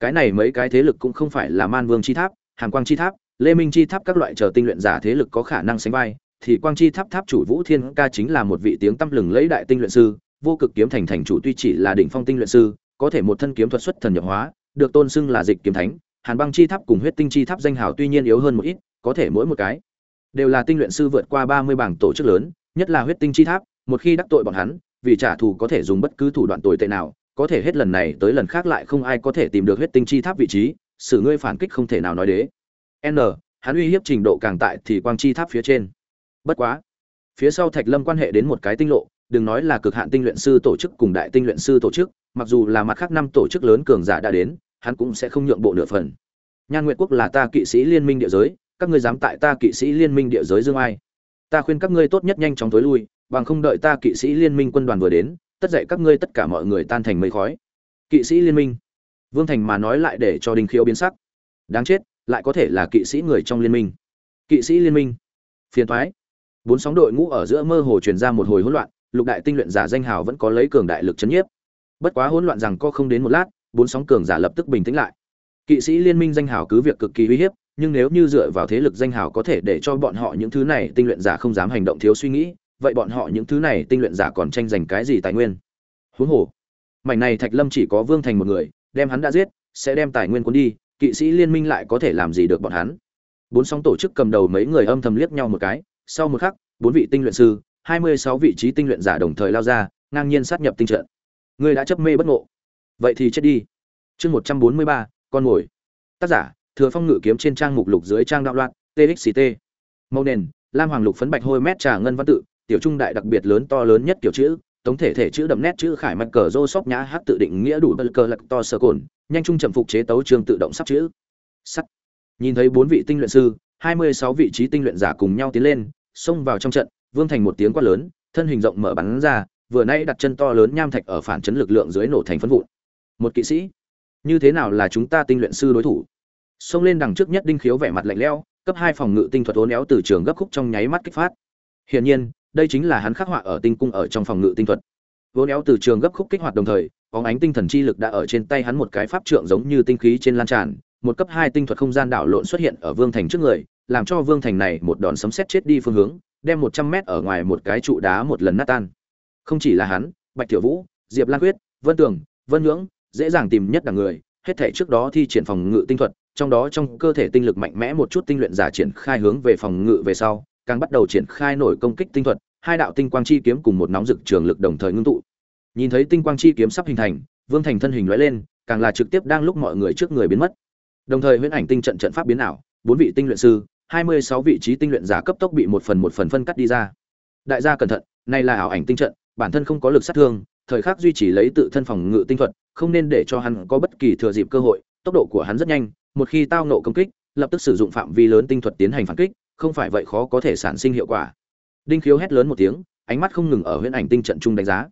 Cái này mấy cái thế lực cũng không phải là man vương chi tháp, hàn quang chi tháp, lê minh chi tháp các loại chờ tinh luyện giả thế lực có khả năng sánh vai. Thì quang chi tháp tháp chủ vũ thiên ca chính là một vị tiếng tăm lừng lấy đại tinh luyện sư, vô cực kiếm thành thành chủ tuy chỉ là đỉnh phong tinh luyện sư, có thể một thân kiếm thuật xuất thần nhập hóa, được tôn xưng là dịch kiếm thánh hàn băng chi tháp cùng huyết tinh chi tháp danh hào tuy nhiên yếu hơn một ít có thể mỗi một cái đều là tinh luyện sư vượt qua ba mươi bảng tổ chức lớn, nhất là huyết tinh chi tháp, một khi đắc tội bọn hắn, vì trả thù có thể dùng bất cứ thủ đoạn tồi tệ nào, có thể hết lần này tới lần khác lại không ai có thể tìm được huyết tinh chi tháp vị trí, sự ngươi phản kích không thể nào nói đế. N, hắn uy hiếp trình độ càng tại thì quang chi tháp phía trên. Bất quá, phía sau Thạch Lâm quan hệ đến một cái tinh lộ, đừng nói là cực hạn tinh luyện sư tổ chức cùng đại tinh luyện sư tổ chức, mặc dù là mặt khác năm tổ chức lớn cường giả đã đến, hắn cũng sẽ không nhượng bộ nửa phần. Nhan Nguyệt Quốc là ta kỵ sĩ liên minh địa giới, các ngươi dám tại ta kỵ sĩ liên minh địa giới dương ai? Ta khuyên các ngươi tốt nhất nhanh chóng tối lui bằng không đợi ta kỵ sĩ liên minh quân đoàn vừa đến tất dạy các ngươi tất cả mọi người tan thành mây khói. Kỵ sĩ liên minh. Vương thành mà nói lại để cho đinh khiếu biến sắc. Đáng chết lại có thể là kỵ sĩ người trong liên minh. Kỵ sĩ liên minh. Phiền thoái bốn sóng đội ngũ ở giữa mơ hồ truyền ra một hồi hỗn loạn lục đại tinh luyện giả danh hào vẫn có lấy cường đại lực chấn nhiếp. Bất quá hỗn loạn rằng co không đến một lát bốn sóng cường giả lập tức bình tĩnh lại. Kỵ sĩ liên minh danh hào cứ việc cực kỳ uy hiếp, nhưng nếu như dựa vào thế lực danh hào có thể để cho bọn họ những thứ này tinh luyện giả không dám hành động thiếu suy nghĩ, vậy bọn họ những thứ này tinh luyện giả còn tranh giành cái gì tài nguyên? Huống hồ, mảnh này thạch lâm chỉ có vương thành một người, đem hắn đã giết, sẽ đem tài nguyên cuốn đi, kỵ sĩ liên minh lại có thể làm gì được bọn hắn? Bốn sóng tổ chức cầm đầu mấy người âm thầm liếc nhau một cái, sau một khắc, bốn vị tinh luyện sư, hai mươi sáu vị trí tinh luyện giả đồng thời lao ra, ngang nhiên sát nhập tinh trận. Ngươi đã chấp mê bất ngộ vậy thì chết đi. Chương một trăm bốn mươi ba, con mồi. Tác giả, thừa phong ngự kiếm trên trang mục lục dưới trang đạo loạn txct màu nền, lam hoàng lục phấn bạch hôi mét trà ngân văn tự, tiểu trung đại đặc biệt lớn to lớn nhất kiểu chữ, tống thể thể chữ đậm nét chữ khải mạch cờ rô sóc nhã hát tự định nghĩa đủ bờ cờ lật to sơ cồn, nhanh trung chậm phục chế tấu trường tự động sắp chữ. Sắt. Nhìn thấy bốn vị tinh luyện sư, hai mươi sáu vị trí tinh luyện giả cùng nhau tiến lên, xông vào trong trận, vương thành một tiếng quát lớn, thân hình rộng mở bắn ra, vừa nay đặt chân to lớn nham thạch ở phản chấn lực lượng dưới nổ thành phân vụn một kỵ sĩ. Như thế nào là chúng ta tinh luyện sư đối thủ? Xông lên đằng trước nhất đinh khiếu vẻ mặt lạnh lẽo, cấp hai phòng ngự tinh thuật ố néo từ trường gấp khúc trong nháy mắt kích phát. Hiển nhiên, đây chính là hắn khắc họa ở tinh cung ở trong phòng ngự tinh thuật. Vốn néo từ trường gấp khúc kích hoạt đồng thời, bóng ánh tinh thần chi lực đã ở trên tay hắn một cái pháp trượng giống như tinh khí trên lan tràn, một cấp hai tinh thuật không gian đảo lộn xuất hiện ở vương thành trước người, làm cho vương thành này một đòn sấm sét chết đi phương hướng, đem một trăm mét ở ngoài một cái trụ đá một lần nát tan. Không chỉ là hắn, bạch tiểu vũ, diệp lan quyết, vân tường, vân nhưỡng dễ dàng tìm nhất đẳng người hết thể trước đó thi triển phòng ngự tinh thuật trong đó trong cơ thể tinh lực mạnh mẽ một chút tinh luyện giả triển khai hướng về phòng ngự về sau càng bắt đầu triển khai nổi công kích tinh thuật, hai đạo tinh quang chi kiếm cùng một nóng rực trường lực đồng thời ngưng tụ. Nhìn thấy tinh quang chi kiếm sắp hình thành, Vương Thành thân hình lóe lên, càng là trực tiếp đang lúc mọi người trước người biến mất. Đồng thời huyễn ảnh tinh trận trận pháp biến ảo, bốn vị tinh luyện sư, 26 vị trí tinh luyện giả cấp tốc bị một phần một phần phân cắt đi ra. Đại gia cẩn thận, này là ảo ảnh tinh trận, bản thân không có lực sát thương, thời khắc duy trì lấy tự thân phòng ngự tinh thuật, không nên để cho hắn có bất kỳ thừa dịp cơ hội, tốc độ của hắn rất nhanh, một khi tao nộ công kích, lập tức sử dụng phạm vi lớn tinh thuật tiến hành phản kích, không phải vậy khó có thể sản sinh hiệu quả. Đinh khiếu hét lớn một tiếng ánh mắt không ngừng ở huyễn ảnh tinh trận trung đánh giá.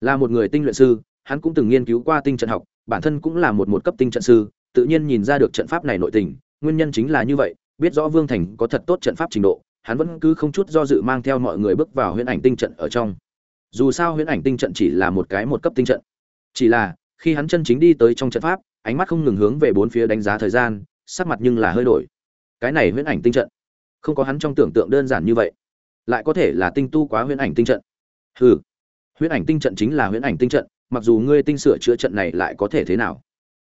Là một người tinh luyện sư hắn cũng từng nghiên cứu qua tinh trận học bản thân cũng là một một cấp tinh trận sư tự nhiên nhìn ra được trận pháp này nội tình nguyên nhân chính là như vậy biết rõ vương thành có thật tốt trận pháp trình độ hắn vẫn cứ không chút do dự mang theo mọi người bước vào huyễn ảnh tinh trận ở trong dù sao huyễn ảnh tinh trận chỉ là một cái một cấp tinh trận. Chỉ là, khi hắn chân chính đi tới trong trận pháp, ánh mắt không ngừng hướng về bốn phía đánh giá thời gian, sắc mặt nhưng là hơi đổi. Cái này huyễn ảnh tinh trận, không có hắn trong tưởng tượng đơn giản như vậy. Lại có thể là tinh tu quá huyễn ảnh tinh trận. Hừ, huyễn ảnh tinh trận chính là huyễn ảnh tinh trận, mặc dù ngươi tinh sửa chữa trận này lại có thể thế nào?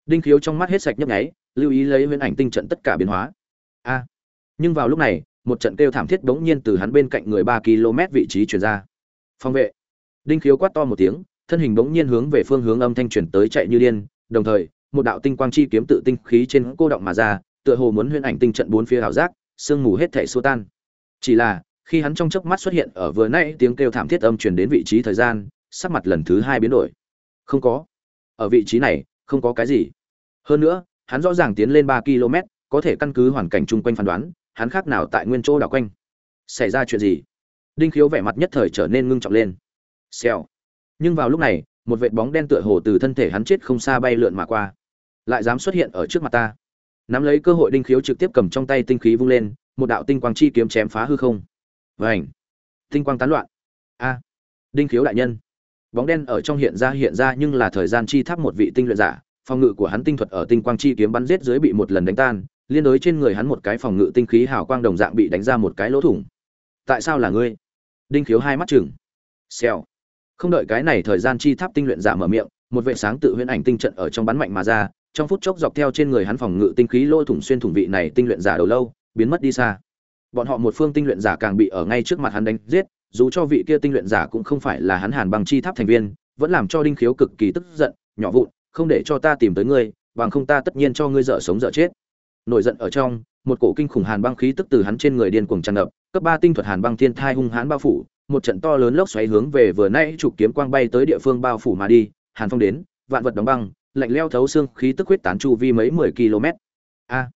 Đinh khiếu trong mắt hết sạch nhấp nháy, lưu ý lấy huyễn ảnh tinh trận tất cả biến hóa. A, nhưng vào lúc này, một trận kêu thảm thiết bỗng nhiên từ hắn bên cạnh người ba km vị trí truyền ra. Phòng vệ đinh khiếu quát to một tiếng, thân hình bỗng nhiên hướng về phương hướng âm thanh truyền tới chạy như điên, đồng thời, một đạo tinh quang chi kiếm tự tinh khí trên cô động mà ra, tựa hồ muốn huyễn ảnh tinh trận bốn phía ảo giác, sương mù hết thảy xua tan. Chỉ là, khi hắn trong chớp mắt xuất hiện ở vừa nãy, tiếng kêu thảm thiết âm truyền đến vị trí thời gian, sắc mặt lần thứ hai biến đổi. Không có. Ở vị trí này, không có cái gì. Hơn nữa, hắn rõ ràng tiến lên ba km, có thể căn cứ hoàn cảnh chung quanh phán đoán, hắn khác nào tại nguyên chỗ đảo quanh. Xảy ra chuyện gì? Đinh khiếu vẻ mặt nhất thời trở nên ngưng trọng lên xèo. Nhưng vào lúc này, một vệt bóng đen tựa hồ từ thân thể hắn chết không xa bay lượn mà qua. Lại dám xuất hiện ở trước mặt ta. Nắm lấy cơ hội đinh khiếu trực tiếp cầm trong tay tinh khí vung lên, một đạo tinh quang chi kiếm chém phá hư không. Vảnh tinh quang tán loạn. A. Đinh khiếu đại nhân. Bóng đen ở trong hiện ra hiện ra nhưng là thời gian chi tháp một vị tinh luyện giả, phòng ngự của hắn tinh thuật ở tinh quang chi kiếm bắn giết dưới bị một lần đánh tan, liên đối trên người hắn một cái phòng ngự tinh khí hào quang đồng dạng bị đánh ra một cái lỗ thủng. Tại sao là ngươi? Đinh khiếu hai mắt chừng xèo không đợi cái này thời gian chi tháp tinh luyện giả mở miệng một vệ sáng tự huyễn ảnh tinh trận ở trong bắn mạnh mà ra trong phút chốc dọc theo trên người hắn phòng ngự tinh khí lỗ thủng xuyên thủng vị này tinh luyện giả đầu lâu, biến mất đi xa. Bọn họ một phương tinh luyện giả càng bị ở ngay trước mặt hắn đánh giết, dù cho vị kia tinh luyện giả cũng không phải là hắn Hàn Băng chi tháp thành viên, vẫn làm cho Đinh Khiếu cực kỳ tức giận, nhỏ vụn, không để cho ta tìm tới ngươi, bằng không ta tất nhiên cho ngươi dở sống dở chết. Nổi giận ở trong, một cổ kinh khủng hàn băng khí tức từ hắn trên người điên cuồng tràn ngập, cấp ba tinh thuật hàn băng thiên thai hung hãn bao phủ, một trận to lớn lốc xoáy hướng về vừa nãy chụp kiếm quang bay tới địa phương bao phủ mà đi, hàn phong đến, vạn vật đóng băng, lạnh lẽo thấu xương khí tức huyết tán chu vi mấy mười km. A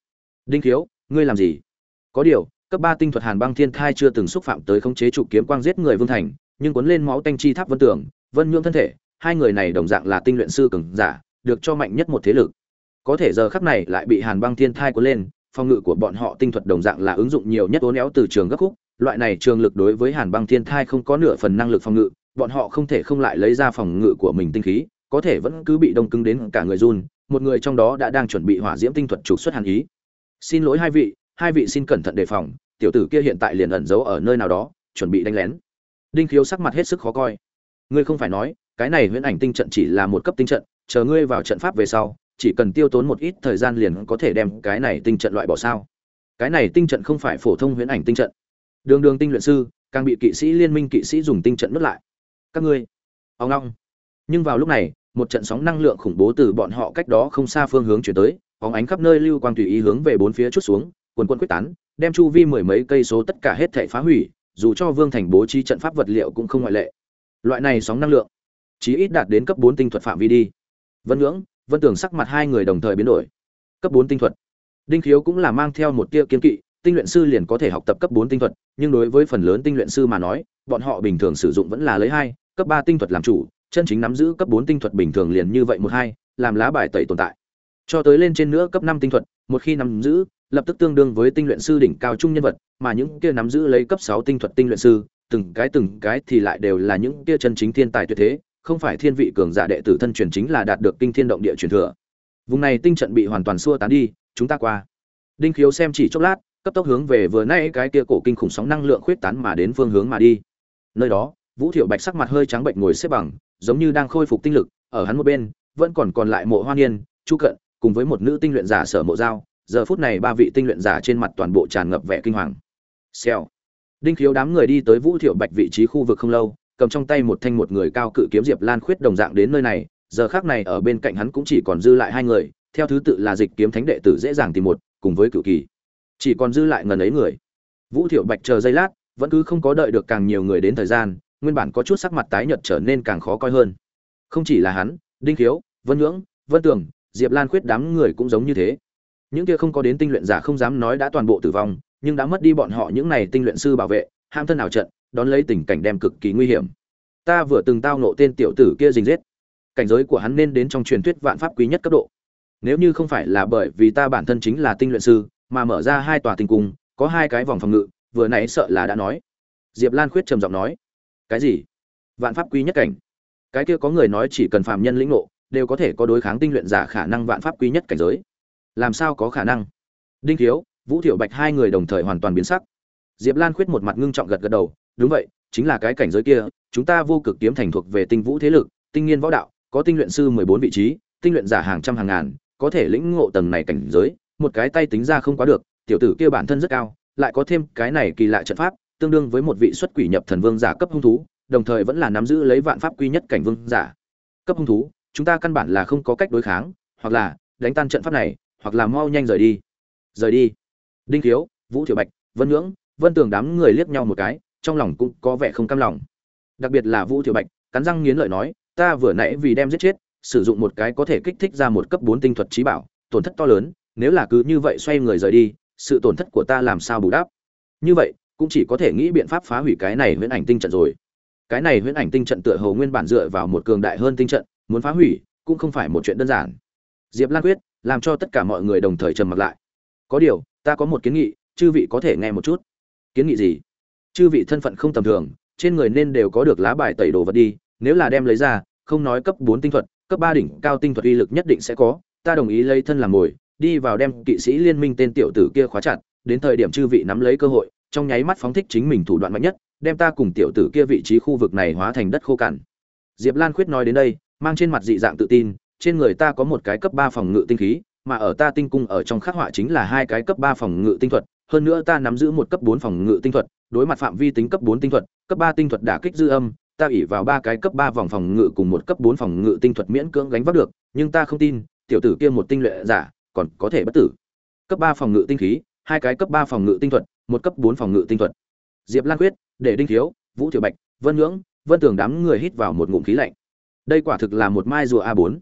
đinh Kiếu, ngươi làm gì? Có điều cấp ba tinh thuật hàn băng thiên thai chưa từng xúc phạm tới khống chế chủ kiếm quang giết người vương thành nhưng cuốn lên máu tanh chi tháp vân tưởng vân nhượng thân thể hai người này đồng dạng là tinh luyện sư cường giả được cho mạnh nhất một thế lực. Có thể giờ khắc này lại bị hàn băng thiên thai cuốn lên phòng ngự của bọn họ tinh thuật đồng dạng là ứng dụng nhiều nhất uốn éo từ trường gấp khúc loại này trường lực đối với hàn băng thiên thai không có nửa phần năng lực phòng ngự, bọn họ không thể không lại lấy ra phòng ngự của mình tinh khí, có thể vẫn cứ bị đông cứng đến cả người run, một người trong đó đã đang chuẩn bị hỏa diễm tinh thuật trục xuất hàn ý. Xin lỗi hai vị hai vị xin cẩn thận đề phòng, tiểu tử kia hiện tại liền ẩn giấu ở nơi nào đó, chuẩn bị đánh lén. Đinh khiếu sắc mặt hết sức khó coi. Ngươi không phải nói, cái này huyễn ảnh tinh trận chỉ là một cấp tinh trận, chờ ngươi vào trận pháp về sau, chỉ cần tiêu tốn một ít thời gian liền có thể đem cái này tinh trận loại bỏ sao? Cái này tinh trận không phải phổ thông huyễn ảnh tinh trận đường đường tinh luyện sư, càng bị kỵ sĩ liên minh kỵ sĩ dùng tinh trận nuốt lại. Các ngươi, ông long. Nhưng vào lúc này, một trận sóng năng lượng khủng bố từ bọn họ cách đó không xa phương hướng chuyển tới bóng ánh khắp nơi lưu quang tùy ý hướng về bốn phía chút xuống, quần quân quyết tán, đem chu vi mười mấy cây số tất cả hết thảy phá hủy, dù cho vương thành bố trí trận pháp vật liệu cũng không ngoại lệ. Loại này sóng năng lượng, chí ít đạt đến cấp bốn tinh thuật phạm vi đi. Vân ngưỡng, vân tưởng sắc mặt hai người đồng thời biến đổi. Cấp bốn tinh thuật. Đinh khiếu cũng là mang theo một tia kiên kỵ tinh luyện sư liền có thể học tập cấp bốn tinh thuật, nhưng đối với phần lớn tinh luyện sư mà nói, bọn họ bình thường sử dụng vẫn là lấy hai, cấp ba tinh thuật làm chủ, chân chính nắm giữ cấp bốn tinh thuật bình thường liền như vậy một hai, làm lá bài tẩy tồn tại. Cho tới lên trên nữa cấp năm tinh thuật, một khi nắm giữ, lập tức tương đương với tinh luyện sư đỉnh cao trung nhân vật, mà những kia nắm giữ lấy cấp sáu tinh thuật tinh luyện sư, từng cái từng cái thì lại đều là những kia chân chính thiên tài tuyệt thế, không phải thiên vị cường giả đệ tử thân truyền chính là đạt được kinh thiên động địa truyền thừa. Vùng này tinh trận bị hoàn toàn xua tán đi, chúng ta qua. Đinh khiếu xem chỉ chốc lát cấp tốc hướng về vừa nay cái kia cổ kinh khủng sóng năng lượng khuyết tán mà đến phương hướng mà đi. Nơi đó, vũ thiệu bạch sắc mặt hơi trắng bệnh ngồi xếp bằng, giống như đang khôi phục tinh lực, ở hắn một bên, vẫn còn còn lại mộ hoa niên, chu cận, cùng với một nữ tinh luyện giả sở mộ giao, giờ phút này ba vị tinh luyện giả trên mặt toàn bộ tràn ngập vẻ kinh hoàng. Xèo. Đinh khiếu đám người đi tới vũ thiệu bạch vị trí khu vực không lâu, cầm trong tay một thanh một người cao cự kiếm diệp lan khuyết đồng dạng đến nơi này, giờ khác này ở bên cạnh hắn cũng chỉ còn dư lại hai người, theo thứ tự là dịch kiếm thánh đệ tử dễ dàng tìm một, cùng với cự kỳ chỉ còn dư lại ngần ấy người. Vũ thiệu bạch chờ giây lát, vẫn cứ không có đợi được càng nhiều người đến thời gian, nguyên bản có chút sắc mặt tái nhợt trở nên càng khó coi hơn. Không chỉ là hắn, đinh khiếu, vân nhưỡng, vân tường, diệp lan khuyết đám người cũng giống như thế. Những kia không có đến tinh luyện giả không dám nói đã toàn bộ tử vong, nhưng đã mất đi bọn họ những này tinh luyện sư bảo vệ, ham thân ảo trận, đón lấy tình cảnh đem cực kỳ nguy hiểm. Ta vừa từng tao nộ tên tiểu tử kia rình rết. Cảnh giới của hắn nên đến trong truyền thuyết vạn pháp quý nhất cấp độ. Nếu như không phải là bởi vì ta bản thân chính là tinh luyện sư mà mở ra hai tòa tinh cung, có hai cái vòng phòng ngự, vừa nãy sợ là đã nói. Diệp lan khuyết trầm giọng nói, cái gì? Vạn pháp quý nhất cảnh? Cái kia có người nói chỉ cần phạm nhân lĩnh ngộ, đều có thể có đối kháng tinh luyện giả khả năng vạn pháp quý nhất cảnh giới. Làm sao có khả năng? Đinh thiếu, vũ thiệu bạch hai người đồng thời hoàn toàn biến sắc. Diệp lan khuyết một mặt ngưng trọng gật gật đầu, đúng vậy, chính là cái cảnh giới kia, chúng ta vô cực kiếm thành thuộc về tinh vũ thế lực, tinh nghiên võ đạo, có tinh luyện sư mười bốn vị trí, tinh luyện giả hàng trăm hàng ngàn, có thể lĩnh ngộ tầng này cảnh giới một cái tay tính ra không quá được, tiểu tử kia bản thân rất cao, lại có thêm cái này kỳ lạ trận pháp, tương đương với một vị xuất quỷ nhập thần vương giả cấp hung thú, đồng thời vẫn là nắm giữ lấy vạn pháp quy nhất cảnh vương giả. Cấp hung thú, chúng ta căn bản là không có cách đối kháng, hoặc là đánh tan trận pháp này, hoặc là mau nhanh rời đi. Rời đi. Đinh thiếu vũ thiệu bạch, vân ngưỡng, vân tường đám người liếc nhau một cái, trong lòng cũng có vẻ không cam lòng. Đặc biệt là vũ thiệu bạch, cắn răng nghiến lợi nói, ta vừa nãy vì đem giết chết, sử dụng một cái có thể kích thích ra một cấp bốn tinh thuật trí bảo, tổn thất to lớn nếu là cứ như vậy xoay người rời đi, sự tổn thất của ta làm sao bù đắp? Như vậy, cũng chỉ có thể nghĩ biện pháp phá hủy cái này huyễn ảnh tinh trận rồi. Cái này huyễn ảnh tinh trận tựa hồ nguyên bản dựa vào một cường đại hơn tinh trận, muốn phá hủy, cũng không phải một chuyện đơn giản. Diệp lan quyết, làm cho tất cả mọi người đồng thời trầm mặc lại. Có điều, ta có một kiến nghị, chư vị có thể nghe một chút. Kiến nghị gì? Chư vị thân phận không tầm thường, trên người nên đều có được lá bài tẩy đồ vật đi, nếu là đem lấy ra, không nói cấp bốn tinh thuật, cấp ba đỉnh cao tinh thuật uy lực nhất định sẽ có, ta đồng ý lấy thân làm mồi đi vào đem kỵ sĩ liên minh tên tiểu tử kia khóa chặt, đến thời điểm chư vị nắm lấy cơ hội, trong nháy mắt phóng thích chính mình thủ đoạn mạnh nhất, đem ta cùng tiểu tử kia vị trí khu vực này hóa thành đất khô cằn. Diệp lan khuyết nói đến đây, mang trên mặt dị dạng tự tin, trên người ta có một cái cấp ba phòng ngự tinh khí, mà ở ta tinh cung ở trong khắc họa chính là hai cái cấp ba phòng ngự tinh thuật, hơn nữa ta nắm giữ một cấp bốn phòng ngự tinh thuật, đối mặt phạm vi tính cấp bốn tinh thuật, cấp ba tinh thuật đả kích dư âm, ta ỷ vào ba cái cấp ba vòng phòng ngự cùng một cấp bốn phòng ngự tinh thuật miễn cưỡng gánh vác được, nhưng ta không tin, tiểu tử kia một tinh luyện giả còn có thể bất tử. Cấp ba phòng ngự tinh khí, hai cái cấp ba phòng ngự tinh thuật, một cấp bốn phòng ngự tinh thuật. Diệp lan quyết, để đinh thiếu, vũ thiệu bạch, vân ngưỡng vân tường đám người hít vào một ngụm khí lạnh. Đây quả thực là một mai rùa a bốn.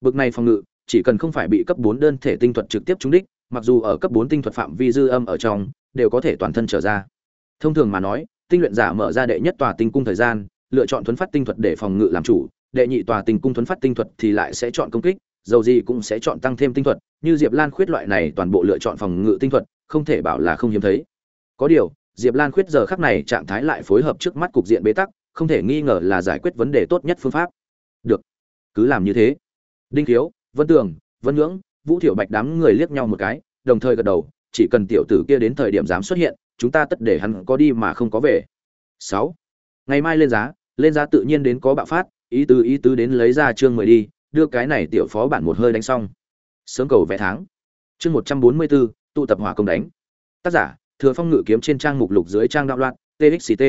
Bực này phòng ngự, chỉ cần không phải bị cấp bốn đơn thể tinh thuật trực tiếp trúng đích, mặc dù ở cấp bốn tinh thuật phạm vi dư âm ở trong, đều có thể toàn thân trở ra. Thông thường mà nói, tinh luyện giả mở ra đệ nhất tòa tinh cung thời gian, lựa chọn thuấn phát tinh thuật để phòng ngự làm chủ, đệ nhị tòa tinh cung thuấn phát tinh thuật thì lại sẽ chọn công kích dầu gì cũng sẽ chọn tăng thêm tinh thuật, như diệp lan khuyết loại này toàn bộ lựa chọn phòng ngự tinh thuật, không thể bảo là không hiếm thấy. Có điều, diệp lan khuyết giờ khắc này trạng thái lại phối hợp trước mắt cục diện bế tắc, không thể nghi ngờ là giải quyết vấn đề tốt nhất phương pháp. Được, cứ làm như thế. Đinh thiếu vân tường, vân ngưỡng, vũ thiểu bạch đám người liếc nhau một cái, đồng thời gật đầu, chỉ cần tiểu tử kia đến thời điểm dám xuất hiện, chúng ta tất để hắn có đi mà không có về. Sáu, ngày mai lên giá lên giá tự nhiên đến có bạo phát, ý tứ ý tứ đến lấy ra chương mười đi đưa cái này tiểu phó bản một hơi đánh xong. Sớm cầu vẽ tháng. Chương một trăm bốn mươi bốn, tụ tập hỏa công đánh. Tác giả, thừa phong ngự kiếm trên trang mục lục dưới trang đạo loạn txct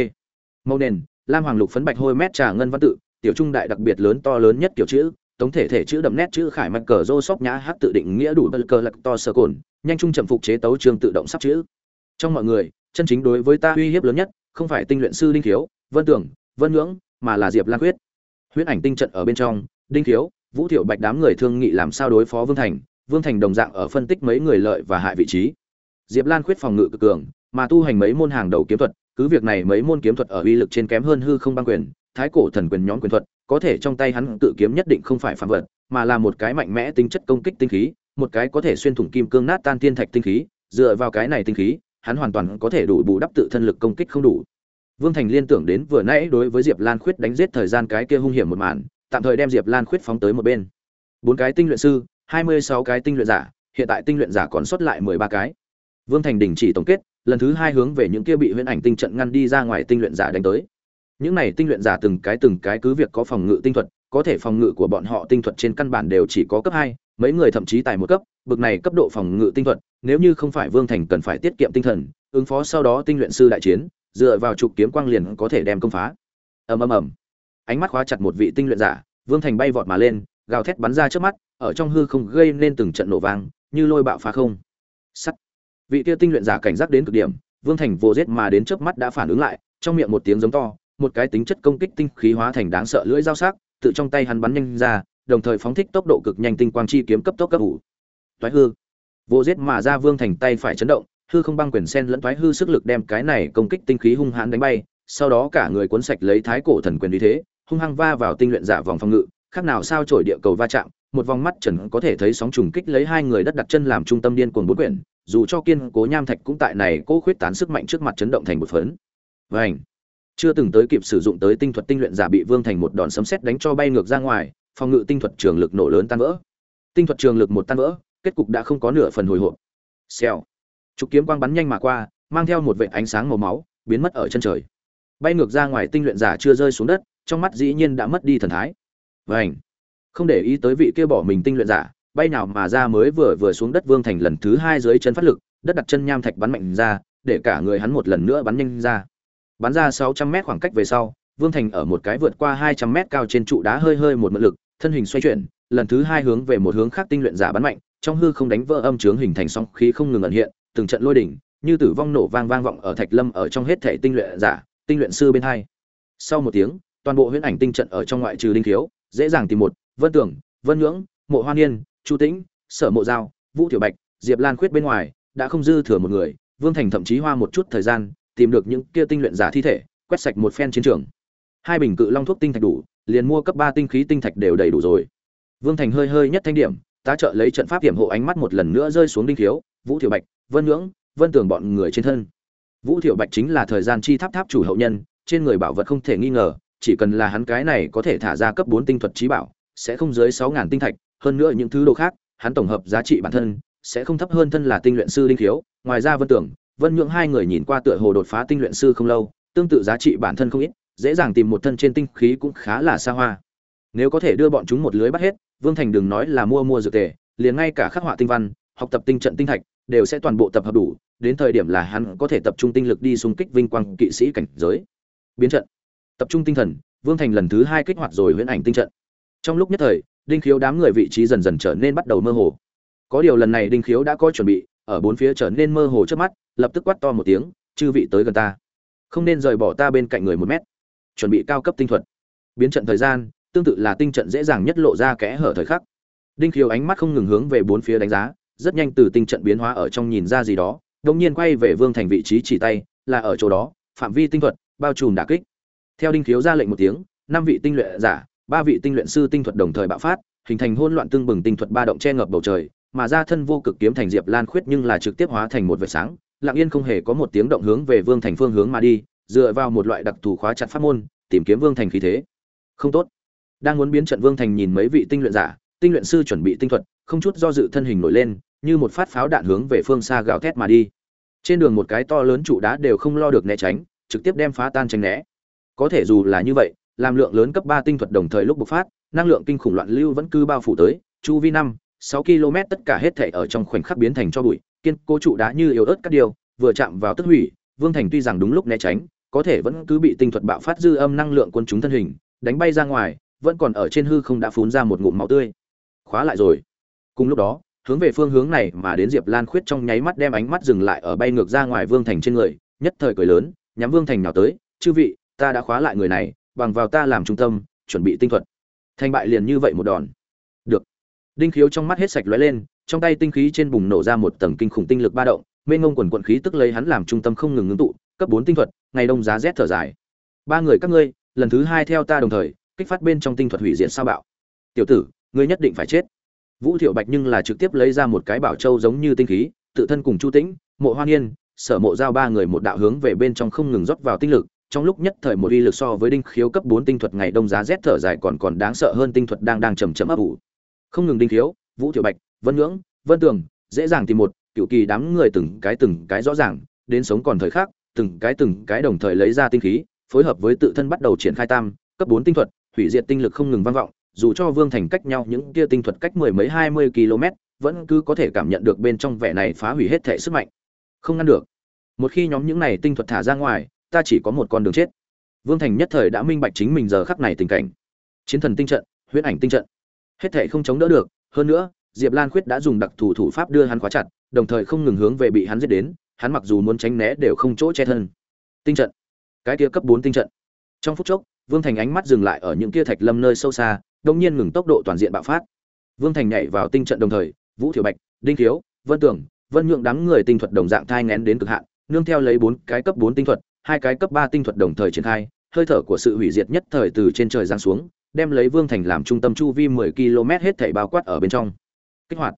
màu nền, lam hoàng lục phấn bạch hôi mét trà ngân văn tự, tiểu trung đại đặc biệt lớn to lớn nhất tiểu chữ, tổng thể thể chữ đậm nét chữ khải mạch cờ rô sóc nhã hát tự định nghĩa đủ bờ cờ lật to sơ cồn, nhanh trung chậm phục chế tấu trường tự động sắp chữ. Trong mọi người, chân chính đối với ta uy hiếp lớn nhất, không phải tinh luyện sư đinh thiếu, vân tưởng, vân ngưỡng, mà là diệp lan quyết. Huyễn ảnh tinh trận ở bên trong, đinh thiếu vũ thiệu bạch đám người thương nghị làm sao đối phó vương thành vương thành đồng dạng ở phân tích mấy người lợi và hại vị trí. Diệp lan khuyết phòng ngự cực cường, mà tu hành mấy môn hàng đầu kiếm thuật, cứ việc này mấy môn kiếm thuật ở uy lực trên kém hơn hư không băng quyền, thái cổ thần quyền nhóm quyền thuật, có thể trong tay hắn tự kiếm nhất định không phải phạm vật, mà là một cái mạnh mẽ tính chất công kích tinh khí, một cái có thể xuyên thủng kim cương nát tan tiên thạch tinh khí, dựa vào cái này tinh khí, hắn hoàn toàn có thể đủ bù đắp tự thân lực công kích không đủ. Vương thành liên tưởng đến vừa nãy đối với diệp lan khuyết đánh giết thời gian cái kia hung hiểm một màn tạm thời đem diệp lan khuyết phóng tới một bên. Bốn cái tinh luyện sư, hai mươi sáu cái tinh luyện giả, hiện tại tinh luyện giả còn sót lại mười ba cái. Vương thành đình chỉ tổng kết, lần thứ hai hướng về những kia bị huyễn ảnh tinh trận ngăn đi ra ngoài tinh luyện giả đánh tới. Những này tinh luyện giả từng cái từng cái cứ việc có phòng ngự tinh thuật, có thể phòng ngự của bọn họ tinh thuật trên căn bản đều chỉ có cấp hai, mấy người thậm chí tài một cấp, bực này cấp độ phòng ngự tinh thuật, nếu như không phải vương thành cần phải tiết kiệm tinh thần, ứng phó sau đó tinh luyện sư đại chiến, dựa vào trục kiếm quang liền có thể đem công phá. Ầm ầm ầm ánh mắt khóa chặt một vị tinh luyện giả, vương thành bay vọt mà lên, gào thét bắn ra trước mắt, ở trong hư không gây nên từng trận nổ vang, như lôi bạo phá không. Sắt. Vị kia tinh luyện giả cảnh giác đến cực điểm, vương thành vô giết mà đến trước mắt đã phản ứng lại, trong miệng một tiếng giống to, một cái tính chất công kích tinh khí hóa thành đáng sợ lưỡi dao sắc, tự trong tay hắn bắn nhanh ra, đồng thời phóng thích tốc độ cực nhanh tinh quang chi kiếm cấp tốc cấp ủ. Toái hư. Vô giết mà ra vương thành tay phải chấn động, hư không băng quyền sen lẫn toái hư sức lực đem cái này công kích tinh khí hung hãn đánh bay, sau đó cả người cuốn sạch lấy thái cổ thần quyền uy thế hung hăng va vào tinh luyện giả vòng phòng ngự, khác nào sao trổi địa cầu va chạm, một vòng mắt trần có thể thấy sóng trùng kích lấy hai người đất đặt chân làm trung tâm điên cuồng bốn quyển, dù cho kiên cố nham thạch cũng tại này cố khuyết tán sức mạnh trước mặt chấn động thành một phấn. Vảnh chưa từng tới kịp sử dụng tới tinh thuật tinh luyện giả bị vương thành một đòn sấm sét đánh cho bay ngược ra ngoài, phòng ngự tinh thuật trường lực nổ lớn tan vỡ. Tinh thuật trường lực một tan vỡ, kết cục đã không có nửa phần hồi hộp. Xèo. Trục kiếm quang bắn nhanh mà qua, mang theo một vệt ánh sáng màu máu, biến mất ở chân trời. Bay ngược ra ngoài tinh luyện giả chưa rơi xuống đất trong mắt dĩ nhiên đã mất đi thần thái. Vảnh không để ý tới vị kia bỏ mình tinh luyện giả, bay nào mà ra mới vừa vừa xuống đất vương thành lần thứ hai dưới chân phát lực, đất đặt chân nham thạch bắn mạnh ra, để cả người hắn một lần nữa bắn nhanh ra. Bắn ra sáu trăm mét khoảng cách về sau, vương thành ở một cái vượt qua hai trăm mét cao trên trụ đá hơi hơi một mượn lực, thân hình xoay chuyển, lần thứ hai hướng về một hướng khác tinh luyện giả bắn mạnh, trong hư không đánh vỡ âm trướng hình thành sóng khí không ngừng ẩn hiện, từng trận lôi đỉnh, như tử vong nổ vang vang vọng ở thạch lâm ở trong hết thể tinh luyện giả, tinh luyện sư bên hai. Sau một tiếng toàn bộ huyễn ảnh tinh trận ở trong ngoại trừ linh thiếu dễ dàng tìm một, vân tưởng vân ngưỡng mộ hoa niên, chu tĩnh, sở mộ giao, vũ tiểu bạch, diệp lan khuyết bên ngoài, đã không dư thừa một người, vương thành thậm chí hoa một chút thời gian, tìm được những kia tinh luyện giả thi thể, quét sạch một phen chiến trường. Hai bình cự long thuốc tinh thạch đủ, liền mua cấp ba tinh khí tinh thạch đều đầy đủ rồi. Vương thành hơi hơi nhất thanh điểm, tá trợ lấy trận pháp điểm hộ ánh mắt một lần nữa rơi xuống đinh thiếu vũ tiểu bạch, vân ngưỡng vân tường bọn người trên thân. Vũ tiểu bạch chính là thời gian chi tháp tháp chủ hậu nhân, trên người bảo vật không thể nghi ngờ chỉ cần là hắn cái này có thể thả ra cấp bốn tinh thuật trí bảo, sẽ không dưới sáu ngàn tinh thạch, hơn nữa những thứ đồ khác, hắn tổng hợp giá trị bản thân, sẽ không thấp hơn thân là tinh luyện sư đinh thiếu ngoài ra vân tưởng, vân nhượng hai người nhìn qua tựa hồ đột phá tinh luyện sư không lâu, tương tự giá trị bản thân không ít, dễ dàng tìm một thân trên tinh khí cũng khá là xa hoa. Nếu có thể đưa bọn chúng một lưới bắt hết, vương thành đừng nói là mua mua dược tề, liền ngay cả khắc họa tinh văn, học tập tinh trận tinh thạch, đều sẽ toàn bộ tập hợp đủ, đến thời điểm là hắn có thể tập trung tinh lực đi xung kích vinh quang kỵ sĩ cảnh giới. Biến trận tập trung tinh thần, vương thành lần thứ hai kích hoạt rồi huyễn ảnh tinh trận. Trong lúc nhất thời, đinh khiếu đám người vị trí dần dần trở nên bắt đầu mơ hồ. Có điều lần này đinh khiếu đã có chuẩn bị, ở bốn phía trở nên mơ hồ trước mắt, lập tức quát to một tiếng, chư vị tới gần ta. Không nên rời bỏ ta bên cạnh người một mét. Chuẩn bị cao cấp tinh thuật. Biến trận thời gian, tương tự là tinh trận dễ dàng nhất lộ ra kẽ hở thời khắc. Đinh khiếu ánh mắt không ngừng hướng về bốn phía đánh giá, rất nhanh từ tinh trận biến hóa ở trong nhìn ra gì đó đông nhiên quay về vương thành vị trí chỉ tay, là ở chỗ đó, phạm vi tinh thuật, bao trùm đả kích theo đinh khiếu ra lệnh một tiếng, năm vị tinh luyện giả, ba vị tinh luyện sư tinh thuật đồng thời bạo phát, hình thành hỗn loạn tương bừng tinh thuật ba động che ngập bầu trời, mà ra thân vô cực kiếm thành diệp lan khuyết nhưng là trực tiếp hóa thành một vệt sáng, lặng yên không hề có một tiếng động hướng về vương thành phương hướng mà đi, dựa vào một loại đặc thù khóa chặt pháp môn, tìm kiếm vương thành khí thế. Không tốt. Đang muốn biến trận vương thành nhìn mấy vị tinh luyện giả, tinh luyện sư chuẩn bị tinh thuật, không chút do dự thân hình nổi lên, như một phát pháo đạn hướng về phương xa gào thét mà đi. Trên đường một cái to lớn trụ đá đều không lo được né tránh, trực tiếp đem phá tan tránh né có thể dù là như vậy, làm lượng lớn cấp ba tinh thuật đồng thời lúc bộc phát, năng lượng kinh khủng loạn lưu vẫn cứ bao phủ tới, chu vi năm, sáu km tất cả hết thể ở trong khoảnh khắc biến thành cho bụi, kiên cố trụ đá như yếu ớt các điều, vừa chạm vào tức hủy, vương thành tuy rằng đúng lúc né tránh, có thể vẫn cứ bị tinh thuật bạo phát dư âm năng lượng quân chúng thân hình, đánh bay ra ngoài, vẫn còn ở trên hư không đã phun ra một ngụm máu tươi. Khóa lại rồi. Cùng lúc đó, hướng về phương hướng này mà đến diệp lan khuyết trong nháy mắt đem ánh mắt dừng lại ở bay ngược ra ngoài vương thành trên người, nhất thời cười lớn, nhắm vương thành nào tới, chư vị ta đã khóa lại người này, bằng vào ta làm trung tâm, chuẩn bị tinh thuật. Thành bại liền như vậy một đòn. Được. Đinh khiếu trong mắt hết sạch lóe lên, trong tay tinh khí trên bùng nổ ra một tầng kinh khủng tinh lực ba động, mênh ngông quần quận khí tức lấy hắn làm trung tâm không ngừng ngưng tụ, cấp bốn tinh thuật, ngày đông giá rét thở dài. Ba người các ngươi, lần thứ hai theo ta đồng thời, kích phát bên trong tinh thuật hủy diệt sao bạo. Tiểu tử, ngươi nhất định phải chết. Vũ thiệu bạch nhưng là trực tiếp lấy ra một cái bảo châu giống như tinh khí, tự thân cùng chu tĩnh, mộ hoa niên sở mộ giao ba người một đạo hướng về bên trong không ngừng rót vào tinh lực trong lúc nhất thời một uy lực so với đinh khiếu cấp bốn tinh thuật ngày đông giá rét thở dài còn còn đáng sợ hơn tinh thuật đang đang chầm chậm ấp ủ. Không ngừng đinh khiếu, vũ tiểu bạch, vân ngưỡng, vân tường, dễ dàng tìm một, cựu kỳ đám người từng cái từng cái rõ ràng, đến sống còn thời khắc, từng cái từng cái đồng thời lấy ra tinh khí, phối hợp với tự thân bắt đầu triển khai tam, cấp bốn tinh thuật, hủy diệt tinh lực không ngừng vang vọng, dù cho vương thành cách nhau những kia tinh thuật cách mười mấy hai mươi km, vẫn cứ có thể cảm nhận được bên trong vẻ này phá hủy hết thể sức mạnh. Không ngăn được. Một khi nhóm những này tinh thuật thả ra ngoài ta chỉ có một con đường chết. Vương thành nhất thời đã minh bạch chính mình giờ khắc này tình cảnh. Chiến thần tinh trận huyễn ảnh tinh trận. Hết thể không chống đỡ được, hơn nữa, diệp lan khuyết đã dùng đặc thủ thủ pháp đưa hắn khóa chặt, đồng thời không ngừng hướng về bị hắn giết đến, hắn mặc dù muốn tránh né đều không chỗ che thân. Tinh trận. Cái kia cấp bốn tinh trận. Trong phút chốc, vương thành ánh mắt dừng lại ở những kia thạch lâm nơi sâu xa đông nhiên ngừng tốc độ toàn diện bạo phát. Vương thành nhảy vào tinh trận đồng thời, vũ thiểu bạch, đinh thiếu vân tưởng, vân nhượng đám người tinh thuật đồng dạng thai ngén đến cực hạn, nương theo lấy bốn cái cấp bốn tinh thuật hai cái cấp ba tinh thuật đồng thời triển khai, hơi thở của sự hủy diệt nhất thời từ trên trời giáng xuống, đem lấy vương thành làm trung tâm chu vi mười km hết thảy bao quát ở bên trong. Kích hoạt.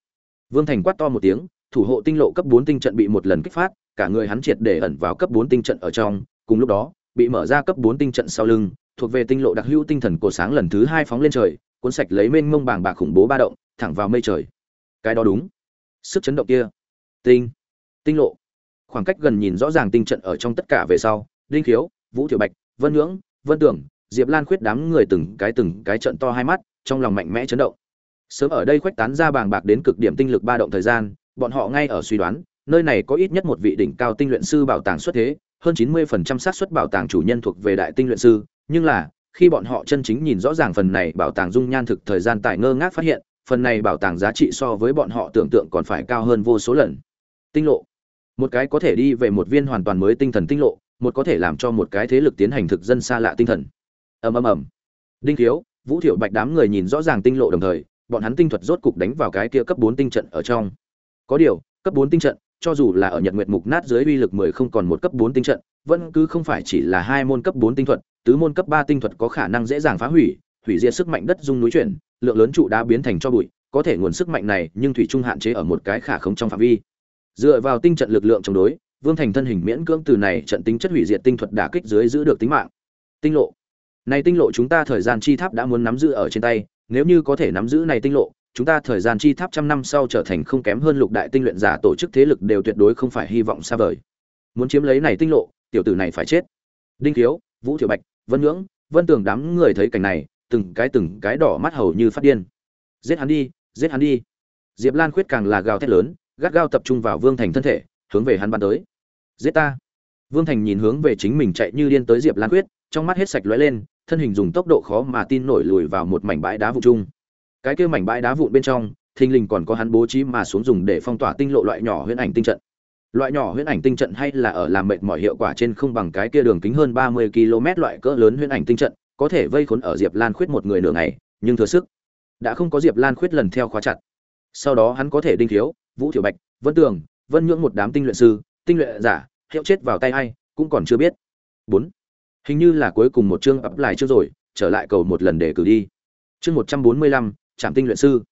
Vương thành quát to một tiếng, thủ hộ tinh lộ cấp bốn tinh trận bị một lần kích phát, cả người hắn triệt để ẩn vào cấp bốn tinh trận ở trong, cùng lúc đó, bị mở ra cấp bốn tinh trận sau lưng, thuộc về tinh lộ đặc hữu tinh thần cổ sáng lần thứ hai phóng lên trời, cuốn sạch lấy mênh mông bàng bạc khủng bố ba động, thẳng vào mây trời. Cái đó đúng. Sức chấn động kia. Tinh. Tinh lộ khoảng cách gần nhìn rõ ràng tinh trận ở trong tất cả về sau, đinh khiếu, vũ tiểu bạch, vân ngưỡng vân tưởng, diệp lan khuyết đám người từng cái từng cái trận to hai mắt, trong lòng mạnh mẽ chấn động. Sớm ở đây khuếch tán ra bàng bạc đến cực điểm tinh lực ba động thời gian, bọn họ ngay ở suy đoán, nơi này có ít nhất một vị đỉnh cao tinh luyện sư bảo tàng xuất thế, hơn chín mươi phần trăm xác suất bảo tàng chủ nhân thuộc về đại tinh luyện sư, nhưng là, khi bọn họ chân chính nhìn rõ ràng phần này bảo tàng dung nhan thực thời gian tại ngơ ngác phát hiện, phần này bảo tàng giá trị so với bọn họ tưởng tượng còn phải cao hơn vô số lần. Tinh lộ một cái có thể đi về một viên hoàn toàn mới tinh thần tinh lộ, một có thể làm cho một cái thế lực tiến hành thực dân xa lạ tinh thần. Ầm ầm ầm. Đinh thiếu, vũ thiệu bạch đám người nhìn rõ ràng tinh lộ đồng thời, bọn hắn tinh thuật rốt cục đánh vào cái kia cấp bốn tinh trận ở trong. Có điều, cấp bốn tinh trận, cho dù là ở nhật nguyệt mục nát dưới uy lực mười không còn một cấp bốn tinh trận, vẫn cứ không phải chỉ là hai môn cấp bốn tinh thuật, tứ môn cấp ba tinh thuật có khả năng dễ dàng phá hủy hủy diệt sức mạnh đất dung núi chuyển, lượng lớn trụ đá biến thành cho bụi, có thể nguồn sức mạnh này nhưng thủy trung hạn chế ở một cái khả không trong phạm vi dựa vào tinh trận lực lượng chống đối, vương thành thân hình miễn cưỡng từ này trận tính chất hủy diệt tinh thuật đả kích dưới giữ được tính mạng. Tinh lộ. Này tinh lộ chúng ta thời gian chi tháp đã muốn nắm giữ ở trên tay, nếu như có thể nắm giữ này tinh lộ, chúng ta thời gian chi tháp trăm năm sau trở thành không kém hơn lục đại tinh luyện giả tổ chức thế lực đều tuyệt đối không phải hy vọng xa vời. Muốn chiếm lấy này tinh lộ, tiểu tử này phải chết. Đinh thiếu vũ thiệu bạch, vân ngưỡng vân tường đám người thấy cảnh này, từng cái từng cái đỏ mắt hầu như phát điên. Giết hắn đi, giết hắn đi. Diệp lan khuyết càng là gào thét lớn gắt gao tập trung vào vương thành thân thể hướng về hắn bắn tới. Giết ta. Vương thành nhìn hướng về chính mình chạy như điên tới diệp lan Quyết, trong mắt hết sạch lóe lên thân hình dùng tốc độ khó mà tin nổi lùi vào một mảnh bãi đá vụn chung. Cái kia mảnh bãi đá vụn bên trong thình lình còn có hắn bố trí mà xuống dùng để phong tỏa tinh lộ loại nhỏ huyễn ảnh tinh trận. Loại nhỏ huyễn ảnh tinh trận hay là ở làm mệt mỏi hiệu quả trên không bằng cái kia đường kính hơn ba mươi km loại cỡ lớn huyễn ảnh tinh trận có thể vây khốn ở diệp lan khuyết một người nửa ngày nhưng thừa sức đã không có diệp lan khuyết lần theo khóa chặt. Sau đó hắn có thể đinh thiếu vũ thiểu bạch, vân tường, vân nhưỡng một đám tinh luyện sư, tinh luyện giả, hiệu chết vào tay ai cũng còn chưa biết. Bốn. Hình như là cuối cùng một chương ấp lại chưa rồi, trở lại cầu một lần để cử đi. Chương một trăm bốn mươi lăm, trạm tinh luyện sư.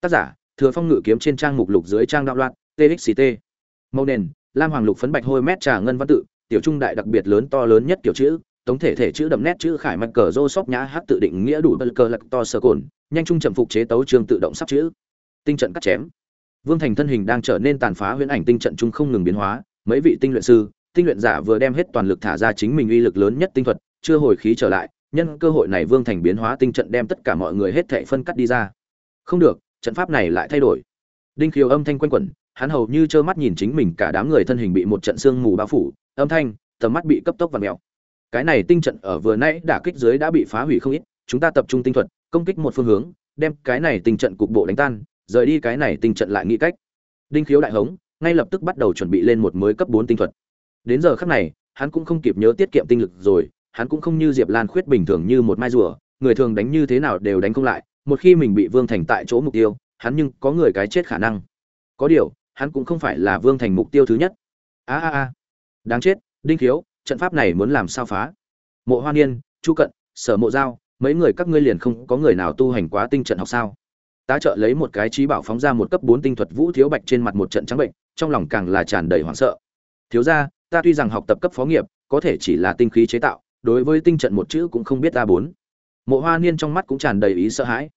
Tác giả, thừa phong ngự kiếm trên trang mục lục dưới trang đạo loạn txct màu nền, lam hoàng lục phấn bạch hôi mét trà ngân văn tự, tiểu trung đại đặc biệt lớn to lớn nhất kiểu chữ tống thể thể chữ đậm nét chữ khải mạch cờ rô sóc nhã hát tự định nghĩa đủ bờ cờ lật to sơ cồn, nhanh trung chậm phục chế tấu trường tự động sắp chữ. Tinh trận cắt chém vương thành thân hình đang trở nên tàn phá huyễn ảnh tinh trận trung không ngừng biến hóa, mấy vị tinh luyện sư, tinh luyện giả vừa đem hết toàn lực thả ra chính mình uy lực lớn nhất tinh thuật, chưa hồi khí trở lại, nhân cơ hội này vương thành biến hóa tinh trận đem tất cả mọi người hết thảy phân cắt đi ra. Không được, trận pháp này lại thay đổi. Đinh khiếu âm thanh quanh quẩn, hắn hầu như trơ mắt nhìn chính mình cả đám người thân hình bị một trận sương mù bao phủ, âm thanh, tầm mắt bị cấp tốc vặn mèo. Cái này tinh trận ở vừa nãy đả kích dưới đã bị phá hủy không ít, chúng ta tập trung tinh thuật, công kích một phương hướng, đem cái này tinh trận cục bộ đánh tan rời đi cái này tinh trận lại nghĩ cách. Đinh khiếu đại hống, ngay lập tức bắt đầu chuẩn bị lên một mới cấp bốn tinh thuật. Đến giờ khắc này, hắn cũng không kịp nhớ tiết kiệm tinh lực rồi, hắn cũng không như diệp lan khuyết bình thường như một mai rùa, người thường đánh như thế nào đều đánh không lại, một khi mình bị vương thành tại chỗ mục tiêu, hắn nhưng có người cái chết khả năng. Có điều, hắn cũng không phải là vương thành mục tiêu thứ nhất. A a a. Đáng chết, đinh khiếu, trận pháp này muốn làm sao phá? Mộ hoa niên chu cận, sở mộ giao, mấy người các ngươi liền không có người nào tu hành quá tinh trận học sao? Tá trợ lấy một cái trí bảo phóng ra một cấp bốn tinh thuật vũ thiếu bạch trên mặt một trận trắng bệnh, trong lòng càng là tràn đầy hoảng sợ. Thiếu ra ta tuy rằng học tập cấp phó nghiệp, có thể chỉ là tinh khí chế tạo, đối với tinh trận một chữ cũng không biết ta bốn. Mộ hoa niên trong mắt cũng tràn đầy ý sợ hãi.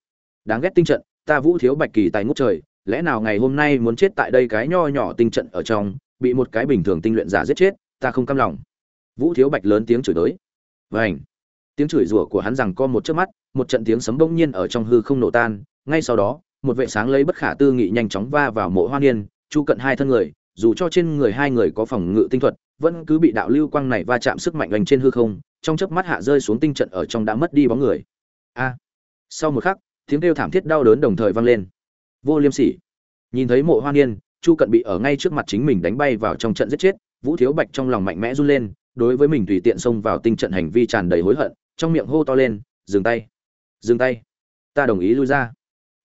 Đáng ghét tinh trận, ta vũ thiếu bạch kỳ tài ngút trời, lẽ nào ngày hôm nay muốn chết tại đây cái nho nhỏ tinh trận ở trong, bị một cái bình thường tinh luyện giả giết chết, ta không cam lòng. Vũ thiếu bạch lớn tiếng chửi tới vảnh tiếng chửi rủa của hắn rằng co một chớp mắt, một trận tiếng sấm bỗng nhiên ở trong hư không nổ tan ngay sau đó, một vệ sáng lấy bất khả tư nghị nhanh chóng va vào mộ hoa niên chu cận hai thân người, dù cho trên người hai người có phòng ngự tinh thuật, vẫn cứ bị đạo lưu quang này va chạm sức mạnh oanh trên hư không, trong chớp mắt hạ rơi xuống tinh trận ở trong đã mất đi bóng người. A! Sau một khắc, tiếng kêu thảm thiết đau đớn đồng thời vang lên. Vô liêm sỉ. Nhìn thấy mộ hoa niên chu cận bị ở ngay trước mặt chính mình đánh bay vào trong trận giết chết, vũ thiếu bạch trong lòng mạnh mẽ run lên, đối với mình tùy tiện xông vào tinh trận hành vi tràn đầy hối hận, trong miệng hô to lên, dừng tay! Dừng tay! Ta đồng ý lui ra!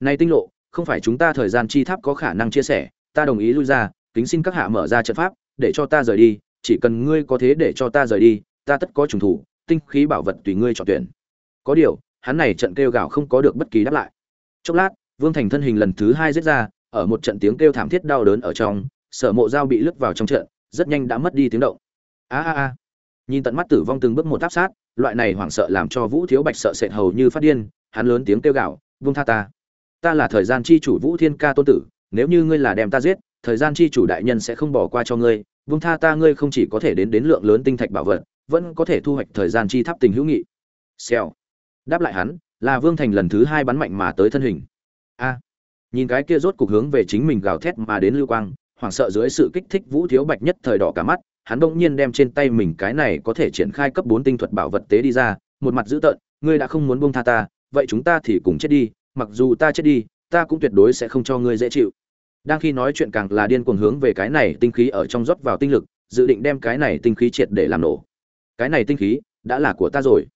Nay tinh lộ, không phải chúng ta thời gian chi tháp có khả năng chia sẻ, ta đồng ý lui ra, kính xin các hạ mở ra trận pháp, để cho ta rời đi, chỉ cần ngươi có thế để cho ta rời đi, ta tất có trùng thủ, tinh khí bảo vật tùy ngươi chọn tuyển. Có điều, hắn này trận kêu gào không có được bất kỳ đáp lại. Chốc lát, vương thành thân hình lần thứ hai giết ra, ở một trận tiếng kêu thảm thiết đau đớn ở trong, sở mộ dao bị lướt vào trong trận, rất nhanh đã mất đi tiếng động. A a a. Nhìn tận mắt tử vong từng bước một áp sát, loại này hoảng sợ làm cho vũ thiếu bạch sợ sệt hầu như phát điên, hắn lớn tiếng kêu gào, vương tha ta ta là thời gian chi chủ vũ thiên ca tôn tử, nếu như ngươi là đem ta giết, thời gian chi chủ đại nhân sẽ không bỏ qua cho ngươi vương tha ta ngươi không chỉ có thể đến đến lượng lớn tinh thạch bảo vật, vẫn có thể thu hoạch thời gian chi tháp tình hữu nghị. Xèo. Đáp lại hắn, là vương thành lần thứ hai bắn mạnh mà tới thân hình. A. Nhìn cái kia rốt cục hướng về chính mình gào thét mà đến lưu quang, hoảng sợ dưới sự kích thích vũ thiếu bạch nhất thời đỏ cả mắt, hắn bỗng nhiên đem trên tay mình cái này có thể triển khai cấp bốn tinh thuật bảo vật tế đi ra, một mặt dữ tợn, ngươi đã không muốn buông tha ta, vậy chúng ta thì cùng chết đi mặc dù ta chết đi, ta cũng tuyệt đối sẽ không cho ngươi dễ chịu. Đang khi nói chuyện càng là điên cuồng hướng về cái này tinh khí ở trong rót vào tinh lực, dự định đem cái này tinh khí triệt để làm nổ. Cái này tinh khí đã là của ta rồi.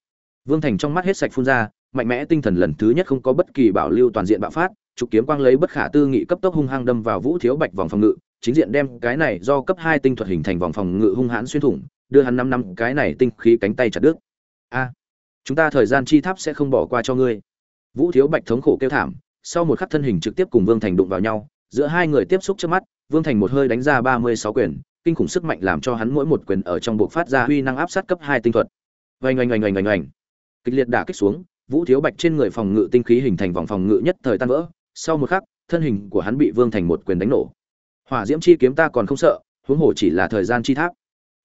Vương thành trong mắt hết sạch phun ra, mạnh mẽ tinh thần lần thứ nhất không có bất kỳ bảo lưu toàn diện bạo phát, trục kiếm quang lấy bất khả tư nghị cấp tốc hung hăng đâm vào vũ thiếu bạch vòng phòng ngự, chính diện đem cái này do cấp hai tinh thuật hình thành vòng phòng ngự hung hãn xuyên thủng, đưa hắn năm năm cái này tinh khí cánh tay chặt đứt. A, chúng ta thời gian chi tháp sẽ không bỏ qua cho ngươi vũ thiếu bạch thống khổ kêu thảm, sau một khắc thân hình trực tiếp cùng vương thành đụng vào nhau, giữa hai người tiếp xúc trước mắt, vương thành một hơi đánh ra ba mươi sáu quyền, kinh khủng sức mạnh làm cho hắn mỗi một quyền ở trong buộc phát ra huy năng áp sát cấp hai tinh thuật. Oanh oanh oanh oanh oanh oanh. Kịch liệt đả kích xuống, vũ thiếu bạch trên người phòng ngự tinh khí hình thành vòng phòng ngự nhất thời tan vỡ, sau một khắc, thân hình của hắn bị vương thành một quyền đánh nổ. Hỏa diễm chi kiếm ta còn không sợ, huống hồ chỉ là thời gian chi tháp.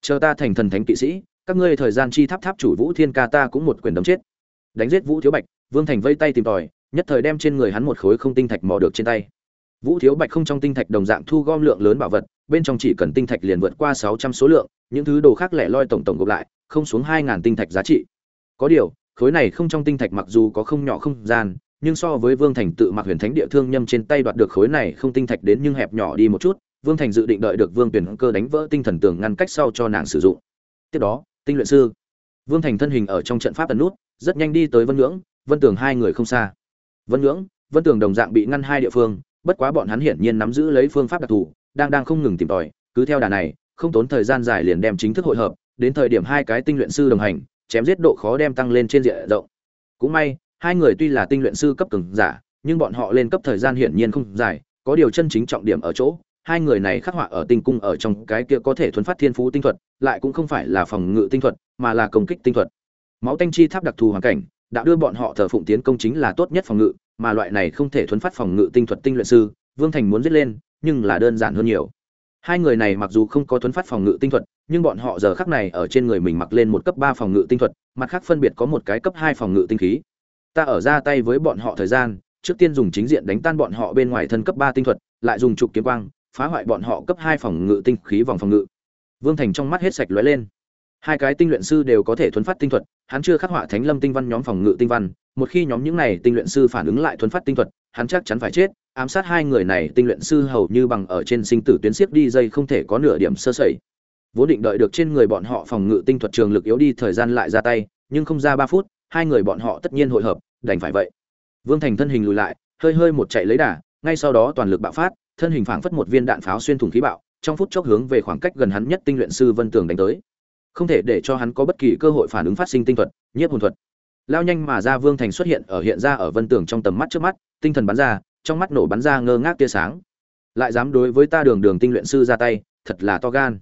Chờ ta thành thần thánh kỵ sĩ, các ngươi thời gian chi tháp tháp chủ vũ thiên ca ta cũng một quyền đấm chết. Đánh giết vũ thiếu bạch vương thành vây tay tìm tòi nhất thời đem trên người hắn một khối không tinh thạch mò được trên tay vũ thiếu bạch không trong tinh thạch đồng dạng thu gom lượng lớn bảo vật bên trong chỉ cần tinh thạch liền vượt qua sáu trăm số lượng những thứ đồ khác lẻ loi tổng tổng gộp lại không xuống hai ngàn tinh thạch giá trị có điều khối này không trong tinh thạch mặc dù có không nhỏ không gian nhưng so với Vương Thành tự mặc huyền thánh địa thương nhâm trên tay đoạt được khối này không tinh thạch đến nhưng hẹp nhỏ đi một chút, Vương Thành dự định đợi được Vương Tuyển cơ đánh vỡ tinh thần tường ngăn cách sau cho nàng sử dụng. Tiếp đó, tinh luyện sư. Vương Thành thân hình ở trong trận pháp tần nút, rất nhanh đi tới Vân Ngưỡng, Vân Tường hai người không xa. Vân Ngưỡng, Vân Tường đồng dạng bị ngăn hai địa phương, bất quá bọn hắn hiển nhiên nắm giữ lấy phương pháp đặc thù, đang đang không ngừng tìm tòi, cứ theo đà này, không tốn thời gian dài liền đem chính thức hội hợp, đến thời điểm hai cái tinh luyện sư đồng hành, chém giết độ khó đem tăng lên trên diện rộng cũng may hai người tuy là tinh luyện sư cấp cường giả nhưng bọn họ lên cấp thời gian hiển nhiên không dài có điều chân chính trọng điểm ở chỗ hai người này khắc họa ở tinh cung ở trong cái kia có thể thuấn phát thiên phú tinh thuật lại cũng không phải là phòng ngự tinh thuật mà là công kích tinh thuật máu tanh chi tháp đặc thù hoàn cảnh đã đưa bọn họ thờ phụng tiến công chính là tốt nhất phòng ngự, mà loại này không thể thuấn phát phòng ngự tinh thuật tinh luyện sư, vương thành muốn giết lên, nhưng là đơn giản hơn nhiều. Hai người này mặc dù không có thuấn phát phòng ngự tinh thuật, nhưng bọn họ giờ khắc này ở trên người mình mặc lên một cấp ba phòng ngự tinh thuật, mặt khác phân biệt có một cái cấp hai phòng ngự tinh khí. Ta ở ra tay với bọn họ thời gian, trước tiên dùng chính diện đánh tan bọn họ bên ngoài thân cấp ba tinh thuật, lại dùng trục kiếm quang, phá hoại bọn họ cấp hai phòng ngự tinh khí vòng phòng ngự. Vương thành trong mắt hết sạch lóe lên hai cái tinh luyện sư đều có thể thuấn phát tinh thuật, hắn chưa khắc họa thánh lâm tinh văn nhóm phòng ngự tinh văn, một khi nhóm những này tinh luyện sư phản ứng lại thuấn phát tinh thuật, hắn chắc chắn phải chết. Ám sát hai người này, tinh luyện sư hầu như bằng ở trên sinh tử tuyến siếc đi dây không thể có nửa điểm sơ sẩy. Vốn định đợi được trên người bọn họ phòng ngự tinh thuật trường lực yếu đi, thời gian lại ra tay, nhưng không ra ba phút, hai người bọn họ tất nhiên hội hợp, đành phải vậy. Vương thành thân hình lùi lại, hơi hơi một chạy lấy đà, ngay sau đó toàn lực bạo phát, thân hình phảng phất một viên đạn pháo xuyên thủng khí bạo, trong phút chốc hướng về khoảng cách gần hắn nhất tinh luyện sư vân tường đánh tới không thể để cho hắn có bất kỳ cơ hội phản ứng phát sinh tinh thuật, nhiếp hồn thuật. Lao nhanh mà ra vương thành xuất hiện ở hiện ra ở vân tường trong tầm mắt trước mắt, tinh thần bắn ra, trong mắt nổ bắn ra ngơ ngác tia sáng. Lại dám đối với ta đường đường tinh luyện sư ra tay, thật là to gan.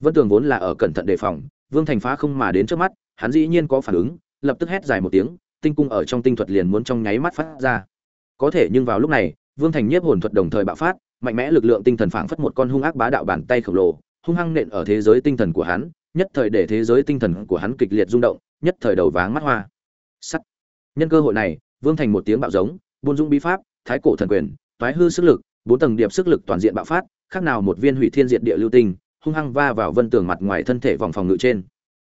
Vân tường vốn là ở cẩn thận đề phòng, vương thành phá không mà đến trước mắt, hắn dĩ nhiên có phản ứng, lập tức hét dài một tiếng, tinh cung ở trong tinh thuật liền muốn trong nháy mắt phát ra. Có thể nhưng vào lúc này, vương thành nhiếp hồn thuật đồng thời bạo phát, mạnh mẽ lực lượng tinh thần phảng phất một con hung ác bá đạo bàn tay khổng lồ, hung hăng nện ở thế giới tinh thần của hắn nhất thời để thế giới tinh thần của hắn kịch liệt rung động, nhất thời đầu váng mắt hoa. Sắt. Nhân cơ hội này, vương thành một tiếng bạo giống, buôn dung bí pháp, thái cổ thần quyền, toái hư sức lực, bốn tầng điệp sức lực toàn diện bạo phát, khác nào một viên hủy thiên diện địa lưu tinh, hung hăng va vào vân tường mặt ngoài thân thể vòng phòng ngự trên.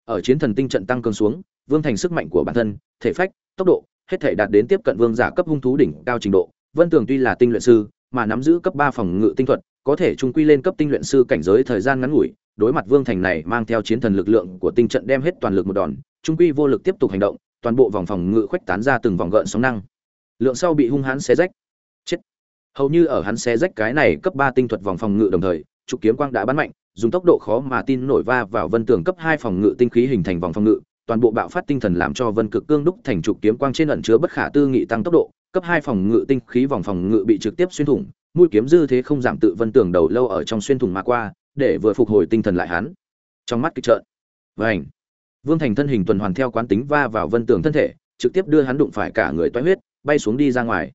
Ở chiến thần tinh trận tăng cường xuống, vương thành sức mạnh của bản thân, thể phách, tốc độ, hết thể đạt đến tiếp cận vương giả cấp hung thú đỉnh cao trình độ. Vân tường tuy là tinh luyện sư, mà nắm giữ cấp ba phòng ngự tinh thuật, có thể trung quy lên cấp tinh luyện sư cảnh giới thời gian ngắn ngủi đối mặt vương thành này mang theo chiến thần lực lượng của tinh trận đem hết toàn lực một đòn, trung quy vô lực tiếp tục hành động, toàn bộ vòng phòng ngự khuếch tán ra từng vòng gợn sóng năng. Lượng sau bị hung hãn xé rách. Chết. Hầu như ở hắn xé rách cái này cấp ba tinh thuật vòng phòng ngự đồng thời, trục kiếm quang đã bắn mạnh, dùng tốc độ khó mà tin nổi va vào vân tường cấp hai phòng ngự tinh khí hình thành vòng phòng ngự, toàn bộ bạo phát tinh thần làm cho vân cực cương đúc thành trục kiếm quang trên ẩn chứa bất khả tư nghị tăng tốc độ, cấp hai phòng ngự tinh khí vòng phòng ngự bị trực tiếp xuyên thủng, mũi kiếm dư thế không giảm tự vân tường đầu lâu ở trong xuyên thủng mà qua để vừa phục hồi tinh thần lại hắn. Trong mắt kịch trợn vảnh vương thành thân hình tuần hoàn theo quán tính va vào vân tường thân thể, trực tiếp đưa hắn đụng phải cả người toái huyết, bay xuống đi ra ngoài.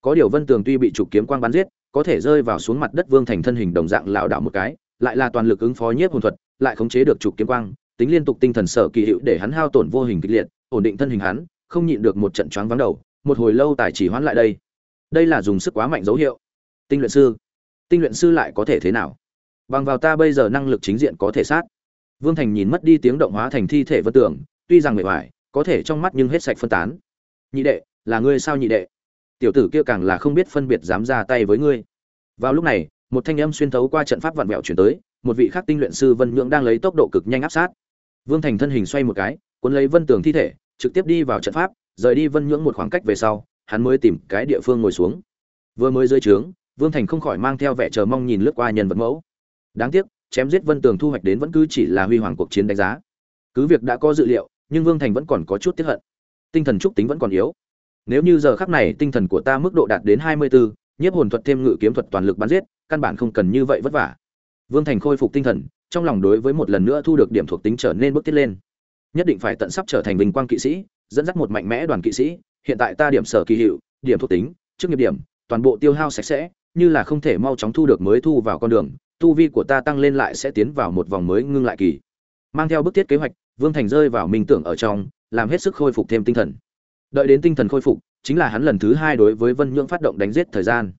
Có điều vân tường tuy bị trục kiếm quang bắn giết, có thể rơi vào xuống mặt đất vương thành thân hình đồng dạng lảo đảo một cái, lại là toàn lực ứng phó nhiếp hồn thuật, lại khống chế được trục kiếm quang, tính liên tục tinh thần sở kỳ hiệu để hắn hao tổn vô hình kịch liệt, ổn định thân hình hắn, không nhịn được một trận choáng vắng đầu, một hồi lâu tài chỉ hoãn lại đây. Đây là dùng sức quá mạnh dấu hiệu. Tinh luyện sư, tinh luyện sư lại có thể thế nào? Bằng vào ta bây giờ năng lực chính diện có thể sát. Vương thành nhìn mất đi tiếng động hóa thành thi thể vân tưởng tuy rằng mệt mỏi, có thể trong mắt nhưng hết sạch phân tán. Nhị đệ, là ngươi sao nhị đệ? Tiểu tử kia càng là không biết phân biệt dám ra tay với ngươi. Vào lúc này, một thanh âm xuyên thấu qua trận pháp vạn vẹo chuyển tới, một vị khắc tinh luyện sư vân nhượng đang lấy tốc độ cực nhanh áp sát. Vương thành thân hình xoay một cái, cuốn lấy vân tường thi thể, trực tiếp đi vào trận pháp, rời đi vân nhưỡng một khoảng cách về sau, hắn mới tìm cái địa phương ngồi xuống. Vừa mới dưới trướng, vương thành không khỏi mang theo vẻ chờ mong nhìn lướt qua nhân vật mẫu đáng tiếc, chém giết vân tường thu hoạch đến vẫn cứ chỉ là huy hoàng cuộc chiến đánh giá. Cứ việc đã có dự liệu, nhưng vương thành vẫn còn có chút tiếp hận. Tinh thần trúc tính vẫn còn yếu. Nếu như giờ khắc này tinh thần của ta mức độ đạt đến hai mươi bốn nhiếp hồn thuật thêm ngự kiếm thuật toàn lực bắn giết, căn bản không cần như vậy vất vả. Vương thành khôi phục tinh thần, trong lòng đối với một lần nữa thu được điểm thuộc tính trở nên bước tiết lên. Nhất định phải tận sắp trở thành vinh quang kỵ sĩ, dẫn dắt một mạnh mẽ đoàn kỵ sĩ, hiện tại ta điểm sở kỳ hiệu, điểm thuộc tính, chức nghiệp điểm, toàn bộ tiêu hao sạch sẽ, như là không thể mau chóng thu được mới thu vào con đường tu vi của ta tăng lên lại sẽ tiến vào một vòng mới ngưng lại kỳ. Mang theo bức thiết kế hoạch, vương thành rơi vào minh tưởng ở trong, làm hết sức khôi phục thêm tinh thần. Đợi đến tinh thần khôi phục, chính là hắn lần thứ hai đối với vân nhưỡng phát động đánh giết thời gian.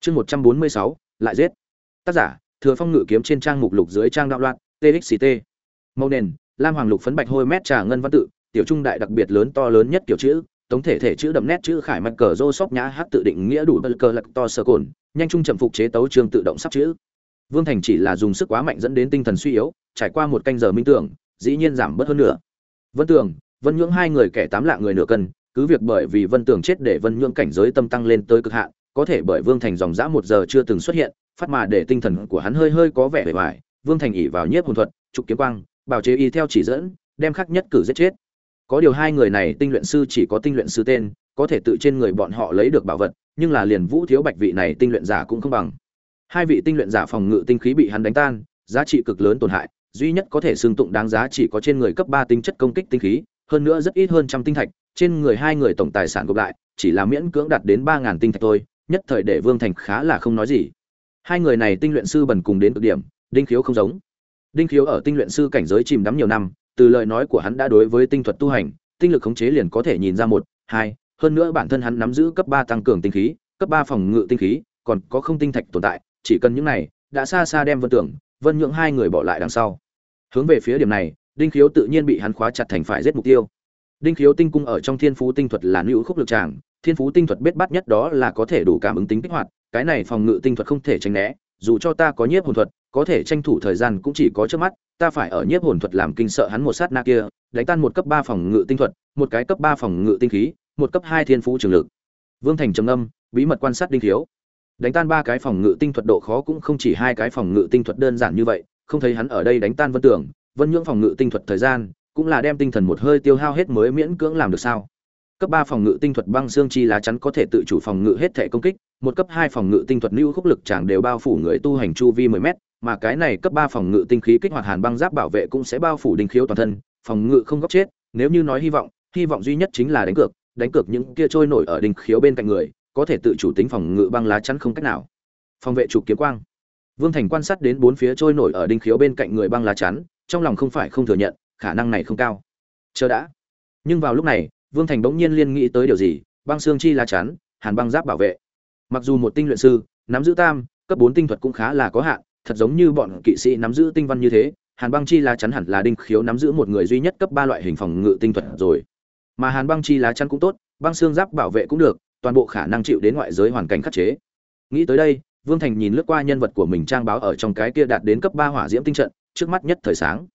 Chương một trăm bốn mươi sáu, lại giết. Tác giả, thừa phong ngự kiếm trên trang mục lục dưới trang đạo loạn txct màu nền, lam hoàng lục phấn bạch hôi mét trà ngân văn tự, tiểu trung đại đặc biệt lớn to lớn nhất kiểu chữ, tổng thể thể chữ đậm nét chữ khải mạch cờ rô sóc nhã hát tự định nghĩa đủ bờ cờ lật to sơ cồn, nhanh trung chậm phục chế tấu chương tự động sắp chữ vương thành chỉ là dùng sức quá mạnh dẫn đến tinh thần suy yếu trải qua một canh giờ minh tưởng dĩ nhiên giảm bớt hơn nữa. Vân tường vân nhưỡng hai người kẻ tám lạ người nửa cân cứ việc bởi vì vân tường chết để vân nhưỡng cảnh giới tâm tăng lên tới cực hạn có thể bởi vương thành dòng dã một giờ chưa từng xuất hiện phát mà để tinh thần của hắn hơi hơi có vẻ bề bại, vương thành ỉ vào nhiếp hồn thuật trục kiếm quang bảo chế y theo chỉ dẫn đem khắc nhất cử giết chết. Có điều hai người này tinh luyện sư chỉ có tinh luyện sư tên có thể tự trên người bọn họ lấy được bảo vật nhưng là liền vũ thiếu bạch vị này tinh luyện giả cũng không bằng hai vị tinh luyện giả phòng ngự tinh khí bị hắn đánh tan, giá trị cực lớn tổn hại, duy nhất có thể xương tụng đáng giá chỉ có trên người cấp ba tinh chất công kích tinh khí, hơn nữa rất ít hơn trăm tinh thạch, trên người hai người tổng tài sản gộp lại, chỉ là miễn cưỡng đạt đến ba ngàn tinh thạch thôi, nhất thời để vương thành khá là không nói gì. Hai người này tinh luyện sư bần cùng đến cực điểm, đinh khiếu không giống. Đinh khiếu ở tinh luyện sư cảnh giới chìm đắm nhiều năm, từ lời nói của hắn đã đối với tinh thuật tu hành, tinh lực khống chế liền có thể nhìn ra một, hai, hơn nữa bản thân hắn nắm giữ cấp ba tăng cường tinh khí, cấp ba phòng ngự tinh khí, còn có không tinh thạch tồn tại chỉ cần những này, đã xa xa đem vân tưởng, vân nhượng hai người bỏ lại đằng sau. Hướng về phía điểm này, đinh khiếu tự nhiên bị hắn khóa chặt thành phải giết mục tiêu. Đinh khiếu tinh cung ở trong thiên phú tinh thuật là nữ khúc lực tràng, thiên phú tinh thuật biết bắt nhất đó là có thể đủ cảm ứng tính kích hoạt, cái này phòng ngự tinh thuật không thể tránh né, dù cho ta có nhiếp hồn thuật, có thể tranh thủ thời gian cũng chỉ có trước mắt, ta phải ở nhiếp hồn thuật làm kinh sợ hắn một sát na kia, đánh tan một cấp ba phòng ngự tinh thuật, một cái cấp ba phòng ngự tinh khí, một cấp hai thiên phú trường lực. Vương thành trầm âm bí mật quan sát đinh khiếu đánh tan ba cái phòng ngự tinh thuật độ khó cũng không chỉ hai cái phòng ngự tinh thuật đơn giản như vậy, không thấy hắn ở đây đánh tan vân tưởng, vân nhưỡng phòng ngự tinh thuật thời gian, cũng là đem tinh thần một hơi tiêu hao hết mới miễn cưỡng làm được sao? Cấp ba phòng ngự tinh thuật băng xương chi lá chắn có thể tự chủ phòng ngự hết thể công kích, một cấp hai phòng ngự tinh thuật lưu khúc lực chẳng đều bao phủ người tu hành chu vi mười mét, mà cái này cấp ba phòng ngự tinh khí kích hoạt hàn băng giáp bảo vệ cũng sẽ bao phủ đinh khiếu toàn thân, phòng ngự không góc chết, nếu như nói hy vọng hy vọng duy nhất chính là đánh cược đánh cược những kia trôi nổi ở đinh khiếu bên cạnh người có thể tự chủ tính phòng ngự băng lá chắn không cách nào. Phòng vệ trục kiếm quang. Vương thành quan sát đến bốn phía trôi nổi ở đinh khiếu bên cạnh người băng lá chắn, trong lòng không phải không thừa nhận, khả năng này không cao. Chờ đã. Nhưng vào lúc này, vương thành bỗng nhiên liên nghĩ tới điều gì, băng xương chi lá chắn, hàn băng giáp bảo vệ. Mặc dù một tinh luyện sư, nắm giữ tam, cấp bốn tinh thuật cũng khá là có hạn, thật giống như bọn kỵ sĩ nắm giữ tinh văn như thế, hàn băng chi lá chắn hẳn là đinh khiếu nắm giữ một người duy nhất cấp ba loại hình phòng ngự tinh thuật rồi. Mà hàn băng chi lá chắn cũng tốt, băng xương giáp bảo vệ cũng được toàn bộ khả năng chịu đến ngoại giới hoàn cảnh khắc chế. Nghĩ tới đây, vương thành nhìn lướt qua nhân vật của mình trang báo ở trong cái kia đạt đến cấp ba hỏa diễm tinh trận, trước mắt nhất thời sáng.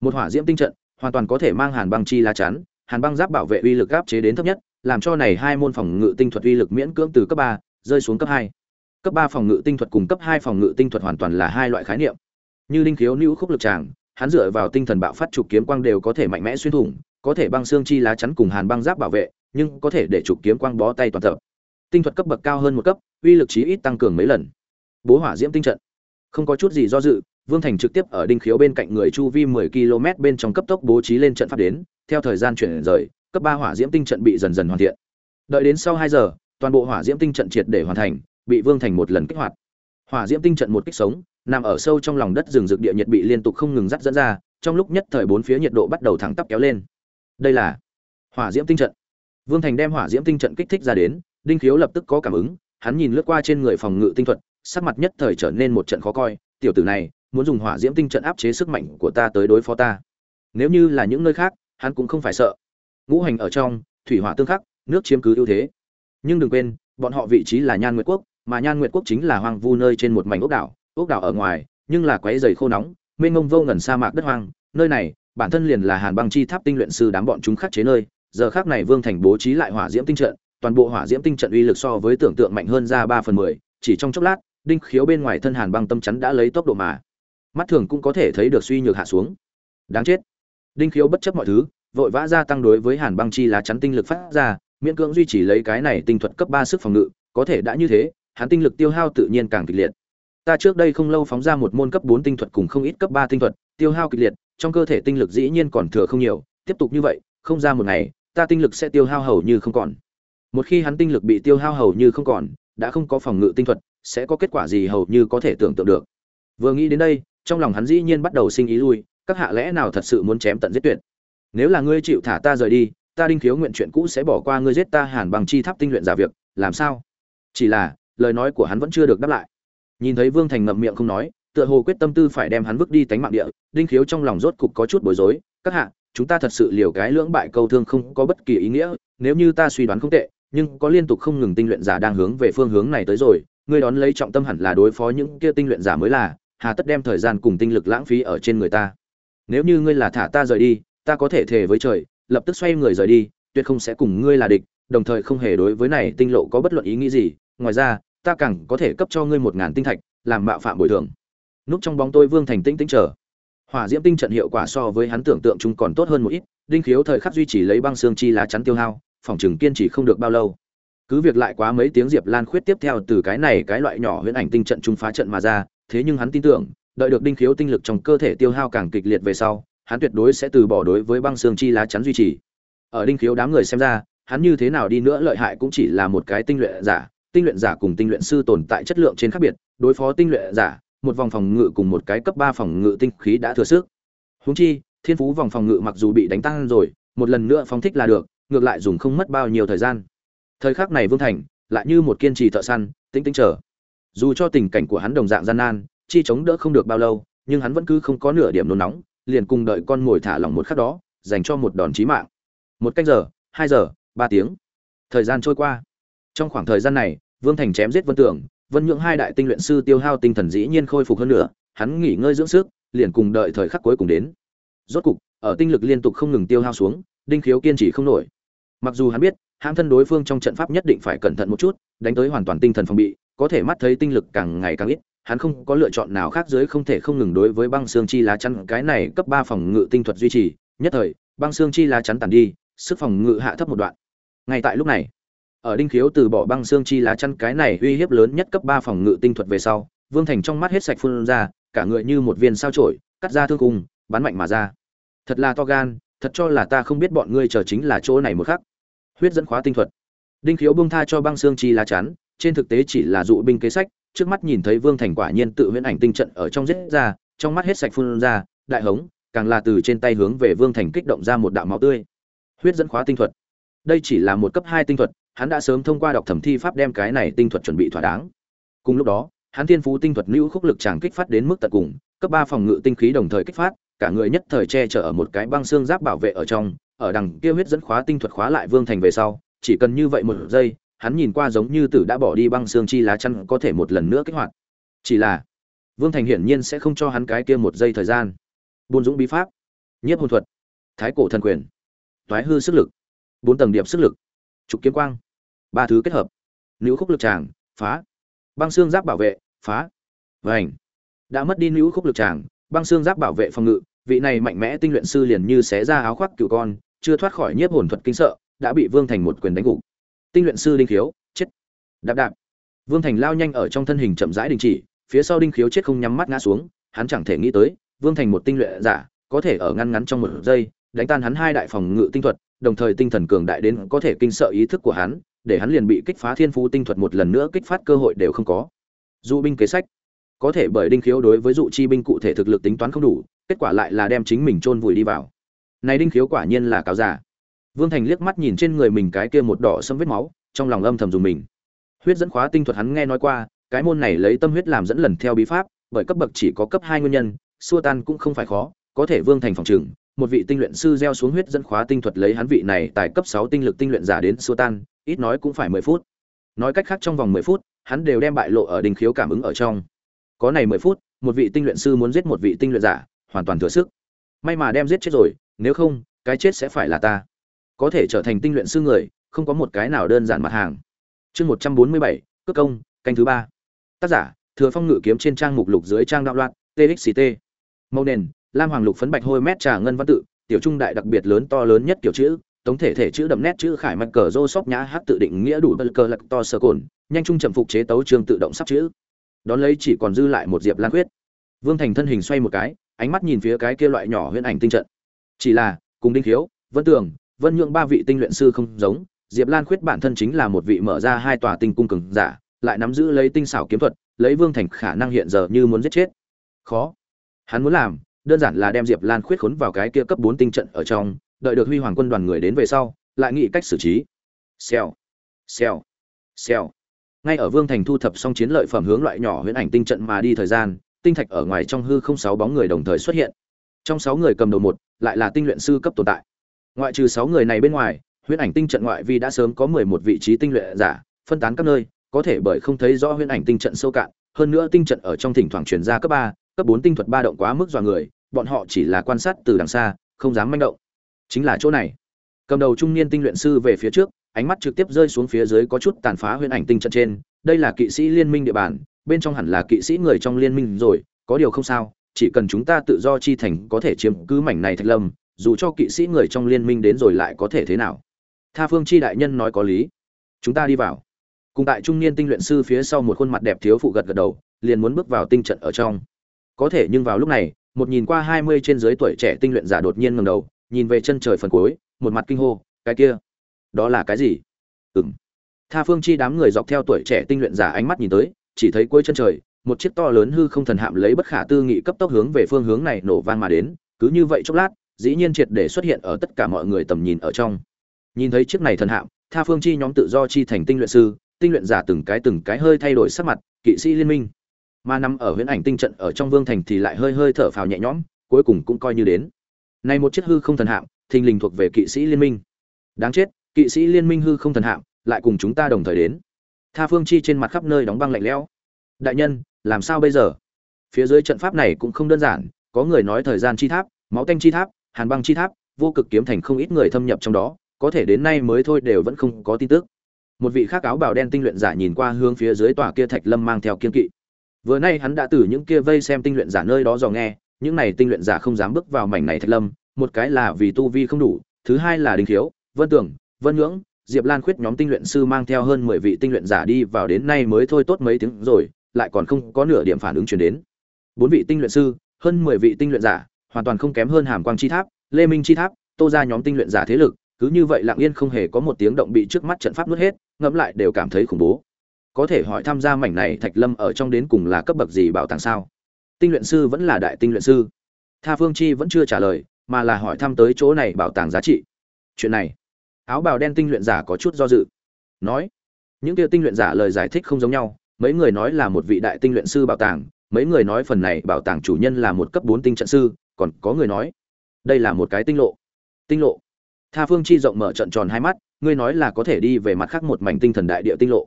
Một hỏa diễm tinh trận, hoàn toàn có thể mang hàn băng chi lá chắn, hàn băng giáp bảo vệ uy lực áp chế đến thấp nhất, làm cho này hai môn phòng ngự tinh thuật uy lực miễn cưỡng từ cấp ba, rơi xuống cấp hai. Cấp ba phòng ngự tinh thuật cùng cấp hai phòng ngự tinh thuật hoàn toàn là hai loại khái niệm. Như linh khiếu nữ khúc lực tràng, hắn dựa vào tinh thần bạo phát trục kiếm quang đều có thể mạnh mẽ xuyên thủng, có thể băng xương chi lá chắn cùng hàn băng giáp bảo vệ nhưng có thể để trục kiếm quang bó tay toàn tập tinh thuật cấp bậc cao hơn một cấp, uy lực chí ít tăng cường mấy lần. Bố hỏa diễm tinh trận. Không có chút gì do dự, vương thành trực tiếp ở đinh khiếu bên cạnh người chu vi 10 km bên trong cấp tốc bố trí lên trận pháp đến, theo thời gian chuyển rời, cấp ba hỏa diễm tinh trận bị dần dần hoàn thiện. Đợi đến sau hai giờ, toàn bộ hỏa diễm tinh trận triệt để hoàn thành, bị vương thành một lần kích hoạt. Hỏa diễm tinh trận một kích sống, nằm ở sâu trong lòng đất rừng rực địa nhiệt bị liên tục không ngừng dắt dẫn ra, trong lúc nhất thời bốn phía nhiệt độ bắt đầu thẳng tắp kéo lên. Đây là hỏa diễm tinh trận vương thành đem hỏa diễm tinh trận kích thích ra đến, đinh khiếu lập tức có cảm ứng, hắn nhìn lướt qua trên người phòng ngự tinh thuật, sắc mặt nhất thời trở nên một trận khó coi, tiểu tử này, muốn dùng hỏa diễm tinh trận áp chế sức mạnh của ta tới đối phó ta. Nếu như là những nơi khác, hắn cũng không phải sợ. Ngũ hành ở trong, thủy hỏa tương khắc, nước chiếm cứ ưu thế. Nhưng đừng quên, bọn họ vị trí là nhan nguyệt quốc, mà nhan nguyệt quốc chính là hoang vu nơi trên một mảnh ốc đảo ốc đảo ở ngoài, nhưng là quấy dày khô nóng, mênh mông vô ngần sa mạc đất hoang, nơi này, bản thân liền là hàn băng chi tháp tinh luyện sư đám bọn chúng khắc chế nơi giờ khác này vương thành bố trí lại hỏa diễm tinh trận, toàn bộ hỏa diễm tinh trận uy lực so với tưởng tượng mạnh hơn ra ba phần mười, chỉ trong chốc lát, đinh khiếu bên ngoài thân hàn băng tâm chắn đã lấy tốc độ mà. Mắt thường cũng có thể thấy được suy nhược hạ xuống. Đáng chết. Đinh khiếu bất chấp mọi thứ, vội vã gia tăng đối với hàn băng chi lá chắn tinh lực phát ra, miễn cưỡng duy trì lấy cái này tinh thuật cấp ba sức phòng ngự, có thể đã như thế, hắn tinh lực tiêu hao tự nhiên càng kịch liệt. Ta trước đây không lâu phóng ra một môn cấp bốn tinh thuật cùng không ít cấp ba tinh thuật, tiêu hao kịch liệt, trong cơ thể tinh lực dĩ nhiên còn thừa không nhiều, tiếp tục như vậy, không ra một ngày ta tinh lực sẽ tiêu hao hầu như không còn. Một khi hắn tinh lực bị tiêu hao hầu như không còn, đã không có phòng ngự tinh thuật, sẽ có kết quả gì hầu như có thể tưởng tượng được. Vừa nghĩ đến đây, trong lòng hắn dĩ nhiên bắt đầu sinh ý lui, các hạ lẽ nào thật sự muốn chém tận giết tuyệt? Nếu là ngươi chịu thả ta rời đi, ta đinh khiếu nguyện chuyện cũ sẽ bỏ qua ngươi giết ta hàn bằng chi tháp tinh luyện giả việc, làm sao? Chỉ là, lời nói của hắn vẫn chưa được đáp lại. Nhìn thấy vương thành ngậm miệng không nói, tựa hồ quyết tâm tư phải đem hắn vứt đi tánh mạng địa, đinh khiếu trong lòng rốt cục có chút bối rối, các hạ chúng ta thật sự liều cái lưỡng bại câu thương không có bất kỳ ý nghĩa, nếu như ta suy đoán không tệ, nhưng có liên tục không ngừng tinh luyện giả đang hướng về phương hướng này tới rồi, ngươi đón lấy trọng tâm hẳn là đối phó những kia tinh luyện giả mới là, hà tất đem thời gian cùng tinh lực lãng phí ở trên người ta. Nếu như ngươi là thả ta rời đi, ta có thể thề với trời, lập tức xoay người rời đi, tuyệt không sẽ cùng ngươi là địch, đồng thời không hề đối với này tinh lộ có bất luận ý nghĩ gì, ngoài ra, ta càng có thể cấp cho ngươi một ngàn tinh thạch, làm mạo phạm bồi thường. Núp trong bóng tôi vương thành tĩnh tĩnh chờ hỏa diễm tinh trận hiệu quả so với hắn tưởng tượng chúng còn tốt hơn một ít, đinh khiếu thời khắc duy trì lấy băng xương chi lá chắn tiêu hao, phòng trường kiên trì không được bao lâu. Cứ việc lại quá mấy tiếng diệp lan khuyết tiếp theo từ cái này cái loại nhỏ huyễn ảnh tinh trận trung phá trận mà ra, thế nhưng hắn tin tưởng, đợi được đinh khiếu tinh lực trong cơ thể tiêu hao càng kịch liệt về sau, hắn tuyệt đối sẽ từ bỏ đối với băng xương chi lá chắn duy trì. Ở đinh khiếu đám người xem ra, hắn như thế nào đi nữa lợi hại cũng chỉ là một cái tinh luyện giả, tinh luyện giả cùng tinh luyện sư tồn tại chất lượng trên khác biệt, đối phó tinh luyện giả một vòng phòng ngự cùng một cái cấp ba phòng ngự tinh khí đã thừa sức. Huống chi, thiên phú vòng phòng ngự mặc dù bị đánh tăng rồi, một lần nữa phóng thích là được, ngược lại dùng không mất bao nhiêu thời gian. Thời khắc này vương thành lại như một kiên trì thợ săn, tĩnh tĩnh chờ. Dù cho tình cảnh của hắn đồng dạng gian nan, chi chống đỡ không được bao lâu, nhưng hắn vẫn cứ không có nửa điểm nôn nóng, liền cùng đợi con ngồi thả lỏng một khắc đó, dành cho một đòn chí mạng. Một canh giờ, hai giờ, ba tiếng. Thời gian trôi qua. Trong khoảng thời gian này, vương thành chém giết vân tưởng vân nhượng hai đại tinh luyện sư tiêu hao tinh thần dĩ nhiên khôi phục hơn nữa, hắn nghỉ ngơi dưỡng sức, liền cùng đợi thời khắc cuối cùng đến. Rốt cục, ở tinh lực liên tục không ngừng tiêu hao xuống, đinh khiếu kiên trì không nổi. Mặc dù hắn biết, hãm thân đối phương trong trận pháp nhất định phải cẩn thận một chút, đánh tới hoàn toàn tinh thần phòng bị, có thể mắt thấy tinh lực càng ngày càng ít, hắn không có lựa chọn nào khác dưới không thể không ngừng đối với băng xương chi lá chắn, cái này cấp ba phòng ngự tinh thuật duy trì, nhất thời, băng xương chi lá chắn tàn đi, sức phòng ngự hạ thấp một đoạn. Ngay tại lúc này ở đinh khiếu từ bỏ băng xương chi lá chắn cái này uy hiếp lớn nhất cấp ba phòng ngự tinh thuật về sau, vương thành trong mắt hết sạch phun ra, cả người như một viên sao chổi cắt ra thương cùng bắn mạnh mà ra. Thật là to gan, thật cho là ta không biết bọn ngươi chờ chính là chỗ này một khắc. Huyết dẫn khóa tinh thuật. Đinh khiếu bông tha cho băng xương chi lá chắn, trên thực tế chỉ là dụ binh kế sách, trước mắt nhìn thấy vương thành quả nhiên tự huyễn ảnh tinh trận ở trong giết ra, trong mắt hết sạch phun ra, đại hống, càng là từ trên tay hướng về vương thành kích động ra một đạo máu tươi. Huyết dẫn khóa tinh thuật. Đây chỉ là một cấp hai tinh thuật hắn đã sớm thông qua đọc thẩm thi pháp đem cái này tinh thuật chuẩn bị thỏa đáng. Cùng lúc đó, hắn thiên phú tinh thuật lưu khúc lực tràng kích phát đến mức tận cùng, cấp ba phòng ngự tinh khí đồng thời kích phát, cả người nhất thời che chở ở một cái băng xương giáp bảo vệ ở trong, ở đằng kia huyết dẫn khóa tinh thuật khóa lại vương thành về sau, chỉ cần như vậy một giây, hắn nhìn qua giống như tử đã bỏ đi băng xương chi lá chắn có thể một lần nữa kích hoạt. Chỉ là, vương thành hiển nhiên sẽ không cho hắn cái kia một giây thời gian. Buôn dũng bí pháp, nhiếp hồn thuật, thái cổ thần quyền, toái hư sức lực, bốn tầng điệp sức lực trục kiếm quang. Ba thứ kết hợp. Nữ khúc lực tràng phá. Băng xương giáp bảo vệ, phá. Vảnh đã mất đi nữ khúc lực tràng băng xương giáp bảo vệ phòng ngự. Vị này mạnh mẽ tinh luyện sư liền như xé ra áo khoác cựu con, chưa thoát khỏi nhiếp hồn thuật kinh sợ, đã bị vương thành một quyền đánh gục. Tinh luyện sư đinh khiếu, chết. Đạp đạp. Vương thành lao nhanh ở trong thân hình chậm rãi đình chỉ, phía sau đinh khiếu chết không nhắm mắt ngã xuống, hắn chẳng thể nghĩ tới, vương thành một tinh luyện giả, có thể ở ngăn ngắn trong một giây, đánh tan hắn hai đại phòng ngự tinh thuật đồng thời tinh thần cường đại đến có thể kinh sợ ý thức của hắn, để hắn liền bị kích phá thiên phú tinh thuật một lần nữa kích phát cơ hội đều không có. Dụ binh kế sách. Có thể bởi đinh khiếu đối với dụ chi binh cụ thể thực lực tính toán không đủ, kết quả lại là đem chính mình chôn vùi đi vào. Này đinh khiếu quả nhiên là cáo giả vương thành liếc mắt nhìn trên người mình cái kia một đỏ sẫm vết máu, trong lòng âm thầm dùng mình. Huyết dẫn khóa tinh thuật hắn nghe nói qua, cái môn này lấy tâm huyết làm dẫn lần theo bí pháp, bởi cấp bậc chỉ có cấp hai nguyên nhân, xua tan cũng không phải khó, có thể vương thành phòng trừng một vị tinh luyện sư gieo xuống huyết dẫn khóa tinh thuật lấy hắn vị này tại cấp sáu tinh lực tinh luyện giả đến xua tan, ít nói cũng phải mười phút. Nói cách khác trong vòng mười phút, hắn đều đem bại lộ ở đình khiếu cảm ứng ở trong. Có này mười phút, một vị tinh luyện sư muốn giết một vị tinh luyện giả, hoàn toàn thừa sức. May mà đem giết chết rồi, nếu không, cái chết sẽ phải là ta. Có thể trở thành tinh luyện sư người, không có một cái nào đơn giản mặt hàng. Chương một trăm bốn mươi bảy cước công, canh thứ ba. Tác giả, thừa phong ngự kiếm trên trang mục lục dưới trang đạo loạn txt màu nền lam hoàng lục phấn bạch hôi mét trà ngân văn tự, tiểu trung đại đặc biệt lớn to lớn nhất kiểu chữ tống thể thể chữ đậm nét chữ khải mạch cờ rô sóc nhã hát tự định nghĩa đủ bất cờ lạc to sơ cồn, nhanh trung chậm phục chế tấu trường tự động sắp chữ. Đón lấy chỉ còn dư lại một diệp lan Khuyết. Vương thành thân hình xoay một cái, ánh mắt nhìn phía cái kia loại nhỏ huyễn ảnh tinh trận. Chỉ là, cùng đinh khiếu, vân tường, vân nhượng ba vị tinh luyện sư không giống, diệp lan khuyết bản thân chính là một vị mở ra hai tòa tinh cung cường giả, lại nắm giữ lấy tinh xảo kiếm thuật, lấy vương thành khả năng hiện giờ như muốn giết chết. Khó. Hắn muốn làm đơn giản là đem diệp lan khuyết khốn vào cái kia cấp bốn tinh trận ở trong, đợi được huy hoàng quân đoàn người đến về sau, lại nghĩ cách xử trí. Xèo xèo xèo. Ngay ở vương thành thu thập xong chiến lợi phẩm hướng loại nhỏ huyễn ảnh tinh trận mà đi thời gian, tinh thạch ở ngoài trong hư không sáu bóng người đồng thời xuất hiện. Trong sáu người cầm đầu một, lại là tinh luyện sư cấp tồn tại. Ngoại trừ sáu người này bên ngoài, huyễn ảnh tinh trận ngoại vi đã sớm có mười một vị trí tinh luyện giả, phân tán các nơi, có thể bởi không thấy rõ huyễn ảnh tinh trận sâu cạn, hơn nữa tinh trận ở trong thỉnh thoảng truyền ra cấp ba cấp bốn tinh thuật ba động quá mức dọa người, bọn họ chỉ là quan sát từ đằng xa, không dám manh động. Chính là chỗ này. Cầm đầu trung niên tinh luyện sư về phía trước, ánh mắt trực tiếp rơi xuống phía dưới có chút tàn phá huyễn ảnh tinh trận trên. Đây là kỵ sĩ liên minh địa bàn, bên trong hẳn là kỵ sĩ người trong liên minh rồi, có điều không sao, chỉ cần chúng ta tự do chi thành có thể chiếm cứ mảnh này thạch lâm, dù cho kỵ sĩ người trong liên minh đến rồi lại có thể thế nào? Tha phương chi đại nhân nói có lý. Chúng ta đi vào. Cùng tại trung niên tinh luyện sư phía sau một khuôn mặt đẹp thiếu phụ gật gật đầu, liền muốn bước vào tinh trận ở trong có thể nhưng vào lúc này, một nhìn qua hai mươi trên dưới tuổi trẻ tinh luyện giả đột nhiên ngầm đầu, nhìn về chân trời phần cuối, một mặt kinh hô, cái kia, đó là cái gì? Ừm. Tha phương chi đám người dọc theo tuổi trẻ tinh luyện giả ánh mắt nhìn tới, chỉ thấy cuối chân trời, một chiếc to lớn hư không thần hạm lấy bất khả tư nghị cấp tốc hướng về phương hướng này nổ vang mà đến, cứ như vậy chốc lát, dĩ nhiên triệt để xuất hiện ở tất cả mọi người tầm nhìn ở trong. Nhìn thấy chiếc này thần hạm, tha phương chi nhóm tự do chi thành tinh luyện sư, tinh luyện giả từng cái từng cái hơi thay đổi sắc mặt, kỵ sĩ liên minh mà nằm ở huyễn ảnh tinh trận ở trong vương thành thì lại hơi hơi thở phào nhẹ nhõm, cuối cùng cũng coi như đến. Này một chiếc hư không thần hạm, thình lình thuộc về kỵ sĩ liên minh. Đáng chết, kỵ sĩ liên minh hư không thần hạm, lại cùng chúng ta đồng thời đến. Tha phương chi trên mặt khắp nơi đóng băng lạnh lẽo. Đại nhân, làm sao bây giờ? Phía dưới trận pháp này cũng không đơn giản, có người nói thời gian chi tháp, máu tanh chi tháp, hàn băng chi tháp, vô cực kiếm thành không ít người thâm nhập trong đó, có thể đến nay mới thôi đều vẫn không có tin tức. Một vị khác áo bào đen tinh luyện giả nhìn qua hướng phía dưới tòa kia thạch lâm mang theo kiên kỵ vừa nay hắn đã từ những kia vây xem tinh luyện giả nơi đó dò nghe, những này tinh luyện giả không dám bước vào mảnh này thạch lâm, một cái là vì tu vi không đủ, thứ hai là đình thiếu vân tưởng, vân ngưỡng, diệp lan khuyết nhóm tinh luyện sư mang theo hơn mười vị tinh luyện giả đi vào đến nay mới thôi tốt mấy tiếng rồi, lại còn không có nửa điểm phản ứng chuyển đến. Bốn vị tinh luyện sư, hơn mười vị tinh luyện giả, hoàn toàn không kém hơn hàm quang chi tháp, lê minh chi tháp, tô ra nhóm tinh luyện giả thế lực, cứ như vậy lặng yên không hề có một tiếng động bị trước mắt trận pháp nuốt hết, ngẫm lại đều cảm thấy khủng bố có thể hỏi tham gia mảnh này thạch lâm ở trong đến cùng là cấp bậc gì bảo tàng sao? Tinh luyện sư vẫn là đại tinh luyện sư. Tha phương chi vẫn chưa trả lời, mà là hỏi thăm tới chỗ này bảo tàng giá trị. Chuyện này, áo bào đen tinh luyện giả có chút do dự. Nói, những kia tinh luyện giả lời giải thích không giống nhau, mấy người nói là một vị đại tinh luyện sư bảo tàng, mấy người nói phần này bảo tàng chủ nhân là một cấp bốn tinh trận sư, còn có người nói, đây là một cái tinh lộ. Tinh lộ. Tha phương chi rộng mở trận tròn hai mắt, ngươi nói là có thể đi về mặt khác một mảnh tinh thần đại địa tinh lộ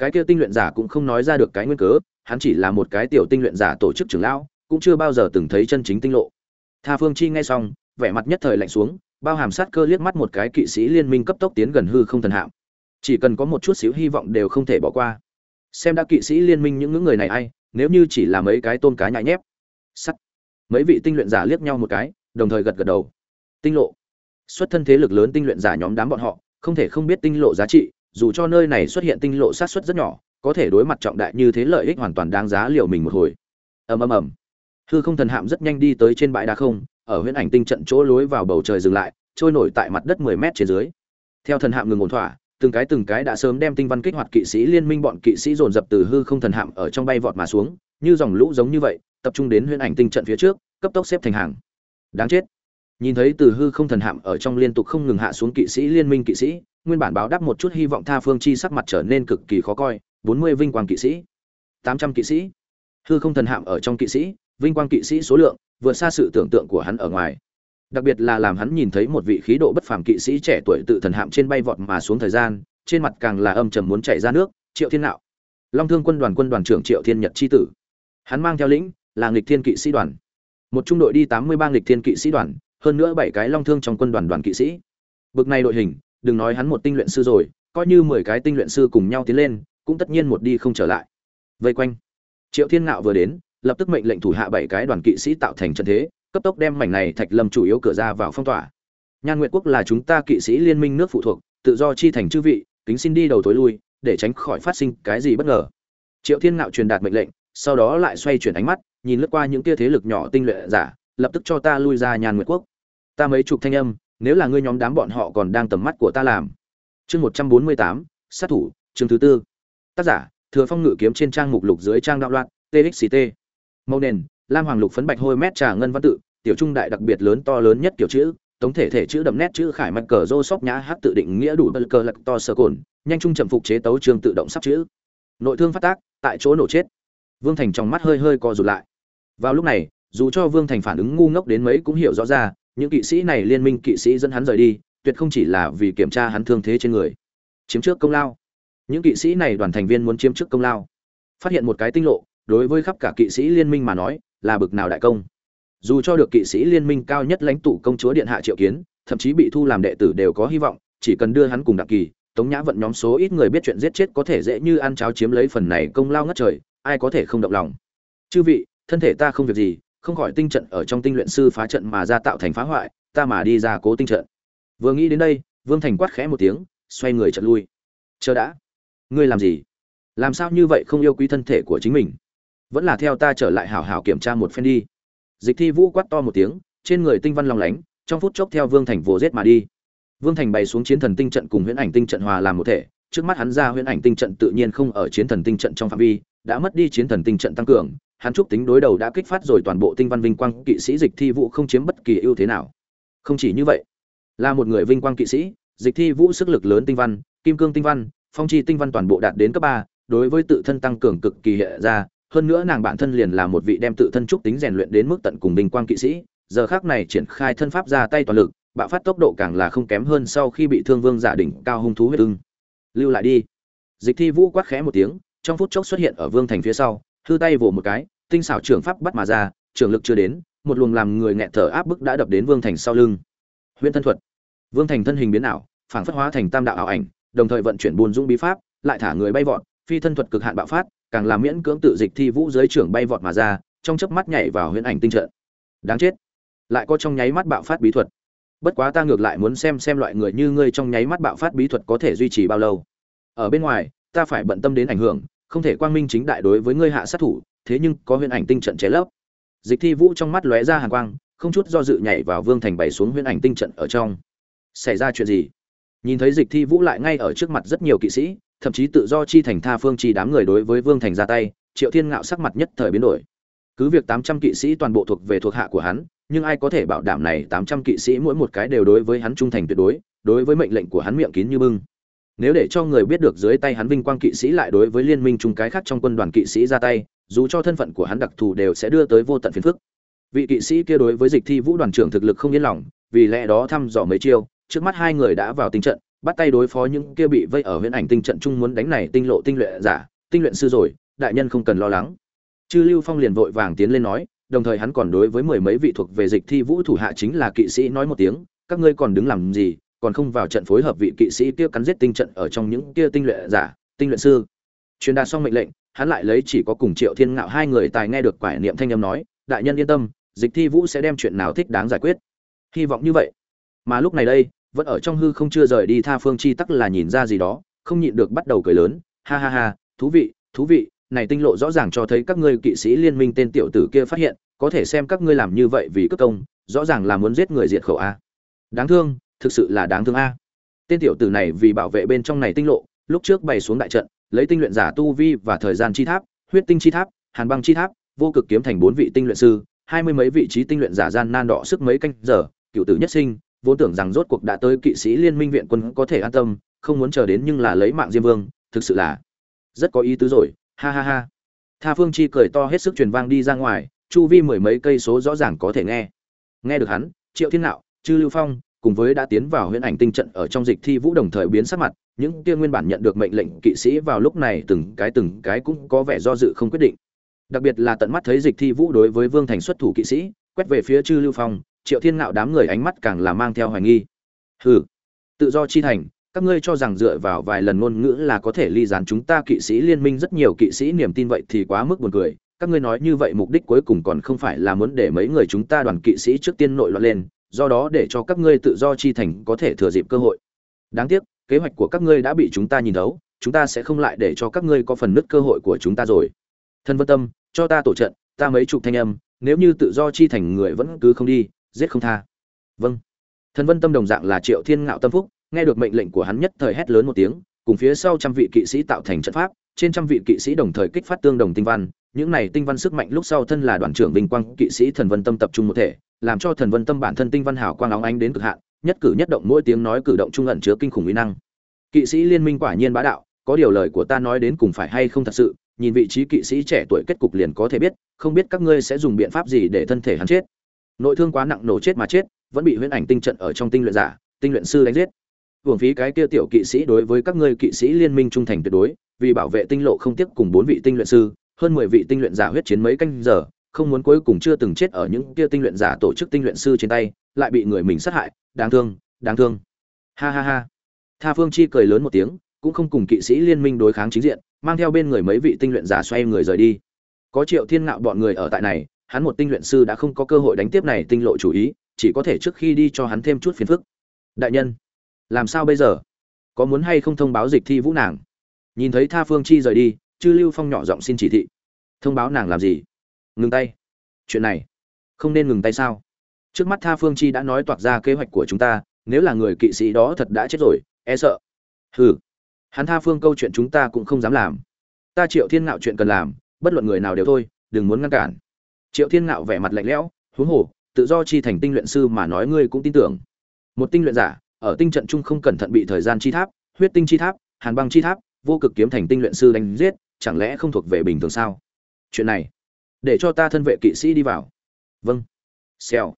cái kia tinh luyện giả cũng không nói ra được cái nguyên cớ, hắn chỉ là một cái tiểu tinh luyện giả tổ chức trưởng lão, cũng chưa bao giờ từng thấy chân chính tinh lộ. Tha phương chi nghe xong, vẻ mặt nhất thời lạnh xuống, bao hàm sát cơ liếc mắt một cái kỵ sĩ liên minh cấp tốc tiến gần hư không thần hạm. Chỉ cần có một chút xíu hy vọng đều không thể bỏ qua. Xem đã kỵ sĩ liên minh những ngưỡng người này ai, nếu như chỉ là mấy cái tôm cá nhại nhép. Sắt. Mấy vị tinh luyện giả liếc nhau một cái, đồng thời gật gật đầu. Tinh lộ. Xuất thân thế lực lớn tinh luyện giả nhóm đám bọn họ, không thể không biết tinh lộ giá trị dù cho nơi này xuất hiện tinh lộ sát xuất rất nhỏ, có thể đối mặt trọng đại như thế lợi ích hoàn toàn đáng giá liệu mình một hồi. Ầm ầm ầm. Hư không thần hạm rất nhanh đi tới trên bãi đá không, ở huyễn ảnh tinh trận chỗ lối vào bầu trời dừng lại, trôi nổi tại mặt đất 10 mét trên dưới. Theo thần hạm ngừng ổn thỏa, từng cái từng cái đã sớm đem tinh văn kích hoạt kỵ sĩ liên minh bọn kỵ sĩ dồn dập từ hư không thần hạm ở trong bay vọt mà xuống, như dòng lũ giống như vậy, tập trung đến huyễn ảnh tinh trận phía trước, cấp tốc xếp thành hàng. Đáng chết. Nhìn thấy từ hư không thần hạm ở trong liên tục không ngừng hạ xuống kỵ sĩ liên minh kỵ sĩ nguyên bản báo đáp một chút hy vọng tha phương chi sắc mặt trở nên cực kỳ khó coi, bốn mươi vinh quang kỵ sĩ, tám trăm kỵ sĩ. Hư không thần hạm ở trong kỵ sĩ, vinh quang kỵ sĩ số lượng vượt xa sự tưởng tượng của hắn ở ngoài. Đặc biệt là làm hắn nhìn thấy một vị khí độ bất phàm kỵ sĩ trẻ tuổi tự thần hạm trên bay vọt mà xuống thời gian, trên mặt càng là âm trầm muốn chảy ra nước, triệu thiên nạo. Long thương quân đoàn quân đoàn trưởng triệu thiên nhật Chi tử. Hắn mang theo lĩnh, là nghịch thiên kỵ sĩ đoàn. Một trung đội đi tám mươi ba nghịch thiên kỵ sĩ đoàn, hơn nữa bảy cái long thương trong quân đoàn đoàn kỵ sĩ. Bực này đội hình đừng nói hắn một tinh luyện sư rồi, coi như mười cái tinh luyện sư cùng nhau tiến lên, cũng tất nhiên một đi không trở lại. Vây quanh. Triệu thiên ngạo vừa đến, lập tức mệnh lệnh thủ hạ bảy cái đoàn kỵ sĩ tạo thành trận thế, cấp tốc đem mảnh này thạch lâm chủ yếu cửa ra vào phong tỏa. Nhan nguyệt quốc là chúng ta kỵ sĩ liên minh nước phụ thuộc, tự do chi thành chư vị, kính xin đi đầu tối lui, để tránh khỏi phát sinh cái gì bất ngờ. Triệu thiên ngạo truyền đạt mệnh lệnh, sau đó lại xoay chuyển ánh mắt, nhìn lướt qua những tia thế lực nhỏ tinh luyện giả, lập tức cho ta lui ra nhan nguyệt quốc. Ta mấy chục thanh âm nếu là ngươi nhóm đám bọn họ còn đang tầm mắt của ta làm. Chương một trăm bốn mươi tám, sát thủ, chương thứ tư. Tác giả, thừa phong ngự kiếm trên trang mục lục dưới trang đạo loạn txct màu nền, lam hoàng lục phấn bạch hôi mét trà ngân văn tự, tiểu trung đại đặc biệt lớn to lớn nhất kiểu chữ tống thể thể chữ đậm nét chữ khải mặt cờ rô sóc nhã hát tự định nghĩa đủ bờ cờ lật to sơ cồn, nhanh trung chậm phục chế tấu trường tự động sắp chữ. Nội thương phát tác, tại chỗ nổ chết. Vương thành trong mắt hơi hơi co rụt lại. Vào lúc này, dù cho vương thành phản ứng ngu ngốc đến mấy cũng hiểu rõ ra những kỵ sĩ này liên minh kỵ sĩ dẫn hắn rời đi, tuyệt không chỉ là vì kiểm tra hắn thương thế trên người. Chiếm trước công lao. Những kỵ sĩ này đoàn thành viên muốn chiếm trước công lao. Phát hiện một cái tinh lộ, đối với khắp cả kỵ sĩ liên minh mà nói, là bực nào đại công. Dù cho được kỵ sĩ liên minh cao nhất lãnh tụ công chúa điện hạ triệu kiến, thậm chí bị thu làm đệ tử đều có hy vọng, chỉ cần đưa hắn cùng đặc kỳ, tống nhã vận nhóm số ít người biết chuyện giết chết có thể dễ như ăn cháo chiếm lấy phần này công lao ngất trời, ai có thể không động lòng. Chư vị, thân thể ta không việc gì không khỏi tinh trận ở trong tinh luyện sư phá trận mà ra tạo thành phá hoại, ta mà đi ra cố tinh trận. Vừa nghĩ đến đây, vương thành quát khẽ một tiếng, xoay người chợt lui. Chờ đã. Ngươi làm gì? Làm sao như vậy không yêu quý thân thể của chính mình? Vẫn là theo ta trở lại hảo hảo kiểm tra một phen đi. Dịch thi vũ quát to một tiếng, trên người tinh văn long lánh, trong phút chốc theo vương thành vồ giết mà đi. Vương thành bày xuống chiến thần tinh trận cùng huyễn ảnh tinh trận hòa làm một thể, trước mắt hắn ra huyễn ảnh tinh trận tự nhiên không ở chiến thần tinh trận trong phạm vi, đã mất đi chiến thần tinh trận tăng cường hắn trúc tính đối đầu đã kích phát rồi toàn bộ tinh văn vinh quang kỵ sĩ dịch thi vũ không chiếm bất kỳ ưu thế nào. Không chỉ như vậy, là một người vinh quang kỵ sĩ, dịch thi vũ sức lực lớn tinh văn, kim cương tinh văn, phong chi tinh văn toàn bộ đạt đến cấp ba, đối với tự thân tăng cường cực kỳ hệ ra, hơn nữa nàng bản thân liền là một vị đem tự thân trúc tính rèn luyện đến mức tận cùng vinh quang kỵ sĩ, giờ khác này triển khai thân pháp ra tay toàn lực, bạo phát tốc độ càng là không kém hơn sau khi bị thương vương giả đỉnh cao hung thú huyết ưng. Lưu lại đi. Dịch thi vũ quát khẽ một tiếng, trong phút chốc xuất hiện ở vương thành phía sau hư tay vồ một cái, tinh xảo trường pháp bắt mà ra, trường lực chưa đến, một luồng làm người nghẹt thở áp bức đã đập đến vương thành sau lưng. Huyễn thân thuật. Vương thành thân hình biến ảo, phảng phất hóa thành tam đạo ảo ảnh, đồng thời vận chuyển buôn dũng bí pháp, lại thả người bay vọt, phi thân thuật cực hạn bạo phát, càng làm miễn cưỡng tự dịch thi vũ dưới trưởng bay vọt mà ra, trong chớp mắt nhảy vào huyễn ảnh tinh trận. Đáng chết. Lại có trong nháy mắt bạo phát bí thuật. Bất quá ta ngược lại muốn xem xem loại người như ngươi trong nháy mắt bạo phát bí thuật có thể duy trì bao lâu. Ở bên ngoài, ta phải bận tâm đến ảnh hưởng không thể quang minh chính đại đối với ngươi hạ sát thủ, thế nhưng có huyền ảnh tinh trận chế lấp. Dịch thi vũ trong mắt lóe ra hàn quang, không chút do dự nhảy vào vương thành bày xuống huyền ảnh tinh trận ở trong. Xảy ra chuyện gì? Nhìn thấy dịch thi vũ lại ngay ở trước mặt rất nhiều kỵ sĩ, thậm chí tự do chi thành tha phương chi đám người đối với vương thành ra tay, triệu thiên ngạo sắc mặt nhất thời biến đổi. Cứ việc tám trăm kỵ sĩ toàn bộ thuộc về thuộc hạ của hắn, nhưng ai có thể bảo đảm này tám trăm kỵ sĩ mỗi một cái đều đối với hắn trung thành tuyệt đối đối với mệnh lệnh của hắn miệng kín như bưng nếu để cho người biết được dưới tay hắn vinh quang kỵ sĩ lại đối với liên minh chung cái khác trong quân đoàn kỵ sĩ ra tay, dù cho thân phận của hắn đặc thù đều sẽ đưa tới vô tận phiền phức. Vị kỵ sĩ kia đối với dịch thi vũ đoàn trưởng thực lực không yên lòng, vì lẽ đó thăm dò mấy chiêu, trước mắt hai người đã vào tinh trận, bắt tay đối phó những kia bị vây ở huyễn ảnh tinh trận chung muốn đánh này tinh lộ tinh luyện giả, tinh luyện sư rồi, đại nhân không cần lo lắng. Chư lưu phong liền vội vàng tiến lên nói, đồng thời hắn còn đối với mười mấy vị thuộc về dịch thi vũ thủ hạ chính là kỵ sĩ nói một tiếng, các ngươi còn đứng làm gì còn không vào trận phối hợp vị kỵ sĩ kia cắn giết tinh trận ở trong những kia tinh luyện giả, tinh luyện sư. Truyền đạt xong mệnh lệnh, hắn lại lấy chỉ có cùng triệu thiên ngạo hai người tài nghe được quải niệm thanh âm nói, đại nhân yên tâm, dịch thi vũ sẽ đem chuyện nào thích đáng giải quyết. Hy vọng như vậy. Mà lúc này đây, vẫn ở trong hư không chưa rời đi tha phương chi tắc là nhìn ra gì đó, không nhịn được bắt đầu cười lớn, ha ha ha, thú vị thú vị, này tinh lộ rõ ràng cho thấy các ngươi kỵ sĩ liên minh tên tiểu tử kia phát hiện, có thể xem các ngươi làm như vậy vì cướp công, rõ ràng là muốn giết người diệt khẩu a. Đáng thương thực sự là đáng thương a. Tên tiểu tử này vì bảo vệ bên trong này tinh lộ, lúc trước bày xuống đại trận, lấy tinh luyện giả tu vi và thời gian chi tháp, huyết tinh chi tháp, hàn băng chi tháp, vô cực kiếm thành bốn vị tinh luyện sư, hai mươi mấy vị trí tinh luyện giả gian nan đọ sức mấy canh giờ, cựu tử nhất sinh, vốn tưởng rằng rốt cuộc đã tới kỵ sĩ liên minh viện quân có thể an tâm, không muốn chờ đến nhưng là lấy mạng diêm vương, thực sự là rất có ý tứ rồi, ha ha ha. Tha phương chi cười to hết sức truyền vang đi ra ngoài, chu vi mười mấy cây số rõ ràng có thể nghe. Nghe được hắn, triệu thiên nạo, chư lưu phong cùng với đã tiến vào huyễn ảnh tinh trận ở trong dịch thi vũ đồng thời biến sắc mặt, những kia nguyên bản nhận được mệnh lệnh kỵ sĩ vào lúc này từng cái từng cái cũng có vẻ do dự không quyết định. Đặc biệt là tận mắt thấy dịch thi vũ đối với vương thành xuất thủ kỵ sĩ, quét về phía chư lưu phong, triệu thiên ngạo đám người ánh mắt càng là mang theo hoài nghi. Hừ, tự do chi thành, các ngươi cho rằng dựa vào vài lần ngôn ngữ là có thể ly gián chúng ta kỵ sĩ liên minh rất nhiều kỵ sĩ niềm tin vậy thì quá mức buồn cười. Các ngươi nói như vậy mục đích cuối cùng còn không phải là muốn để mấy người chúng ta đoàn kỵ sĩ trước tiên nội loạn lên do đó để cho các ngươi tự do chi thành có thể thừa dịp cơ hội. Đáng tiếc, kế hoạch của các ngươi đã bị chúng ta nhìn thấu, chúng ta sẽ không lại để cho các ngươi có phần nứt cơ hội của chúng ta rồi. Thân vân tâm, cho ta tổ trận, ta mấy chục thanh âm, nếu như tự do chi thành người vẫn cứ không đi, giết không tha. Vâng. Thần vân tâm đồng dạng là triệu thiên ngạo tâm phúc, nghe được mệnh lệnh của hắn nhất thời hét lớn một tiếng, cùng phía sau trăm vị kỵ sĩ tạo thành trận pháp, trên trăm vị kỵ sĩ đồng thời kích phát tương đồng tinh văn những này tinh văn sức mạnh lúc sau thân là đoàn trưởng vinh quang, kỵ sĩ thần vân tâm tập trung một thể, làm cho thần vân tâm bản thân tinh văn hảo quang óng ánh đến cực hạn, nhất cử nhất động mỗi tiếng nói cử động trung ẩn chứa kinh khủng uy năng. Kỵ sĩ liên minh quả nhiên bá đạo, có điều lời của ta nói đến cùng phải hay không thật sự, nhìn vị trí kỵ sĩ trẻ tuổi kết cục liền có thể biết, không biết các ngươi sẽ dùng biện pháp gì để thân thể hắn chết. Nội thương quá nặng nổ chết mà chết, vẫn bị huyễn ảnh tinh trận ở trong tinh luyện giả, tinh luyện sư đánh giết. Hưởng phí cái kia tiểu kỵ sĩ đối với các ngươi kỵ sĩ liên minh trung thành tuyệt đối, vì bảo vệ tinh lộ không tiếp cùng bốn vị tinh luyện sư hơn mười vị tinh luyện giả huyết chiến mấy canh giờ, không muốn cuối cùng chưa từng chết ở những kia tinh luyện giả tổ chức tinh luyện sư trên tay, lại bị người mình sát hại. Đáng thương đáng thương. Ha ha ha. Tha phương chi cười lớn một tiếng, cũng không cùng kỵ sĩ liên minh đối kháng chính diện, mang theo bên người mấy vị tinh luyện giả xoay người rời đi. Có triệu thiên ngạo bọn người ở tại này, hắn một tinh luyện sư đã không có cơ hội đánh tiếp này tinh lộ chủ ý, chỉ có thể trước khi đi cho hắn thêm chút phiền phức. Đại nhân, làm sao bây giờ? Có muốn hay không thông báo dịch thi vũ nàng? Nhìn thấy tha phương chi rời đi chư lưu phong nhỏ giọng xin chỉ thị. Thông báo nàng làm gì? Ngừng tay. Chuyện này không nên ngừng tay sao? Trước mắt tha phương chi đã nói toạc ra kế hoạch của chúng ta, nếu là người kỵ sĩ đó thật đã chết rồi e sợ. Hừ. Hắn tha phương câu chuyện chúng ta cũng không dám làm. Ta triệu thiên ngạo chuyện cần làm, bất luận người nào đều thôi, đừng muốn ngăn cản. Triệu thiên ngạo vẻ mặt lạnh lẽo, huống hồ, tự do chi thành tinh luyện sư mà nói ngươi cũng tin tưởng. Một tinh luyện giả, ở tinh trận chung không cẩn thận bị thời gian chi tháp, huyết tinh chi tháp, hàn băng chi tháp, vô cực kiếm thành tinh luyện sư đánh giết chẳng lẽ không thuộc về bình thường sao? Chuyện này, để cho ta thân vệ kỵ sĩ đi vào. Vâng. Xèo.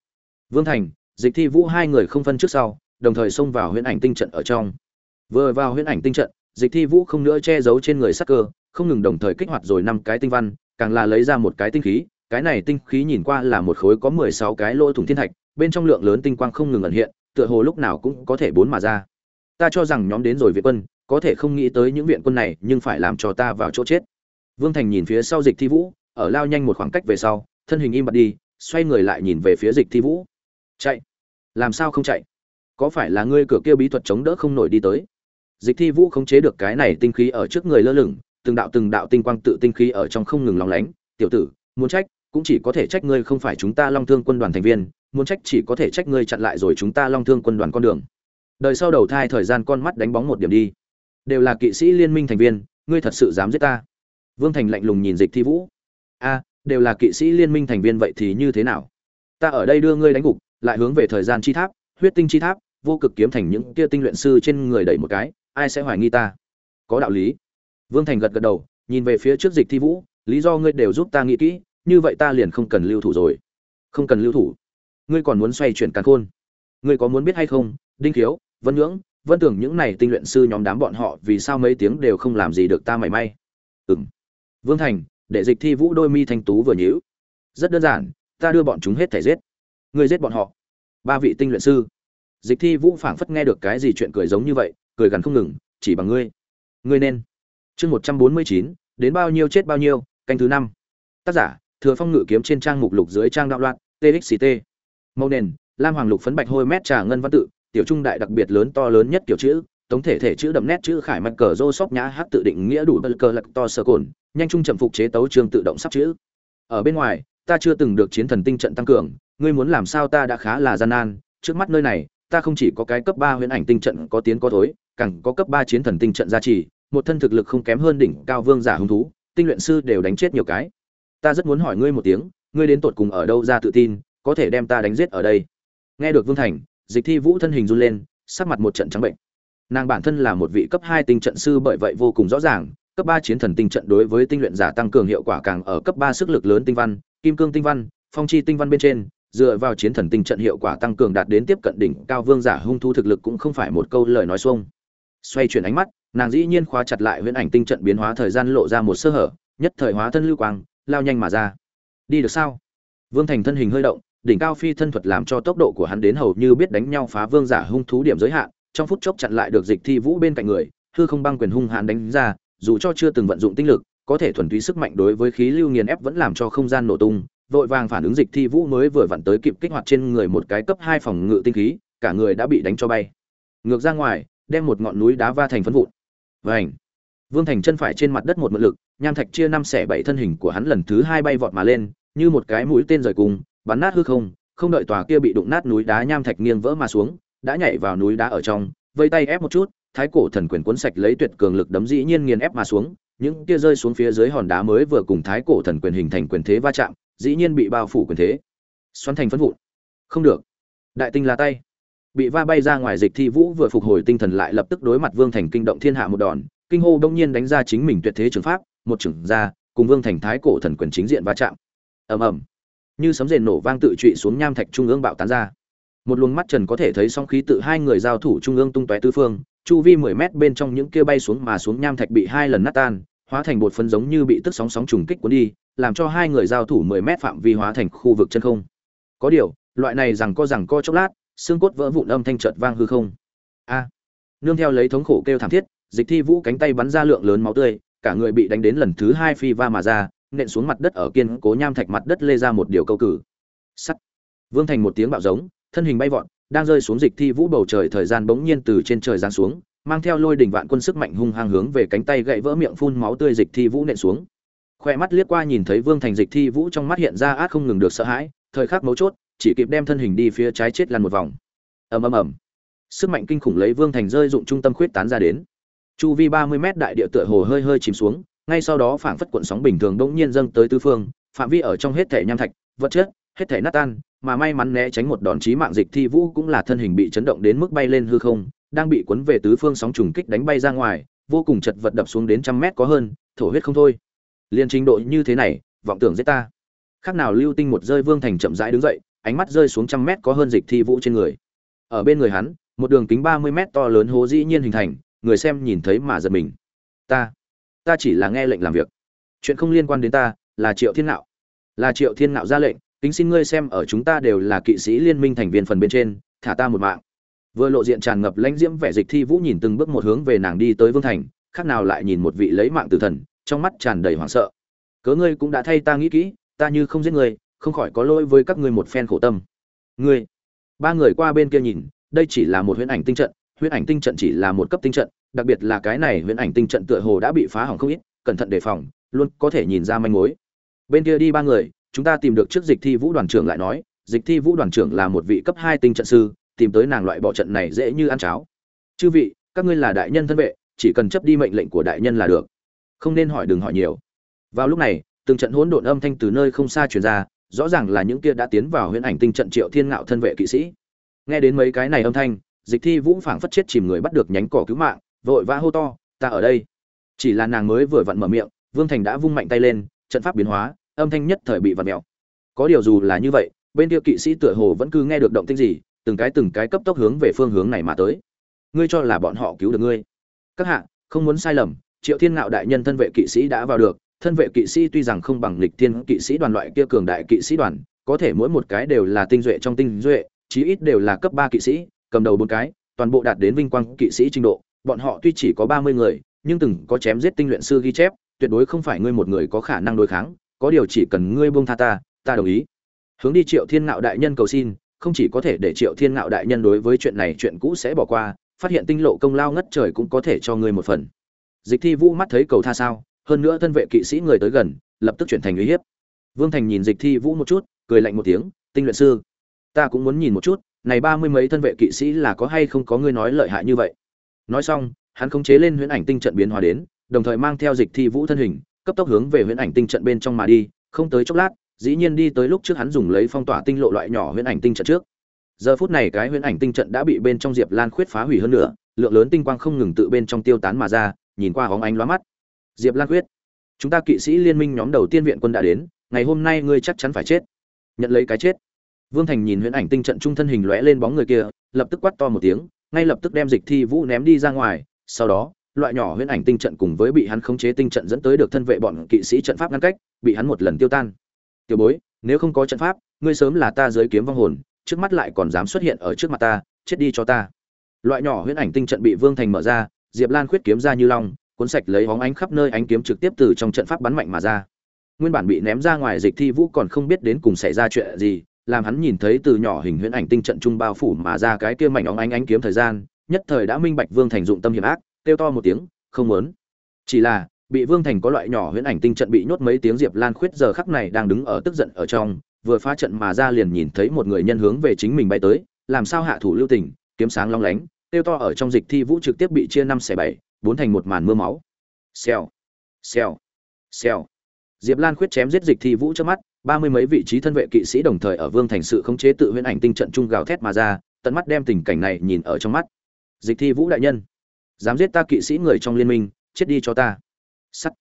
Vương thành, dịch thi vũ hai người không phân trước sau, đồng thời xông vào huyễn ảnh tinh trận ở trong. Vừa vào huyễn ảnh tinh trận, dịch thi vũ không nữa che giấu trên người sắc cơ, không ngừng đồng thời kích hoạt rồi năm cái tinh văn, càng là lấy ra một cái tinh khí. Cái này tinh khí nhìn qua là một khối có mười sáu cái lỗ thủng thiên thạch, bên trong lượng lớn tinh quang không ngừng ẩn hiện, tựa hồ lúc nào cũng có thể bốn mà ra. Ta cho rằng nhóm đến rồi việt quân có thể không nghĩ tới những viện quân này nhưng phải làm cho ta vào chỗ chết. Vương thành nhìn phía sau dịch thi vũ, ở lao nhanh một khoảng cách về sau, thân hình im bặt đi, xoay người lại nhìn về phía dịch thi vũ. Chạy. Làm sao không chạy? Có phải là ngươi cửa kia bí thuật chống đỡ không nổi đi tới? Dịch thi vũ khống chế được cái này tinh khí ở trước người lơ lửng, từng đạo từng đạo tinh quang tự tinh khí ở trong không ngừng lòng lánh. Tiểu tử, muốn trách, cũng chỉ có thể trách ngươi không phải chúng ta long thương quân đoàn thành viên, muốn trách chỉ có thể trách ngươi chặn lại rồi chúng ta long thương quân đoàn con đường. Đời sau đầu thai thời gian con mắt đánh bóng một điểm đi đều là kỵ sĩ liên minh thành viên, ngươi thật sự dám giết ta? Vương thành lạnh lùng nhìn dịch thi vũ. A, đều là kỵ sĩ liên minh thành viên vậy thì như thế nào? Ta ở đây đưa ngươi đánh gục, lại hướng về thời gian chi tháp, huyết tinh chi tháp, vô cực kiếm thành những kia tinh luyện sư trên người đẩy một cái, ai sẽ hoài nghi ta? Có đạo lý. Vương thành gật gật đầu, nhìn về phía trước dịch thi vũ, lý do ngươi đều giúp ta nghĩ kỹ, như vậy ta liền không cần lưu thủ rồi. Không cần lưu thủ. Ngươi còn muốn xoay chuyển càn khôn. Ngươi có muốn biết hay không, đinh thiếu vân nhưỡng vân tưởng những này tinh luyện sư nhóm đám bọn họ vì sao mấy tiếng đều không làm gì được ta mảy may. Ừ vương thành để dịch thi vũ đôi mi thanh tú vừa nhíu. Rất đơn giản, ta đưa bọn chúng hết thể giết. Ngươi giết bọn họ. Ba vị tinh luyện sư. Dịch thi vũ phảng phất nghe được cái gì chuyện cười giống như vậy, cười gần không ngừng, chỉ bằng ngươi. Ngươi nên. Chương một trăm bốn mươi chín, đến bao nhiêu chết bao nhiêu, canh thứ năm. Tác giả, thừa phong ngự kiếm trên trang mục lục dưới trang đạo loạn txt màu nền, lam hoàng lục phấn bạch hôi mét trà ngân văn tự tiểu trung đại đặc biệt lớn to lớn nhất kiểu chữ tống thể thể chữ đậm nét chữ khải mạch cờ rô sóc nhã hát tự định nghĩa đủ bờ cờ lạc to sơ cồn, nhanh trung chậm phục chế tấu trường tự động sắp chữ. Ở bên ngoài, ta chưa từng được chiến thần tinh trận tăng cường, ngươi muốn làm sao ta đã khá là gian nan, trước mắt nơi này, ta không chỉ có cái cấp ba huyễn ảnh tinh trận có tiến có thối, càng có cấp ba chiến thần tinh trận gia trì, một thân thực lực không kém hơn đỉnh cao vương giả hung thú, tinh luyện sư đều đánh chết nhiều cái. Ta rất muốn hỏi ngươi một tiếng, ngươi đến tột cùng ở đâu ra tự tin, có thể đem ta đánh giết ở đây? Nghe được vương thành dịch thi vũ thân hình run lên, sắc mặt một trận trắng bệnh. Nàng bản thân là một vị cấp hai tinh trận sư bởi vậy vô cùng rõ ràng, cấp ba chiến thần tinh trận đối với tinh luyện giả tăng cường hiệu quả càng ở cấp ba sức lực lớn tinh văn, kim cương tinh văn, phong chi tinh văn bên trên, dựa vào chiến thần tinh trận hiệu quả tăng cường đạt đến tiếp cận đỉnh, cao vương giả hung thu thực lực cũng không phải một câu lời nói xuông. Xoay chuyển ánh mắt, nàng dĩ nhiên khóa chặt lại huyễn ảnh tinh trận biến hóa thời gian lộ ra một sơ hở, nhất thời hóa thân lưu quang, lao nhanh mà ra. Đi được sao? Vương thành thân hình hơi động đỉnh cao phi thân thuật làm cho tốc độ của hắn đến hầu như biết đánh nhau phá vương giả hung thú điểm giới hạn, trong phút chốc chặn lại được dịch thi vũ bên cạnh người, hư không băng quyền hung hãn đánh ra, dù cho chưa từng vận dụng tinh lực, có thể thuần túy sức mạnh đối với khí lưu nghiền ép vẫn làm cho không gian nổ tung, vội vàng phản ứng dịch thi vũ mới vừa vặn tới kịp kích hoạt trên người một cái cấp hai phòng ngự tinh khí, cả người đã bị đánh cho bay. Ngược ra ngoài, đem một ngọn núi đá va thành phấn vụn. Vảnh vương thành chân phải trên mặt đất một mượn lực, nham thạch chia năm xẻ bảy thân hình của hắn lần thứ hai bay vọt mà lên, như một cái mũi tên rời cùng bắn nát hư không không đợi tòa kia bị đụng nát núi đá nham thạch nghiêng vỡ mà xuống, đã nhảy vào núi đá ở trong, vây tay ép một chút, thái cổ thần quyền cuốn sạch lấy tuyệt cường lực đấm dĩ nhiên nghiền ép mà xuống, những kia rơi xuống phía dưới hòn đá mới vừa cùng thái cổ thần quyền hình thành quyền thế va chạm, dĩ nhiên bị bao phủ quyền thế. Xoắn thành phân vụn. Không được. Đại tinh là tay. Bị va bay ra ngoài dịch thi vũ vừa phục hồi tinh thần lại lập tức đối mặt vương thành kinh động thiên hạ một đòn, kinh hô đông nhiên đánh ra chính mình tuyệt thế trường pháp, một trưởng ra, cùng vương thành thái cổ thần quyền chính diện va chạm. Ầm ầm như sấm rền nổ vang tự trụy xuống nham thạch trung ương bạo tán ra. Một luồng mắt trần có thể thấy song khí tự hai người giao thủ trung ương tung tóe tứ phương, chu vi mười mét bên trong những kia bay xuống mà xuống nham thạch bị hai lần nát tan, hóa thành bột phân giống như bị tức sóng sóng trùng kích cuốn đi, làm cho hai người giao thủ mười mét phạm vi hóa thành khu vực chân không. Có điều, loại này rằng co rằng co chốc lát, xương cốt vỡ vụn âm thanh chợt vang hư không. A! Nương theo lấy thống khổ kêu thảm thiết, dịch thi vũ cánh tay bắn ra lượng lớn máu tươi, cả người bị đánh đến lần thứ hai phi va mà ra nện xuống mặt đất ở kiên cố nham thạch mặt đất lê ra một điều câu cử. Sắt. Vương thành một tiếng bạo giống, thân hình bay vọt, đang rơi xuống dịch thi vũ bầu trời thời gian bỗng nhiên từ trên trời giáng xuống, mang theo lôi đỉnh vạn quân sức mạnh hung hăng hướng về cánh tay gãy vỡ miệng phun máu tươi dịch thi vũ nện xuống. Khoe mắt liếc qua nhìn thấy vương thành dịch thi vũ trong mắt hiện ra át không ngừng được sợ hãi, thời khắc mấu chốt, chỉ kịp đem thân hình đi phía trái chết lăn một vòng. Ầm ầm ầm. Sức mạnh kinh khủng lấy vương thành rơi dụng trung tâm khuyết tán ra đến. Chu vi ba mươi mét đại địa tựa hồ hơi hơi chìm xuống ngay sau đó phảng phất cuộn sóng bình thường đống nhiên dâng tới tứ phương, phạm vi ở trong hết thể nham thạch, vật chất, hết thể nát tan, mà may mắn né tránh một đòn chí mạng dịch thi vũ cũng là thân hình bị chấn động đến mức bay lên hư không, đang bị cuốn về tứ phương sóng trùng kích đánh bay ra ngoài, vô cùng chật vật đập xuống đến trăm mét có hơn, thổ huyết không thôi. Liên trình độ như thế này, vọng tưởng giết ta. Khác nào lưu tinh một rơi vương thành chậm rãi đứng dậy, ánh mắt rơi xuống trăm mét có hơn dịch thi vũ trên người. Ở bên người hắn, một đường kính ba mươi mét to lớn hố dĩ nhiên hình thành, người xem nhìn thấy mà giật mình. Ta ta chỉ là nghe lệnh làm việc. Chuyện không liên quan đến ta, là triệu thiên nạo. Là triệu thiên nạo ra lệnh, kính xin ngươi xem ở chúng ta đều là kỵ sĩ liên minh thành viên phần bên trên, thả ta một mạng. Vừa lộ diện tràn ngập lãnh diễm vẻ dịch thi vũ nhìn từng bước một hướng về nàng đi tới vương thành, khác nào lại nhìn một vị lấy mạng tử thần, trong mắt tràn đầy hoảng sợ. Cớ ngươi cũng đã thay ta nghĩ kỹ, ta như không giết ngươi, không khỏi có lỗi với các ngươi một phen khổ tâm. Ngươi. Ba người qua bên kia nhìn, đây chỉ là một huyễn ảnh tinh trận, huyễn ảnh tinh trận chỉ là một cấp tinh trận đặc biệt là cái này huyễn ảnh tinh trận tựa hồ đã bị phá hỏng không ít, cẩn thận đề phòng, luôn có thể nhìn ra manh mối. Bên kia đi ba người, chúng ta tìm được trước dịch thi vũ đoàn trưởng lại nói, dịch thi vũ đoàn trưởng là một vị cấp hai tinh trận sư, tìm tới nàng loại bỏ trận này dễ như ăn cháo. Chư vị, các ngươi là đại nhân thân vệ, chỉ cần chấp đi mệnh lệnh của đại nhân là được. Không nên hỏi đừng hỏi nhiều. Vào lúc này, từng trận hỗn độn âm thanh từ nơi không xa truyền ra, rõ ràng là những kia đã tiến vào huyễn ảnh tinh trận triệu thiên ngạo thân vệ kỵ sĩ. Nghe đến mấy cái này âm thanh, dịch thi vũ phảng phất chết chìm người bắt được nhánh cỏ cứu mạng vội vã hô to, ta ở đây. Chỉ là nàng mới vừa vặn mở miệng, vương thành đã vung mạnh tay lên, trận pháp biến hóa, âm thanh nhất thời bị vặn mèo. Có điều dù là như vậy, bên kia kỵ sĩ tựa hồ vẫn cứ nghe được động tĩnh gì, từng cái từng cái cấp tốc hướng về phương hướng này mà tới. Ngươi cho là bọn họ cứu được ngươi? Các hạ, không muốn sai lầm, triệu thiên ngạo đại nhân thân vệ kỵ sĩ đã vào được, thân vệ kỵ sĩ tuy rằng không bằng lịch thiên kỵ sĩ đoàn loại kia cường đại kỵ sĩ đoàn, có thể mỗi một cái đều là tinh duệ trong tinh duệ, chí ít đều là cấp ba kỵ sĩ, cầm đầu bốn cái, toàn bộ đạt đến vinh quang kỵ sĩ trình độ bọn họ tuy chỉ có ba mươi người, nhưng từng có chém giết tinh luyện sư ghi chép, tuyệt đối không phải ngươi một người có khả năng đối kháng, có điều chỉ cần ngươi buông tha ta ta đồng ý. Hướng đi triệu thiên ngạo đại nhân cầu xin, không chỉ có thể để triệu thiên ngạo đại nhân đối với chuyện này chuyện cũ sẽ bỏ qua, phát hiện tinh lộ công lao ngất trời cũng có thể cho ngươi một phần. Dịch thi vũ mắt thấy cầu tha sao, hơn nữa thân vệ kỵ sĩ người tới gần, lập tức chuyển thành uy hiếp. Vương thành nhìn dịch thi vũ một chút, cười lạnh một tiếng, tinh luyện sư, ta cũng muốn nhìn một chút, này ba mươi mấy thân vệ kỵ sĩ là có hay không có ngươi nói lợi hại như vậy? Nói xong, hắn khống chế lên huyễn ảnh tinh trận biến hóa đến, đồng thời mang theo dịch thi vũ thân hình, cấp tốc hướng về huyễn ảnh tinh trận bên trong mà đi, không tới chốc lát, dĩ nhiên đi tới lúc trước hắn dùng lấy phong tỏa tinh lộ loại nhỏ huyễn ảnh tinh trận trước. Giờ phút này cái huyễn ảnh tinh trận đã bị bên trong diệp lan khuyết phá hủy hơn nữa, lượng lớn tinh quang không ngừng tự bên trong tiêu tán mà ra, nhìn qua hóng ánh lóa mắt. Diệp lan khuyết, chúng ta kỵ sĩ liên minh nhóm đầu tiên viện quân đã đến, ngày hôm nay ngươi chắc chắn phải chết. Nhận lấy cái chết. Vương thành nhìn huyễn ảnh tinh trận trung thân hình lóe lên bóng người kia, lập tức quát to một tiếng ngay lập tức đem dịch thi vũ ném đi ra ngoài, sau đó, loại nhỏ huyễn ảnh tinh trận cùng với bị hắn khống chế tinh trận dẫn tới được thân vệ bọn kỵ sĩ trận pháp ngăn cách, bị hắn một lần tiêu tan. Tiểu bối, nếu không có trận pháp, ngươi sớm là ta giới kiếm vong hồn, trước mắt lại còn dám xuất hiện ở trước mặt ta, chết đi cho ta. Loại nhỏ huyễn ảnh tinh trận bị vương thành mở ra, diệp lan khuyết kiếm ra như long, cuốn sạch lấy hóng ánh khắp nơi ánh kiếm trực tiếp từ trong trận pháp bắn mạnh mà ra. Nguyên bản bị ném ra ngoài dịch thi vũ còn không biết đến cùng xảy ra chuyện gì làm hắn nhìn thấy từ nhỏ hình huyễn ảnh tinh trận trung bao phủ mà ra cái kia mảnh óng ánh ánh kiếm thời gian, nhất thời đã minh bạch vương thành dụng tâm hiểm ác, kêu to một tiếng, không muốn. Chỉ là, bị vương thành có loại nhỏ huyễn ảnh tinh trận bị nhốt mấy tiếng diệp lan khuyết giờ khắc này đang đứng ở tức giận ở trong, vừa phá trận mà ra liền nhìn thấy một người nhân hướng về chính mình bay tới, làm sao hạ thủ lưu tình, kiếm sáng long lánh tiêu to ở trong dịch thi vũ trực tiếp bị chia năm xẻ bảy, bốn thành một màn mưa máu. Xèo xèo xèo. Diệp lan khuyết chém giết dịch thi vũ trước mắt ba mươi mấy vị trí thân vệ kỵ sĩ đồng thời ở vương thành sự khống chế tự huyễn ảnh tinh trận trung gào thét mà ra, tận mắt đem tình cảnh này nhìn ở trong mắt. Dịch thi vũ đại nhân, dám giết ta kỵ sĩ người trong liên minh, chết đi cho ta. Sắt.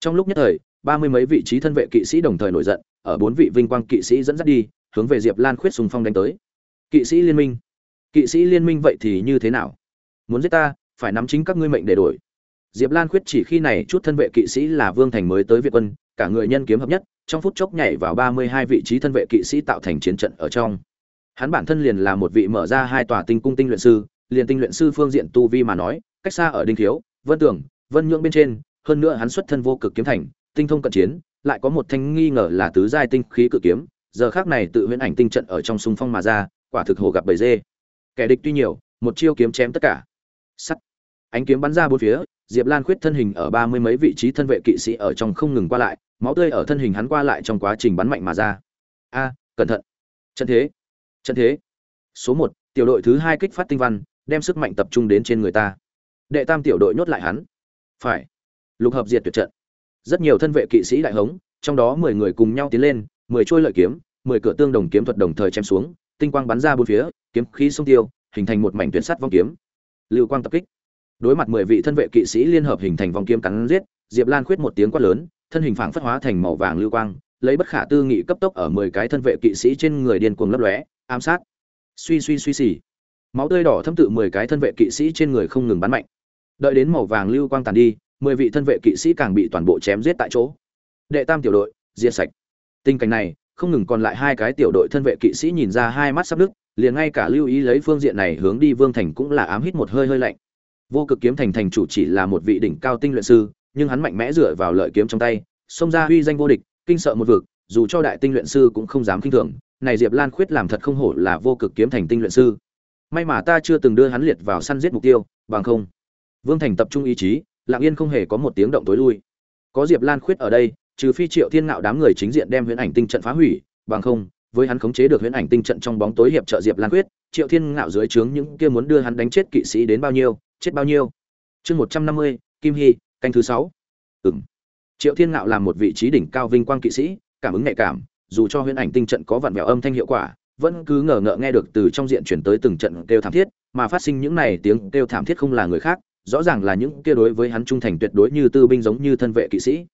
Trong lúc nhất thời, ba mươi mấy vị trí thân vệ kỵ sĩ đồng thời nổi giận, ở bốn vị vinh quang kỵ sĩ dẫn dắt đi, hướng về diệp lan khuyết sùng phong đánh tới. Kỵ sĩ liên minh. Kỵ sĩ liên minh vậy thì như thế nào? Muốn giết ta, phải nắm chính các ngươi mệnh để đổi. Diệp lan khuyết chỉ khi này chút thân vệ kỵ sĩ là vương thành mới tới việt quân cả người nhân kiếm hợp nhất, trong phút chốc nhảy vào ba mươi hai vị trí thân vệ kỵ sĩ tạo thành chiến trận ở trong. Hắn bản thân liền là một vị mở ra hai tòa tinh cung tinh luyện sư, liền tinh luyện sư phương diện tu vi mà nói, cách xa ở đinh thiếu, vân tưởng vân nhượng bên trên, hơn nữa hắn xuất thân vô cực kiếm thành, tinh thông cận chiến, lại có một thanh nghi ngờ là tứ giai tinh khí cự kiếm, giờ khắc này tự huyễn ảnh tinh trận ở trong xung phong mà ra, quả thực hồ gặp bầy dê. Kẻ địch tuy nhiều, một chiêu kiếm chém tất cả. Sắt. Ánh kiếm bắn ra bốn phía diệp lan khuyết thân hình ở ba mươi mấy vị trí thân vệ kỵ sĩ ở trong không ngừng qua lại, máu tươi ở thân hình hắn qua lại trong quá trình bắn mạnh mà ra. A, cẩn thận. Trận thế. Trận thế. Số một, tiểu đội thứ hai kích phát tinh văn, đem sức mạnh tập trung đến trên người ta. Đệ tam tiểu đội nhốt lại hắn. Phải. Lục hợp diệt tuyệt trận. Rất nhiều thân vệ kỵ sĩ đại hống, trong đó mười người cùng nhau tiến lên, mười trôi lợi kiếm, mười cửa tương đồng kiếm thuật đồng thời chém xuống, tinh quang bắn ra bốn phía, kiếm khí xung tiêu, hình thành một mảnh tuyến sắt vong kiếm. Lưu quang tập kích đối mặt mười vị thân vệ kỵ sĩ liên hợp hình thành vòng kiếm cắn giết, diệp lan khuyết một tiếng quát lớn, thân hình phảng phất hóa thành màu vàng lưu quang, lấy bất khả tư nghị cấp tốc ở mười cái thân vệ kỵ sĩ trên người điên cuồng lấp lóe, ám sát. Suy suy suy xì máu tươi đỏ thâm tự mười cái thân vệ kỵ sĩ trên người không ngừng bắn mạnh. Đợi đến màu vàng lưu quang tàn đi, mười vị thân vệ kỵ sĩ càng bị toàn bộ chém giết tại chỗ. Đệ tam tiểu đội, diệt sạch. Tình cảnh này, không ngừng còn lại hai cái tiểu đội thân vệ kỵ sĩ nhìn ra hai mắt sắp đứt liền ngay cả lưu ý lấy phương diện này hướng đi vương thành cũng là ám hít một hơi hơi lạnh vô cực kiếm thành thành chủ chỉ là một vị đỉnh cao tinh luyện sư, nhưng hắn mạnh mẽ dựa vào lợi kiếm trong tay, xông ra uy danh vô địch, kinh sợ một vực, dù cho đại tinh luyện sư cũng không dám kinh thường. Này diệp lan khuyết làm thật không hổ là vô cực kiếm thành tinh luyện sư. May mà ta chưa từng đưa hắn liệt vào săn giết mục tiêu, bằng không. Vương thành tập trung ý chí, lặng yên không hề có một tiếng động tối lui. Có diệp lan khuyết ở đây, trừ phi triệu thiên ngạo đám người chính diện đem huyễn ảnh tinh trận phá hủy, bằng không, với hắn khống chế được huyễn ảnh tinh trận trong bóng tối hiệp trợ diệp lan khuyết, triệu thiên ngạo dưới trướng những kia muốn đưa hắn đánh chết kỵ sĩ đến bao nhiêu chết bao nhiêu? Chương một trăm năm mươi, kim hy, canh thứ sáu. Ừng triệu thiên ngạo làm một vị trí đỉnh cao vinh quang kỵ sĩ, cảm ứng nhạy cảm, dù cho huyễn ảnh tinh trận có vặn vẹo âm thanh hiệu quả, vẫn cứ ngờ ngợ nghe được từ trong diện chuyển tới từng trận kêu thảm thiết, mà phát sinh những này tiếng kêu thảm thiết không là người khác, rõ ràng là những kia đối với hắn trung thành tuyệt đối như tư binh giống như thân vệ kỵ sĩ.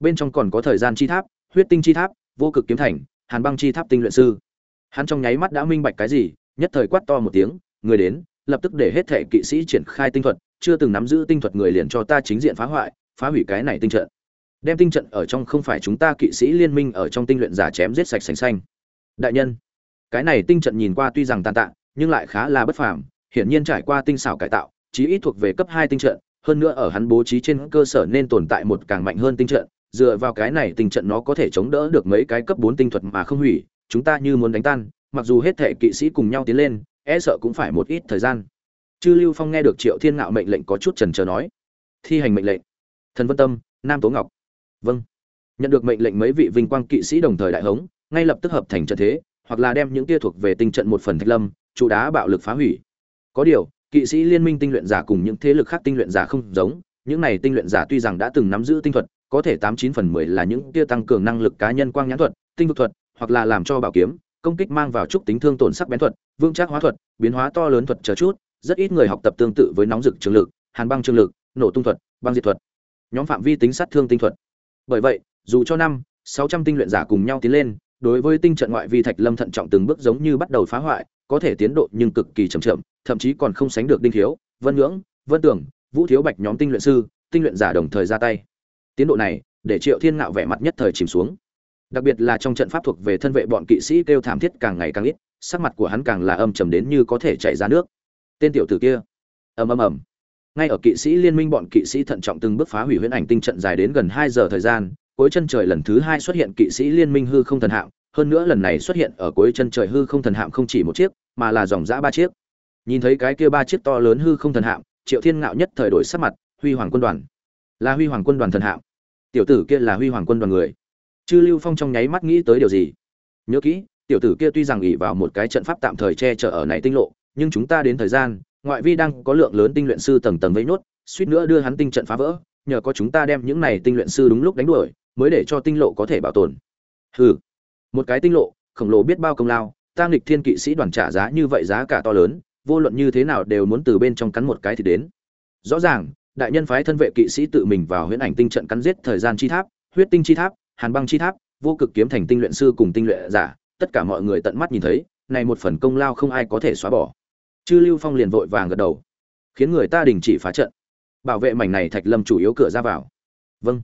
Bên trong còn có thời gian chi tháp, huyết tinh chi tháp, vô cực kiếm thành, hàn băng chi tháp tinh luyện sư. Hắn trong nháy mắt đã minh bạch cái gì, nhất thời quát to một tiếng, người đến lập tức để hết thể kỵ sĩ triển khai tinh thuật, chưa từng nắm giữ tinh thuật người liền cho ta chính diện phá hoại, phá hủy cái này tinh trận. Đem tinh trận ở trong không phải chúng ta kỵ sĩ liên minh ở trong tinh luyện giả chém giết sạch sành xanh. Đại nhân, cái này tinh trận nhìn qua tuy rằng tàn tạ, nhưng lại khá là bất phàm, hiển nhiên trải qua tinh xảo cải tạo, chí ít thuộc về cấp hai tinh trận, hơn nữa ở hắn bố trí trên cơ sở nên tồn tại một càng mạnh hơn tinh trận, dựa vào cái này tinh trận nó có thể chống đỡ được mấy cái cấp bốn tinh thuật mà không hủy, chúng ta như muốn đánh tan, mặc dù hết thể kỵ sĩ cùng nhau tiến lên e sợ cũng phải một ít thời gian. Chư lưu phong nghe được triệu thiên ngạo mệnh lệnh có chút trần trờ nói, thi hành mệnh lệnh. Thần vân tâm, nam tố ngọc. Vâng. Nhận được mệnh lệnh mấy vị vinh quang kỵ sĩ đồng thời đại hống, ngay lập tức hợp thành trận thế, hoặc là đem những tia thuộc về tinh trận một phần thạch lâm, trụ đá bạo lực phá hủy. Có điều, kỵ sĩ liên minh tinh luyện giả cùng những thế lực khác tinh luyện giả không giống, những này tinh luyện giả tuy rằng đã từng nắm giữ tinh thuật, có thể tám chín phần mười là những tia tăng cường năng lực cá nhân quang nhãn thuật, tinh vực thuật, hoặc là làm cho bảo kiếm công kích mang vào trúc tính thương tổn sắc bén thuật, vững chắc hóa thuật, biến hóa to lớn thuật chờ chút, rất ít người học tập tương tự với nóng rực trường lực, hàn băng trường lực, nổ tung thuật, băng diệt thuật. Nhóm phạm vi tính sát thương tinh thuật. Bởi vậy, dù cho năm, sáu trăm tinh luyện giả cùng nhau tiến lên, đối với tinh trận ngoại vi thạch lâm thận trọng từng bước giống như bắt đầu phá hoại, có thể tiến độ nhưng cực kỳ chậm chậm, thậm chí còn không sánh được đinh thiếu, vân ngưỡng, vân tưởng vũ thiếu bạch nhóm tinh luyện sư, tinh luyện giả đồng thời ra tay. Tiến độ này, để triệu thiên ngạo vẻ mặt nhất thời chìm xuống đặc biệt là trong trận pháp thuộc về thân vệ bọn kỵ sĩ kêu thảm thiết càng ngày càng ít, sắc mặt của hắn càng là âm trầm đến như có thể chảy ra nước. Tên tiểu tử kia. Ầm ầm ầm. Ngay ở kỵ sĩ liên minh bọn kỵ sĩ thận trọng từng bước phá hủy huyễn ảnh tinh trận dài đến gần hai giờ thời gian, cuối chân trời lần thứ hai xuất hiện kỵ sĩ liên minh hư không thần hạm, hơn nữa lần này xuất hiện ở cuối chân trời hư không thần hạm không chỉ một chiếc, mà là dòng dã ba chiếc. Nhìn thấy cái kia ba chiếc to lớn hư không thần hạm, triệu thiên ngạo nhất thời đổi sắc mặt, huy hoàng quân đoàn. Là huy hoàng quân đoàn thần hạm. Tiểu tử kia là huy hoàng quân đoàn người chư lưu phong trong nháy mắt nghĩ tới điều gì? Nhớ kỹ, tiểu tử kia tuy rằng ỉ vào một cái trận pháp tạm thời che chở ở này tinh lộ, nhưng chúng ta đến thời gian, ngoại vi đang có lượng lớn tinh luyện sư tầng tầng vây nốt, suýt nữa đưa hắn tinh trận phá vỡ, nhờ có chúng ta đem những này tinh luyện sư đúng lúc đánh đuổi, mới để cho tinh lộ có thể bảo tồn. Hừ. Một cái tinh lộ, khổng lồ biết bao công lao ta nghịch thiên kỵ sĩ đoàn trả giá như vậy giá cả to lớn, vô luận như thế nào đều muốn từ bên trong cắn một cái thì đến. Rõ ràng, đại nhân phái thân vệ kỵ sĩ tự mình vào huyễn ảnh tinh trận cắn giết thời gian chi tháp, huyết tinh chi tháp hàn băng chi tháp, vô cực kiếm thành tinh luyện sư cùng tinh luyện giả, tất cả mọi người tận mắt nhìn thấy, này một phần công lao không ai có thể xóa bỏ. Chư lưu phong liền vội vàng gật đầu. Khiến người ta đình chỉ phá trận. Bảo vệ mảnh này thạch lâm chủ yếu cửa ra vào. Vâng.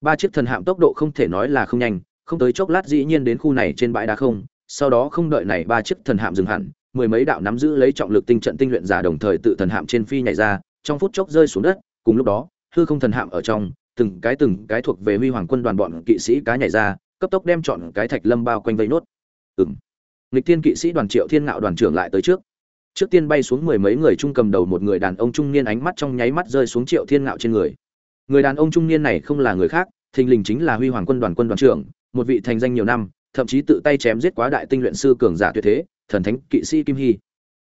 Ba chiếc thần hạm tốc độ không thể nói là không nhanh, không tới chốc lát dĩ nhiên đến khu này trên bãi đá không, sau đó không đợi này ba chiếc thần hạm dừng hẳn, mười mấy đạo nắm giữ lấy trọng lực tinh trận tinh luyện giả đồng thời tự thần hạm trên phi nhảy ra, trong phút chốc rơi xuống đất, cùng lúc đó, hư không thần hạm ở trong từng cái từng cái thuộc về huy hoàng quân đoàn bọn kỵ sĩ cá nhảy ra, cấp tốc đem chọn cái thạch lâm bao quanh vây nốt. Ừng nghịch thiên kỵ sĩ đoàn triệu thiên ngạo đoàn trưởng lại tới trước. Trước tiên bay xuống mười mấy người trung cầm đầu một người đàn ông trung niên ánh mắt trong nháy mắt rơi xuống triệu thiên ngạo trên người. Người đàn ông trung niên này không là người khác, thình lình chính là huy hoàng quân đoàn quân đoàn trưởng, một vị thành danh nhiều năm, thậm chí tự tay chém giết quá đại tinh luyện sư cường giả tuyệt thế, thần thánh kỵ sĩ kim hy.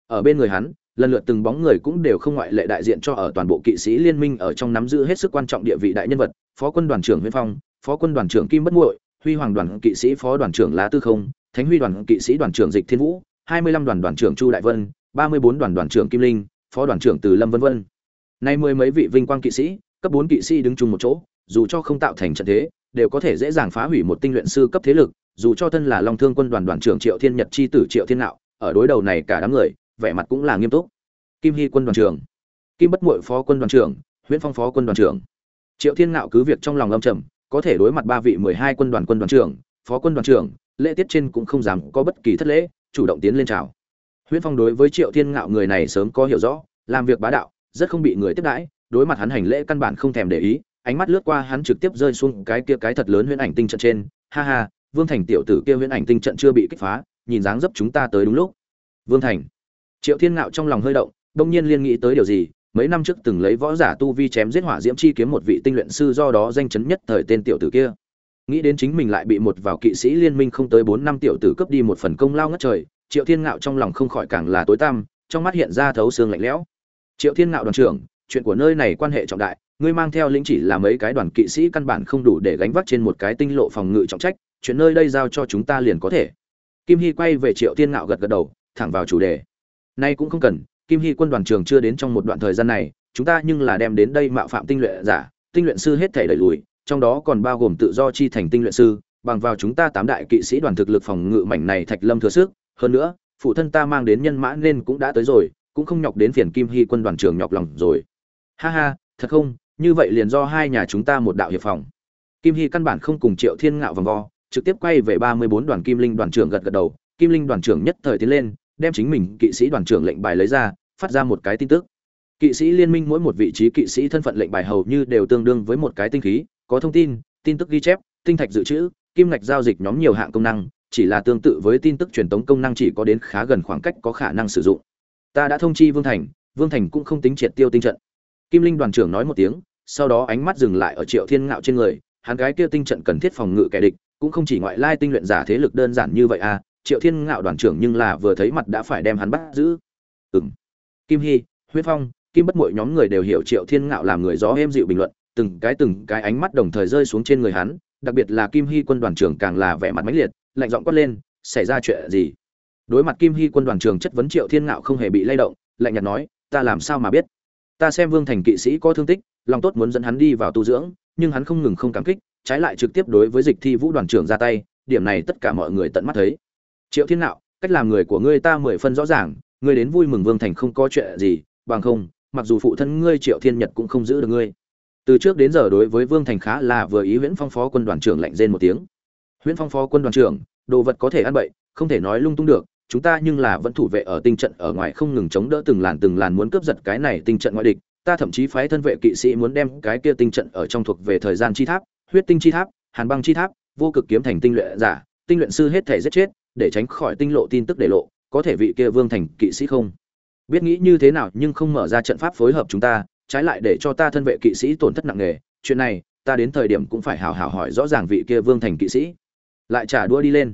Ở bên người hắn lần lượt từng bóng người cũng đều không ngoại lệ đại diện cho ở toàn bộ kỵ sĩ liên minh ở trong nắm giữ hết sức quan trọng địa vị đại nhân vật, phó quân đoàn trưởng nguyễn phong, phó quân đoàn trưởng kim bất muội, huy hoàng đoàn kỵ sĩ phó đoàn trưởng lá tư không, thánh huy đoàn kỵ sĩ đoàn trưởng dịch thiên vũ, hai mươi lăm đoàn đoàn trưởng chu đại vân, ba mươi bốn đoàn đoàn trưởng kim linh, phó đoàn trưởng từ lâm vân vân. Nay mười mấy vị vinh quang kỵ sĩ, cấp bốn kỵ sĩ đứng chung một chỗ, dù cho không tạo thành trận thế, đều có thể dễ dàng phá hủy một tinh luyện sư cấp thế lực, dù cho thân là long thương quân đoàn đoàn trưởng triệu thiên nhật chi tử triệu thiên nạo, ở đối đầu này cả đám người vẻ mặt cũng là nghiêm túc. Kim hy quân đoàn trưởng, kim bất muội phó quân đoàn trưởng nguyễn phong phó quân đoàn trưởng. Triệu thiên Ngạo cứ việc trong lòng âm trầm, có thể đối mặt ba vị mười hai quân đoàn quân đoàn trưởng, phó quân đoàn trưởng, lễ tiết trên cũng không dám có bất kỳ thất lễ, chủ động tiến lên chào. Nguyễn phong đối với triệu thiên ngạo người này sớm có hiểu rõ, làm việc bá đạo, rất không bị người tiếp đãi, đối mặt hắn hành lễ căn bản không thèm để ý, ánh mắt lướt qua hắn trực tiếp rơi xuống cái kia cái thật lớn huyễn ảnh tinh trận trên. Ha ha, vương thành tiểu tử kia huyễn ảnh tinh trận chưa bị kích phá, nhìn dáng dấp chúng ta tới đúng lúc. Vương thành triệu thiên ngạo trong lòng hơi động, đông nhiên liên nghĩ tới điều gì, mấy năm trước từng lấy võ giả tu vi chém giết hỏa diễm chi kiếm một vị tinh luyện sư do đó danh chấn nhất thời tên tiểu tử kia. Nghĩ đến chính mình lại bị một vào kỵ sĩ liên minh không tới bốn năm tiểu tử cướp đi một phần công lao ngất trời, triệu thiên ngạo trong lòng không khỏi càng là tối tăm, trong mắt hiện ra thấu xương lạnh lẽo. Triệu thiên ngạo đoàn trưởng, chuyện của nơi này quan hệ trọng đại, ngươi mang theo lĩnh chỉ là mấy cái đoàn kỵ sĩ căn bản không đủ để gánh vác trên một cái tinh lộ phòng ngự trọng trách, chuyện nơi đây giao cho chúng ta liền có thể. Kim hy quay về triệu thiên ngạo gật gật đầu, thẳng vào chủ đề nay cũng không cần, kim hy quân đoàn trường chưa đến trong một đoạn thời gian này, chúng ta nhưng là đem đến đây mạo phạm tinh luyện giả, tinh luyện sư hết thể đẩy lùi, trong đó còn bao gồm tự do chi thành tinh luyện sư, bằng vào chúng ta tám đại kỵ sĩ đoàn thực lực phòng ngự mảnh này thạch lâm thừa sức, hơn nữa, phụ thân ta mang đến nhân mã nên cũng đã tới rồi, cũng không nhọc đến phiền kim hy quân đoàn trưởng nhọc lòng rồi. Ha ha, thật không, như vậy liền do hai nhà chúng ta một đạo hiệp phòng. Kim hy căn bản không cùng triệu thiên ngạo vòng vo, trực tiếp quay về ba mươi bốn đoàn kim linh đoàn trưởng gật gật đầu, kim linh đoàn trưởng nhất thời tiến lên đem chính mình kỵ sĩ đoàn trưởng lệnh bài lấy ra, phát ra một cái tin tức. Kỵ sĩ liên minh mỗi một vị trí kỵ sĩ thân phận lệnh bài hầu như đều tương đương với một cái tinh khí, có thông tin tin tức ghi chép, tinh thạch dự trữ, kim ngạch giao dịch nhóm nhiều hạng công năng, chỉ là tương tự với tin tức truyền tống công năng chỉ có đến khá gần khoảng cách có khả năng sử dụng. Ta đã thông chi vương thành vương thành cũng không tính triệt tiêu tinh trận. Kim linh đoàn trưởng nói một tiếng, sau đó ánh mắt dừng lại ở triệu thiên ngạo trên người, hắn gái kia tinh trận cần thiết phòng ngự kẻ địch, cũng không chỉ ngoại lai tinh luyện giả thế lực đơn giản như vậy à triệu thiên ngạo đoàn trưởng nhưng là vừa thấy mặt đã phải đem hắn bắt giữ. Ừ m kim hy, huyết phong, kim bất mội nhóm người đều hiểu triệu thiên ngạo làm người gió êm dịu bình luận, từng cái từng cái ánh mắt đồng thời rơi xuống trên người hắn, đặc biệt là kim hy quân đoàn trưởng càng là vẻ mặt mãnh liệt, lạnh giọng quát lên, xảy ra chuyện gì? Đối mặt kim hy quân đoàn trưởng chất vấn, triệu thiên ngạo không hề bị lay động, lạnh nhạt nói, ta làm sao mà biết? Ta xem vương thành kỵ sĩ có thương tích, lòng tốt muốn dẫn hắn đi vào tu dưỡng, nhưng hắn không ngừng không cảm kích, trái lại trực tiếp đối với dịch thi vũ đoàn trưởng ra tay, điểm này tất cả mọi người tận mắt thấy triệu thiên nạo, cách làm người của ngươi ta mười phân rõ ràng, ngươi đến vui mừng vương thành không có chuyện gì, bằng không, mặc dù phụ thân ngươi triệu thiên nhật cũng không giữ được ngươi. Từ trước đến giờ đối với vương thành khá là vừa ý huyễn phong phó quân đoàn trưởng lạnh rên một tiếng. Huyễn phong phó quân đoàn trưởng, đồ vật có thể ăn bậy, không thể nói lung tung được, chúng ta nhưng là vẫn thủ vệ ở tinh trận ở ngoài không ngừng chống đỡ từng làn từng làn muốn cướp giật cái này tinh trận ngoại địch. Ta thậm chí phái thân vệ kỵ sĩ muốn đem cái kia tinh trận ở trong thuộc về thời gian chi tháp, huyết tinh chi tháp, hàn băng chi tháp, vô cực kiếm thành tinh luyện giả, tinh luyện sư hết thể giết chết để tránh khỏi tinh lộ tin tức để lộ, có thể vị kia vương thành kỵ sĩ không? Biết nghĩ như thế nào nhưng không mở ra trận pháp phối hợp chúng ta, trái lại để cho ta thân vệ kỵ sĩ tổn thất nặng nề. Chuyện này, ta đến thời điểm cũng phải hào hào hỏi rõ ràng vị kia vương thành kỵ sĩ. Lại trả đua đi lên.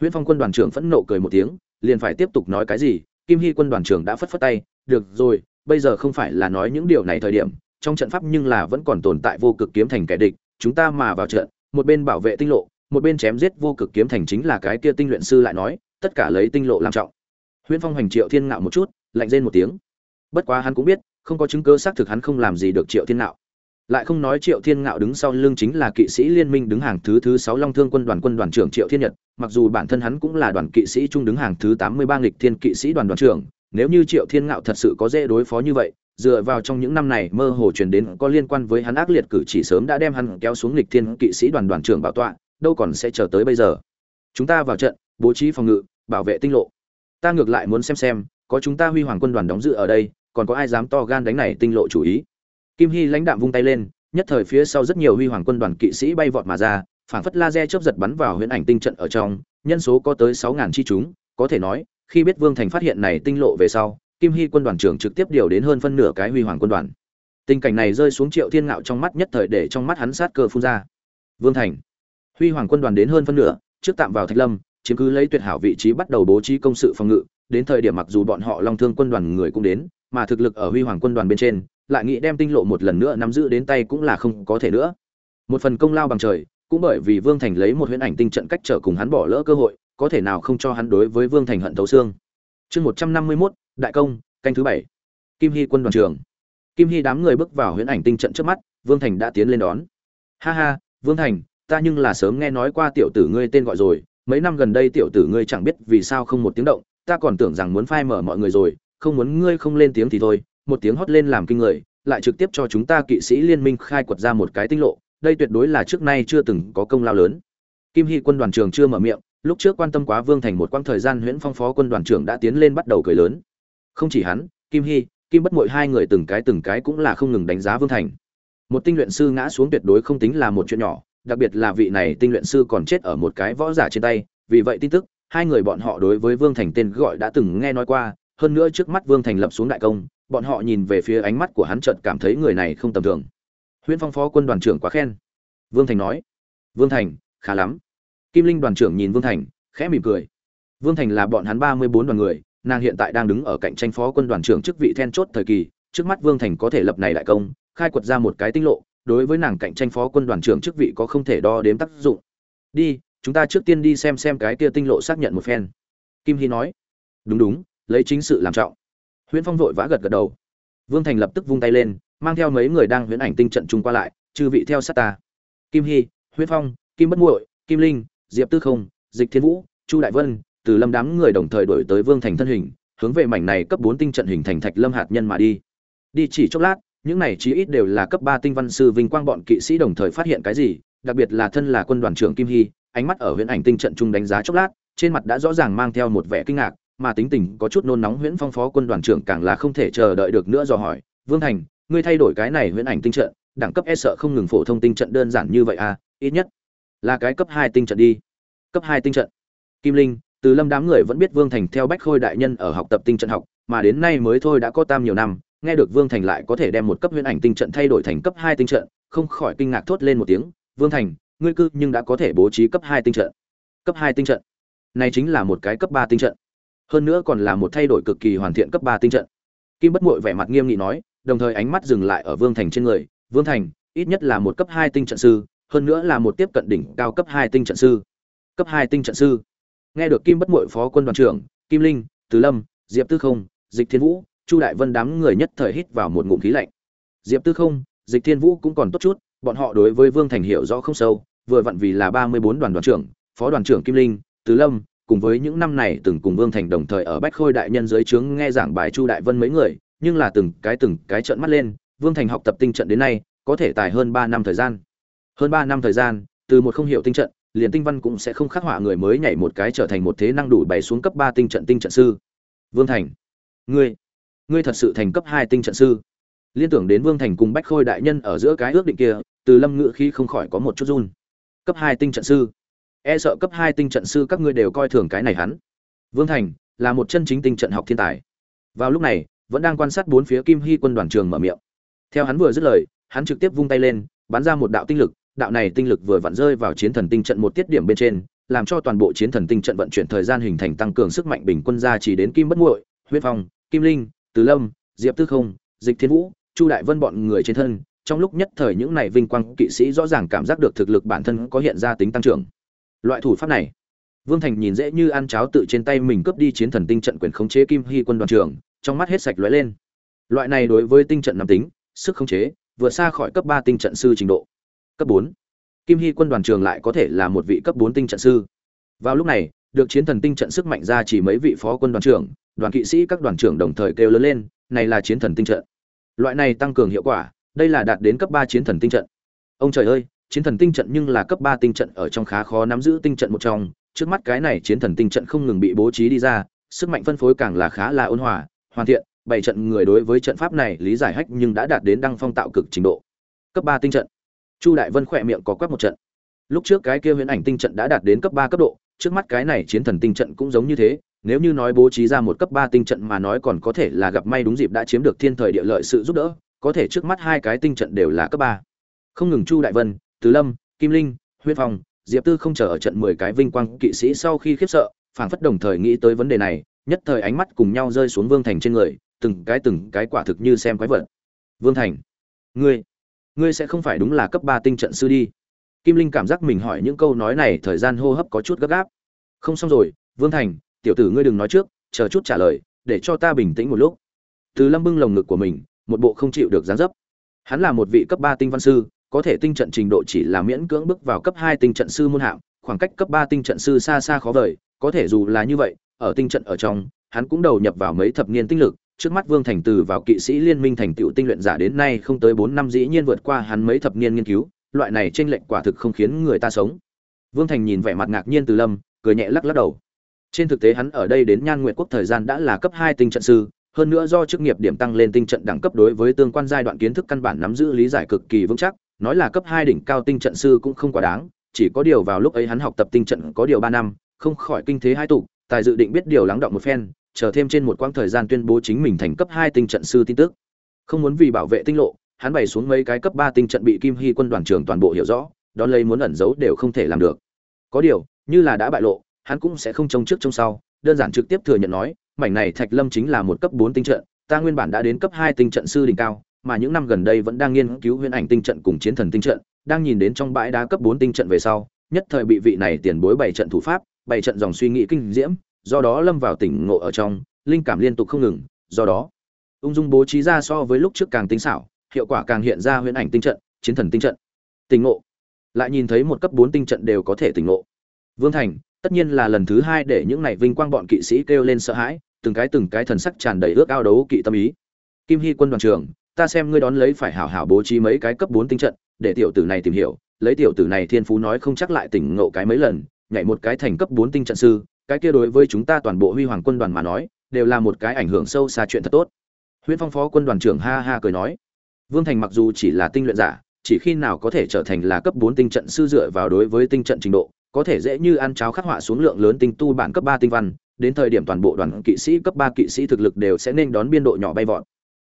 Huyễn phong quân đoàn trưởng phẫn nộ cười một tiếng, liền phải tiếp tục nói cái gì? Kim hy quân đoàn trưởng đã phất phất tay, được rồi, bây giờ không phải là nói những điều này thời điểm, trong trận pháp nhưng là vẫn còn tồn tại vô cực kiếm thành kẻ địch, chúng ta mà vào trận, một bên bảo vệ tinh lộ một bên chém giết vô cực kiếm thành chính là cái kia tinh luyện sư lại nói, tất cả lấy tinh lộ làm trọng. Huyễn phong hoành triệu thiên ngạo một chút, lạnh rên một tiếng. Bất quá hắn cũng biết, không có chứng cứ xác thực hắn không làm gì được triệu thiên ngạo. Lại không nói triệu thiên ngạo đứng sau lưng chính là kỵ sĩ liên minh đứng hàng thứ thứ sáu long thương quân đoàn quân đoàn trưởng triệu thiên nhật, mặc dù bản thân hắn cũng là đoàn kỵ sĩ trung đứng hàng thứ tám mươi ba nghịch thiên kỵ sĩ đoàn đoàn trưởng, nếu như triệu thiên ngạo thật sự có dễ đối phó như vậy, dựa vào trong những năm này mơ hồ truyền đến có liên quan với hắn ác liệt cử chỉ sớm đã đem hắn kéo xuống nghịch thiên kỵ sĩ đoàn đoàn trưởng bảo tọa đâu còn sẽ chờ tới bây giờ. Chúng ta vào trận, bố trí phòng ngự, bảo vệ tinh lộ. Ta ngược lại muốn xem xem, có chúng ta huy hoàng quân đoàn đóng dự ở đây, còn có ai dám to gan đánh này tinh lộ chủ ý. Kim hy lãnh đạm vung tay lên, nhất thời phía sau rất nhiều huy hoàng quân đoàn kỵ sĩ bay vọt mà ra, phảng phất laser chớp giật bắn vào huyễn ảnh tinh trận ở trong, nhân số có tới sáu ngàn chi chúng, có thể nói, khi biết vương thành phát hiện này tinh lộ về sau, kim hy quân đoàn trưởng trực tiếp điều đến hơn phân nửa cái huy hoàng quân đoàn. Tình cảnh này rơi xuống triệu thiên ngạo trong mắt nhất thời để trong mắt hắn sát cơ phun ra. Vương thành huy hoàng quân đoàn đến hơn phân nửa, trước tạm vào thạch lâm, chiếm cứ lấy tuyệt hảo vị trí bắt đầu bố trí công sự phòng ngự. Đến thời điểm mặc dù bọn họ long thương quân đoàn người cũng đến, mà thực lực ở huy hoàng quân đoàn bên trên, lại nghĩ đem tinh lộ một lần nữa nắm giữ đến tay cũng là không có thể nữa. Một phần công lao bằng trời, cũng bởi vì vương thành lấy một huyễn ảnh tinh trận cách trở cùng hắn bỏ lỡ cơ hội, có thể nào không cho hắn đối với vương thành hận thấu xương. Chương một trăm năm mươi mốt, đại công, canh thứ bảy. Kim hy quân đoàn trường kim hy đám người bước vào huyễn ảnh tinh trận trước mắt, vương thành đã tiến lên đón. Ha ha, vương thành ta nhưng là sớm nghe nói qua tiểu tử ngươi tên gọi rồi, mấy năm gần đây tiểu tử ngươi chẳng biết vì sao không một tiếng động, ta còn tưởng rằng muốn phai mở mọi người rồi, không muốn ngươi không lên tiếng thì thôi, một tiếng hót lên làm kinh người, lại trực tiếp cho chúng ta kỵ sĩ liên minh khai quật ra một cái tinh lộ, đây tuyệt đối là trước nay chưa từng có công lao lớn. Kim hy quân đoàn trường chưa mở miệng, lúc trước quan tâm quá vương thành một quãng thời gian huyễn phong phó quân đoàn trưởng đã tiến lên bắt đầu cười lớn. Không chỉ hắn, kim hy, kim bất mội hai người từng cái từng cái cũng là không ngừng đánh giá vương thành. Một tinh luyện sư ngã xuống tuyệt đối không tính là một chuyện nhỏ đặc biệt là vị này tinh luyện sư còn chết ở một cái võ giả trên tay, vì vậy tin tức, hai người bọn họ đối với vương thành tên gọi đã từng nghe nói qua, hơn nữa trước mắt vương thành lập xuống đại công, bọn họ nhìn về phía ánh mắt của hắn chợt cảm thấy người này không tầm thường. Huyễn phong phó quân đoàn trưởng quá khen. Vương thành nói. Vương thành, khá lắm. Kim linh đoàn trưởng nhìn vương thành, khẽ mỉm cười. Vương thành là bọn hắn ba mươi bốn đoàn người, nàng hiện tại đang đứng ở cạnh tranh phó quân đoàn trưởng chức vị then chốt thời kỳ, trước mắt vương thành có thể lập này đại công, khai quật ra một cái tinh lộ đối với nàng cạnh tranh phó quân đoàn trưởng chức vị có không thể đo đếm tác dụng. Đi, chúng ta trước tiên đi xem xem cái kia tinh lộ xác nhận một phen. Kim hy nói. Đúng đúng, lấy chính sự làm trọng. Huyễn phong vội vã gật gật đầu. Vương thành lập tức vung tay lên, mang theo mấy người đang huyễn ảnh tinh trận chung qua lại, chư vị theo sát ta. Kim hy, huyễn phong, kim bất muội, kim linh, diệp tư không, dịch thiên vũ, chu đại vân, từ lâm đám người đồng thời đổi tới vương thành thân hình, hướng về mảnh này cấp bốn tinh trận hình thành thạch lâm hạt nhân mà đi. Đi chỉ chốc lát những này chí ít đều là cấp ba tinh văn sư vinh quang bọn kỵ sĩ đồng thời phát hiện cái gì, đặc biệt là thân là quân đoàn trưởng kim hy, ánh mắt ở huyễn ảnh tinh trận trung đánh giá chốc lát, trên mặt đã rõ ràng mang theo một vẻ kinh ngạc, mà tính tình có chút nôn nóng huyễn phong phó quân đoàn trưởng càng là không thể chờ đợi được nữa do hỏi, vương thành, ngươi thay đổi cái này huyễn ảnh tinh trận, đẳng cấp e sợ không ngừng phổ thông tinh trận đơn giản như vậy à ít nhất là cái cấp hai tinh trận đi. Cấp hai tinh trận. Kim linh, từ lâm đám người vẫn biết vương thành theo bách khôi đại nhân ở học tập tinh trận học, mà đến nay mới thôi đã có tam nhiều năm nghe được vương thành lại có thể đem một cấp huyền ảnh tinh trận thay đổi thành cấp hai tinh trận, không khỏi kinh ngạc thốt lên một tiếng, vương thành, ngươi cư nhưng đã có thể bố trí cấp hai tinh trận. Cấp hai tinh trận? Này chính là một cái cấp ba tinh trận. Hơn nữa còn là một thay đổi cực kỳ hoàn thiện cấp ba tinh trận. Kim bất Muội vẻ mặt nghiêm nghị nói, đồng thời ánh mắt dừng lại ở vương thành trên người, vương thành, ít nhất là một cấp hai tinh trận sư, hơn nữa là một tiếp cận đỉnh cao cấp hai tinh trận sư. Cấp hai tinh trận sư. Nghe được kim bất Muội phó quân đoàn trưởng, kim linh, Từ lâm, diệp tư không, dịch thiên vũ chu đại vân đám người nhất thời hít vào một ngụm khí lạnh diệp tư không dịch thiên vũ cũng còn tốt chút bọn họ đối với vương thành hiểu rõ không sâu vừa vặn vì là ba mươi bốn đoàn đoàn trưởng phó đoàn trưởng kim linh tứ lâm cùng với những năm này từng cùng Vương Thành đồng thời ở Bách Khôi đại nhân dưới trướng nghe giảng bài Chu Đại Vân mấy người, nhưng là từng cái từng cái trợn mắt lên, Vương Thành học tập tinh trận đến nay, có thể tài hơn ba năm thời gian. Hơn ba năm thời gian, từ một không hiểu tinh trận, liền tinh văn cũng sẽ không khắc họa người mới nhảy một cái trở thành một thế năng đủ bày xuống cấp ba tinh trận tinh trận sư. Vương Thành, ngươi, ngươi thật sự thành cấp hai tinh trận sư. Liên tưởng đến Vương Thành cùng Bách Khôi đại nhân ở giữa cái ước định kia, Từ Lâm ngự khí không khỏi có một chút run. Cấp hai tinh trận sư e sợ cấp hai tinh trận sư các ngươi đều coi thường cái này hắn vương thành là một chân chính tinh trận học thiên tài vào lúc này vẫn đang quan sát bốn phía kim hy quân đoàn trường mở miệng theo hắn vừa dứt lời hắn trực tiếp vung tay lên bắn ra một đạo tinh lực đạo này tinh lực vừa vặn rơi vào chiến thần tinh trận một tiết điểm bên trên làm cho toàn bộ chiến thần tinh trận vận chuyển thời gian hình thành tăng cường sức mạnh bình quân ra chỉ đến kim bất muội huyết phong kim linh từ lâm, diệp tư không, dịch thiên vũ, chu đại vân bọn người trên thân, trong lúc nhất thời những này vinh quang kỵ sĩ rõ ràng cảm giác được thực lực bản thân có hiện ra tính tăng trưởng. Loại thủ pháp này, vương thành nhìn dễ như ăn cháo tự trên tay mình cướp đi chiến thần tinh trận quyền khống chế kim hy quân đoàn trưởng, trong mắt hết sạch lóe lên. Loại này đối với tinh trận nắm tính, sức khống chế, vượt xa khỏi cấp ba tinh trận sư trình độ. Cấp bốn, kim hy quân đoàn trường lại có thể là một vị cấp bốn tinh trận sư. Vào lúc này, được chiến thần tinh trận sức mạnh ra chỉ mấy vị phó quân đoàn trưởng đoàn kỵ sĩ các đoàn trưởng đồng thời kêu lớn lên này là chiến thần tinh trận loại này tăng cường hiệu quả đây là đạt đến cấp ba chiến thần tinh trận ông trời ơi chiến thần tinh trận nhưng là cấp ba tinh trận ở trong khá khó nắm giữ tinh trận một trong, trước mắt cái này chiến thần tinh trận không ngừng bị bố trí đi ra, sức mạnh phân phối càng là khá là ôn hòa, hoàn thiện, bảy trận người đối với trận pháp này lý giải hách nhưng đã đạt đến đăng phong tạo cực trình độ. Cấp ba tinh trận. Chu Đại Vân khỏe miệng có quét một trận. Lúc trước cái kia huyền ảnh tinh trận đã đạt đến cấp ba cấp độ, trước mắt cái này chiến thần tinh trận cũng giống như thế, nếu như nói bố trí ra một cấp ba tinh trận mà nói còn có thể là gặp may đúng dịp đã chiếm được thiên thời địa lợi sự giúp đỡ, có thể trước mắt hai cái tinh trận đều là cấp ba. Không ngừng chu đại vân tứ lâm, kim linh huyết phong, diệp tư không chờ ở trận mười cái vinh quang kỵ sĩ sau khi khiếp sợ, phảng phất đồng thời nghĩ tới vấn đề này, nhất thời ánh mắt cùng nhau rơi xuống vương thành trên người, từng cái từng cái quả thực như xem quái vật. Vương thành, ngươi ngươi sẽ không phải đúng là cấp ba tinh trận sư đi. Kim linh cảm giác mình hỏi những câu nói này thời gian hô hấp có chút gấp gáp. Không xong rồi, vương thành tiểu tử ngươi đừng nói trước, chờ chút trả lời, để cho ta bình tĩnh một lúc. Từ lâm bưng lồng ngực của mình, một bộ không chịu được gián dấp. Hắn là một vị cấp ba tinh văn sư, có thể tinh trận trình độ chỉ là miễn cưỡng bước vào cấp hai tinh trận sư môn hạng, khoảng cách cấp ba tinh trận sư xa xa khó vời, có thể dù là như vậy, ở tinh trận ở trong, hắn cũng đầu nhập vào mấy thập niên tinh lực, trước mắt vương thành từ vào kỵ sĩ liên minh thành tựu tinh luyện giả đến nay không tới bốn năm dĩ nhiên vượt qua hắn mấy thập niên nghiên cứu, loại này t r ê n lệch quả thực không khiến người ta sống. Vương thành nhìn vẻ mặt ngạc nhiên từ lâm, cười nhẹ lắc lắc đầu trên thực tế hắn ở đây đến nhan nguyện quốc thời gian đã là cấp hai tinh trận sư, hơn nữa do chức nghiệp điểm tăng lên tinh trận đẳng cấp đối với tương quan giai đoạn kiến thức căn bản nắm giữ lý giải cực kỳ vững chắc, nói là cấp hai đỉnh cao tinh trận sư cũng không quá đáng, chỉ có điều vào lúc ấy hắn học tập tinh trận có điều ba năm, không khỏi kinh thế hai tụ, tài dự định biết điều lắng động một phen, chờ thêm trên một quãng thời gian tuyên bố chính mình thành cấp hai tinh trận sư tin tức. Không muốn vì bảo vệ tinh lộ, hắn bày xuống mấy cái cấp ba tinh trận bị kim hy quân đoàn trưởng toàn bộ hiểu rõ, đón lấy muốn ẩn giấu đều không thể làm được. Có điều, như là đã bại lộ hắn cũng sẽ không trông trước trông sau, đơn giản trực tiếp thừa nhận nói, mảnh này thạch lâm chính là một cấp bốn tinh trận, ta nguyên bản đã đến cấp hai tinh trận sư đỉnh cao, mà những năm gần đây vẫn đang nghiên cứu huyễn ảnh tinh trận cùng chiến thần tinh trận, đang nhìn đến trong bãi đá cấp bốn tinh trận về sau, nhất thời bị vị này tiền bối bảy trận thủ pháp, bảy trận dòng suy nghĩ kinh diễm, do đó lâm vào tỉnh ngộ ở trong, linh cảm liên tục không ngừng, do đó, ung dung bố trí ra so với lúc trước càng tinh xảo, hiệu quả càng hiện ra huyễn ảnh tinh trận, chiến thần tinh trận. Tỉnh ngộ. Lại nhìn thấy một cấp bốn tinh trận đều có thể tỉnh ngộ. Vương thành tất nhiên là lần thứ hai để những này vinh quang bọn kỵ sĩ kêu lên sợ hãi, từng cái từng cái thần sắc tràn đầy ước ao đấu kỵ tâm ý. Kim hy quân đoàn trưởng, ta xem ngươi đón lấy phải hảo hảo bố trí mấy cái cấp bốn tinh trận, để tiểu tử này tìm hiểu, lấy tiểu tử này thiên phú nói không chắc lại tỉnh ngộ cái mấy lần, nhảy một cái thành cấp bốn tinh trận sư, cái kia đối với chúng ta toàn bộ huy hoàng quân đoàn mà nói, đều là một cái ảnh hưởng sâu xa chuyện thật tốt. Huyễn phong phó quân đoàn trưởng ha ha cười nói, vương thành mặc dù chỉ là tinh luyện giả, chỉ khi nào có thể trở thành là cấp bốn tinh trận sư dựa vào đối với tinh trận trình độ có thể dễ như ăn cháo khắc họa xuống lượng lớn tinh tu bản cấp ba tinh văn, đến thời điểm toàn bộ đoàn kỵ sĩ cấp ba kỵ sĩ thực lực đều sẽ nên đón biên độ nhỏ bay vọt.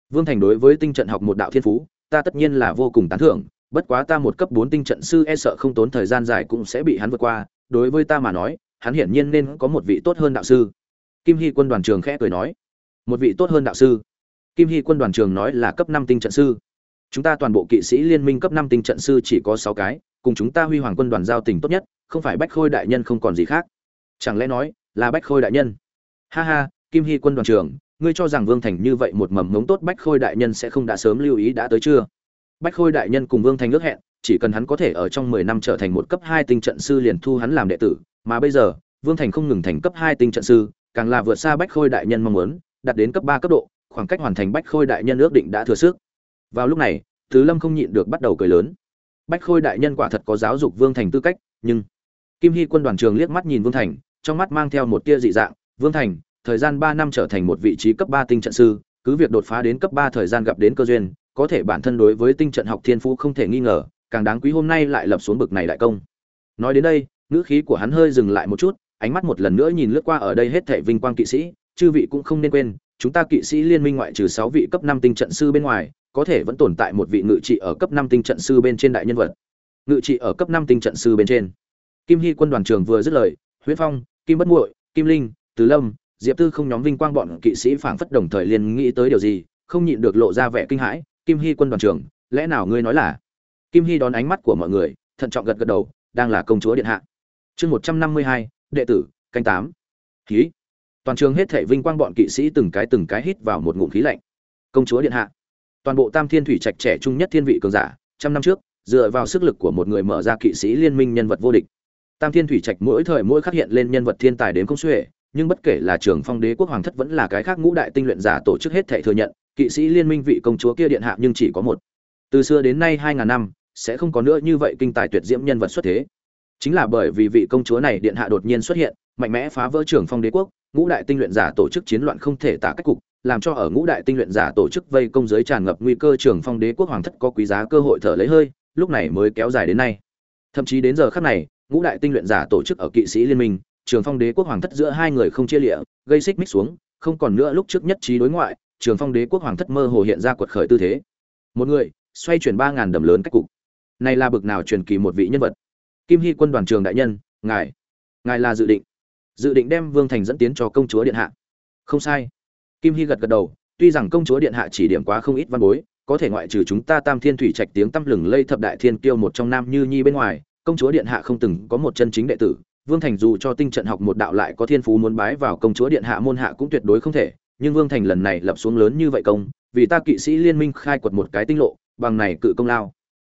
Vương thành đối với tinh trận học một đạo thiên phú, ta tất nhiên là vô cùng tán thưởng, bất quá ta một cấp bốn tinh trận sư e sợ không tốn thời gian dài cũng sẽ bị hắn vượt qua, đối với ta mà nói, hắn hiển nhiên nên có một vị tốt hơn đạo sư. Kim hy quân đoàn trường khẽ cười nói, một vị tốt hơn đạo sư. Kim hy quân đoàn trường nói là cấp năm tinh trận sư. Chúng ta toàn bộ kỵ sĩ liên minh cấp năm tinh trận sư chỉ có sáu cái cùng chúng ta huy hoàng quân đoàn giao tình tốt nhất không phải bách khôi đại nhân không còn gì khác. Chẳng lẽ nói là bách khôi đại nhân? Ha ha kim hy quân đoàn trưởng, ngươi cho rằng vương thành như vậy một mầm ngống tốt bách khôi đại nhân sẽ không đã sớm lưu ý đã tới chưa? Bách khôi đại nhân cùng vương thành ước hẹn chỉ cần hắn có thể ở trong mười năm trở thành một cấp hai tinh trận sư liền thu hắn làm đệ tử mà bây giờ vương thành không ngừng thành cấp hai tinh trận sư càng là vượt xa bách khôi đại nhân mong muốn đạt đến cấp ba cấp độ khoảng cách hoàn thành bách khôi đại nhân ước định đã thừa sức. Vào lúc này tứ lâm không nhịn được bắt đầu cười lớn bách khôi đại nhân quả thật có giáo dục vương thành tư cách nhưng kim hy quân đoàn trường liếc mắt nhìn vương thành trong mắt mang theo một tia dị dạng. Vương thành thời gian ba năm trở thành một vị trí cấp ba tinh trận sư cứ việc đột phá đến cấp ba thời gian gặp đến cơ duyên có thể bản thân đối với tinh trận học thiên phú không thể nghi ngờ càng đáng quý hôm nay lại lập xuống bực này đại công. Nói đến đây ngữ khí của hắn hơi dừng lại một chút ánh mắt một lần nữa nhìn lướt qua ở đây hết thảy vinh quang kỵ sĩ, chư vị cũng không nên quên, chúng ta kỵ sĩ liên minh ngoại trừ sáu vị cấp năm tinh trận sư bên ngoài, có thể vẫn tồn tại một vị ngự trị ở cấp 5 tinh trận sư bên trên đại nhân vật. Ngự trị ở cấp 5 tinh trận sư bên trên. Kim Hy quân đoàn trưởng vừa dứt lời, Huyễn Phong, Kim Bất Muội, Kim Linh, Từ Lâm, Diệp Tư không nhóm vinh quang bọn kỵ sĩ phảng phất đồng thời liền nghĩ tới điều gì, không nhịn được lộ ra vẻ kinh hãi, Kim Hy quân đoàn trưởng, lẽ nào ngươi nói là? Kim Hy đón ánh mắt của mọi người, thận trọng gật gật đầu, đang là công chúa điện hạ. Chương 152, đệ tử canh tám khí toàn trường hết thảy vinh quang bọn kỵ sĩ từng cái từng cái hít vào một ngụm khí lạnh công chúa điện hạ toàn bộ tam thiên thủy trạch trẻ trung nhất thiên vị cường giả, trăm năm trước, dựa vào sức lực của một người mở ra kỵ sĩ liên minh nhân vật vô địch. Tam thiên thủy trạch mỗi thời mỗi khắc hiện lên nhân vật thiên tài đến công xuể, nhưng bất kể là trường phong đế quốc hoàng thất vẫn là cái khác ngũ đại tinh luyện giả tổ chức hết thể thừa nhận, kỵ sĩ liên minh vị công chúa kia điện hạ nhưng chỉ có một. Từ xưa đến nay hai ngàn năm, sẽ không có nữa như vậy kinh tài tuyệt diễm nhân vật xuất thế. Chính là bởi vì vị công chúa này điện hạ đột nhiên xuất hiện, mạnh mẽ phá vỡ Trường phong đế quốc, ngũ đại tinh luyện giả tổ chức chiến loạn không thể tả cách cục làm cho ở ngũ đại tinh luyện giả tổ chức vây công giới tràn ngập nguy cơ trường phong đế quốc hoàng thất có quý giá cơ hội thở lấy hơi, lúc này mới kéo dài đến nay. Thậm chí đến giờ khắc này, ngũ đại tinh luyện giả tổ chức ở kỵ sĩ liên minh, trường phong đế quốc hoàng thất giữa hai người không chia lịa, gây xích mích xuống, không còn nữa lúc trước nhất trí đối ngoại, trường phong đế quốc hoàng thất mơ hồ hiện ra quật khởi tư thế. Một người, xoay chuyển ba ngàn đầm lớn cách cục. Này là bực nào truyền kỳ một vị nhân vật? Kim hy quân đoàn trường đại nhân, ngài ngài là dự định. Dự định đem vương thành dẫn tiến cho công chúa điện hạ. Không sai kim hy gật gật đầu, tuy rằng công chúa điện hạ chỉ điểm quá không ít văn bối, có thể ngoại trừ chúng ta tam thiên thủy trạch tiếng tăm lừng lây thập đại thiên kiêu một trong nam như nhi bên ngoài, công chúa điện hạ không từng có một chân chính đệ tử. Vương thành dù cho tinh trận học một đạo lại có thiên phú muốn bái vào công chúa điện hạ môn hạ cũng tuyệt đối không thể, nhưng vương thành lần này lập xuống lớn như vậy công, vì ta kỵ sĩ liên minh khai quật một cái tinh lộ, bằng này cự công lao.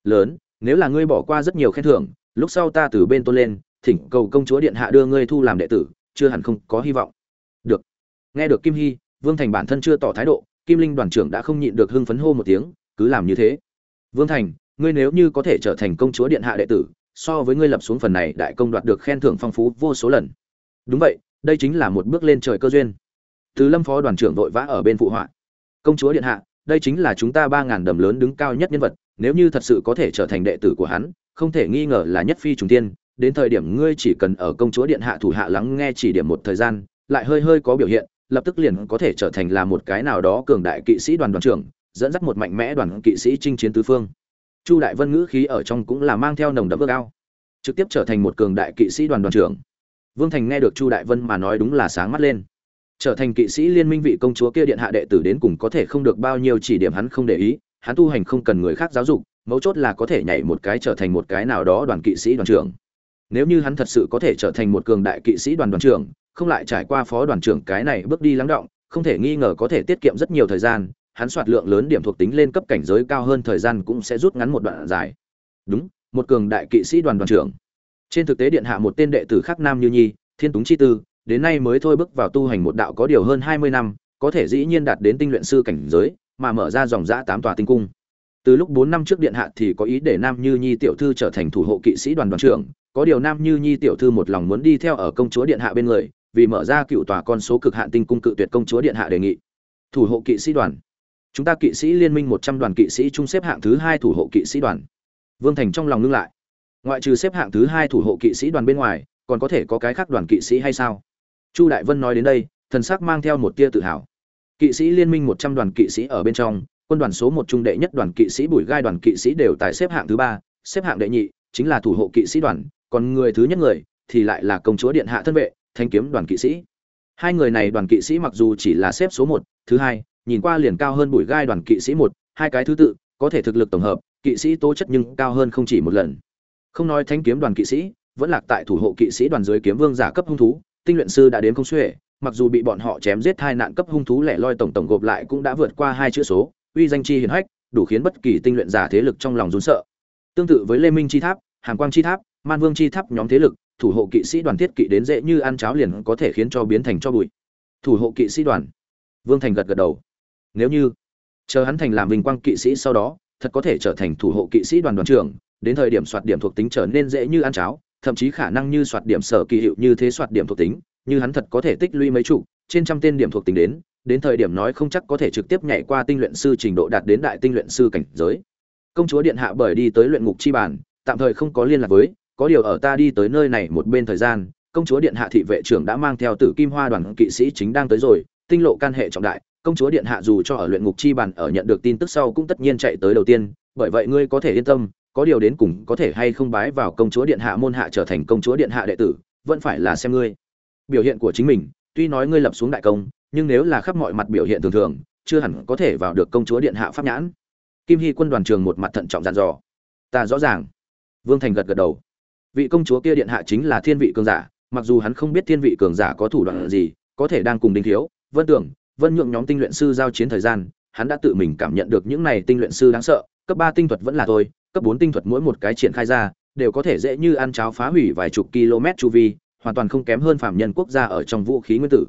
Lớn, nếu là ngươi bỏ qua rất nhiều khen thưởng, lúc sau ta từ bên tôn lên, thỉnh cầu công chúa điện hạ đưa ngươi thu làm đệ tử, chưa hẳn không có hy vọng. Được. Nghe được kim hy vương thành bản thân chưa tỏ thái độ, kim linh đoàn trưởng đã không nhịn được hưng phấn hô một tiếng, cứ làm như thế. Vương thành, ngươi nếu như có thể trở thành công chúa điện hạ đệ tử, so với ngươi lập xuống phần này đại công đoạt được khen thưởng phong phú vô số lần. Đúng vậy, đây chính là một bước lên trời cơ duyên. Từ lâm phó đoàn trưởng vội vã ở bên phụ họa. Công chúa điện hạ, đây chính là chúng ta ba ngàn đầm lớn đứng cao nhất nhân vật, nếu như thật sự có thể trở thành đệ tử của hắn, không thể nghi ngờ là nhất phi trùng tiên. Đến thời điểm ngươi chỉ cần ở công chúa điện hạ thủ hạ lắng nghe chỉ điểm một thời gian, lại hơi hơi có biểu hiện lập tức liền có thể trở thành là một cái nào đó cường đại kỵ sĩ đoàn đoàn trưởng, dẫn dắt một mạnh mẽ đoàn kỵ sĩ chinh chiến tứ phương. Chu đại vân ngữ khí ở trong cũng là mang theo nồng đậm ước ao, trực tiếp trở thành một cường đại kỵ sĩ đoàn đoàn trưởng. Vương thành nghe được chu đại vân mà nói đúng là sáng mắt lên. Trở thành kỵ sĩ liên minh vị công chúa kia điện hạ đệ tử đến cùng có thể không được bao nhiêu chỉ điểm hắn không để ý, hắn tu hành không cần người khác giáo dục, mấu chốt là có thể nhảy một cái trở thành một cái nào đó đoàn kỵ sĩ đoàn trưởng. Nếu như hắn thật sự có thể trở thành một cường đại kỵ sĩ đoàn đoàn trưởng không lại trải qua phó đoàn trưởng cái này bước đi lắng động, không thể nghi ngờ có thể tiết kiệm rất nhiều thời gian, hắn soạt lượng lớn điểm thuộc tính lên cấp cảnh giới cao hơn thời gian cũng sẽ rút ngắn một đoạn dài. Đúng, một cường đại kỵ sĩ đoàn đoàn trưởng. Trên thực tế điện hạ một tên đệ tử khác nam như nhi, thiên túng chi tư, đến nay mới thôi bước vào tu hành một đạo có điều hơn hai mươi năm, có thể dĩ nhiên đạt đến tinh luyện sư cảnh giới, mà mở ra dòng giã tám tòa tinh cung. Từ lúc bốn năm trước điện hạ thì có ý để nam như nhi tiểu thư trở thành thủ hộ kỵ sĩ đoàn đoàn trưởng, có điều nam như nhi tiểu thư một lòng muốn đi theo ở công chúa điện hạ bên người vì mở ra cựu tòa con số cực hạn tinh cung cự tuyệt công chúa điện hạ đề nghị thủ hộ kỵ sĩ đoàn chúng ta kỵ sĩ liên minh một trăm đoàn kỵ sĩ chung xếp hạng thứ hai thủ hộ kỵ sĩ đoàn vương thành trong lòng ngưng lại ngoại trừ xếp hạng thứ hai thủ hộ kỵ sĩ đoàn bên ngoài còn có thể có cái khác đoàn kỵ sĩ hay sao chu đại vân nói đến đây thần sắc mang theo một tia tự hào kỵ sĩ liên minh một trăm đoàn kỵ sĩ ở bên trong quân đoàn số một trung đệ nhất đoàn kỵ sĩ bùi gai đoàn kỵ sĩ đều tại xếp hạng thứ ba xếp hạng đệ nhị chính là thủ hộ kỵ sĩ đoàn còn người thứ nhất người thì lại là công chúa điện hạ thân vệ thanh kiếm đoàn kỵ sĩ. Hai người này đoàn kỵ sĩ mặc dù chỉ là xếp số một, thứ hai, nhìn qua liền cao hơn Bụi gai đoàn kỵ sĩ một, hai cái thứ tự, có thể thực lực tổng hợp, kỵ sĩ tố chất nhưng cao hơn không chỉ một lần. Không nói thanh kiếm đoàn kỵ sĩ, vẫn lạc tại thủ hộ kỵ sĩ đoàn dưới kiếm vương giả cấp hung thú, tinh luyện sư đã đến không xuể, mặc dù bị bọn họ chém giết hai nạn cấp hung thú lẻ loi tổng tổng gộp lại cũng đã vượt qua hai chữ số, uy danh chi hiển hách, đủ khiến bất kỳ tinh luyện giả thế lực trong lòng rún sợ. Tương tự với lê minh chi tháp hàng quang chi tháp, man vương chi tháp nhóm thế lực thủ hộ kỵ sĩ đoàn thiết kỵ đến dễ như ăn cháo liền có thể khiến cho biến thành cho bụi. Thủ hộ kỵ sĩ đoàn. Vương thành gật gật đầu. Nếu như chờ hắn thành làm vinh quang kỵ sĩ sau đó, thật có thể trở thành thủ hộ kỵ sĩ đoàn đoàn trưởng, đến thời điểm soạt điểm thuộc tính trở nên dễ như ăn cháo, thậm chí khả năng như soạt điểm sở kỳ hiệu như thế soạt điểm thuộc tính, như hắn thật có thể tích lũy mấy chục, trên trăm tên điểm thuộc tính đến đến thời điểm nói không chắc có thể trực tiếp nhảy qua tinh luyện sư trình độ đạt đến đại tinh luyện sư cảnh giới. Công chúa điện hạ bởi đi tới luyện ngục chi bản tạm thời không có liên lạc với có điều ở ta đi tới nơi này một bên thời gian, công chúa điện hạ thị vệ trưởng đã mang theo tử kim hoa đoàn kỵ sĩ chính đang tới rồi, tinh lộ can hệ trọng đại, công chúa điện hạ dù cho ở luyện ngục chi bản ở nhận được tin tức sau cũng tất nhiên chạy tới đầu tiên, bởi vậy ngươi có thể yên tâm, có điều đến cùng có thể hay không bái vào công chúa điện hạ môn hạ trở thành công chúa điện hạ đệ tử, vẫn phải là xem ngươi. Biểu hiện của chính mình, tuy nói ngươi lập xuống đại công, nhưng nếu là khắp mọi mặt biểu hiện thường thường, chưa hẳn có thể vào được công chúa điện hạ pháp nhãn. Kim hy quân đoàn trường một mặt thận trọng dặn dò. Ta rõ ràng. Vương thành gật gật đầu vị công chúa kia điện hạ chính là thiên vị cường giả, mặc dù hắn không biết thiên vị cường giả có thủ đoạn gì, có thể đang cùng đinh thiếu, vân tưởng, vân nhượng nhóm tinh luyện sư giao chiến thời gian, hắn đã tự mình cảm nhận được những này tinh luyện sư đáng sợ, cấp ba tinh thuật vẫn là thôi, cấp bốn tinh thuật mỗi một cái triển khai ra, đều có thể dễ như ăn cháo phá hủy vài chục km chu vi, hoàn toàn không kém hơn phạm nhân quốc gia ở trong vũ khí nguyên tử.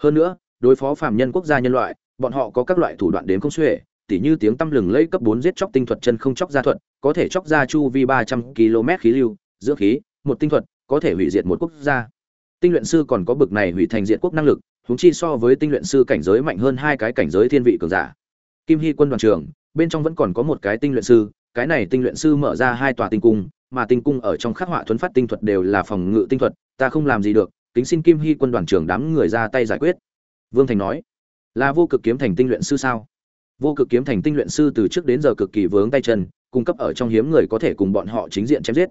Hơn nữa, đối phó phạm nhân quốc gia nhân loại, bọn họ có các loại thủ đoạn đến không xuể, tỉ như tiếng tăm lừng lấy cấp bốn giết chóc tinh thuật chân không chóc ra thuật, có thể chóc ra chu vi ba trăm km khí lưu dưỡng khí, một tinh thuật, có thể hủy diệt một quốc gia. Tinh luyện sư còn có bực này hủy thành diện quốc năng lực húng chi so với tinh luyện sư cảnh giới mạnh hơn hai cái cảnh giới thiên vị cường giả. Kim hy quân đoàn trường bên trong vẫn còn có một cái tinh luyện sư, cái này tinh luyện sư mở ra hai tòa tinh cung, mà tinh cung ở trong khắc họa thuấn phát tinh thuật đều là phòng ngự tinh thuật, ta không làm gì được, kính xin kim hy quân đoàn trưởng đám người ra tay giải quyết. Vương thành nói, là vô cực kiếm thành tinh luyện sư sao? Vô cực kiếm thành tinh luyện sư từ trước đến giờ cực kỳ vướng tay chân, cung cấp ở trong hiếm người có thể cùng bọn họ chính diện chém giết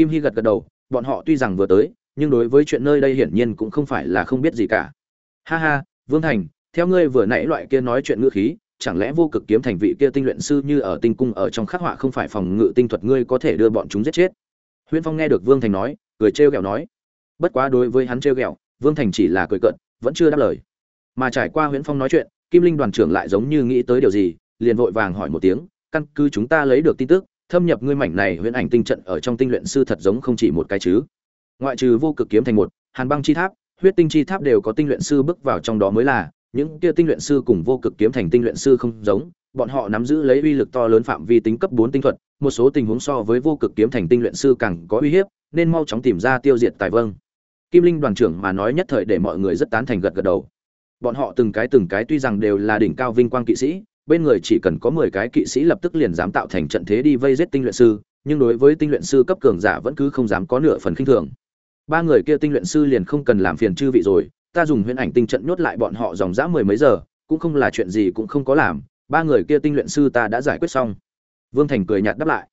kim hy gật gật đầu, bọn họ tuy rằng vừa tới, nhưng đối với chuyện nơi đây hiển nhiên cũng không phải là không biết gì cả. Ha ha, vương thành, theo ngươi vừa nãy loại kia nói chuyện ngữ khí, chẳng lẽ vô cực kiếm thành vị kia tinh luyện sư như ở tinh cung ở trong khắc họa không phải phòng ngự tinh thuật ngươi có thể đưa bọn chúng giết chết? Huyễn phong nghe được vương thành nói, cười trêu ghẹo nói. Bất quá đối với hắn trêu ghẹo, vương thành chỉ là cười cợt, vẫn chưa đáp lời. Mà trải qua huyễn phong nói chuyện, kim linh đoàn trưởng lại giống như nghĩ tới điều gì, liền vội vàng hỏi một tiếng, căn cứ chúng ta lấy được tin tức thâm nhập ngươi mảnh này huyễn ảnh tinh trận ở trong tinh luyện sư thật giống không chỉ một cái chứ. Ngoại trừ vô cực kiếm thành một, hàn băng chi tháp, huyết tinh chi tháp đều có tinh luyện sư bước vào trong đó mới là. Những kia tinh luyện sư cùng vô cực kiếm thành tinh luyện sư không giống, bọn họ nắm giữ lấy uy lực to lớn phạm vi tính cấp bốn tinh thuật, một số tình huống so với vô cực kiếm thành tinh luyện sư càng có uy hiếp, nên mau chóng tìm ra tiêu diệt tài vâng. Kim linh đoàn trưởng mà nói nhất thời để mọi người rất tán thành gật gật đầu. Bọn họ từng cái từng cái tuy rằng đều là đỉnh cao vinh quang kỵ sĩ bên người chỉ cần có mười cái kỵ sĩ lập tức liền dám tạo thành trận thế đi vây giết tinh luyện sư, nhưng đối với tinh luyện sư cấp cường giả vẫn cứ không dám có nửa phần khinh thường. Ba người kia tinh luyện sư liền không cần làm phiền chư vị rồi, ta dùng huyền ảnh tinh trận nhốt lại bọn họ dòng dã mười mấy giờ, cũng không là chuyện gì cũng không có làm, ba người kia tinh luyện sư ta đã giải quyết xong. Vương thành cười nhạt đáp lại.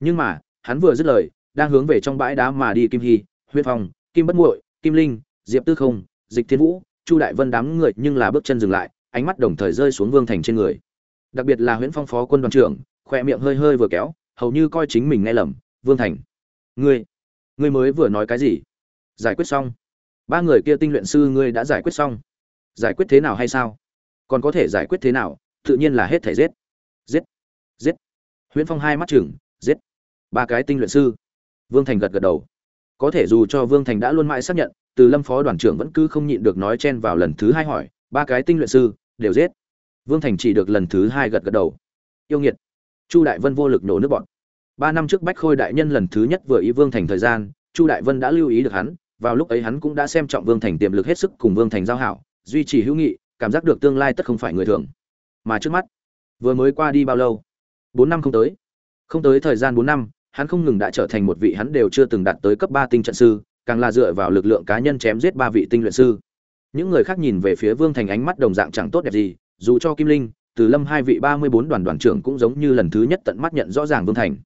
Nhưng mà, hắn vừa dứt lời, đang hướng về trong bãi đá mà đi kim hy Huyết phong, kim bất muội, kim linh, diệp tư không, dịch thiên vũ, chu đại vân đám người nhưng là bước chân dừng lại, ánh mắt đồng thời rơi xuống vương thành trên người đặc biệt là huyễn phong phó quân đoàn trưởng, khoe miệng hơi hơi vừa kéo, hầu như coi chính mình nghe lầm, vương thành. Ngươi ngươi mới vừa nói cái gì? Giải quyết xong. Ba người kia tinh luyện sư ngươi đã giải quyết xong. Giải quyết thế nào hay sao? Còn có thể giải quyết thế nào? Tự nhiên là hết thể giết. Giết. Giết. Huyễn phong hai mắt chừng giết. Ba cái tinh luyện sư. Vương thành gật gật đầu. Có thể dù cho vương thành đã luôn mãi xác nhận, từ lâm phó đoàn trưởng vẫn cứ không nhịn được nói chen vào lần thứ hai hỏi, ba cái tinh luyện sư, đều giết vương thành chỉ được lần thứ hai gật gật đầu. Yêu nghiệt. Chu đại vân vô lực nổ nước bọn. Ba năm trước bách khôi đại nhân lần thứ nhất vừa ý vương thành thời gian, chu đại vân đã lưu ý được hắn, vào lúc ấy hắn cũng đã xem trọng vương thành tiềm lực hết sức cùng vương thành giao hảo, duy trì hữu nghị, cảm giác được tương lai tất không phải người thường. Mà trước mắt, vừa mới qua đi bao lâu? Bốn năm không tới. Không tới thời gian bốn năm, hắn không ngừng đã trở thành một vị hắn đều chưa từng đạt tới cấp ba tinh trận sư, càng là dựa vào lực lượng cá nhân chém giết ba vị tinh luyện sư. Những người khác nhìn về phía vương thành ánh mắt đồng dạng chẳng tốt đẹp gì dù cho kim linh, từ lâm hai vị ba mươi bốn đoàn đoàn trưởng cũng giống như lần thứ nhất tận mắt nhận rõ ràng vương thành.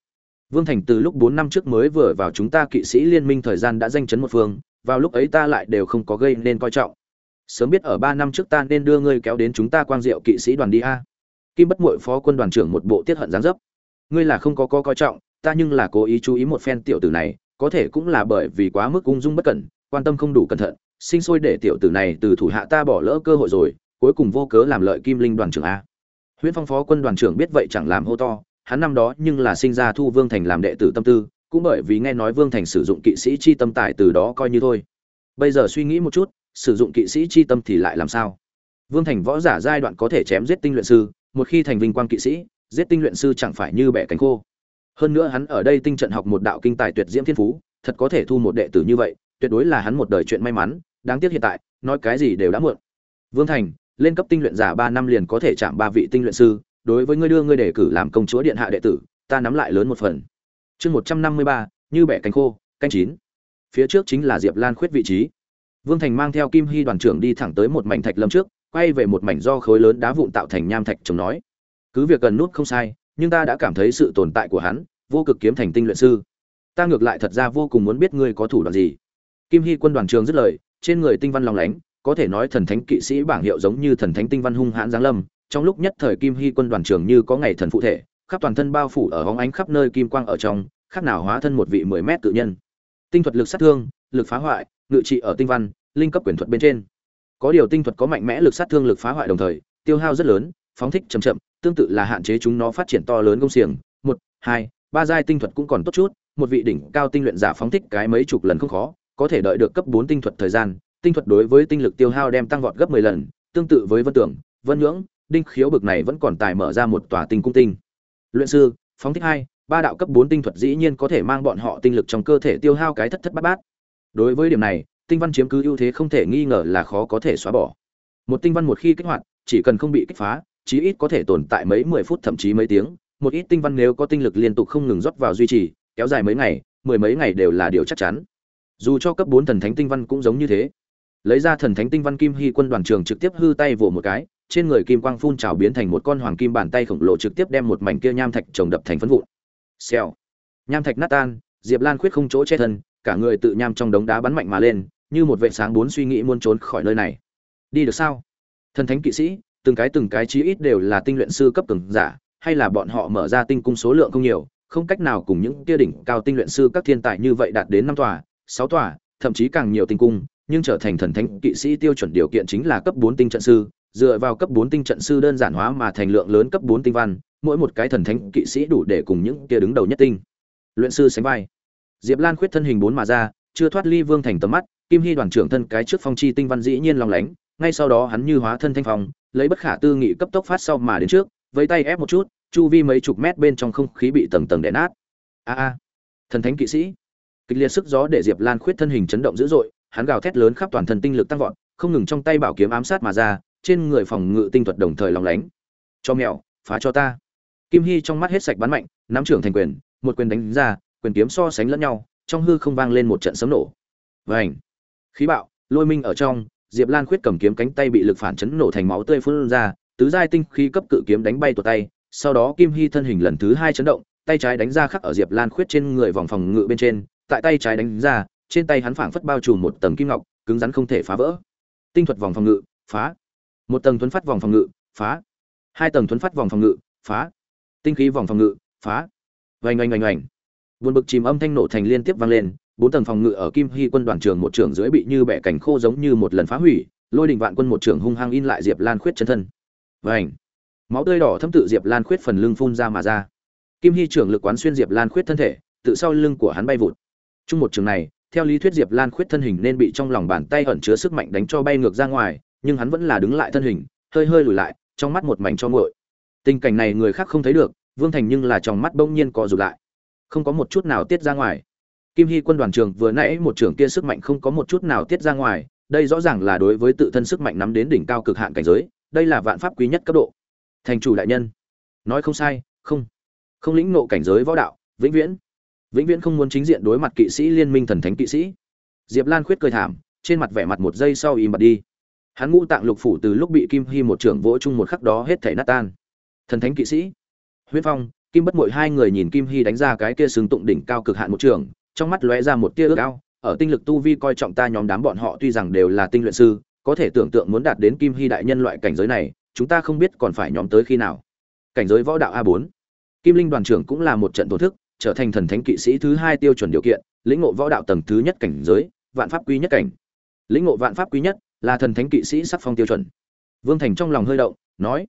Vương thành từ lúc bốn năm trước mới vừa vào chúng ta kỵ sĩ liên minh thời gian đã danh chấn một phương, vào lúc ấy ta lại đều không có gây nên coi trọng. Sớm biết ở ba năm trước ta nên đưa ngươi kéo đến chúng ta quang diệu kỵ sĩ đoàn đi a. Kim bất muội phó quân đoàn trưởng một bộ tiết hận giáng dấp. Ngươi là không có co coi trọng, ta nhưng là cố ý chú ý một phen tiểu tử này, có thể cũng là bởi vì quá mức ung dung bất cẩn, quan tâm không đủ cẩn thận, sinh sôi để tiểu tử này từ thủ hạ ta bỏ lỡ cơ hội rồi cuối cùng vô cớ làm lợi kim linh đoàn trưởng a. Huyễn phong phó quân đoàn trưởng biết vậy chẳng làm hô to, hắn năm đó nhưng là sinh ra thu vương thành làm đệ tử tâm tư, cũng bởi vì nghe nói vương thành sử dụng kỵ sĩ chi tâm tài từ đó coi như thôi. Bây giờ suy nghĩ một chút, sử dụng kỵ sĩ chi tâm thì lại làm sao? Vương thành võ giả giai đoạn có thể chém giết tinh luyện sư, một khi thành vinh quang kỵ sĩ, giết tinh luyện sư chẳng phải như bẻ cánh khô. Hơn nữa hắn ở đây tinh trận học một đạo kinh tài tuyệt diễm thiên phú, thật có thể thu một đệ tử như vậy, tuyệt đối là hắn một đời chuyện may mắn, đáng tiếc hiện tại, nói cái gì đều đã muộn. Vương thành lên cấp tinh luyện giả ba năm liền có thể chạm ba vị tinh luyện sư, đối với ngươi đưa ngươi đề cử làm công chúa điện hạ đệ tử, ta nắm lại lớn một phần. Chương một trăm năm mươi ba, như bẻ cánh khô, canh chín. Phía trước chính là diệp lan khuyết vị trí. Vương thành mang theo kim hy đoàn trưởng đi thẳng tới một mảnh thạch lâm trước, quay về một mảnh do khối lớn đá vụn tạo thành nham thạch chồng nói. Cứ việc gần nút không sai, nhưng ta đã cảm thấy sự tồn tại của hắn, vô cực kiếm thành tinh luyện sư. Ta ngược lại thật ra vô cùng muốn biết ngươi có thủ đoạn gì. Kim hy quân đoàn trưởng dứt lời, trên người tinh văn lòng lánh có thể nói thần thánh kỵ sĩ bảng hiệu giống như thần thánh tinh văn hung hãn giáng lâm, trong lúc nhất thời kim hy quân đoàn trường như có ngày thần phụ thể, khắp toàn thân bao phủ ở hóng ánh khắp nơi kim quang ở trong, khác nào hóa thân một vị mười mét tự nhân. Tinh thuật lực sát thương, lực phá hoại, ngự trị ở tinh văn, linh cấp quyền thuật bên trên. Có điều tinh thuật có mạnh mẽ lực sát thương lực phá hoại đồng thời, tiêu hao rất lớn, phóng thích chậm chậm, tương tự là hạn chế chúng nó phát triển to lớn công xiềng, một, hai, ba giai tinh thuật cũng còn tốt chút, một vị đỉnh cao tinh luyện giả phóng thích cái mấy chục lần không khó, có thể đợi được cấp bốn tinh thuật thời gian tinh thuật đối với tinh lực tiêu hao đem tăng vọt gấp mười lần, tương tự với vân tưởng, vân nhưỡng, đinh khiếu bực này vẫn còn tài mở ra một tòa tinh cung tinh. Luyện sư, phóng thích hai, ba đạo cấp bốn tinh thuật dĩ nhiên có thể mang bọn họ tinh lực trong cơ thể tiêu hao cái thất thất bát bát. Đối với điểm này, tinh văn chiếm cứ ưu thế không thể nghi ngờ là khó có thể xóa bỏ. Một tinh văn một khi kích hoạt, chỉ cần không bị kích phá, chí ít có thể tồn tại mấy mười phút thậm chí mấy tiếng. Một ít tinh văn nếu có tinh lực liên tục không ngừng rót vào duy trì, kéo dài mấy ngày, mười mấy ngày đều là điều chắc chắn. Dù cho cấp bốn thần thánh tinh văn cũng giống như thế lấy ra thần thánh tinh văn kim hy quân đoàn trường trực tiếp hư tay vỗ một cái, trên người kim quang phun trào biến thành một con hoàng kim bàn tay khổng lồ trực tiếp đem một mảnh kia nham thạch trồng đập thành phân vụn. Xèo. Nham thạch nát tan, diệp lan khuyết không chỗ che thân, cả người tự nham trong đống đá bắn mạnh mà lên, như một vệ sáng bốn suy nghĩ muốn trốn khỏi nơi này. Đi được sao? Thần thánh kỵ sĩ, từng cái từng cái chí ít đều là tinh luyện sư cấp cường giả, hay là bọn họ mở ra tinh cung số lượng không nhiều, không cách nào cùng những kia đỉnh cao tinh luyện sư các thiên tài như vậy đạt đến năm tòa, sáu tòa, thậm chí càng nhiều tinh cung nhưng trở thành thần thánh kỵ sĩ tiêu chuẩn điều kiện chính là cấp bốn tinh trận sư, dựa vào cấp bốn tinh trận sư đơn giản hóa mà thành lượng lớn cấp bốn tinh văn, mỗi một cái thần thánh kỵ sĩ đủ để cùng những kia đứng đầu nhất tinh. Luyện sư sánh vai. Diệp lan khuyết thân hình bốn mà ra, chưa thoát ly vương thành tầm mắt, kim hy đoàn trưởng thân cái trước phong chi tinh văn dĩ nhiên lòng lánh, ngay sau đó hắn như hóa thân thanh phong, lấy bất khả tư nghị cấp tốc phát sau mà đến trước với tay ép một chút, chu vi mấy chục mét bên trong không khí bị tầng tầng đè nát. A a. Thần thánh kỵ sĩ. Kịch liệt sức gió để diệp lan khuyết thân hình chấn động dữ dội hắn gào thét lớn khắp toàn thân tinh lực tăng vọt, không ngừng trong tay bảo kiếm ám sát mà ra, trên người phòng ngự tinh thuật đồng thời lóng lánh. Cho mèo, phá cho ta. Kim hy trong mắt hết sạch bắn mạnh, nắm trưởng thành quyền, một quyền đánh ra, quyền kiếm so sánh lẫn nhau, trong hư không vang lên một trận sấm nổ. Vảnh khí bạo, lôi minh ở trong, diệp lan khuyết cầm kiếm cánh tay bị lực phản chấn nổ thành máu tươi phun ra, tứ giai tinh khí cấp cự kiếm đánh bay tuột tay, sau đó kim hy thân hình lần thứ hai chấn động, tay trái đánh ra khắc ở diệp lan khuyết trên người vòng phòng ngự bên trên, tại tay trái đánh ra trên tay hắn phảng phất bao trùm một tầng kim ngọc, cứng rắn không thể phá vỡ. Tinh thuật vòng phòng ngự, phá. Một tầng thuấn phát vòng phòng ngự, phá. Hai tầng thuấn phát vòng phòng ngự, phá. Tinh khí vòng phòng ngự, phá. Oanh oanh oanh oanh. Buồn bực chìm âm thanh nổ thành liên tiếp vang lên, bốn tầng phòng ngự ở kim hy quân đoàn trường một trưởng dưới bị như bẻ cảnh khô giống như một lần phá hủy, lôi đình vạn quân một trưởng hung hăng in lại diệp lan khuyết chân thân. Vảnh máu tươi đỏ thâm tự diệp lan khuyết phần lưng phun ra mà ra. Kim hy trưởng lực quán xuyên diệp lan khuyết thân thể, tự sau lưng của hắn bay vụt. Chung một trường này theo lý thuyết diệp lan khuyết thân hình nên bị trong lòng bàn tay ẩn chứa sức mạnh đánh cho bay ngược ra ngoài, nhưng hắn vẫn là đứng lại thân hình, hơi hơi lùi lại, trong mắt một mảnh cho nguội. Tình cảnh này người khác không thấy được, vương thành nhưng là trong mắt bỗng nhiên cọ rụt lại. Không có một chút nào tiết ra ngoài. Kim hy quân đoàn trường vừa nãy một trưởng kia sức mạnh không có một chút nào tiết ra ngoài, đây rõ ràng là đối với tự thân sức mạnh nắm đến đỉnh cao cực hạn cảnh giới, đây là vạn pháp quý nhất cấp độ. Thành chủ đại nhân, nói không sai, không. Không lĩnh nộ cảnh giới võ đạo, vĩnh viễn vĩnh viễn không muốn chính diện đối mặt kỵ sĩ liên minh thần thánh kỵ sĩ. Diệp lan khuyết cười thảm, trên mặt vẻ mặt một giây sau im bặt đi. Hắn ngũ tạng lục phủ từ lúc bị kim hy một trưởng vỗ chung một khắc đó hết thể nát tan. Thần thánh kỵ sĩ. Huyết phong, kim bất mội hai người nhìn kim hy đánh ra cái kia xứng tụng đỉnh cao cực hạn một trường trong mắt lóe ra một tia ước ao, ở tinh lực tu vi coi trọng ta nhóm đám bọn họ tuy rằng đều là tinh luyện sư, có thể tưởng tượng muốn đạt đến kim hy đại nhân loại cảnh giới này, chúng ta không biết còn phải nhóm tới khi nào. Cảnh giới võ đạo a bốn. Kim linh đoàn trưởng cũng là một trận tổ thức trở thành thần thánh kỵ sĩ thứ hai tiêu chuẩn điều kiện, lĩnh ngộ võ đạo tầng thứ nhất cảnh giới, vạn pháp quý nhất cảnh. Lĩnh ngộ vạn pháp quý nhất là thần thánh kỵ sĩ sắc phong tiêu chuẩn. Vương thành trong lòng hơi động, nói,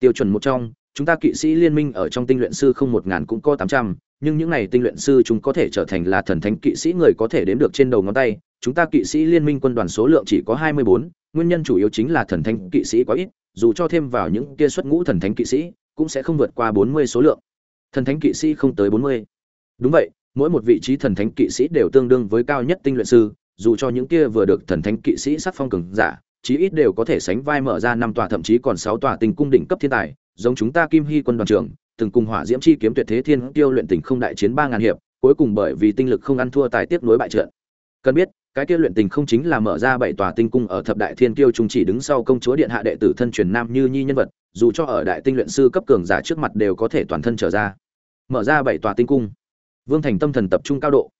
tiêu chuẩn một trong, chúng ta kỵ sĩ liên minh ở trong tinh luyện sư không một ngàn cũng có tám trăm, nhưng những này tinh luyện sư chúng có thể trở thành là thần thánh kỵ sĩ người có thể đếm được trên đầu ngón tay. Chúng ta kỵ sĩ liên minh quân đoàn số lượng chỉ có hai mươi bốn, nguyên nhân chủ yếu chính là thần thánh kỵ sĩ quá ít, dù cho thêm vào những kia xuất ngũ thần thánh kỵ sĩ, cũng sẽ không vượt qua bốn mươi số lượng. Thần thánh kỵ sĩ không tới bốn mươi đúng vậy, mỗi một vị trí thần thánh kỵ sĩ đều tương đương với cao nhất tinh luyện sư, dù cho những kia vừa được thần thánh kỵ sĩ sắc phong cường giả, chí ít đều có thể sánh vai mở ra năm tòa thậm chí còn sáu tòa tinh cung đỉnh cấp thiên tài, giống chúng ta kim hy quân đoàn trưởng, từng cùng hỏa diễm chi kiếm tuyệt thế thiên tiêu luyện tình không đại chiến ba ngàn hiệp, cuối cùng bởi vì tinh lực không ăn thua tài tiếp nối bại trận. Cần biết, cái kia luyện tình không chính là mở ra bảy tòa tinh cung ở thập đại thiên tiêu trung chỉ đứng sau công chúa điện hạ đệ tử thân truyền nam như nhi nhân vật, dù cho ở đại tinh luyện sư cấp cường giả trước mặt đều có thể toàn thân trở ra. Mở ra bảy tòa tinh cung vương thành tâm thần tập trung cao độ.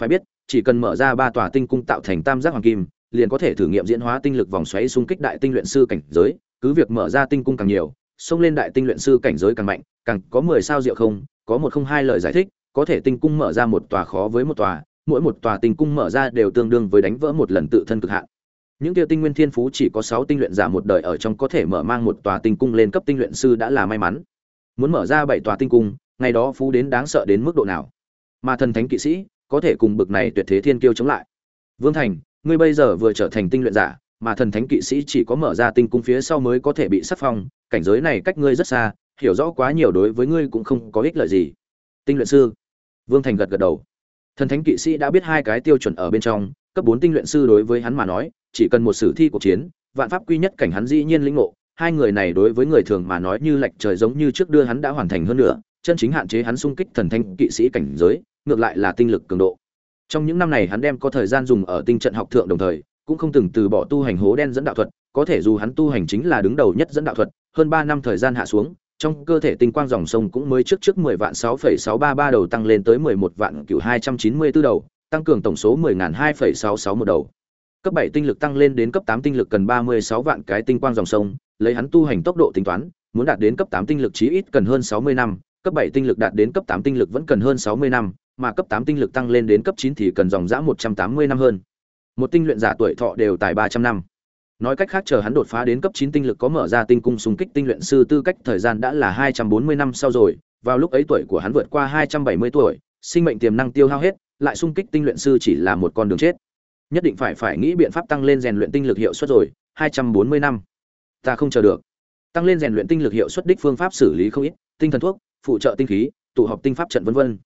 Phải biết, chỉ cần mở ra ba tòa tinh cung tạo thành tam giác hoàng kim, liền có thể thử nghiệm diễn hóa tinh lực vòng xoáy xung kích đại tinh luyện sư cảnh giới, cứ việc mở ra tinh cung càng nhiều, xông lên đại tinh luyện sư cảnh giới càng mạnh, càng có mười sao diệu không, có một không hai lời giải thích, có thể tinh cung mở ra một tòa khó với một tòa, mỗi một tòa tinh cung mở ra đều tương đương với đánh vỡ một lần tự thân cực hạn. Những tiêu tinh nguyên thiên phú chỉ có sáu tinh luyện giả một đời ở trong có thể mở mang một tòa tinh cung lên cấp tinh luyện sư đã là may mắn. Muốn mở ra bảy tòa tinh cung, ngày đó phú đến đáng sợ đến mức độ nào? Mà thần thánh kỵ sĩ có thể cùng bực này tuyệt thế thiên kiêu chống lại. Vương thành, ngươi bây giờ vừa trở thành tinh luyện giả, mà thần thánh kỵ sĩ chỉ có mở ra tinh cung phía sau mới có thể bị sắc phong, cảnh giới này cách ngươi rất xa, hiểu rõ quá nhiều đối với ngươi cũng không có ích lợi gì. Tinh luyện sư. Vương thành gật gật đầu. Thần thánh kỵ sĩ đã biết hai cái tiêu chuẩn ở bên trong, cấp bốn tinh luyện sư đối với hắn mà nói, chỉ cần một sử thi cuộc chiến, vạn pháp quy nhất cảnh hắn dĩ nhiên lĩnh ngộ, hai người này đối với người thường mà nói như lệch trời giống như trước đưa hắn đã hoàn thành hơn nữa chân chính hạn chế hắn xung kích thần thanh kỵ sĩ cảnh giới ngược lại là tinh lực cường độ trong những năm này hắn đem có thời gian dùng ở tinh trận học thượng đồng thời cũng không từng từ bỏ tu hành hố đen dẫn đạo thuật có thể dù hắn tu hành chính là đứng đầu nhất dẫn đạo thuật hơn ba năm thời gian hạ xuống trong cơ thể tinh quang dòng sông cũng mới trước trước 10 vạn 6,633 đầu tăng lên tới 11 vạn cửu 294 đầu, tăng cường tổng số 10.2,661 đầu. Cấp 7 tinh lực tăng lên đến cấp 8 tinh lực cần 36 vạn cái tinh quang dòng sông, lấy hắn tu hành tốc độ tính toán, muốn đạt đến cấp 8 tinh lực chí ít cần hơn 60 năm, cấp 7 tinh lực đạt đến cấp 8 tinh lực vẫn cần hơn 60 năm, mà cấp 8 tinh lực tăng lên đến cấp 9 thì cần dòng dã 180 năm hơn. Một tinh luyện giả tuổi thọ đều tại 300 năm. Nói cách khác chờ hắn đột phá đến cấp 9 tinh lực có mở ra tinh cung xung kích tinh luyện sư tư cách thời gian đã là 240 năm sau rồi, vào lúc ấy tuổi của hắn vượt qua 270 tuổi, sinh mệnh tiềm năng tiêu hao hết, lại xung kích tinh luyện sư chỉ là một con đường chết. Nhất định phải phải nghĩ biện pháp tăng lên rèn luyện tinh lực hiệu suất rồi, 240 năm. Ta không chờ được. Tăng lên rèn luyện tinh lực hiệu suất đích phương pháp xử lý không ít, tinh thần thuốc, phụ trợ tinh khí, tụ họp tinh pháp trận vân vân.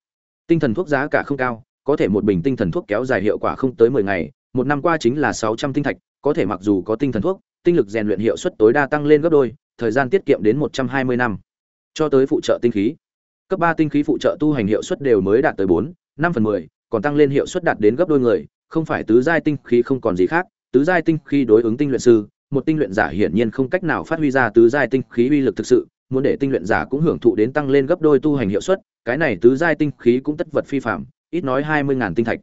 Tinh thần thuốc giá cả không cao, có thể một bình tinh thần thuốc kéo dài hiệu quả không tới 10 ngày, một năm qua chính là 600 tinh thạch, có thể mặc dù có tinh thần thuốc, tinh lực rèn luyện hiệu suất tối đa tăng lên gấp đôi, thời gian tiết kiệm đến 120 năm. Cho tới phụ trợ tinh khí. Cấp ba tinh khí phụ trợ tu hành hiệu suất đều mới đạt tới 4, 5 phần 10, còn tăng lên hiệu suất đạt đến gấp đôi người, không phải tứ giai tinh khí không còn gì khác, tứ giai tinh khí đối ứng tinh luyện sư, một tinh luyện giả hiển nhiên không cách nào phát huy ra tứ giai tinh khí uy lực thực sự, muốn để tinh luyện giả cũng hưởng thụ đến tăng lên gấp đôi tu hành hiệu suất, cái này tứ giai tinh khí cũng tất vật phi phàm, ít nói 20000 tinh thạch.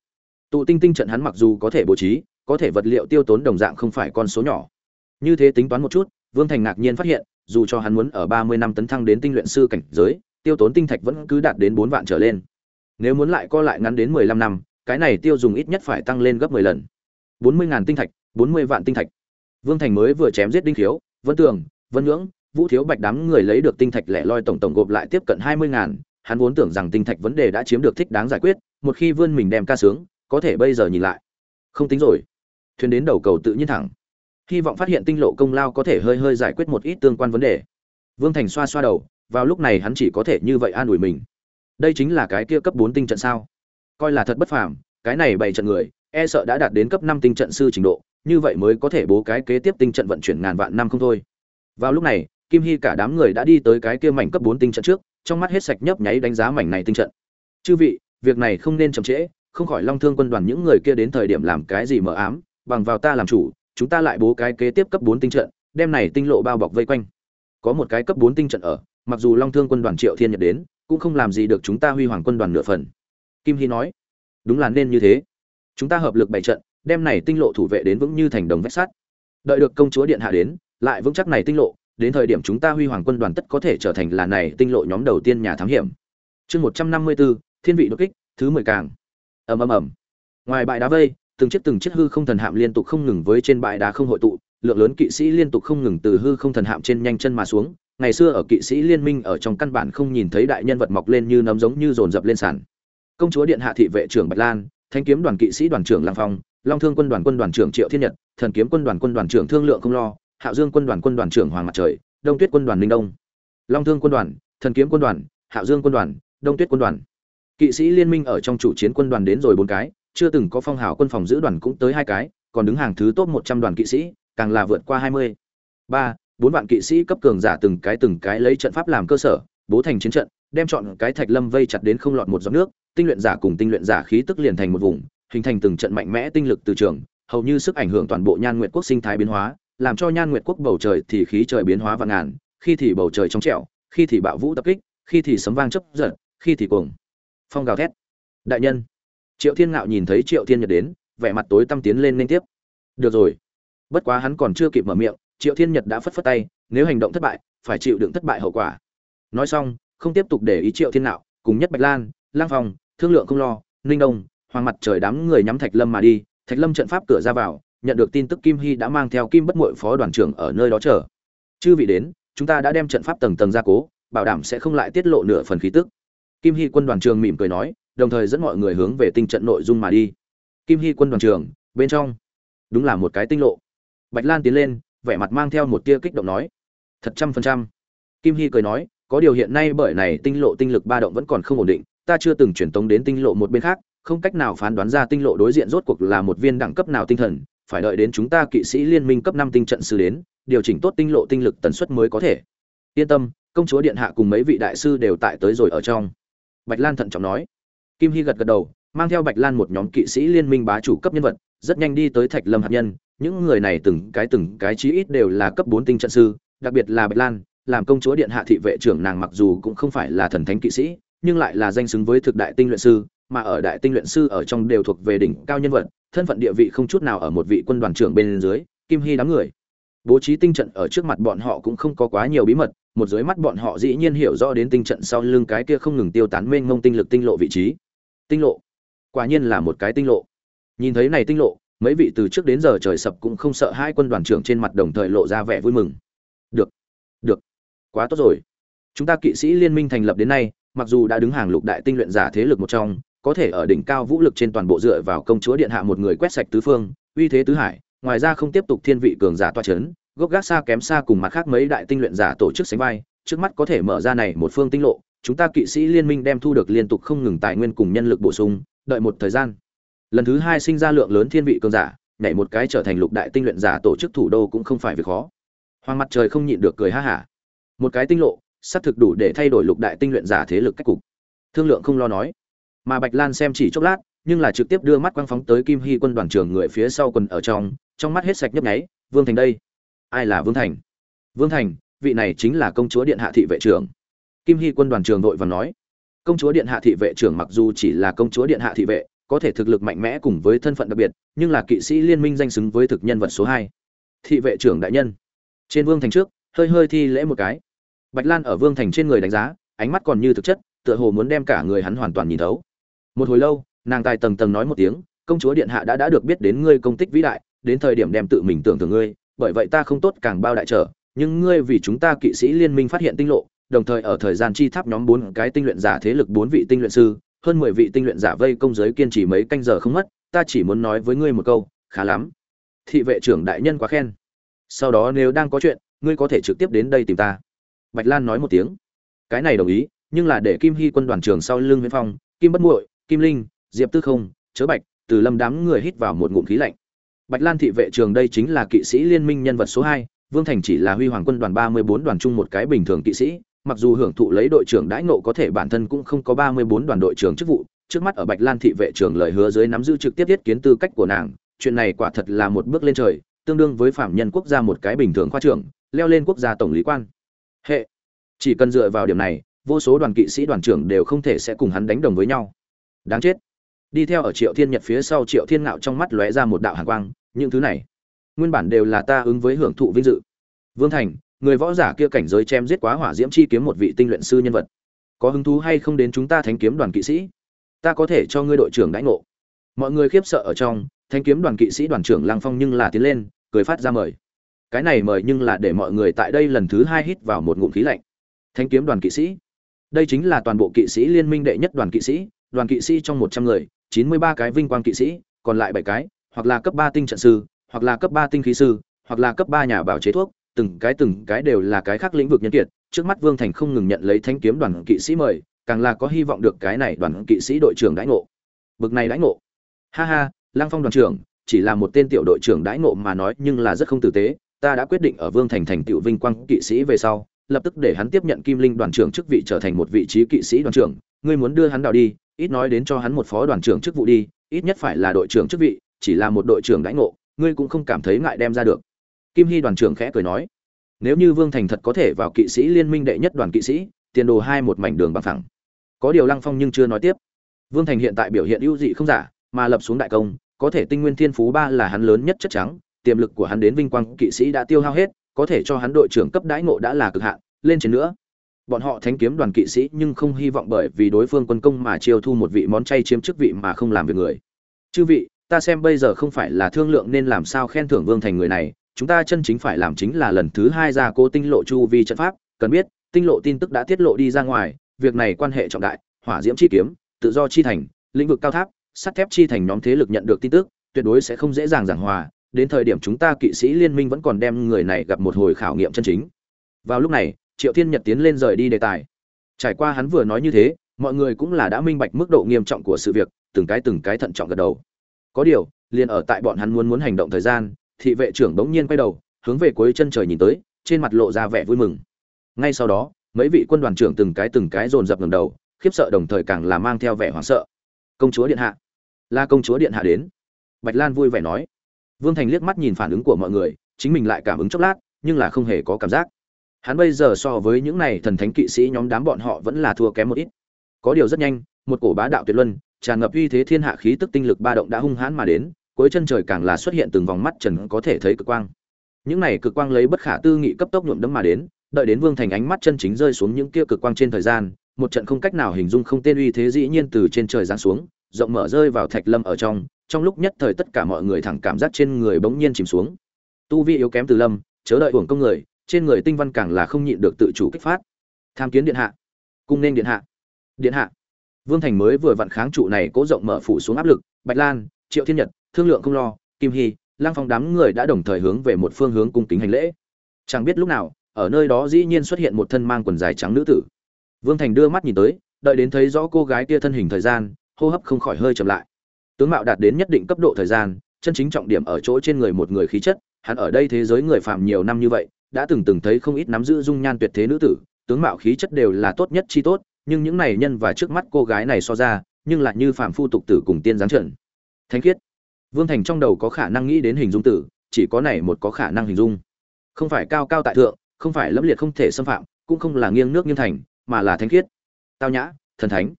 Tụ tinh tinh trận hắn mặc dù có thể bố trí, có thể vật liệu tiêu tốn đồng dạng không phải con số nhỏ. Như thế tính toán một chút, Vương Thành ngạc nhiên phát hiện, dù cho hắn muốn ở 30 năm tấn thăng đến tinh luyện sư cảnh giới, tiêu tốn tinh thạch vẫn cứ đạt đến 4 vạn trở lên. Nếu muốn lại co lại ngắn đến 15 năm, cái này tiêu dùng ít nhất phải tăng lên gấp 10 lần. 40.000 tinh thạch, 40 vạn tinh thạch. Vương Thành mới vừa chém giết Đinh Khiếu, Vân Tường, Vân Nhưỡng, Vũ Thiếu Bạch đám người lấy được tinh thạch lẻ loi tổng tổng gộp lại tiếp cận 20.000, hắn vốn tưởng rằng tinh thạch vấn đề đã chiếm được thích đáng giải quyết, một khi vươn mình đem ca sướng, có thể bây giờ nhìn lại. Không tính rồi. Thuyền đến đầu cầu tự nhiên thẳng. Hy vọng phát hiện tinh lộ công lao có thể hơi hơi giải quyết một ít tương quan vấn đề. Vương thành xoa xoa đầu vào lúc này hắn chỉ có thể như vậy an ủi mình. Đây chính là cái kia cấp bốn tinh trận sao? Coi là thật bất phàm cái này bảy trận người e sợ đã đạt đến cấp năm tinh trận sư trình độ như vậy mới có thể bố cái kế tiếp tinh trận vận chuyển ngàn vạn năm không thôi. Vào lúc này kim hy cả đám người đã đi tới cái kia mảnh cấp bốn tinh trận trước trong mắt hết sạch nhấp nháy đánh giá mảnh này tinh trận chư vị việc này không nên chậm trễ không khỏi long thương quân đoàn những người kia đến thời điểm làm cái gì mờ ám bằng vào ta làm chủ, chúng ta lại bố cái kế tiếp cấp bốn tinh trận, đem này tinh lộ bao bọc vây quanh. Có một cái cấp bốn tinh trận ở, mặc dù Long Thương quân đoàn Triệu Thiên Nhật đến, cũng không làm gì được chúng ta Huy Hoàng quân đoàn nửa phần. Kim Hy nói, đúng là nên như thế. Chúng ta hợp lực bày trận, đem này tinh lộ thủ vệ đến vững như thành đồng vách sắt. Đợi được công chúa điện hạ đến, lại vững chắc này tinh lộ, đến thời điểm chúng ta Huy Hoàng quân đoàn tất có thể trở thành là này tinh lộ nhóm đầu tiên nhà thám hiểm. Chương 154, Thiên vị đột kích, thứ 10 càng. Ầm ầm ầm. Ngoài bãi đá vây, từng chiếc từng chiếc hư không thần hạm liên tục không ngừng với trên bãi đá không hội tụ, lượng lớn kỵ sĩ liên tục không ngừng từ hư không thần hạm trên nhanh chân mà xuống. Ngày xưa ở kỵ sĩ liên minh ở trong căn bản không nhìn thấy đại nhân vật mọc lên như nấm giống như dồn dập lên sàn. Công chúa điện hạ thị vệ trưởng Bạch Lan, Thanh kiếm đoàn kỵ sĩ đoàn trưởng Lăng Phong, Long Thương quân đoàn quân đoàn trưởng Triệu Thiên Nhật, Thần kiếm quân đoàn quân đoàn trưởng Thương Lượng không lo, Hạo Dương quân đoàn quân đoàn trưởng Hoàng Mặt Trời, Đông Tuyết quân đoàn Ninh Đông. Long Thương quân đoàn, Thần kiếm quân đoàn, Hạo Dương quân đoàn, Đông Tuyết quân đoàn. Kỵ sĩ liên minh ở trong chủ chiến quân đoàn đến rồi bốn cái, chưa từng có phong hào quân phòng giữ đoàn cũng tới hai cái, còn đứng hàng thứ top 100 đoàn kỵ sĩ, càng là vượt qua 20. ba bốn vạn kỵ sĩ cấp cường giả từng cái từng cái lấy trận pháp làm cơ sở, bố thành chiến trận, đem chọn cái thạch lâm vây chặt đến không lọt một giọt nước, tinh luyện giả cùng tinh luyện giả khí tức liền thành một vùng, hình thành từng trận mạnh mẽ tinh lực từ trường, hầu như sức ảnh hưởng toàn bộ Nhan Nguyệt quốc sinh thái biến hóa, làm cho Nhan Nguyệt quốc bầu trời thì khí trời biến hóa vạn ngàn, khi thì bầu trời trong trẻo, khi thì bạo vũ tập kích, khi thì sấm vang chớp giật, khi thì cuồng phong gào thét. Đại nhân, triệu thiên ngạo nhìn thấy triệu thiên nhật đến vẻ mặt tối tăm tiến lên liên tiếp. Được rồi. Bất quá hắn còn chưa kịp mở miệng triệu thiên nhật đã phất phất tay nếu hành động thất bại phải chịu đựng thất bại hậu quả. Nói xong không tiếp tục để ý triệu thiên ngạo cùng nhất bạch lan lang phong thương lượng không lo ninh đông hoàng mặt trời đám người nhắm thạch lâm mà đi thạch lâm trận pháp cửa ra vào nhận được tin tức kim hy đã mang theo kim bất Muội phó đoàn trưởng ở nơi đó chờ. Chư vị đến, chúng ta đã đem trận pháp tầng tầng gia cố, bảo đảm sẽ không lại tiết lộ nửa phần khí tức. Kim hy quân đoàn trường mỉm cười nói, đồng thời dẫn mọi người hướng về tinh trận nội dung mà đi. Kim hy quân đoàn trưởng, bên trong. Đúng là một cái tinh lộ. Bạch lan tiến lên, vẻ mặt mang theo một tia kích động nói. Thật trăm phần trăm. Kim hy cười nói, có điều hiện nay bởi này tinh lộ tinh lực ba động vẫn còn không ổn định, ta chưa từng chuyển tống đến tinh lộ một bên khác, không cách nào phán đoán ra tinh lộ đối diện rốt cuộc là một viên đẳng cấp nào tinh thần phải đợi đến chúng ta kỵ sĩ liên minh cấp năm tinh trận sư đến, điều chỉnh tốt tinh lộ tinh lực tần suất mới có thể. Yên tâm, công chúa điện hạ cùng mấy vị đại sư đều tại tới rồi ở trong. Bạch lan thận trọng nói. Kim hy gật gật đầu, mang theo bạch lan một nhóm kỵ sĩ liên minh bá chủ cấp nhân vật, rất nhanh đi tới thạch lâm hạt nhân. Những người này từng cái từng cái chí ít đều là cấp bốn tinh trận sư, đặc biệt là bạch lan, làm công chúa điện hạ thị vệ trưởng nàng mặc dù cũng không phải là thần thánh kỵ sĩ, nhưng lại là danh xứng với thực đại tinh luyện sư, mà ở đại tinh luyện sư ở trong đều thuộc về đỉnh cao nhân vật thân phận địa vị không chút nào ở một vị quân đoàn trưởng bên dưới, kim hy đám người. Bố trí tinh trận ở trước mặt bọn họ cũng không có quá nhiều bí mật, một dưới mắt bọn họ dĩ nhiên hiểu rõ đến tinh trận sau lưng cái kia không ngừng tiêu tán mênh mông tinh lực tinh lộ vị trí. Tinh lộ? Quả nhiên là một cái tinh lộ. Nhìn thấy này tinh lộ, mấy vị từ trước đến giờ trời sập cũng không sợ hai quân đoàn trưởng trên mặt đồng thời lộ ra vẻ vui mừng. Được. Được. Quá tốt rồi. Chúng ta kỵ sĩ liên minh thành lập đến nay, mặc dù đã đứng hàng lục đại tinh luyện giả thế lực một trong có thể ở đỉnh cao vũ lực trên toàn bộ dựa vào công chúa điện hạ một người quét sạch tứ phương, uy thế tứ hải, ngoài ra không tiếp tục thiên vị cường giả toa chấn, gốc gác xa kém xa cùng mặt khác mấy đại tinh luyện giả tổ chức sánh vai, trước mắt có thể mở ra này một phương tinh lộ, chúng ta kỵ sĩ liên minh đem thu được liên tục không ngừng tài nguyên cùng nhân lực bổ sung, đợi một thời gian. Lần thứ hai sinh ra lượng lớn thiên vị cường giả, nhảy một cái trở thành lục đại tinh luyện giả tổ chức thủ đô cũng không phải việc khó. Hoàng mặt trời không nhịn được cười ha hả. Một cái tinh lộ, xác thực đủ để thay đổi lục đại tinh luyện giả thế lực cách cục. Thương lượng không lo nói mà bạch lan xem chỉ chốc lát, nhưng là trực tiếp đưa mắt quang phóng tới kim hy quân đoàn trưởng người phía sau quần ở trong trong mắt hết sạch nhấp nháy, vương thành đây. Ai là vương thành? Vương thành, vị này chính là công chúa điện hạ thị vệ trưởng. Kim hy quân đoàn trưởng đội và nói. Công chúa điện hạ thị vệ trưởng mặc dù chỉ là công chúa điện hạ thị vệ, có thể thực lực mạnh mẽ cùng với thân phận đặc biệt, nhưng là kỵ sĩ liên minh danh xứng với thực nhân vật số hai. Thị vệ trưởng đại nhân. Trên vương thành trước, hơi hơi thi lễ một cái. Bạch lan ở vương thành trên người đánh giá, ánh mắt còn như thực chất, tựa hồ muốn đem cả người hắn hoàn toàn nhìn thấu một hồi lâu, nàng tài tầng tầng nói một tiếng, công chúa điện hạ đã đã được biết đến ngươi công tích vĩ đại, đến thời điểm đem tự mình tưởng tượng ngươi, bởi vậy ta không tốt càng bao đại trở, nhưng ngươi vì chúng ta kỵ sĩ liên minh phát hiện tinh lộ, đồng thời ở thời gian chi tháp nhóm bốn cái tinh luyện giả thế lực bốn vị tinh luyện sư, hơn mười vị tinh luyện giả vây công giới kiên trì mấy canh giờ không mất, ta chỉ muốn nói với ngươi một câu, khá lắm. Thị vệ trưởng đại nhân quá khen. Sau đó nếu đang có chuyện, ngươi có thể trực tiếp đến đây tìm ta. Bạch lan nói một tiếng. Cái này đồng ý, nhưng là để kim hy quân đoàn trưởng sau lưng viễn phong, kim bất muội kim linh, diệp tư không, chớ bạch, từ lâm đám người hít vào một ngụm khí lạnh. Bạch lan thị vệ trường đây chính là kỵ sĩ liên minh nhân vật số hai, vương thành chỉ là huy hoàng quân đoàn ba mươi bốn đoàn chung một cái bình thường kỵ sĩ, mặc dù hưởng thụ lấy đội trưởng đãi nộ có thể bản thân cũng không có ba mươi bốn đoàn đội trưởng chức vụ, trước mắt ở bạch lan thị vệ trường lời hứa dưới nắm giữ trực tiếp thiết kiến tư cách của nàng, chuyện này quả thật là một bước lên trời, tương đương với phạm nhân quốc gia một cái bình thường khoa trưởng, leo lên quốc gia tổng lý quan. Hệ, chỉ cần dựa vào điểm này, vô số đoàn kỵ sĩ đoàn trưởng đều không thể sẽ cùng hắn đánh đồng với nhau đáng chết. Đi theo ở triệu thiên nhật phía sau triệu thiên ngạo trong mắt lóe ra một đạo hàn quang, những thứ này, nguyên bản đều là ta ứng với hưởng thụ vinh dự. Vương thành, người võ giả kia cảnh giới chém giết quá hỏa diễm chi kiếm một vị tinh luyện sư nhân vật. Có hứng thú hay không đến chúng ta thánh kiếm đoàn kỵ sĩ? Ta có thể cho ngươi đội trưởng đãi ngộ. Mọi người khiếp sợ ở trong, thánh kiếm đoàn kỵ sĩ đoàn trưởng lăng phong nhưng là tiến lên, cười phát ra mời. Cái này mời nhưng là để mọi người tại đây lần thứ hai hít vào một ngụm khí lạnh. Thánh kiếm đoàn kỵ sĩ. Đây chính là toàn bộ kỵ sĩ liên minh đệ nhất đoàn kỵ sĩ đoàn kỵ sĩ trong một trăm người, chín mươi ba cái vinh quang kỵ sĩ, còn lại bảy cái, hoặc là cấp ba tinh trận sư, hoặc là cấp ba tinh khí sư, hoặc là cấp ba nhà bảo chế thuốc, từng cái từng cái đều là cái khác lĩnh vực nhân kiệt. Trước mắt vương thành không ngừng nhận lấy thanh kiếm đoàn kỵ sĩ mời, càng là có hy vọng được cái này đoàn kỵ sĩ đội trưởng đãi ngộ. Bực này đãi ngộ. Ha ha lang phong đoàn trưởng, chỉ là một tên tiểu đội trưởng đãi ngộ mà nói nhưng là rất không tử tế. Ta đã quyết định ở vương thành thành tựu vinh quang kỵ sĩ về sau, lập tức để hắn tiếp nhận kim linh đoàn trưởng chức vị trở thành một vị trí kỵ sĩ đoàn trưởng. Ngươi muốn đưa hắn đào đi ít nói đến cho hắn một phó đoàn trưởng chức vụ đi, ít nhất phải là đội trưởng chức vị, chỉ là một đội trưởng đãi ngộ, ngươi cũng không cảm thấy ngại đem ra được. Kim hy đoàn trưởng khẽ cười nói, nếu như vương thành thật có thể vào kỵ sĩ liên minh đệ nhất đoàn kỵ sĩ, tiền đồ hai một mảnh đường bằng thẳng có điều lăng phong nhưng chưa nói tiếp. Vương thành hiện tại biểu hiện ưu dị không giả, mà lập xuống đại công, có thể tinh nguyên thiên phú ba là hắn lớn nhất chất trắng, tiềm lực của hắn đến vinh quang kỵ sĩ đã tiêu hao hết, có thể cho hắn đội trưởng cấp đãi ngộ đã là cực hạn, lên trên nữa bọn họ thánh kiếm đoàn kỵ sĩ nhưng không hy vọng bởi vì đối phương quân công mà chiêu thu một vị món chay chiếm chức vị mà không làm việc người. Chư vị, ta xem bây giờ không phải là thương lượng nên làm sao khen thưởng vương thành người này, chúng ta chân chính phải làm chính là lần thứ hai ra cố tinh lộ chu vi trận pháp, cần biết, tinh lộ tin tức đã tiết lộ đi ra ngoài, việc này quan hệ trọng đại, hỏa diễm chi kiếm, tự do chi thành, lĩnh vực cao tháp, sắt thép chi thành nhóm thế lực nhận được tin tức, tuyệt đối sẽ không dễ dàng giảng hòa, đến thời điểm chúng ta kỵ sĩ liên minh vẫn còn đem người này gặp một hồi khảo nghiệm chân chính. Vào lúc này triệu thiên nhật tiến lên rời đi đề tài. Trải qua hắn vừa nói như thế, mọi người cũng là đã minh bạch mức độ nghiêm trọng của sự việc, từng cái từng cái thận trọng gật đầu. Có điều, liền ở tại bọn hắn muốn muốn hành động thời gian, thị vệ trưởng đống nhiên quay đầu, hướng về cuối chân trời nhìn tới, trên mặt lộ ra vẻ vui mừng. Ngay sau đó, mấy vị quân đoàn trưởng từng cái từng cái dồn dập ngầm đầu, khiếp sợ đồng thời càng là mang theo vẻ hoảng sợ. Công chúa điện hạ. Là công chúa điện hạ đến. Bạch lan vui vẻ nói. Vương thành liếc mắt nhìn phản ứng của mọi người, chính mình lại cảm ứng chốc lát, nhưng là không hề có cảm giác hắn bây giờ so với những này thần thánh kỵ sĩ nhóm đám bọn họ vẫn là thua kém một ít. Có điều rất nhanh, một cổ bá đạo tuyệt luân, tràn ngập uy thế thiên hạ khí tức tinh lực ba động đã hung hãn mà đến, cuối chân trời càng là xuất hiện từng vòng mắt trần có thể thấy cực quang. Những này cực quang lấy bất khả tư nghị cấp tốc nhuộm đấm mà đến, đợi đến vương thành ánh mắt chân chính rơi xuống những kia cực quang trên thời gian, một trận không cách nào hình dung không tên uy thế dĩ nhiên từ trên trời giáng xuống, rộng mở rơi vào thạch lâm ở trong trong lúc nhất thời tất cả mọi người thẳng cảm giác trên người bỗng nhiên chìm xuống. Tu vi yếu kém từ lâm, chớ đợi uổng công người trên người tinh văn càng là không nhịn được tự chủ kích phát. Tham kiến điện hạ. Cung nên điện hạ. Điện hạ. Vương thành mới vừa vặn kháng trụ này cố rộng mở phủ xuống áp lực, bạch lan, triệu thiên nhật, thương lượng không lo, kim hy lang phong đám người đã đồng thời hướng về một phương hướng cung kính hành lễ. Chẳng biết lúc nào, ở nơi đó dĩ nhiên xuất hiện một thân mang quần dài trắng nữ tử. Vương thành đưa mắt nhìn tới, đợi đến thấy rõ cô gái kia thân hình thời gian, hô hấp không khỏi hơi chậm lại. Tướng mạo đạt đến nhất định cấp độ thời gian, chân chính trọng điểm ở chỗ trên người một người khí chất, hắn ở đây thế giới người phạm nhiều năm như vậy đã từng từng thấy không ít nắm giữ dung nhan tuyệt thế nữ tử, tướng mạo khí chất đều là tốt nhất chi tốt, nhưng những này nhân và trước mắt cô gái này so ra, nhưng lại như phàm phu tục tử cùng tiên giáng trận thánh khiết. Vương thành trong đầu có khả năng nghĩ đến hình dung tử, chỉ có này một có khả năng hình dung. Không phải cao cao tại thượng, không phải lẫm liệt không thể xâm phạm, cũng không là nghiêng nước nghiêng thành, mà là thánh khiết. Tao nhã, thần thánh.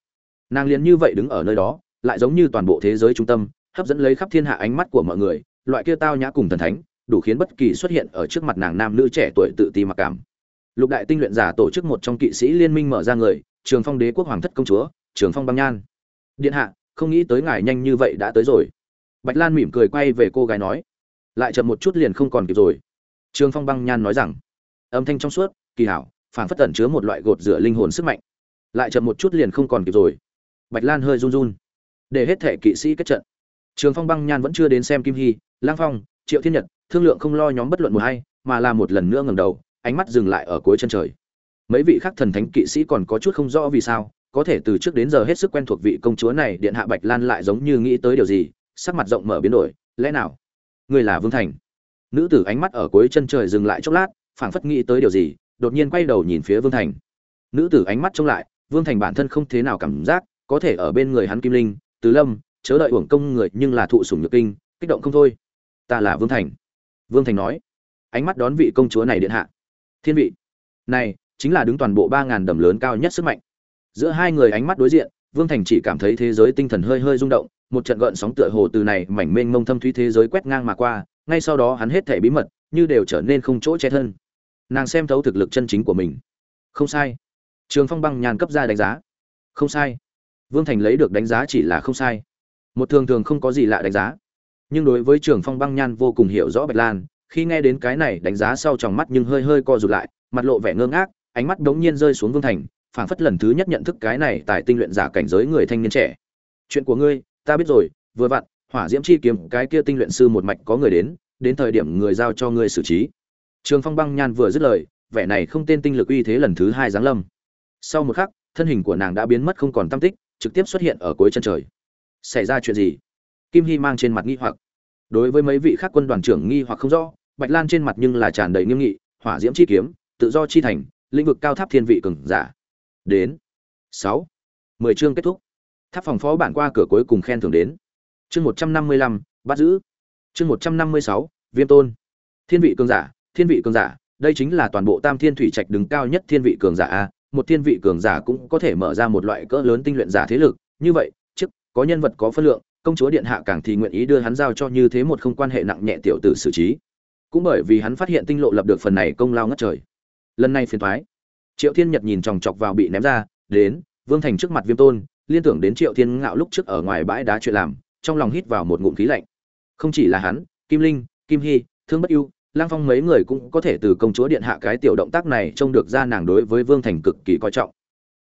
Nàng liền như vậy đứng ở nơi đó, lại giống như toàn bộ thế giới trung tâm, hấp dẫn lấy khắp thiên hạ ánh mắt của mọi người, loại kia tao nhã cùng thần thánh đủ khiến bất kỳ xuất hiện ở trước mặt nàng nam nữ trẻ tuổi tự ti mặc cảm. Lục đại tinh luyện giả tổ chức một trong kỵ sĩ liên minh mở ra người, trường phong đế quốc hoàng thất công chúa, trường phong băng nhan. Điện hạ, không nghĩ tới ngài nhanh như vậy đã tới rồi. Bạch lan mỉm cười quay về cô gái nói. Lại chậm một chút liền không còn kịp rồi. Trường phong băng nhan nói rằng. Âm thanh trong suốt, kỳ hảo phản phất tẩn chứa một loại gột rửa linh hồn sức mạnh. Lại chậm một chút liền không còn kịp rồi. Bạch lan hơi run run. Để hết thể kỵ sĩ kết trận. Trường phong băng nhan vẫn chưa đến xem kim hy, lang phong, triệu thiên nhật thương lượng không lo nhóm bất luận một hay mà là một lần nữa ngẩng đầu, ánh mắt dừng lại ở cuối chân trời. Mấy vị khác thần thánh kỵ sĩ còn có chút không rõ vì sao, có thể từ trước đến giờ hết sức quen thuộc vị công chúa này điện hạ bạch lan lại giống như nghĩ tới điều gì, sắc mặt rộng mở biến đổi, lẽ nào người là vương thành? Nữ tử ánh mắt ở cuối chân trời dừng lại chốc lát, phảng phất nghĩ tới điều gì, đột nhiên quay đầu nhìn phía vương thành. Nữ tử ánh mắt trông lại, vương thành bản thân không thế nào cảm giác, có thể ở bên người hắn kim linh tứ lâm, chớ đợi uổng công người nhưng là thụ sủng nhược kinh, kích động không thôi. Ta là vương thành vương thành nói, ánh mắt đón vị công chúa này điện hạ. Thiên vị, này, chính là đứng toàn bộ ba ngàn đầm lớn cao nhất sức mạnh. Giữa hai người ánh mắt đối diện, vương thành chỉ cảm thấy thế giới tinh thần hơi hơi rung động, một trận gợn sóng tựa hồ từ này mảnh mênh mông thâm thúy thế giới quét ngang mà qua, ngay sau đó hắn hết thể bí mật, như đều trở nên không chỗ che thân. Nàng xem thấu thực lực chân chính của mình. Không sai. Trường phong băng nhàn cấp ra đánh giá. Không sai. Vương thành lấy được đánh giá chỉ là không sai. Một thường thường không có gì lạ đánh giá nhưng đối với trường phong băng nhan vô cùng hiểu rõ bạch lan, khi nghe đến cái này đánh giá sau tròng mắt nhưng hơi hơi co rụt lại, mặt lộ vẻ ngơ ngác, ánh mắt đống nhiên rơi xuống vương thành, phảng phất lần thứ nhất nhận thức cái này tại tinh luyện giả cảnh giới người thanh niên trẻ. Chuyện của ngươi, ta biết rồi, vừa vặn, hỏa diễm chi kiếm, cái kia tinh luyện sư một mạch có người đến đến thời điểm người giao cho ngươi xử trí. Trường phong băng nhan vừa dứt lời, vẻ này không tên tinh lực uy thế lần thứ hai giáng lâm. Sau một khắc, thân hình của nàng đã biến mất không còn tâm tích, trực tiếp xuất hiện ở cuối chân trời. Xảy ra chuyện gì? Kim hy mang trên mặt nghi hoặc. Đối với mấy vị khác quân đoàn trưởng nghi hoặc không rõ, bạch lan trên mặt nhưng là tràn đầy nghiêm nghị, hỏa diễm chi kiếm, tự do chi thành, lĩnh vực cao tháp thiên vị cường giả. Đến. Sáu. Mười chương kết thúc. Tháp phòng phó bản qua cửa cuối cùng khen thưởng đến. Chương một trăm năm mươi lăm, bắt giữ. Chương một trăm năm mươi sáu, viêm tôn. Thiên vị cường giả, thiên vị cường giả, đây chính là toàn bộ tam thiên thủy trạch đứng cao nhất thiên vị cường giả a, một thiên vị cường giả cũng có thể mở ra một loại cỡ lớn tinh luyện giả thế lực. Như vậy trước có nhân vật có phân lượng công chúa điện hạ càng thì nguyện ý đưa hắn giao cho như thế một không quan hệ nặng nhẹ tiểu tử xử trí. Cũng bởi vì hắn phát hiện tinh lộ lập được phần này công lao ngất trời. Lần này phiền thoái. Triệu thiên nhật nhìn chòng chọc vào bị ném ra, đến, vương thành trước mặt viêm tôn, liên tưởng đến triệu thiên ngạo lúc trước ở ngoài bãi đá chuyện làm, trong lòng hít vào một ngụm khí lạnh. Không chỉ là hắn, kim linh, kim hy, thương bất ưu, lang phong mấy người cũng có thể từ công chúa điện hạ cái tiểu động tác này trông được ra nàng đối với vương thành cực kỳ coi trọng.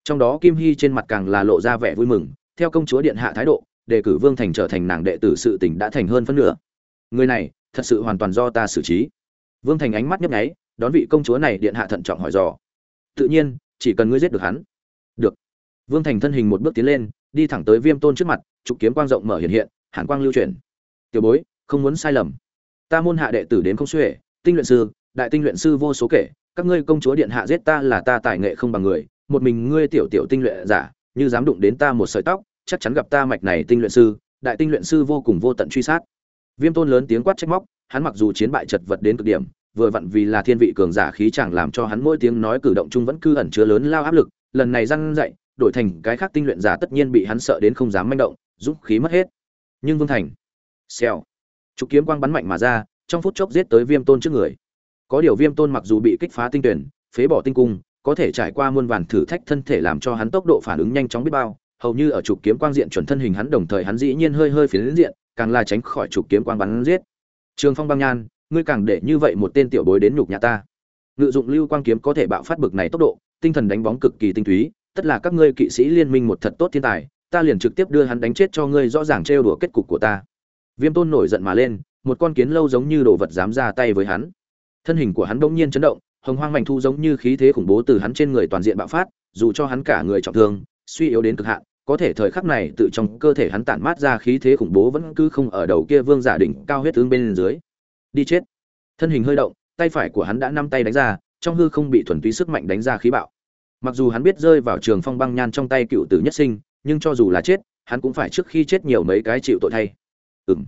Trong đó kim hy trên mặt càng là lộ ra vẻ vui mừng, theo công chúa điện hạ thái độ đề cử vương thành trở thành nàng đệ tử sự tình đã thành hơn phân nửa. Người này, thật sự hoàn toàn do ta xử trí. Vương thành ánh mắt nhấp nháy, đón vị công chúa này điện hạ thận trọng hỏi dò. Tự nhiên, chỉ cần ngươi giết được hắn. Được. Vương thành thân hình một bước tiến lên, đi thẳng tới viêm tôn trước mặt, trục kiếm quang rộng mở hiện hiện, hàn quang lưu chuyển. Tiểu bối, không muốn sai lầm. Ta môn hạ đệ tử đến không xuể, tinh luyện sư, đại tinh luyện sư vô số kể, các ngươi công chúa điện hạ giết ta là ta tài nghệ không bằng người, một mình ngươi tiểu tiểu tinh luyện giả, như dám đụng đến ta một sợi tóc chắc chắn gặp ta mạch này tinh luyện sư, đại tinh luyện sư vô cùng vô tận truy sát. Viêm tôn lớn tiếng quát trách móc, hắn mặc dù chiến bại chật vật đến cực điểm, vừa vặn vì là thiên vị cường giả khí chẳng làm cho hắn mỗi tiếng nói cử động chung vẫn cư ẩn chứa lớn lao áp lực, lần này răn dậy, đổi thành cái khác tinh luyện giả tất nhiên bị hắn sợ đến không dám manh động giúp khí mất hết. Nhưng vương thành, xèo, trục kiếm quang bắn mạnh mà ra, trong phút chốc giết tới viêm tôn trước người. Có điều viêm tôn mặc dù bị kích phá tinh tuyển, phế bỏ tinh cung, có thể trải qua muôn vàn thử thách thân thể làm cho hắn tốc độ phản ứng nhanh chóng biết bao hầu như ở trục kiếm quang diện chuẩn thân hình hắn đồng thời hắn dĩ nhiên hơi hơi phiến diện, càng là tránh khỏi trục kiếm quang bắn giết. Trường phong băng nhan, ngươi càng để như vậy một tên tiểu bối đến nhục nhà ta. Ngự dụng lưu quang kiếm có thể bạo phát bực này tốc độ, tinh thần đánh bóng cực kỳ tinh túy, tất là các ngươi kỵ sĩ liên minh một thật tốt thiên tài, ta liền trực tiếp đưa hắn đánh chết cho ngươi rõ ràng trêu đùa kết cục của ta. Viêm tôn nổi giận mà lên, một con kiến lâu giống như đồ vật dám ra tay với hắn. Thân hình của hắn bỗng nhiên chấn động, hồng hoang mạnh thu giống như khí thế khủng bố từ hắn trên người toàn diện bạo phát, dù cho hắn cả người trọng thương, suy yếu đến cực hạn có thể thời khắc này tự trong cơ thể hắn tản mát ra khí thế khủng bố vẫn cứ không ở đầu kia vương giả đỉnh cao huyết tướng bên dưới. Đi chết. Thân hình hơi động, tay phải của hắn đã năm tay đánh ra, trong hư không bị thuần túy sức mạnh đánh ra khí bạo. Mặc dù hắn biết rơi vào trường phong băng nhan trong tay cựu tử nhất sinh, nhưng cho dù là chết, hắn cũng phải trước khi chết nhiều mấy cái chịu tội thay. Ừng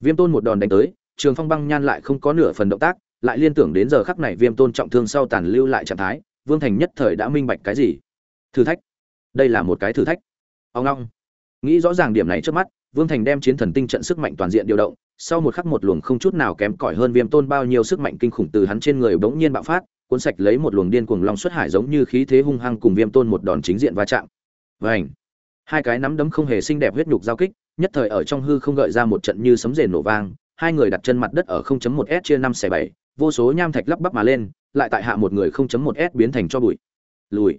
viêm tôn một đòn đánh tới, trường phong băng nhan lại không có nửa phần động tác, lại liên tưởng đến giờ khắc này viêm tôn trọng thương sau tàn lưu lại trạng thái, vương thành nhất thời đã minh bạch cái gì? Thử thách. Đây là một cái thử thách ông long. Nghĩ rõ ràng điểm này trước mắt vương thành đem chiến thần tinh trận sức mạnh toàn diện điều động sau một khắc một luồng không chút nào kém cỏi hơn viêm tôn bao nhiêu sức mạnh kinh khủng từ hắn trên người bỗng nhiên bạo phát cuốn sạch lấy một luồng điên cuồng long xuất hải giống như khí thế hung hăng cùng viêm tôn một đòn chính diện va chạm. Vảnh hai cái nắm đấm không hề xinh đẹp huyết nhục giao kích nhất thời ở trong hư không gợi ra một trận như sấm rền nổ vang hai người đặt chân mặt đất ở 0.1 s chia 5 xẻ 7, vô số nham thạch lắp bắp mà lên lại tại hạ một người 0.1 s biến thành cho bụi. Lùi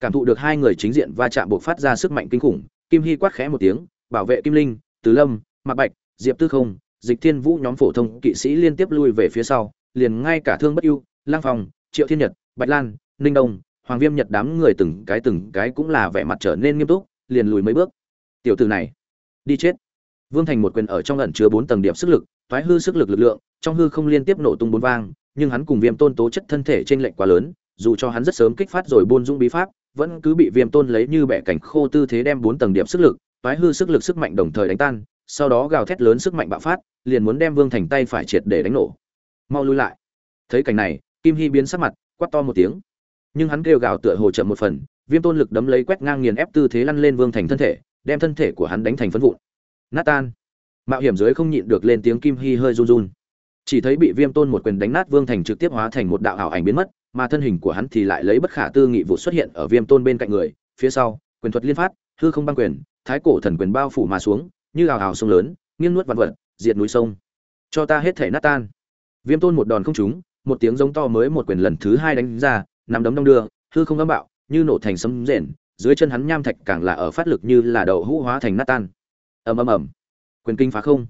cảm thụ được hai người chính diện va chạm buộc phát ra sức mạnh kinh khủng, kim hy quát khẽ một tiếng, bảo vệ kim linh tứ lâm, mạc bạch, diệp tư không, dịch thiên vũ nhóm phổ thông kỵ sĩ liên tiếp lui về phía sau, liền ngay cả thương bất ưu lang phong, triệu thiên nhật, bạch lan, ninh đông, hoàng viêm nhật đám người từng cái từng cái cũng là vẻ mặt trở nên nghiêm túc, liền lùi mấy bước. Tiểu từ này, đi chết. Vương thành một quyền ở trong ẩn chứa bốn tầng điểm sức lực, thoái hư sức lực lực lượng, trong hư không liên tiếp nổ tung bốn vang, nhưng hắn cùng viêm tôn tố chất thân thể trên lệnh quá lớn, dù cho hắn rất sớm kích phát rồi buôn dũng bí pháp vẫn cứ bị viêm tôn lấy như bẻ cảnh khô tư thế đem bốn tầng điểm sức lực, toái hư sức lực sức mạnh đồng thời đánh tan, sau đó gào thét lớn sức mạnh bạo phát, liền muốn đem vương thành tay phải triệt để đánh nổ. Mau lui lại. Thấy cảnh này, kim hy biến sắc mặt, quát to một tiếng. Nhưng hắn kêu gào tựa hồ chậm một phần, viêm tôn lực đấm lấy quét ngang nghiền ép tư thế lăn lên vương thành thân thể, đem thân thể của hắn đánh thành phân vụn. Nát tan mạo hiểm dưới không nhịn được lên tiếng kim hy hơi run run. Chỉ thấy bị viêm tôn một quyền đánh nát vương thành trực tiếp hóa thành một đạo ảo ảnh biến mất mà thân hình của hắn thì lại lấy bất khả tư nghị vụ xuất hiện ở viêm tôn bên cạnh người, phía sau, quyền thuật liên phát, hư không băng quyền, thái cổ thần quyền bao phủ mà xuống, như hào hào sông lớn, nghiêng nuốt vạn vật, diệt núi sông. Cho ta hết thể nát tan. Viêm tôn một đòn không trúng, một tiếng giống to mới một quyền lần thứ hai đánh ra nằm đấm đong đưa, hư không âm bạo, như nổ thành sấm rền, dưới chân hắn nham thạch càng là ở phát lực như là đậu hũ hóa thành nát tan. Ầm ầm ầm. Quyền kinh phá không.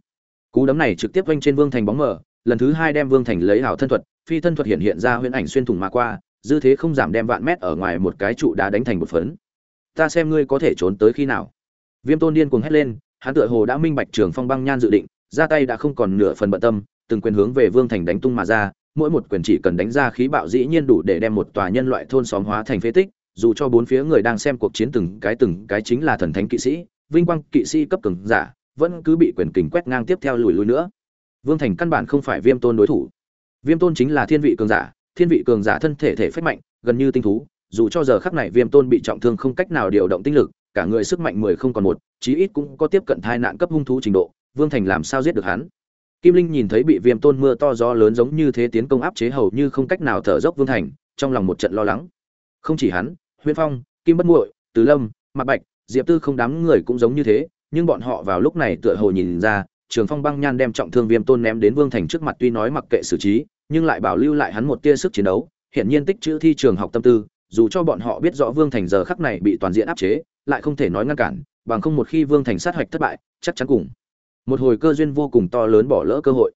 Cú đấm này trực tiếp vanh trên vương thành bóng mở lần thứ hai đem vương thành lấy hảo thân thuật, phi thân thuật hiện hiện ra huyễn ảnh xuyên thủng mà qua, dư thế không giảm đem vạn mét ở ngoài một cái trụ đá đánh thành một phấn. Ta xem ngươi có thể trốn tới khi nào. Viêm tôn điên cuồng hét lên, hắn tựa hồ đã minh bạch trường phong băng nhan dự định, ra tay đã không còn nửa phần bận tâm, từng quyền hướng về vương thành đánh tung mà ra, mỗi một quyền chỉ cần đánh ra khí bạo dĩ nhiên đủ để đem một tòa nhân loại thôn xóm hóa thành phế tích, dù cho bốn phía người đang xem cuộc chiến từng cái từng cái chính là thần thánh kỵ sĩ, vinh quang kỵ sĩ cấp cường giả, vẫn cứ bị quyền kình quét ngang tiếp theo lùi lùi nữa vương thành căn bản không phải viêm tôn đối thủ. Viêm tôn chính là thiên vị cường giả, thiên vị cường giả thân thể thể phách mạnh, gần như tinh thú, dù cho giờ khắc này viêm tôn bị trọng thương không cách nào điều động tinh lực, cả người sức mạnh mười không còn một, chí ít cũng có tiếp cận thai nạn cấp hung thú trình độ, vương thành làm sao giết được hắn? Kim linh nhìn thấy bị viêm tôn mưa to gió lớn giống như thế tiến công áp chế hầu như không cách nào thở dốc vương thành, trong lòng một trận lo lắng. Không chỉ hắn huyên phong, kim bất muội, từ lâm, mạc bạch, diệp tư không đám người cũng giống như thế, nhưng bọn họ vào lúc này tựa hồ nhìn ra trường phong băng nhan đem trọng thương viêm tôn ném đến vương thành trước mặt tuy nói mặc kệ xử trí, nhưng lại bảo lưu lại hắn một tia sức chiến đấu. Hiện nhiên tích chữ thi trường học tâm tư, dù cho bọn họ biết rõ vương thành giờ khắc này bị toàn diện áp chế, lại không thể nói ngăn cản, bằng không một khi vương thành sát hoạch thất bại, chắc chắn cùng một hồi cơ duyên vô cùng to lớn bỏ lỡ cơ hội.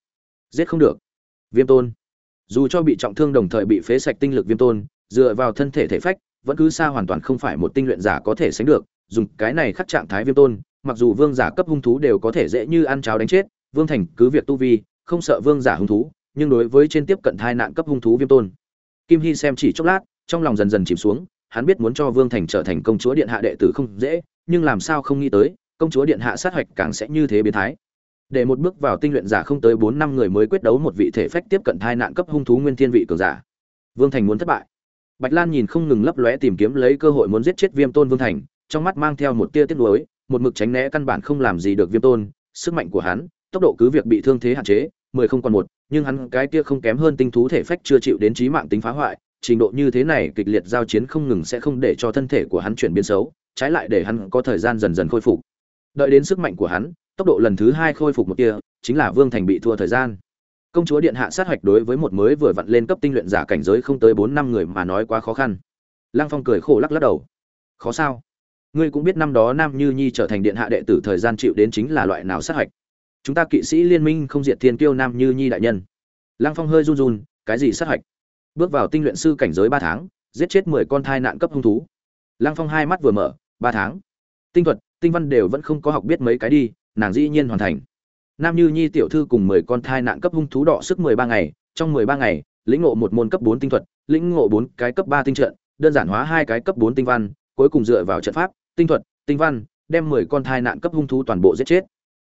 Giết không được. Viêm tôn. Dù cho bị trọng thương đồng thời bị phế sạch tinh lực viêm tôn, dựa vào thân thể thể phách, vẫn cứ xa hoàn toàn không phải một tinh luyện giả có thể sánh được, dùng cái này khắc trạng thái viêm tôn mặc dù vương giả cấp hung thú đều có thể dễ như ăn cháo đánh chết, vương thành cứ việc tu vi, không sợ vương giả hung thú, nhưng đối với trên tiếp cận thai nạn cấp hung thú viêm tôn. Kim hy xem chỉ chốc lát, trong lòng dần dần chìm xuống, hắn biết muốn cho vương thành trở thành công chúa điện hạ đệ tử không dễ, nhưng làm sao không nghĩ tới, công chúa điện hạ sát hạch càng sẽ như thế biến thái. Để một bước vào tinh luyện giả không tới bốn năm người mới quyết đấu một vị thể phách tiếp cận thai nạn cấp hung thú nguyên thiên vị cường giả. Vương thành muốn thất bại. Bạch lan nhìn không ngừng lấp lóe tìm kiếm lấy cơ hội muốn giết chết viêm tôn vương thành, trong mắt mang theo một tia tiếc nuối một mực tránh né căn bản không làm gì được viêm tôn, sức mạnh của hắn, tốc độ cứ việc bị thương thế hạn chế, mười không còn một, nhưng hắn cái kia không kém hơn tinh thú thể phách chưa chịu đến trí mạng tính phá hoại, trình độ như thế này kịch liệt giao chiến không ngừng sẽ không để cho thân thể của hắn chuyển biến xấu, trái lại để hắn có thời gian dần dần khôi phục. Đợi đến sức mạnh của hắn, tốc độ lần thứ hai khôi phục một kia chính là vương thành bị thua thời gian. Công chúa điện hạ sát hạch đối với một mới vừa vặn lên cấp tinh luyện giả cảnh giới không tới bốn năm người mà nói quá khó khăn. Lăng phong cười khổ lắc lắc đầu. Khó sao? Ngươi cũng biết năm đó nam như nhi trở thành điện hạ đệ tử thời gian chịu đến chính là loại nào sát hạch. Chúng ta kỵ sĩ liên minh không diệt thiên kiêu nam như nhi đại nhân. Lăng phong hơi run run, cái gì sát hạch? Bước vào tinh luyện sư cảnh giới ba tháng, giết chết mười con thai nạn cấp hung thú. Lăng phong hai mắt vừa mở, ba tháng. Tinh thuật, tinh văn đều vẫn không có học biết mấy cái đi, nàng dĩ nhiên hoàn thành. Nam như nhi tiểu thư cùng mười con thai nạn cấp hung thú đọ sức mười ba ngày, trong mười ba ngày, lĩnh ngộ một môn cấp bốn tinh thuật, lĩnh ngộ bốn cái cấp ba tinh trận, đơn giản hóa hai cái cấp bốn tinh văn, cuối cùng dựa vào trận pháp tinh thuật, tinh văn, đem mười con thai nạn cấp hung thú toàn bộ giết chết.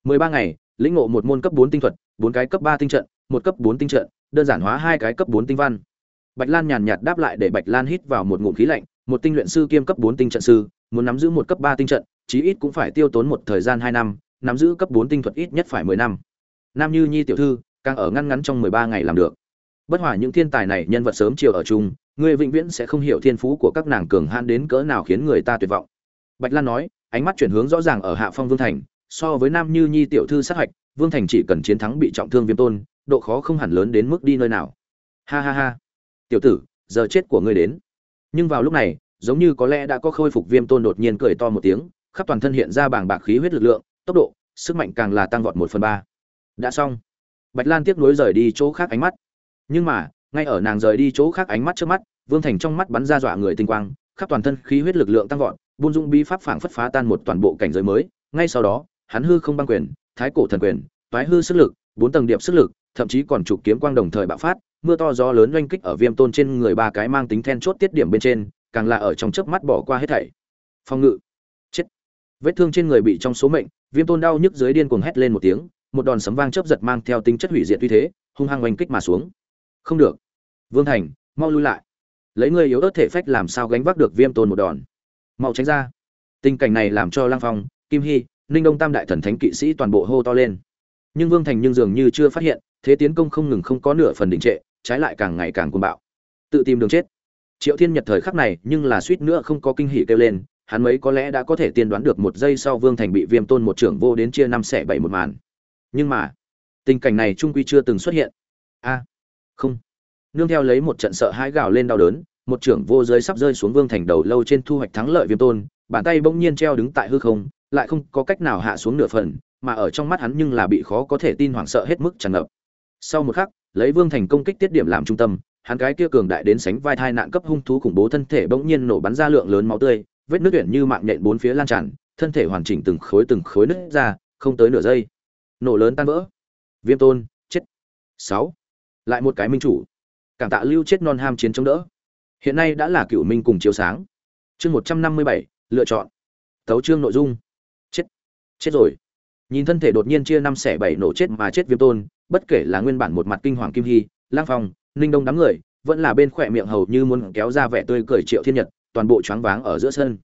Mười ba ngày, lĩnh ngộ một môn cấp bốn tinh thuật, bốn cái cấp ba tinh trận, một cấp bốn tinh trận, đơn giản hóa hai cái cấp bốn tinh văn. Bạch lan nhàn nhạt đáp lại để bạch lan hít vào một ngụm khí lạnh, một tinh luyện sư kiêm cấp bốn tinh trận sư, muốn nắm giữ một cấp ba tinh trận, chí ít cũng phải tiêu tốn một thời gian hai năm, nắm giữ cấp bốn tinh thuật ít nhất phải mười năm. Nam như nhi tiểu thư, càng ở ngăn ngắn trong mười ba ngày làm được. Bất hòa những thiên tài này, nhân vật sớm chiều ở chung, người vĩnh viễn sẽ không hiểu thiên phú của các nàng cường hãn đến cỡ nào khiến người ta tuyệt vọng bạch lan nói, ánh mắt chuyển hướng rõ ràng ở hạ phong vương thành, so với nam như nhi tiểu thư sát hạch, vương thành chỉ cần chiến thắng bị trọng thương viêm tôn, độ khó không hẳn lớn đến mức đi nơi nào. Ha ha ha. Tiểu tử, giờ chết của ngươi đến. Nhưng vào lúc này, giống như có lẽ đã có khôi phục viêm tôn đột nhiên cười to một tiếng, khắp toàn thân hiện ra bảng bạc khí huyết lực lượng, tốc độ, sức mạnh càng là tăng vọt một phần ba. Đã xong. Bạch lan tiếp nối rời đi chỗ khác ánh mắt. Nhưng mà, ngay ở nàng rời đi chỗ khác ánh mắt trước mắt, vương thành trong mắt bắn ra dọa người tinh quang, khắp toàn thân khí huyết lực lượng tăng vọt buôn dung bí pháp phảng phất phá tan một toàn bộ cảnh giới mới, ngay sau đó, hắn hư không băng quyền, thái cổ thần quyền, toái hư sức lực, bốn tầng điệp sức lực, thậm chí còn trục kiếm quang đồng thời bạo phát, mưa to gió lớn oanh kích ở viêm tôn trên người ba cái mang tính then chốt tiết điểm bên trên, càng là ở trong chớp mắt bỏ qua hết thảy. Phong ngự. Chết. Vết thương trên người bị trong số mệnh, viêm tôn đau nhức dưới điên cuồng hét lên một tiếng, một đòn sấm vang chớp giật mang theo tính chất hủy diệt uy thế, hung hăng oanh kích mà xuống. Không được. Vương thành, mau lui lại. Lấy người yếu ớt thể phách làm sao gánh vác được viêm tôn một đòn? Mau tránh ra. Tình cảnh này làm cho lang phong, kim hy, ninh đông tam đại thần thánh kỵ sĩ toàn bộ hô to lên. Nhưng vương thành nhưng dường như chưa phát hiện, thế tiến công không ngừng không có nửa phần đình trệ, trái lại càng ngày càng cuồng bạo. Tự tìm đường chết. Triệu thiên nhật thời khắc này nhưng là suýt nữa không có kinh hỉ kêu lên, hắn mấy có lẽ đã có thể tiên đoán được một giây sau vương thành bị viêm tôn một trưởng vô đến chia năm xẻ bảy một màn. Nhưng mà, tình cảnh này trung quy chưa từng xuất hiện. A, không. Nương theo lấy một trận sợ hãi gào lên đau đớn một trưởng vô giới sắp rơi xuống vương thành đầu lâu trên thu hoạch thắng lợi viêm tôn, bàn tay bỗng nhiên treo đứng tại hư không, lại không có cách nào hạ xuống nửa phần, mà ở trong mắt hắn nhưng là bị khó có thể tin hoảng sợ hết mức tràn ngập. Sau một khắc, lấy vương thành công kích tiết điểm làm trung tâm, hắn cái kia cường đại đến sánh vai thai nạn cấp hung thú khủng bố thân thể bỗng nhiên nổ bắn ra lượng lớn máu tươi, vết nước tuyển như mạng nhện bốn phía lan tràn, thân thể hoàn chỉnh từng khối từng khối nứt ra, không tới nửa giây. Nổ lớn tan vỡ. Viêm tôn, chết. Sáu. Lại một cái minh chủ. Cảm tạ lưu chết non ham chiến chống đỡ hiện nay đã là cựu minh cùng chiếu sáng. Chương một trăm năm mươi bảy, lựa chọn. Tấu chương nội dung. Chết. Chết rồi. Nhìn thân thể đột nhiên chia năm xẻ bảy nổ chết mà chết viêm tôn, bất kể là nguyên bản một mặt kinh hoàng kim hy, lang phong, ninh đông đám người, vẫn là bên khỏe miệng hầu như muốn kéo ra vẻ tươi cười triệu thiên nhật, toàn bộ choáng váng ở giữa sân.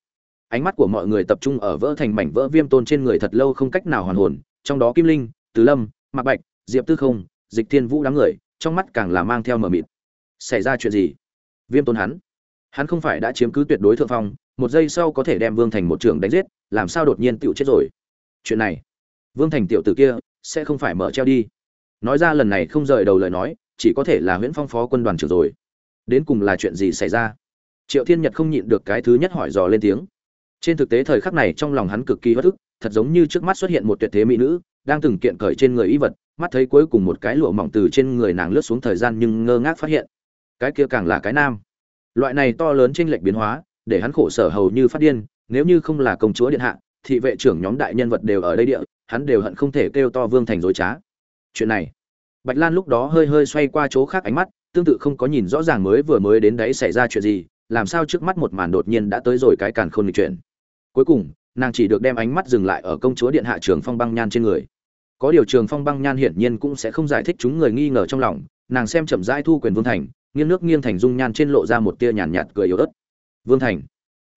Ánh mắt của mọi người tập trung ở vỡ thành mảnh vỡ viêm tôn trên người thật lâu không cách nào hoàn hồn, trong đó kim linh tứ lâm, mạc bạch, diệp tư không, dịch thiên vũ đám người, trong mắt càng là mang theo mờ mịt. Xảy ra chuyện gì? Viêm tôn hắn. Hắn không phải đã chiếm cứ tuyệt đối thượng phong, một giây sau có thể đem vương thành một trường đánh giết, làm sao đột nhiên tựu chết rồi? Chuyện này, vương thành tiểu tử kia sẽ không phải mở treo đi. Nói ra lần này không rời đầu lời nói, chỉ có thể là nguyễn phong phó quân đoàn trưởng rồi. Đến cùng là chuyện gì xảy ra? Triệu thiên nhật không nhịn được cái thứ nhất hỏi dò lên tiếng. Trên thực tế thời khắc này trong lòng hắn cực kỳ bất ức, thật giống như trước mắt xuất hiện một tuyệt thế mỹ nữ, đang từng kiện cởi trên người y vật, mắt thấy cuối cùng một cái lụa mỏng từ trên người nàng lướt xuống thời gian nhưng ngơ ngác phát hiện cái kia càng là cái nam. Loại này to lớn chênh lệch biến hóa, để hắn khổ sở hầu như phát điên, nếu như không là công chúa điện hạ, thị vệ trưởng nhóm đại nhân vật đều ở đây địa, hắn đều hận không thể kêu to vương thành dối trá. Chuyện này, bạch lan lúc đó hơi hơi xoay qua chỗ khác ánh mắt, tương tự không có nhìn rõ ràng mới vừa mới đến đấy xảy ra chuyện gì, làm sao trước mắt một màn đột nhiên đã tới rồi cái càn khôn nghịch chuyện. Cuối cùng, nàng chỉ được đem ánh mắt dừng lại ở công chúa điện hạ trường phong băng nhan trên người. Có điều trường phong băng nhan hiển nhiên cũng sẽ không giải thích chúng người nghi ngờ trong lòng, nàng xem chậm rãi thu quyền vương thành nghiêng nước nghiêng thành dung nhan trên lộ ra một tia nhàn nhạt, nhạt cười yếu ớt. Vương thành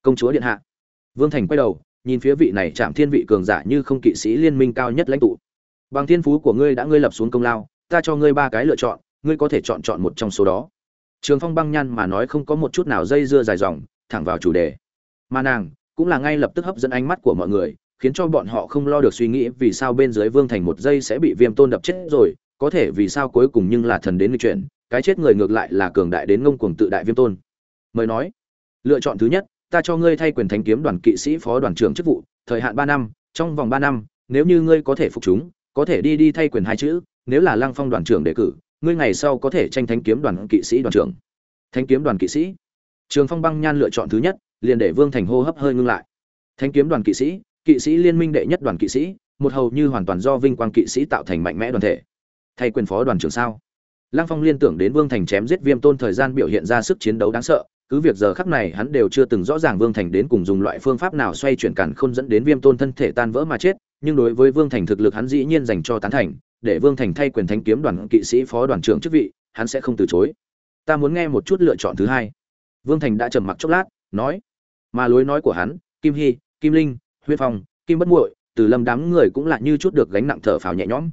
công chúa điện hạ. Vương thành quay đầu nhìn phía vị này chạm thiên vị cường giả như không kỵ sĩ liên minh cao nhất lãnh tụ. Bằng thiên phú của ngươi đã ngươi lập xuống công lao ta cho ngươi ba cái lựa chọn ngươi có thể chọn chọn một trong số đó. Trường phong băng nhan mà nói không có một chút nào dây dưa dài dòng thẳng vào chủ đề. Mà nàng cũng là ngay lập tức hấp dẫn ánh mắt của mọi người khiến cho bọn họ không lo được suy nghĩ vì sao bên dưới vương thành một giây sẽ bị viêm tôn đập chết rồi có thể vì sao cuối cùng nhưng là thần đến người chuyện cái chết người ngược lại là cường đại đến ngông cuồng tự đại viêm tôn. Mời nói, lựa chọn thứ nhất, ta cho ngươi thay quyền thánh kiếm đoàn kỵ sĩ phó đoàn trưởng chức vụ, thời hạn ba năm, trong vòng ba năm, nếu như ngươi có thể phục chúng, có thể đi đi thay quyền hai chữ, nếu là lăng phong đoàn trưởng đề cử, ngươi ngày sau có thể tranh thánh kiếm đoàn kỵ sĩ đoàn trưởng. Thánh kiếm đoàn kỵ sĩ. Trường phong băng nhan lựa chọn thứ nhất, liền để vương thành hô hấp hơi ngưng lại. Thánh kiếm đoàn kỵ sĩ kỵ sĩ liên minh đệ nhất đoàn kỵ sĩ, một hầu như hoàn toàn do vinh quang kỵ sĩ tạo thành mạnh mẽ đoàn thể. Thay quyền phó đoàn trưởng sao? Lăng phong liên tưởng đến vương thành chém giết viêm tôn thời gian biểu hiện ra sức chiến đấu đáng sợ, cứ việc giờ khắc này hắn đều chưa từng rõ ràng vương thành đến cùng dùng loại phương pháp nào xoay chuyển cản khôn dẫn đến viêm tôn thân thể tan vỡ mà chết, nhưng đối với vương thành thực lực hắn dĩ nhiên dành cho tán thành, để vương thành thay quyền thánh kiếm đoàn kỵ sĩ phó đoàn trưởng chức vị, hắn sẽ không từ chối. Ta muốn nghe một chút lựa chọn thứ hai. Vương thành đã trầm mặc chốc lát, nói, mà lối nói của hắn, kim hy, kim linh huyết phong, kim bất muội, từ lâm đám người cũng là như chút được gánh nặng thở phào nhẹ nhõm.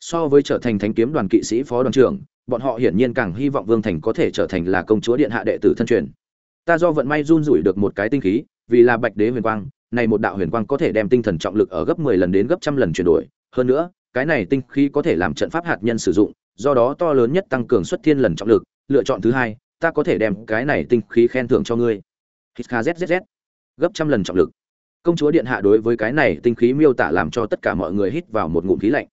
So với trở thành thánh kiếm đoàn kỵ sĩ phó đoàn trưởng bọn họ hiển nhiên càng hy vọng vương thành có thể trở thành là công chúa điện hạ đệ tử thân truyền. Ta do vận may run rủi được một cái tinh khí, vì là bạch đế huyền quang, này một đạo huyền quang có thể đem tinh thần trọng lực ở gấp 10 lần đến gấp trăm lần chuyển đổi. Hơn nữa, cái này tinh khí có thể làm trận pháp hạt nhân sử dụng, do đó to lớn nhất tăng cường xuất thiên lần trọng lực. Lựa chọn thứ hai, ta có thể đem cái này tinh khí khen thưởng cho ngươi. Hít gấp trăm lần trọng lực. Công chúa điện hạ đối với cái này tinh khí miêu tả làm cho tất cả mọi người hít vào một ngụm khí lạnh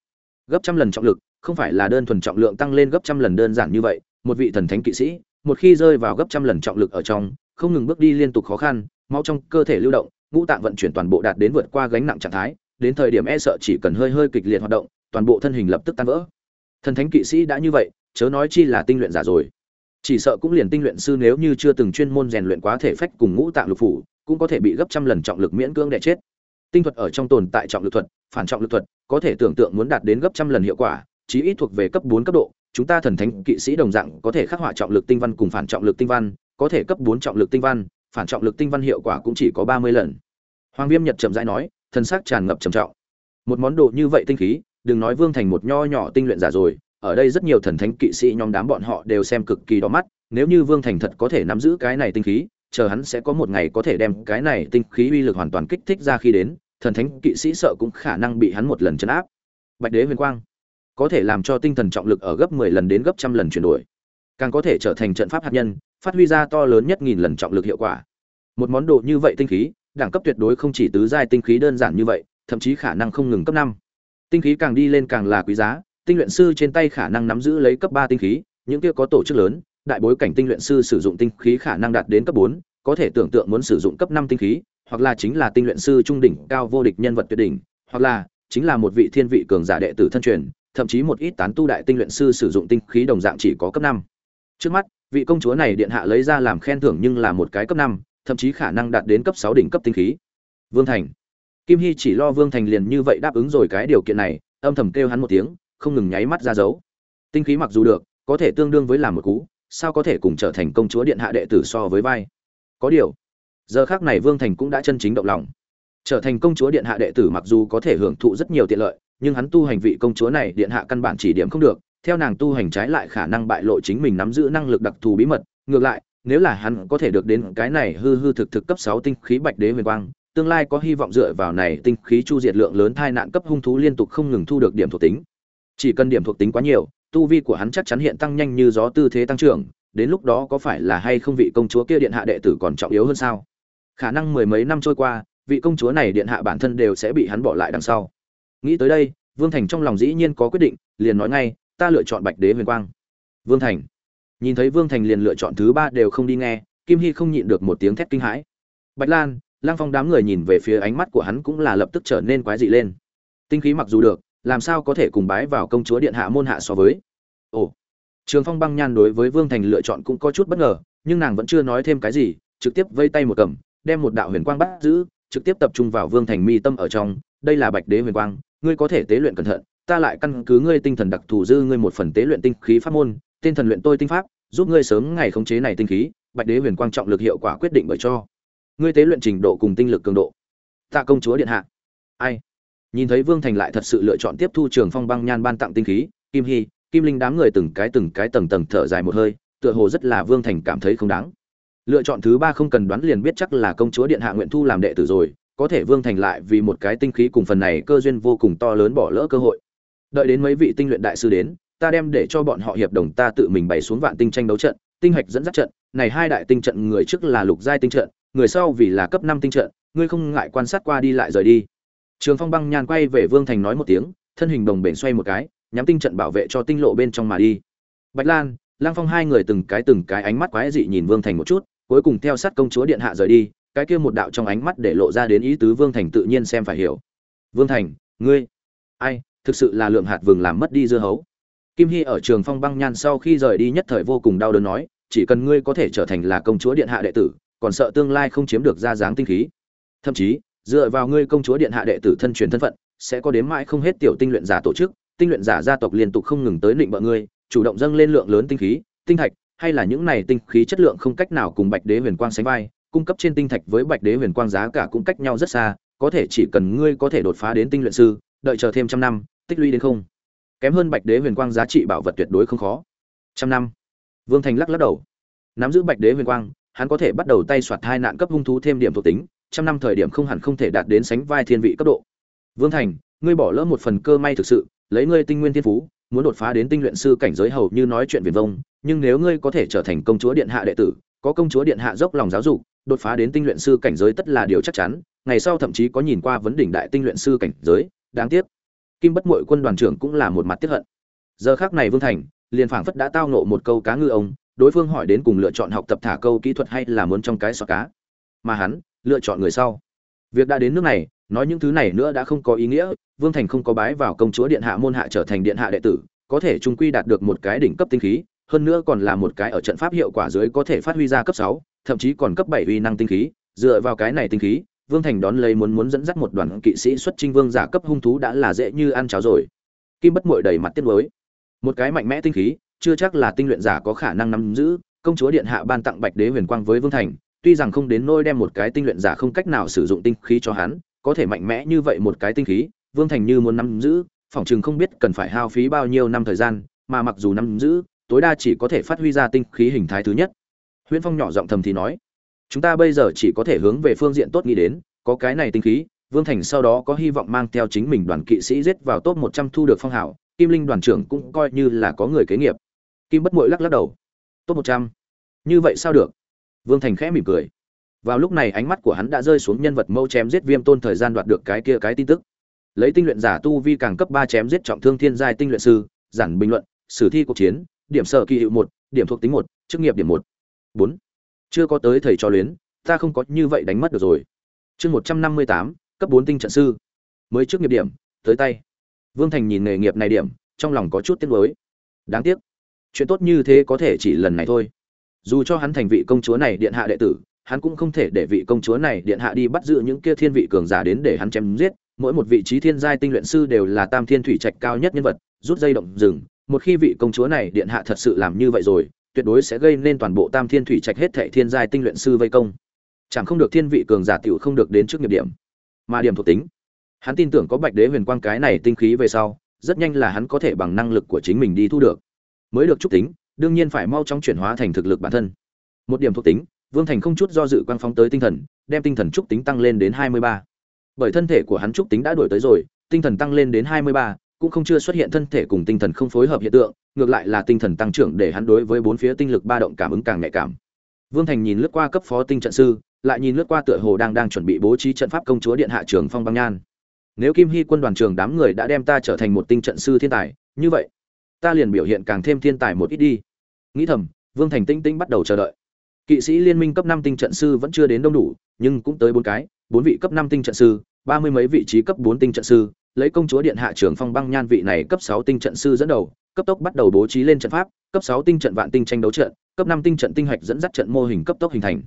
gấp trăm lần trọng lực, không phải là đơn thuần trọng lượng tăng lên gấp trăm lần đơn giản như vậy, một vị thần thánh kỵ sĩ, một khi rơi vào gấp trăm lần trọng lực ở trong, không ngừng bước đi liên tục khó khăn, máu trong cơ thể lưu động, ngũ tạng vận chuyển toàn bộ đạt đến vượt qua gánh nặng trạng thái, đến thời điểm e sợ chỉ cần hơi hơi kịch liệt hoạt động, toàn bộ thân hình lập tức tan vỡ. Thần thánh kỵ sĩ đã như vậy, chớ nói chi là tinh luyện giả rồi. Chỉ sợ cũng liền tinh luyện sư nếu như chưa từng chuyên môn rèn luyện quá thể phách cùng ngũ tạng lục phủ, cũng có thể bị gấp trăm lần trọng lực miễn cưỡng để chết tinh thuật ở trong tồn tại trọng lực thuật, phản trọng lực thuật, có thể tưởng tượng muốn đạt đến gấp trăm lần hiệu quả, chí ít thuộc về cấp bốn, cấp độ. Chúng ta thần thánh kỵ sĩ đồng dạng có thể khắc họa trọng lực tinh văn cùng phản trọng lực tinh văn, có thể cấp bốn trọng lực tinh văn, phản trọng lực tinh văn hiệu quả cũng chỉ có ba mươi lần. Hoàng viêm nhật chậm rãi nói thân xác tràn ngập trầm trọng. Một món đồ như vậy tinh khí, đừng nói vương thành một nho nhỏ tinh luyện giả rồi, ở đây rất nhiều thần thánh kỵ sĩ nhóm đám bọn họ đều xem cực kỳ đỏ mắt, nếu như vương thành thật có thể nắm giữ cái này tinh khí, chờ hắn sẽ có một ngày có thể đem cái này tinh khí uy lực hoàn toàn kích thích ra khi đến thần thánh kỵ sĩ sợ cũng khả năng bị hắn một lần chấn áp. Bạch đế huyền quang, có thể làm cho tinh thần trọng lực ở gấp 10 lần đến gấp trăm lần chuyển đổi, càng có thể trở thành trận pháp hạt nhân, phát huy ra to lớn nhất nghìn lần trọng lực hiệu quả. Một món đồ như vậy tinh khí, đẳng cấp tuyệt đối không chỉ tứ giai tinh khí đơn giản như vậy, thậm chí khả năng không ngừng cấp năm. Tinh khí càng đi lên càng là quý giá, tinh luyện sư trên tay khả năng nắm giữ lấy cấp ba tinh khí, những kia có tổ chức lớn, đại bối cảnh tinh luyện sư sử dụng tinh khí khả năng đạt đến cấp bốn có thể tưởng tượng muốn sử dụng cấp năm tinh khí, hoặc là chính là tinh luyện sư trung đỉnh cao vô địch nhân vật tuyệt đỉnh, hoặc là chính là một vị thiên vị cường giả đệ tử thân truyền, thậm chí một ít tán tu đại tinh luyện sư sử dụng tinh khí đồng dạng chỉ có cấp năm. Trước mắt, vị công chúa này điện hạ lấy ra làm khen thưởng nhưng là một cái cấp năm, thậm chí khả năng đạt đến cấp sáu đỉnh cấp tinh khí. Vương thành. Kim hy chỉ lo vương thành liền như vậy đáp ứng rồi cái điều kiện này, âm thầm kêu hắn một tiếng, không ngừng nháy mắt ra dấu. Tinh khí mặc dù được, có thể tương đương với làm một cú, sao có thể cùng trở thành công chúa điện hạ đệ tử so với vai? Có điều, giờ khác này vương thành cũng đã chân chính động lòng. Trở thành công chúa điện hạ đệ tử mặc dù có thể hưởng thụ rất nhiều tiện lợi, nhưng hắn tu hành vị công chúa này điện hạ căn bản chỉ điểm không được. Theo nàng tu hành trái lại khả năng bại lộ chính mình nắm giữ năng lực đặc thù bí mật. Ngược lại, nếu là hắn có thể được đến cái này hư hư thực thực cấp sáu tinh khí bạch đế huyền quang, tương lai có hy vọng dựa vào này tinh khí chu diệt lượng lớn thai nạn cấp hung thú liên tục không ngừng thu được điểm thuộc tính. Chỉ cần điểm thuộc tính quá nhiều, tu vi của hắn chắc chắn hiện tăng nhanh như gió tư thế tăng trưởng đến lúc đó có phải là hay không vị công chúa kia điện hạ đệ tử còn trọng yếu hơn sao? Khả năng mười mấy năm trôi qua, vị công chúa này điện hạ bản thân đều sẽ bị hắn bỏ lại đằng sau. Nghĩ tới đây, vương thành trong lòng dĩ nhiên có quyết định, liền nói ngay, ta lựa chọn bạch đế huyền quang. Vương thành. Nhìn thấy vương thành liền lựa chọn thứ ba đều không đi nghe, kim hy không nhịn được một tiếng thét kinh hãi. Bạch lan lang phong đám người nhìn về phía ánh mắt của hắn cũng là lập tức trở nên quái dị lên. Tinh khí mặc dù được, làm sao có thể cùng bái vào công chúa điện hạ môn hạ so với? Ồ trường phong băng nhan đối với vương thành lựa chọn cũng có chút bất ngờ nhưng nàng vẫn chưa nói thêm cái gì trực tiếp vây tay một cầm đem một đạo huyền quang bắt giữ trực tiếp tập trung vào Vương Thành mi tâm ở trong, đây là Bạch Đế Huyền Quang, ngươi có thể tế luyện cẩn thận, ta lại căn cứ ngươi tinh thần đặc thù dư ngươi một phần tế luyện tinh khí pháp môn, tên thần luyện tôi tinh pháp, giúp ngươi sớm ngày khống chế này tinh khí, Bạch Đế Huyền Quang trọng lực hiệu quả quyết định bởi cho ngươi tế luyện trình độ cùng tinh lực cường độ. Tạ công chúa điện hạ. Ai? Nhìn thấy Vương Thành lại thật sự lựa chọn tiếp thu Trường Phong băng nhan ban tặng tinh khí, Kim Hy, Kim Linh đám người từng cái từng cái tầng tầng thở dài một hơi, tựa hồ rất là Vương Thành cảm thấy không đáng. Lựa chọn thứ ba không cần đoán liền biết chắc là công chúa điện hạ nguyện thu làm đệ tử rồi có thể vương thành lại vì một cái tinh khí cùng phần này cơ duyên vô cùng to lớn bỏ lỡ cơ hội. Đợi đến mấy vị tinh luyện đại sư đến ta đem để cho bọn họ hiệp đồng ta tự mình bày xuống vạn tinh tranh đấu trận tinh hạch dẫn dắt trận này hai đại tinh trận người trước là lục giai tinh trận người sau vì là cấp năm tinh trận ngươi không ngại quan sát qua đi lại rời đi. Trường phong băng nhàn quay về vương thành nói một tiếng thân hình đồng bể xoay một cái nhắm tinh trận bảo vệ cho tinh lộ bên trong mà đi. Bạch lan lang phong hai người từng cái từng cái ánh mắt quái dị nhìn vương thành một chút, cuối cùng theo sát công chúa điện hạ rời đi, cái kia một đạo trong ánh mắt để lộ ra đến ý tứ vương thành tự nhiên xem phải hiểu. Vương thành, ngươi, ai, thực sự là lượng hạt vừng làm mất đi dưa hấu. Kim hy ở trường phong băng nhan sau khi rời đi nhất thời vô cùng đau đớn nói, chỉ cần ngươi có thể trở thành là công chúa điện hạ đệ tử, còn sợ tương lai không chiếm được ra dáng tinh khí. Thậm chí, dựa vào ngươi công chúa điện hạ đệ tử thân truyền thân phận, sẽ có đến mãi không hết tiểu tinh luyện giả tổ chức tinh luyện giả gia tộc liên tục không ngừng tới định bợ ngươi chủ động dâng lên lượng lớn tinh khí tinh thạch hay là những này tinh khí chất lượng không cách nào cùng Bạch Đế Huyền Quang sánh vai, cung cấp trên tinh thạch với Bạch Đế Huyền Quang giá cả cũng cách nhau rất xa, có thể chỉ cần ngươi có thể đột phá đến tinh luyện sư, đợi chờ thêm trăm năm, tích lũy đến không. Kém hơn Bạch Đế Huyền Quang giá trị bảo vật tuyệt đối không khó. Trăm năm. Vương Thành lắc lắc đầu. Nắm giữ Bạch Đế Huyền Quang, hắn có thể bắt đầu tay soạt hai nạn cấp hung thú thêm điểm thuộc tính, trăm năm thời điểm không hẳn không thể đạt đến sánh vai thiên vị cấp độ. Vương Thành, ngươi bỏ lỡ một phần cơ may thực sự, lấy ngươi tinh nguyên thiên phú, muốn đột phá đến tinh luyện sư cảnh giới hầu như nói chuyện viển vông, nhưng nếu ngươi có thể trở thành công chúa điện hạ đệ tử, có công chúa điện hạ dốc lòng giáo dục, đột phá đến tinh luyện sư cảnh giới tất là điều chắc chắn, ngày sau thậm chí có nhìn qua vấn đỉnh đại tinh luyện sư cảnh giới, đáng tiếc. Kim Bất Muội quân đoàn trưởng cũng là một mặt tiếc hận. Giờ khắc này Vương Thành, liền phảng phất đã tao nộ một câu cá ngư ông, đối phương hỏi đến cùng lựa chọn học tập thả câu kỹ thuật hay là muốn trong cái sọ cá. Mà hắn, lựa chọn người sau. Việc đã đến nước này, nói những thứ này nữa đã không có ý nghĩa, Vương Thành không có bái vào công chúa điện hạ môn hạ trở thành điện hạ đệ tử, có thể trung quy đạt được một cái đỉnh cấp tinh khí, hơn nữa còn là một cái ở trận pháp hiệu quả dưới có thể phát huy ra cấp sáu, thậm chí còn cấp bảy uy năng tinh khí, dựa vào cái này tinh khí, Vương Thành đón lấy muốn muốn dẫn dắt một đoàn kỵ sĩ xuất chinh vương giả cấp hung thú đã là dễ như ăn cháo rồi. Kim Bất mội đầy mặt tiếc nuối. Một cái mạnh mẽ tinh khí, chưa chắc là tinh luyện giả có khả năng nắm giữ, công chúa điện hạ ban tặng Bạch Đế Huyền Quang với Vương Thành, tuy rằng không đến nôi đem một cái tinh luyện giả không cách nào sử dụng tinh khí cho hắn, có thể mạnh mẽ như vậy một cái tinh khí, Vương Thành như muốn nắm giữ, phỏng chừng không biết cần phải hao phí bao nhiêu năm thời gian, mà mặc dù nắm giữ, tối đa chỉ có thể phát huy ra tinh khí hình thái thứ nhất. Huyễn Phong nhỏ giọng thầm thì nói, chúng ta bây giờ chỉ có thể hướng về phương diện tốt nghĩ đến, có cái này tinh khí, Vương Thành sau đó có hy vọng mang theo chính mình đoàn kỵ sĩ giết vào top 100 thu được phong hào, Kim Linh đoàn trưởng cũng coi như là có người kế nghiệp. Kim Bất Muội lắc lắc đầu. Top 100. Như vậy sao được? Vương Thành khẽ mỉm cười. Vào lúc này ánh mắt của hắn đã rơi xuống nhân vật mâu chém giết Viêm Tôn thời gian đoạt được cái kia cái tin tức. Lấy tinh luyện giả tu vi càng cấp ba chém giết trọng thương thiên giai tinh luyện sư, giản bình luận, sử thi cuộc chiến, điểm sở kỳ hiệu một, điểm thuộc tính một, chức nghiệp điểm một. Bốn. Chưa có tới thầy cho luyến, ta không có như vậy đánh mất được rồi. Chương một trăm năm mươi tám, cấp bốn tinh trận sư. Mới trước nghiệp điểm, tới tay. Vương thành nhìn nghề nghiệp này điểm, trong lòng có chút tiếc nuối. Đáng tiếc. Chuyện tốt như thế có thể chỉ lần này thôi. Dù cho hắn thành vị công chúa này điện hạ đệ tử hắn cũng không thể để vị công chúa này điện hạ đi bắt giữ những kia thiên vị cường giả đến để hắn chém giết. Mỗi một vị trí thiên giai tinh luyện sư đều là tam thiên thủy trạch cao nhất nhân vật, rút dây động rừng. Một khi vị công chúa này điện hạ thật sự làm như vậy rồi, tuyệt đối sẽ gây nên toàn bộ tam thiên thủy trạch hết thệ thiên giai tinh luyện sư vây công. Chẳng không được thiên vị cường giả tiểu không được đến trước nghiệp điểm. Mà điểm thuộc tính. Hắn tin tưởng có bạch đế huyền quang cái này tinh khí về sau, rất nhanh là hắn có thể bằng năng lực của chính mình đi thu được. Mới được trúc tính, đương nhiên phải mau chóng chuyển hóa thành thực lực bản thân. Một điểm thuộc tính vương thành không chút do dự quang phóng tới tinh thần, đem tinh thần trúc tính tăng lên đến hai mươi ba. Bởi thân thể của hắn trúc tính đã đuổi tới rồi, tinh thần tăng lên đến hai mươi ba, cũng không chưa xuất hiện thân thể cùng tinh thần không phối hợp hiện tượng, ngược lại là tinh thần tăng trưởng để hắn đối với bốn phía tinh lực ba động cảm ứng càng nhạy cảm. Vương thành nhìn lướt qua cấp phó tinh trận sư, lại nhìn lướt qua tựa hồ đang đang chuẩn bị bố trí trận pháp công chúa điện hạ trường phong băng nhan. Nếu kim hy quân đoàn trường đám người đã đem ta trở thành một tinh trận sư thiên tài, như vậy, ta liền biểu hiện càng thêm thiên tài một ít đi. Nghĩ thầm, vương thành tinh tinh bắt đầu chờ đợi kỵ sĩ liên minh cấp năm tinh trận sư vẫn chưa đến đông đủ nhưng cũng tới bốn cái bốn vị cấp năm tinh trận sư, ba mươi mấy vị trí cấp bốn tinh trận sư, lấy công chúa điện hạ trưởng phong băng nhan vị này cấp sáu tinh trận sư dẫn đầu, cấp tốc bắt đầu bố trí lên trận pháp, cấp sáu tinh trận vạn tinh tranh đấu trận, cấp năm tinh trận tinh hạch dẫn dắt trận mô hình cấp tốc hình thành.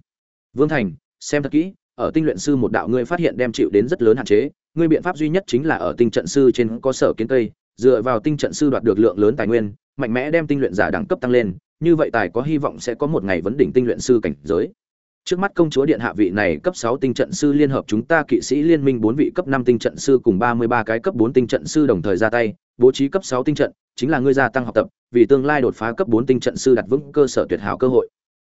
Vương Thành, xem thật kỹ, ở tinh luyện sư một đạo ngươi phát hiện đem chịu đến rất lớn hạn chế ngươi biện pháp duy nhất chính là ở tinh trận sư trên có sở kiến cây dựa vào tinh trận sư đoạt được lượng lớn tài nguyên mạnh mẽ đem tinh luyện giả đẳng cấp tăng lên như vậy tài có hy vọng sẽ có một ngày vấn đỉnh tinh luyện sư cảnh giới. Trước mắt công chúa điện hạ vị này cấp sáu tinh trận sư liên hợp chúng ta kỵ sĩ liên minh bốn vị cấp năm tinh trận sư cùng ba mươi ba cái cấp bốn tinh trận sư đồng thời ra tay, bố trí cấp sáu tinh trận, chính là ngươi gia tăng học tập, vì tương lai đột phá cấp bốn tinh trận sư đặt vững cơ sở tuyệt hảo cơ hội.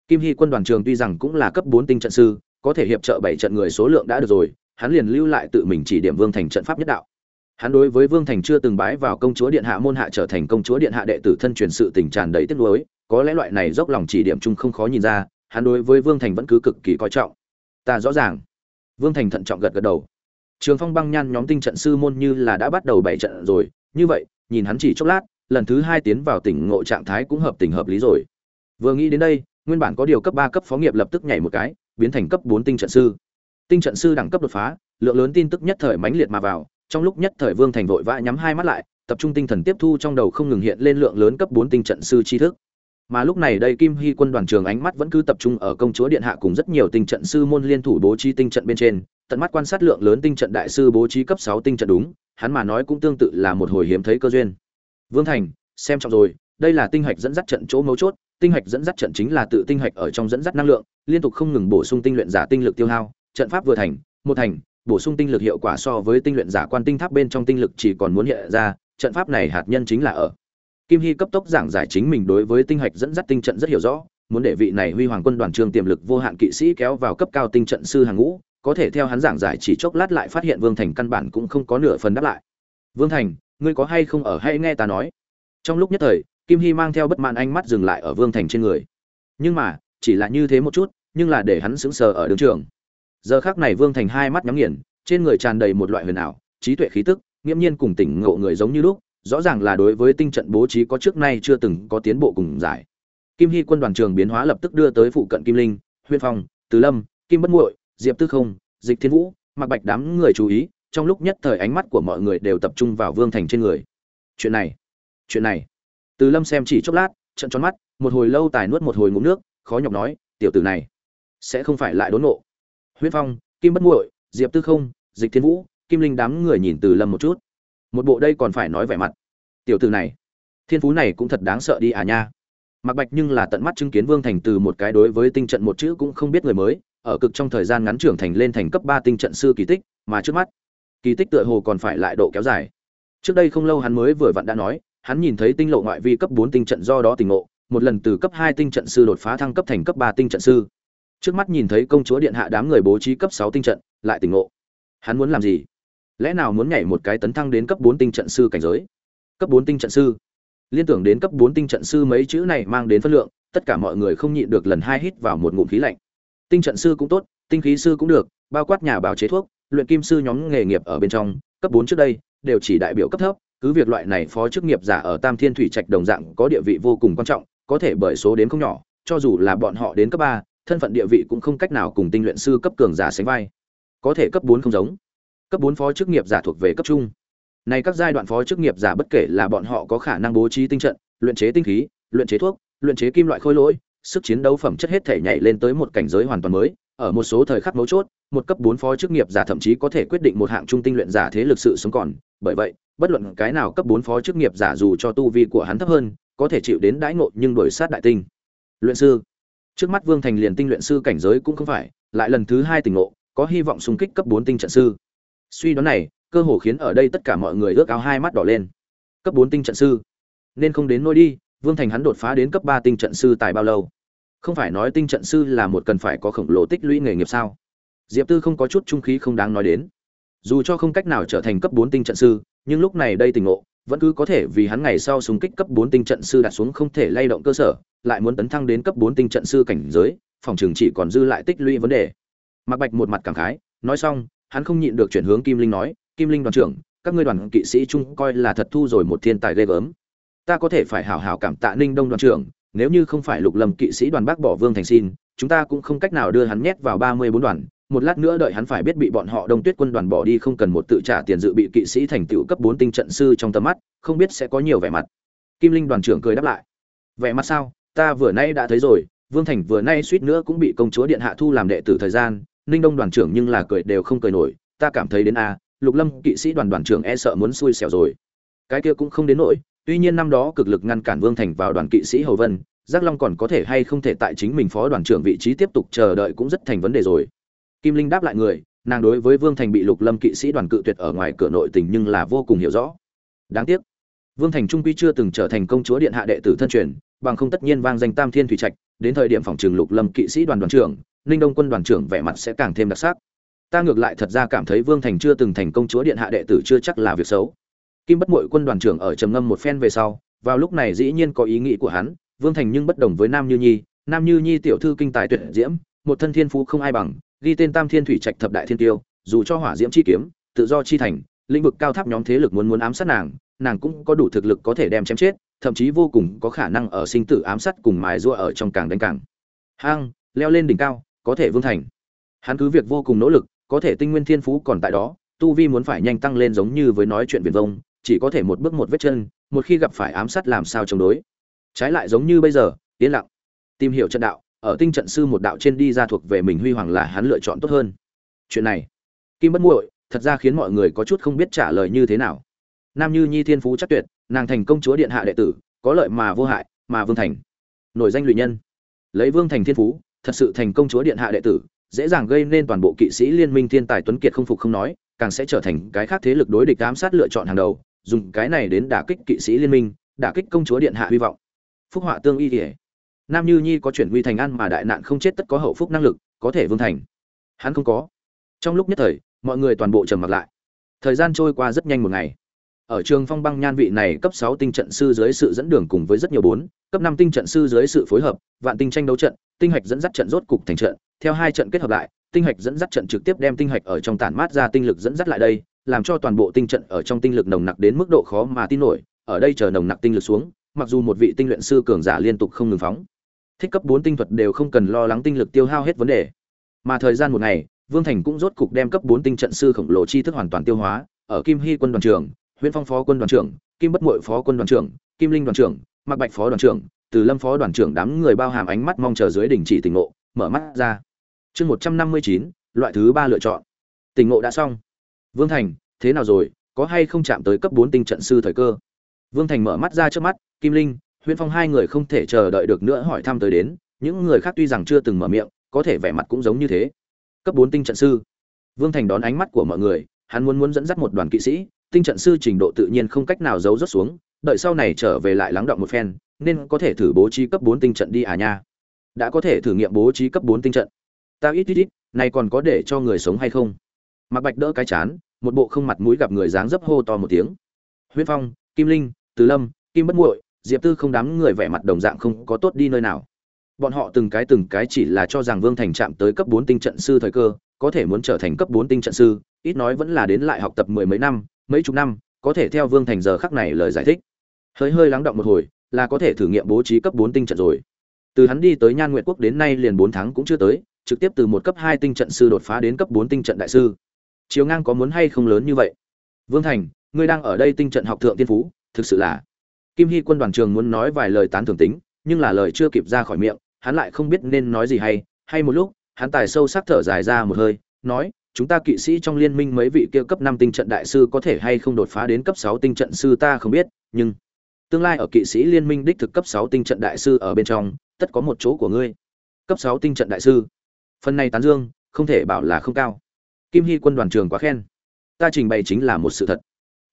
Kim hy quân đoàn trường tuy rằng cũng là cấp bốn tinh trận sư, có thể hiệp trợ bảy trận người số lượng đã được rồi, hắn liền lưu lại tự mình chỉ điểm vương thành trận pháp nhất đạo hắn đối với vương thành chưa từng bái vào công chúa điện hạ, môn hạ trở thành công chúa điện hạ đệ tử thân truyền sự tình tràn đầy tiếc nuối, có lẽ loại này dốc lòng chỉ điểm chung không khó nhìn ra, hắn đối với vương thành vẫn cứ cực kỳ coi trọng. Ta rõ ràng. Vương thành thận trọng gật gật đầu. Trường phong băng nhan nhóm tinh trận sư môn như là đã bắt đầu bảy trận rồi, như vậy, nhìn hắn chỉ chốc lát, lần thứ hai tiến vào tỉnh ngộ trạng thái cũng hợp tình hợp lý rồi. Vừa nghĩ đến đây, nguyên bản có điều cấp ba, cấp phó nghiệp lập tức nhảy một cái, biến thành cấp bốn tinh trận sư. Tinh trận sư đẳng cấp đột phá, lượng lớn tin tức nhất thời mãnh liệt mà vào trong lúc nhất thời vương thành vội vã nhắm hai mắt lại, tập trung tinh thần tiếp thu trong đầu không ngừng hiện lên lượng lớn cấp bốn tinh trận sư tri thức. Mà lúc này đây kim hy quân đoàn trường ánh mắt vẫn cứ tập trung ở công chúa điện hạ cùng rất nhiều tinh trận sư môn liên thủ bố trí tinh trận bên trên, tận mắt quan sát lượng lớn tinh trận đại sư bố trí cấp sáu tinh trận đúng, hắn mà nói cũng tương tự là một hồi hiếm thấy cơ duyên. Vương thành, xem trọng rồi, đây là tinh hạch dẫn dắt trận chỗ mấu chốt, tinh hạch dẫn dắt trận chính là tự tinh hạch ở trong dẫn dắt năng lượng, liên tục không ngừng bổ sung tinh luyện giả tinh lực tiêu hao, trận pháp vừa thành, một thành bổ sung tinh lực hiệu quả so với tinh luyện giả quan tinh tháp bên trong tinh lực chỉ còn muốn hiện ra trận pháp này hạt nhân chính là ở Kim Hy cấp tốc giảng giải chính mình đối với tinh hạch dẫn dắt tinh trận rất hiểu rõ, muốn để vị này huy hoàng quân đoàn trường tiềm lực vô hạn kỵ sĩ kéo vào cấp cao tinh trận sư hàng ngũ, có thể theo hắn giảng giải chỉ chốc lát lại phát hiện Vương Thành căn bản cũng không có nửa phần đáp lại. "Vương Thành, ngươi có hay không ở hay nghe ta nói?" Trong lúc nhất thời, Kim Hy mang theo bất mãn ánh mắt dừng lại ở Vương Thành trên người. Nhưng mà, chỉ là như thế một chút, nhưng là để hắn sững sờ ở đường trường. Giờ khắc này Vương Thành hai mắt nhắm nghiền, trên người tràn đầy một loại huyền ảo, trí tuệ khí tức, nghiễm nhiên cùng tỉnh ngộ người giống như lúc, rõ ràng là đối với tinh trận bố trí có trước nay chưa từng có tiến bộ cùng giải. Kim Hy quân đoàn trường biến hóa lập tức đưa tới phụ cận Kim Linh, Huyên Phong, Từ Lâm, Kim Bất Muội, Diệp Tư Không, Dịch Thiên Vũ, mặc Bạch đám người chú ý, trong lúc nhất thời ánh mắt của mọi người đều tập trung vào Vương Thành trên người. Chuyện này, chuyện này. Từ Lâm xem chỉ chốc lát, trận tròn mắt, một hồi lâu tài nuốt một hồi ngụm nước, khó nhọc nói, tiểu tử này sẽ không phải lại đốn nộ. Huyết Phong, Kim Bất Muội, Diệp Tư Không, Dịch Thiên Vũ, Kim Linh đám người nhìn Từ Lâm một chút. Một bộ đây còn phải nói vẻ mặt. Tiểu từ này thiên phú này cũng thật đáng sợ đi à nha. Mặc bạch nhưng là tận mắt chứng kiến vương thành từ một cái đối với tinh trận một chữ cũng không biết người mới ở cực trong thời gian ngắn trưởng thành lên thành cấp ba tinh trận sư kỳ tích mà trước mắt kỳ tích tựa hồ còn phải lại độ kéo dài. Trước đây không lâu hắn mới vừa vặn đã nói hắn nhìn thấy tinh lộ ngoại vi cấp bốn tinh trận do đó tình ngộ một lần từ cấp hai tinh trận sư đột phá thăng cấp thành cấp ba tinh trận sư trước mắt nhìn thấy công chúa điện hạ đám người bố trí cấp sáu tinh trận, lại tỉnh ngộ. Hắn muốn làm gì? Lẽ nào muốn nhảy một cái tấn thăng đến cấp bốn tinh trận sư cảnh giới? Cấp bốn tinh trận sư? Liên tưởng đến cấp bốn tinh trận sư mấy chữ này mang đến phân lượng, tất cả mọi người không nhịn được lần hai hít vào một ngụm khí lạnh. Tinh trận sư cũng tốt, tinh khí sư cũng được, bao quát nhà bào chế thuốc, luyện kim sư nhóm nghề nghiệp ở bên trong, cấp bốn trước đây, đều chỉ đại biểu cấp thấp, cứ việc loại này phó chức nghiệp giả ở tam thiên thủy trạch đồng dạng có địa vị vô cùng quan trọng, có thể bởi số đến không nhỏ, cho dù là bọn họ đến cấp ba thân phận địa vị cũng không cách nào cùng tinh luyện sư cấp cường giả sánh vai. Có thể cấp bốn không giống. Cấp bốn phó chức nghiệp giả thuộc về cấp trung. Này các giai đoạn phó chức nghiệp giả bất kể là bọn họ có khả năng bố trí tinh trận, luyện chế tinh khí, luyện chế thuốc, luyện chế kim loại khôi lỗi, sức chiến đấu phẩm chất hết thể nhảy lên tới một cảnh giới hoàn toàn mới, ở một số thời khắc mấu chốt, một cấp bốn phó chức nghiệp giả thậm chí có thể quyết định một hạng trung tinh luyện giả thế lực sự sống còn. Bởi vậy, bất luận cái nào cấp bốn phó chức nghiệp giả dù cho tu vi của hắn thấp hơn, có thể chịu đến đãi ngộ nhưng đổi sát đại tinh. Luyện sư trước mắt vương thành liền tinh luyện sư cảnh giới cũng không phải, lại lần thứ hai tỉnh ngộ, có hy vọng xung kích cấp bốn tinh trận sư. Suy đoán này, cơ hồ khiến ở đây tất cả mọi người ước áo hai mắt đỏ lên. Cấp bốn tinh trận sư. Nên không đến nôi đi, vương thành hắn đột phá đến cấp ba tinh trận sư tại bao lâu? Không phải nói tinh trận sư là một cần phải có khổng lồ tích lũy nghề nghiệp sao? Diệp tư không có chút trung khí không đáng nói đến. Dù cho không cách nào trở thành cấp bốn tinh trận sư, nhưng lúc này đây tình ngộ, vẫn cứ có thể vì hắn ngày sau súng kích cấp bốn tinh trận sư đặt xuống không thể lay động cơ sở lại muốn tấn thăng đến cấp bốn tinh trận sư cảnh giới phòng trường chỉ còn dư lại tích lũy vấn đề Mạc bạch một mặt cảm khái nói xong hắn không nhịn được chuyển hướng Kim Linh nói, "Kim Linh đoàn trưởng, các ngươi đoàn kỵ sĩ chung coi là thật thu rồi một thiên tài ghê gớm. Ta có thể phải hảo hảo cảm tạ Ninh Đông đoàn trưởng, nếu như không phải Lục Lâm kỵ sĩ đoàn bác bỏ Vương Thành xin, chúng ta cũng không cách nào đưa hắn nhét vào ba mươi bốn đoàn, một lát nữa đợi hắn phải biết bị bọn họ Đông Tuyết quân đoàn bỏ đi không cần một tự trả tiền dự bị kỵ sĩ thành tựu cấp bốn tinh trận sư trong tầm mắt, không biết sẽ có nhiều vẻ mặt." Kim Linh đoàn trưởng cười đáp lại. "Vẻ mặt sao? Ta vừa nay đã thấy rồi, Vương Thành vừa nay suýt nữa cũng bị công chúa điện hạ thu làm đệ tử thời gian, ninh đông đoàn trưởng nhưng là cười đều không cười nổi ta cảm thấy đến a lục lâm kỵ sĩ đoàn đoàn trưởng e sợ muốn xui xẻo rồi. Cái kia cũng không đến nỗi tuy nhiên năm đó cực lực ngăn cản vương thành vào đoàn kỵ sĩ hầu vân giác long còn có thể hay không thể tại chính mình phó đoàn trưởng vị trí tiếp tục chờ đợi cũng rất thành vấn đề rồi. Kim linh đáp lại người nàng đối với vương thành bị lục lâm kỵ sĩ đoàn cự tuyệt ở ngoài cửa nội tình nhưng là vô cùng hiểu rõ. Đáng tiếc vương thành trung quy chưa từng trở thành công chúa điện hạ đệ tử thân truyền bằng không tất nhiên vang danh tam thiên thủy trạch, đến thời điểm phòng trường lục lâm kỵ sĩ đoàn đoàn trưởng, ninh đông quân đoàn trưởng vẻ mặt sẽ càng thêm đặc sắc. Ta ngược lại thật ra cảm thấy vương thành chưa từng thành công chúa điện hạ đệ tử chưa chắc là việc xấu. Kim bất mội quân đoàn trưởng ở trầm ngâm một phen về sau, vào lúc này dĩ nhiên có ý nghĩ của hắn, vương thành nhưng bất đồng với nam như nhi, nam như nhi tiểu thư kinh tài tuyệt diễm, một thân thiên phú không ai bằng, ghi tên tam thiên thủy trạch thập đại thiên tiêu, dù cho hỏa diễm chi kiếm, tự do chi thành, lĩnh vực cao tháp nhóm thế lực muốn muốn ám sát nàng nàng cũng có đủ thực lực có thể đem chém chết thậm chí vô cùng có khả năng ở sinh tử ám sát cùng mài rua ở trong càng đánh càng. Hang, leo lên đỉnh cao, có thể vương thành. Hắn cứ việc vô cùng nỗ lực, có thể tinh nguyên thiên phú còn tại đó, tu vi muốn phải nhanh tăng lên giống như với nói chuyện viền vông, chỉ có thể một bước một vết chân, một khi gặp phải ám sát làm sao chống đối. Trái lại giống như bây giờ, yên lặng, tìm hiểu trận đạo, ở tinh trận sư một đạo trên đi ra thuộc về mình huy hoàng là hắn lựa chọn tốt hơn. Chuyện này, kim bất muội, thật ra khiến mọi người có chút không biết trả lời như thế nào. Nam như nhi thiên phú chắc tuyệt nàng thành công chúa điện hạ đệ tử, có lợi mà vô hại, mà vương thành. Nổi danh lụy nhân. Lấy vương thành thiên phú, thật sự thành công chúa điện hạ đệ tử, dễ dàng gây nên toàn bộ kỵ sĩ liên minh thiên tài tuấn kiệt không phục không nói, càng sẽ trở thành cái khác thế lực đối địch ám sát lựa chọn hàng đầu, dùng cái này đến đả kích kỵ sĩ liên minh, đả kích công chúa điện hạ hy vọng. Phúc họa tương y kể nam như nhi có chuyển huy thành ăn mà đại nạn không chết tất có hậu phúc năng lực, có thể vương thành. Hắn không có. Trong lúc nhất thời, mọi người toàn bộ trầm mặc lại. Thời gian trôi qua rất nhanh một ngày ở trường phong băng nhan vị này cấp sáu tinh trận sư dưới sự dẫn đường cùng với rất nhiều bốn, cấp năm tinh trận sư dưới sự phối hợp, vạn tinh tranh đấu trận, tinh hạch dẫn dắt trận rốt cục thành trận. Theo hai trận kết hợp lại, tinh hạch dẫn dắt trận trực tiếp đem tinh hạch ở trong tản mát ra tinh lực dẫn dắt lại đây, làm cho toàn bộ tinh trận ở trong tinh lực nồng nặc đến mức độ khó mà tin nổi. Ở đây chờ nồng nặc tinh lực xuống, mặc dù một vị tinh luyện sư cường giả liên tục không ngừng phóng, thích cấp bốn tinh thuật đều không cần lo lắng tinh lực tiêu hao hết vấn đề. Mà thời gian một ngày, vương thành cũng rốt cục đem cấp bốn tinh trận sư khổng lồ chi thức hoàn toàn tiêu hóa, ở kim hy quân đoàn trưởng Huyễn phong phó quân đoàn trưởng, kim bất Muội phó quân đoàn trưởng, kim linh đoàn trưởng mặc bạch phó đoàn trưởng, từ lâm phó đoàn trưởng đám người bao hàm ánh mắt mong chờ dưới đỉnh chỉ tỉnh ngộ, mở mắt ra. Chương một trăm năm mươi chín, loại thứ ba lựa chọn. Tỉnh ngộ đã xong. Vương thành, thế nào rồi? Có hay không chạm tới cấp bốn tinh trận sư thời cơ? Vương thành mở mắt ra trước mắt, kim linh, huyễn phong hai người không thể chờ đợi được nữa hỏi thăm tới đến. Những người khác tuy rằng chưa từng mở miệng, có thể vẻ mặt cũng giống như thế. Cấp bốn tinh trận sư. Vương thành đón ánh mắt của mọi người, hắn muốn muốn dẫn dắt một đoàn kỵ sĩ tinh trận sư trình độ tự nhiên không cách nào giấu rốt xuống, đợi sau này trở về lại lắng động một phen, nên có thể thử bố trí cấp bốn tinh trận đi à nha. Đã có thể thử nghiệm bố trí cấp bốn tinh trận. Ta ít ít ít, này còn có để cho người sống hay không? Mặc bạch đỡ cái chán, một bộ không mặt mũi gặp người dáng dấp hô to một tiếng. Huyết phong, kim linh, từ lâm, kim bất muội, diệp tư không đám người vẻ mặt đồng dạng không có tốt đi nơi nào. Bọn họ từng cái từng cái chỉ là cho rằng vương thành chạm tới cấp bốn tinh trận sư thời cơ, có thể muốn trở thành cấp bốn tinh trận sư, ít nói vẫn là đến lại học tập mười mấy năm mấy chục năm, có thể theo vương thành giờ khắc này lời giải thích. Hơi hơi lắng động một hồi, là có thể thử nghiệm bố trí cấp bốn tinh trận rồi. Từ hắn đi tới nhan nguyện quốc đến nay liền bốn tháng cũng chưa tới, trực tiếp từ một cấp hai tinh trận sư đột phá đến cấp bốn tinh trận đại sư. Chiều ngang có muốn hay không lớn như vậy? Vương thành, ngươi đang ở đây tinh trận học thượng tiên phú, thực sự là. Kim hy quân đoàn trường muốn nói vài lời tán thưởng tính, nhưng là lời chưa kịp ra khỏi miệng, hắn lại không biết nên nói gì hay. Hay một lúc, hắn tài sâu sắc thở dài ra một hơi, nói chúng ta kỵ sĩ trong liên minh mấy vị kia cấp năm tinh trận đại sư có thể hay không đột phá đến cấp sáu tinh trận sư ta không biết, nhưng tương lai ở kỵ sĩ liên minh đích thực cấp sáu tinh trận đại sư ở bên trong, tất có một chỗ của ngươi. Cấp sáu tinh trận đại sư. Phần này tán dương, không thể bảo là không cao. Kim Hy quân đoàn trường quá khen. Ta trình bày chính là một sự thật.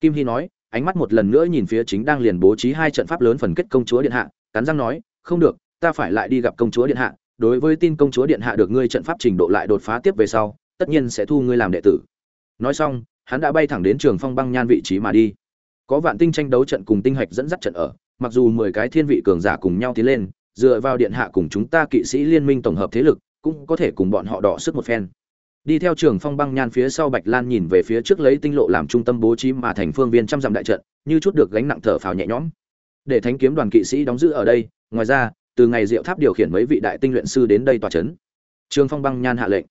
Kim Hy nói, ánh mắt một lần nữa nhìn phía chính đang liền bố trí hai trận pháp lớn phần kết công chúa điện hạ, cắn răng nói, không được, ta phải lại đi gặp công chúa điện hạ, đối với tin công chúa điện hạ được ngươi trận pháp trình độ lại đột phá tiếp về sau, tất nhiên sẽ thu ngươi làm đệ tử. Nói xong, hắn đã bay thẳng đến trường phong băng nhan vị trí mà đi. Có vạn tinh tranh đấu trận cùng tinh hạch dẫn dắt trận ở, mặc dù mười cái thiên vị cường giả cùng nhau tiến lên, dựa vào điện hạ cùng chúng ta kỵ sĩ liên minh tổng hợp thế lực, cũng có thể cùng bọn họ đỏ sức một phen. Đi theo trường phong băng nhan phía sau bạch lan nhìn về phía trước lấy tinh lộ làm trung tâm bố trí mà thành phương viên trăm dặm đại trận, như chút được gánh nặng thở phào nhẹ nhõm. Để thánh kiếm đoàn kỵ sĩ đóng giữ ở đây, ngoài ra, từ ngày diệu tháp điều khiển mấy vị đại tinh luyện sư đến đây tòa chấn. Trường phong băng nhan hạ lệnh.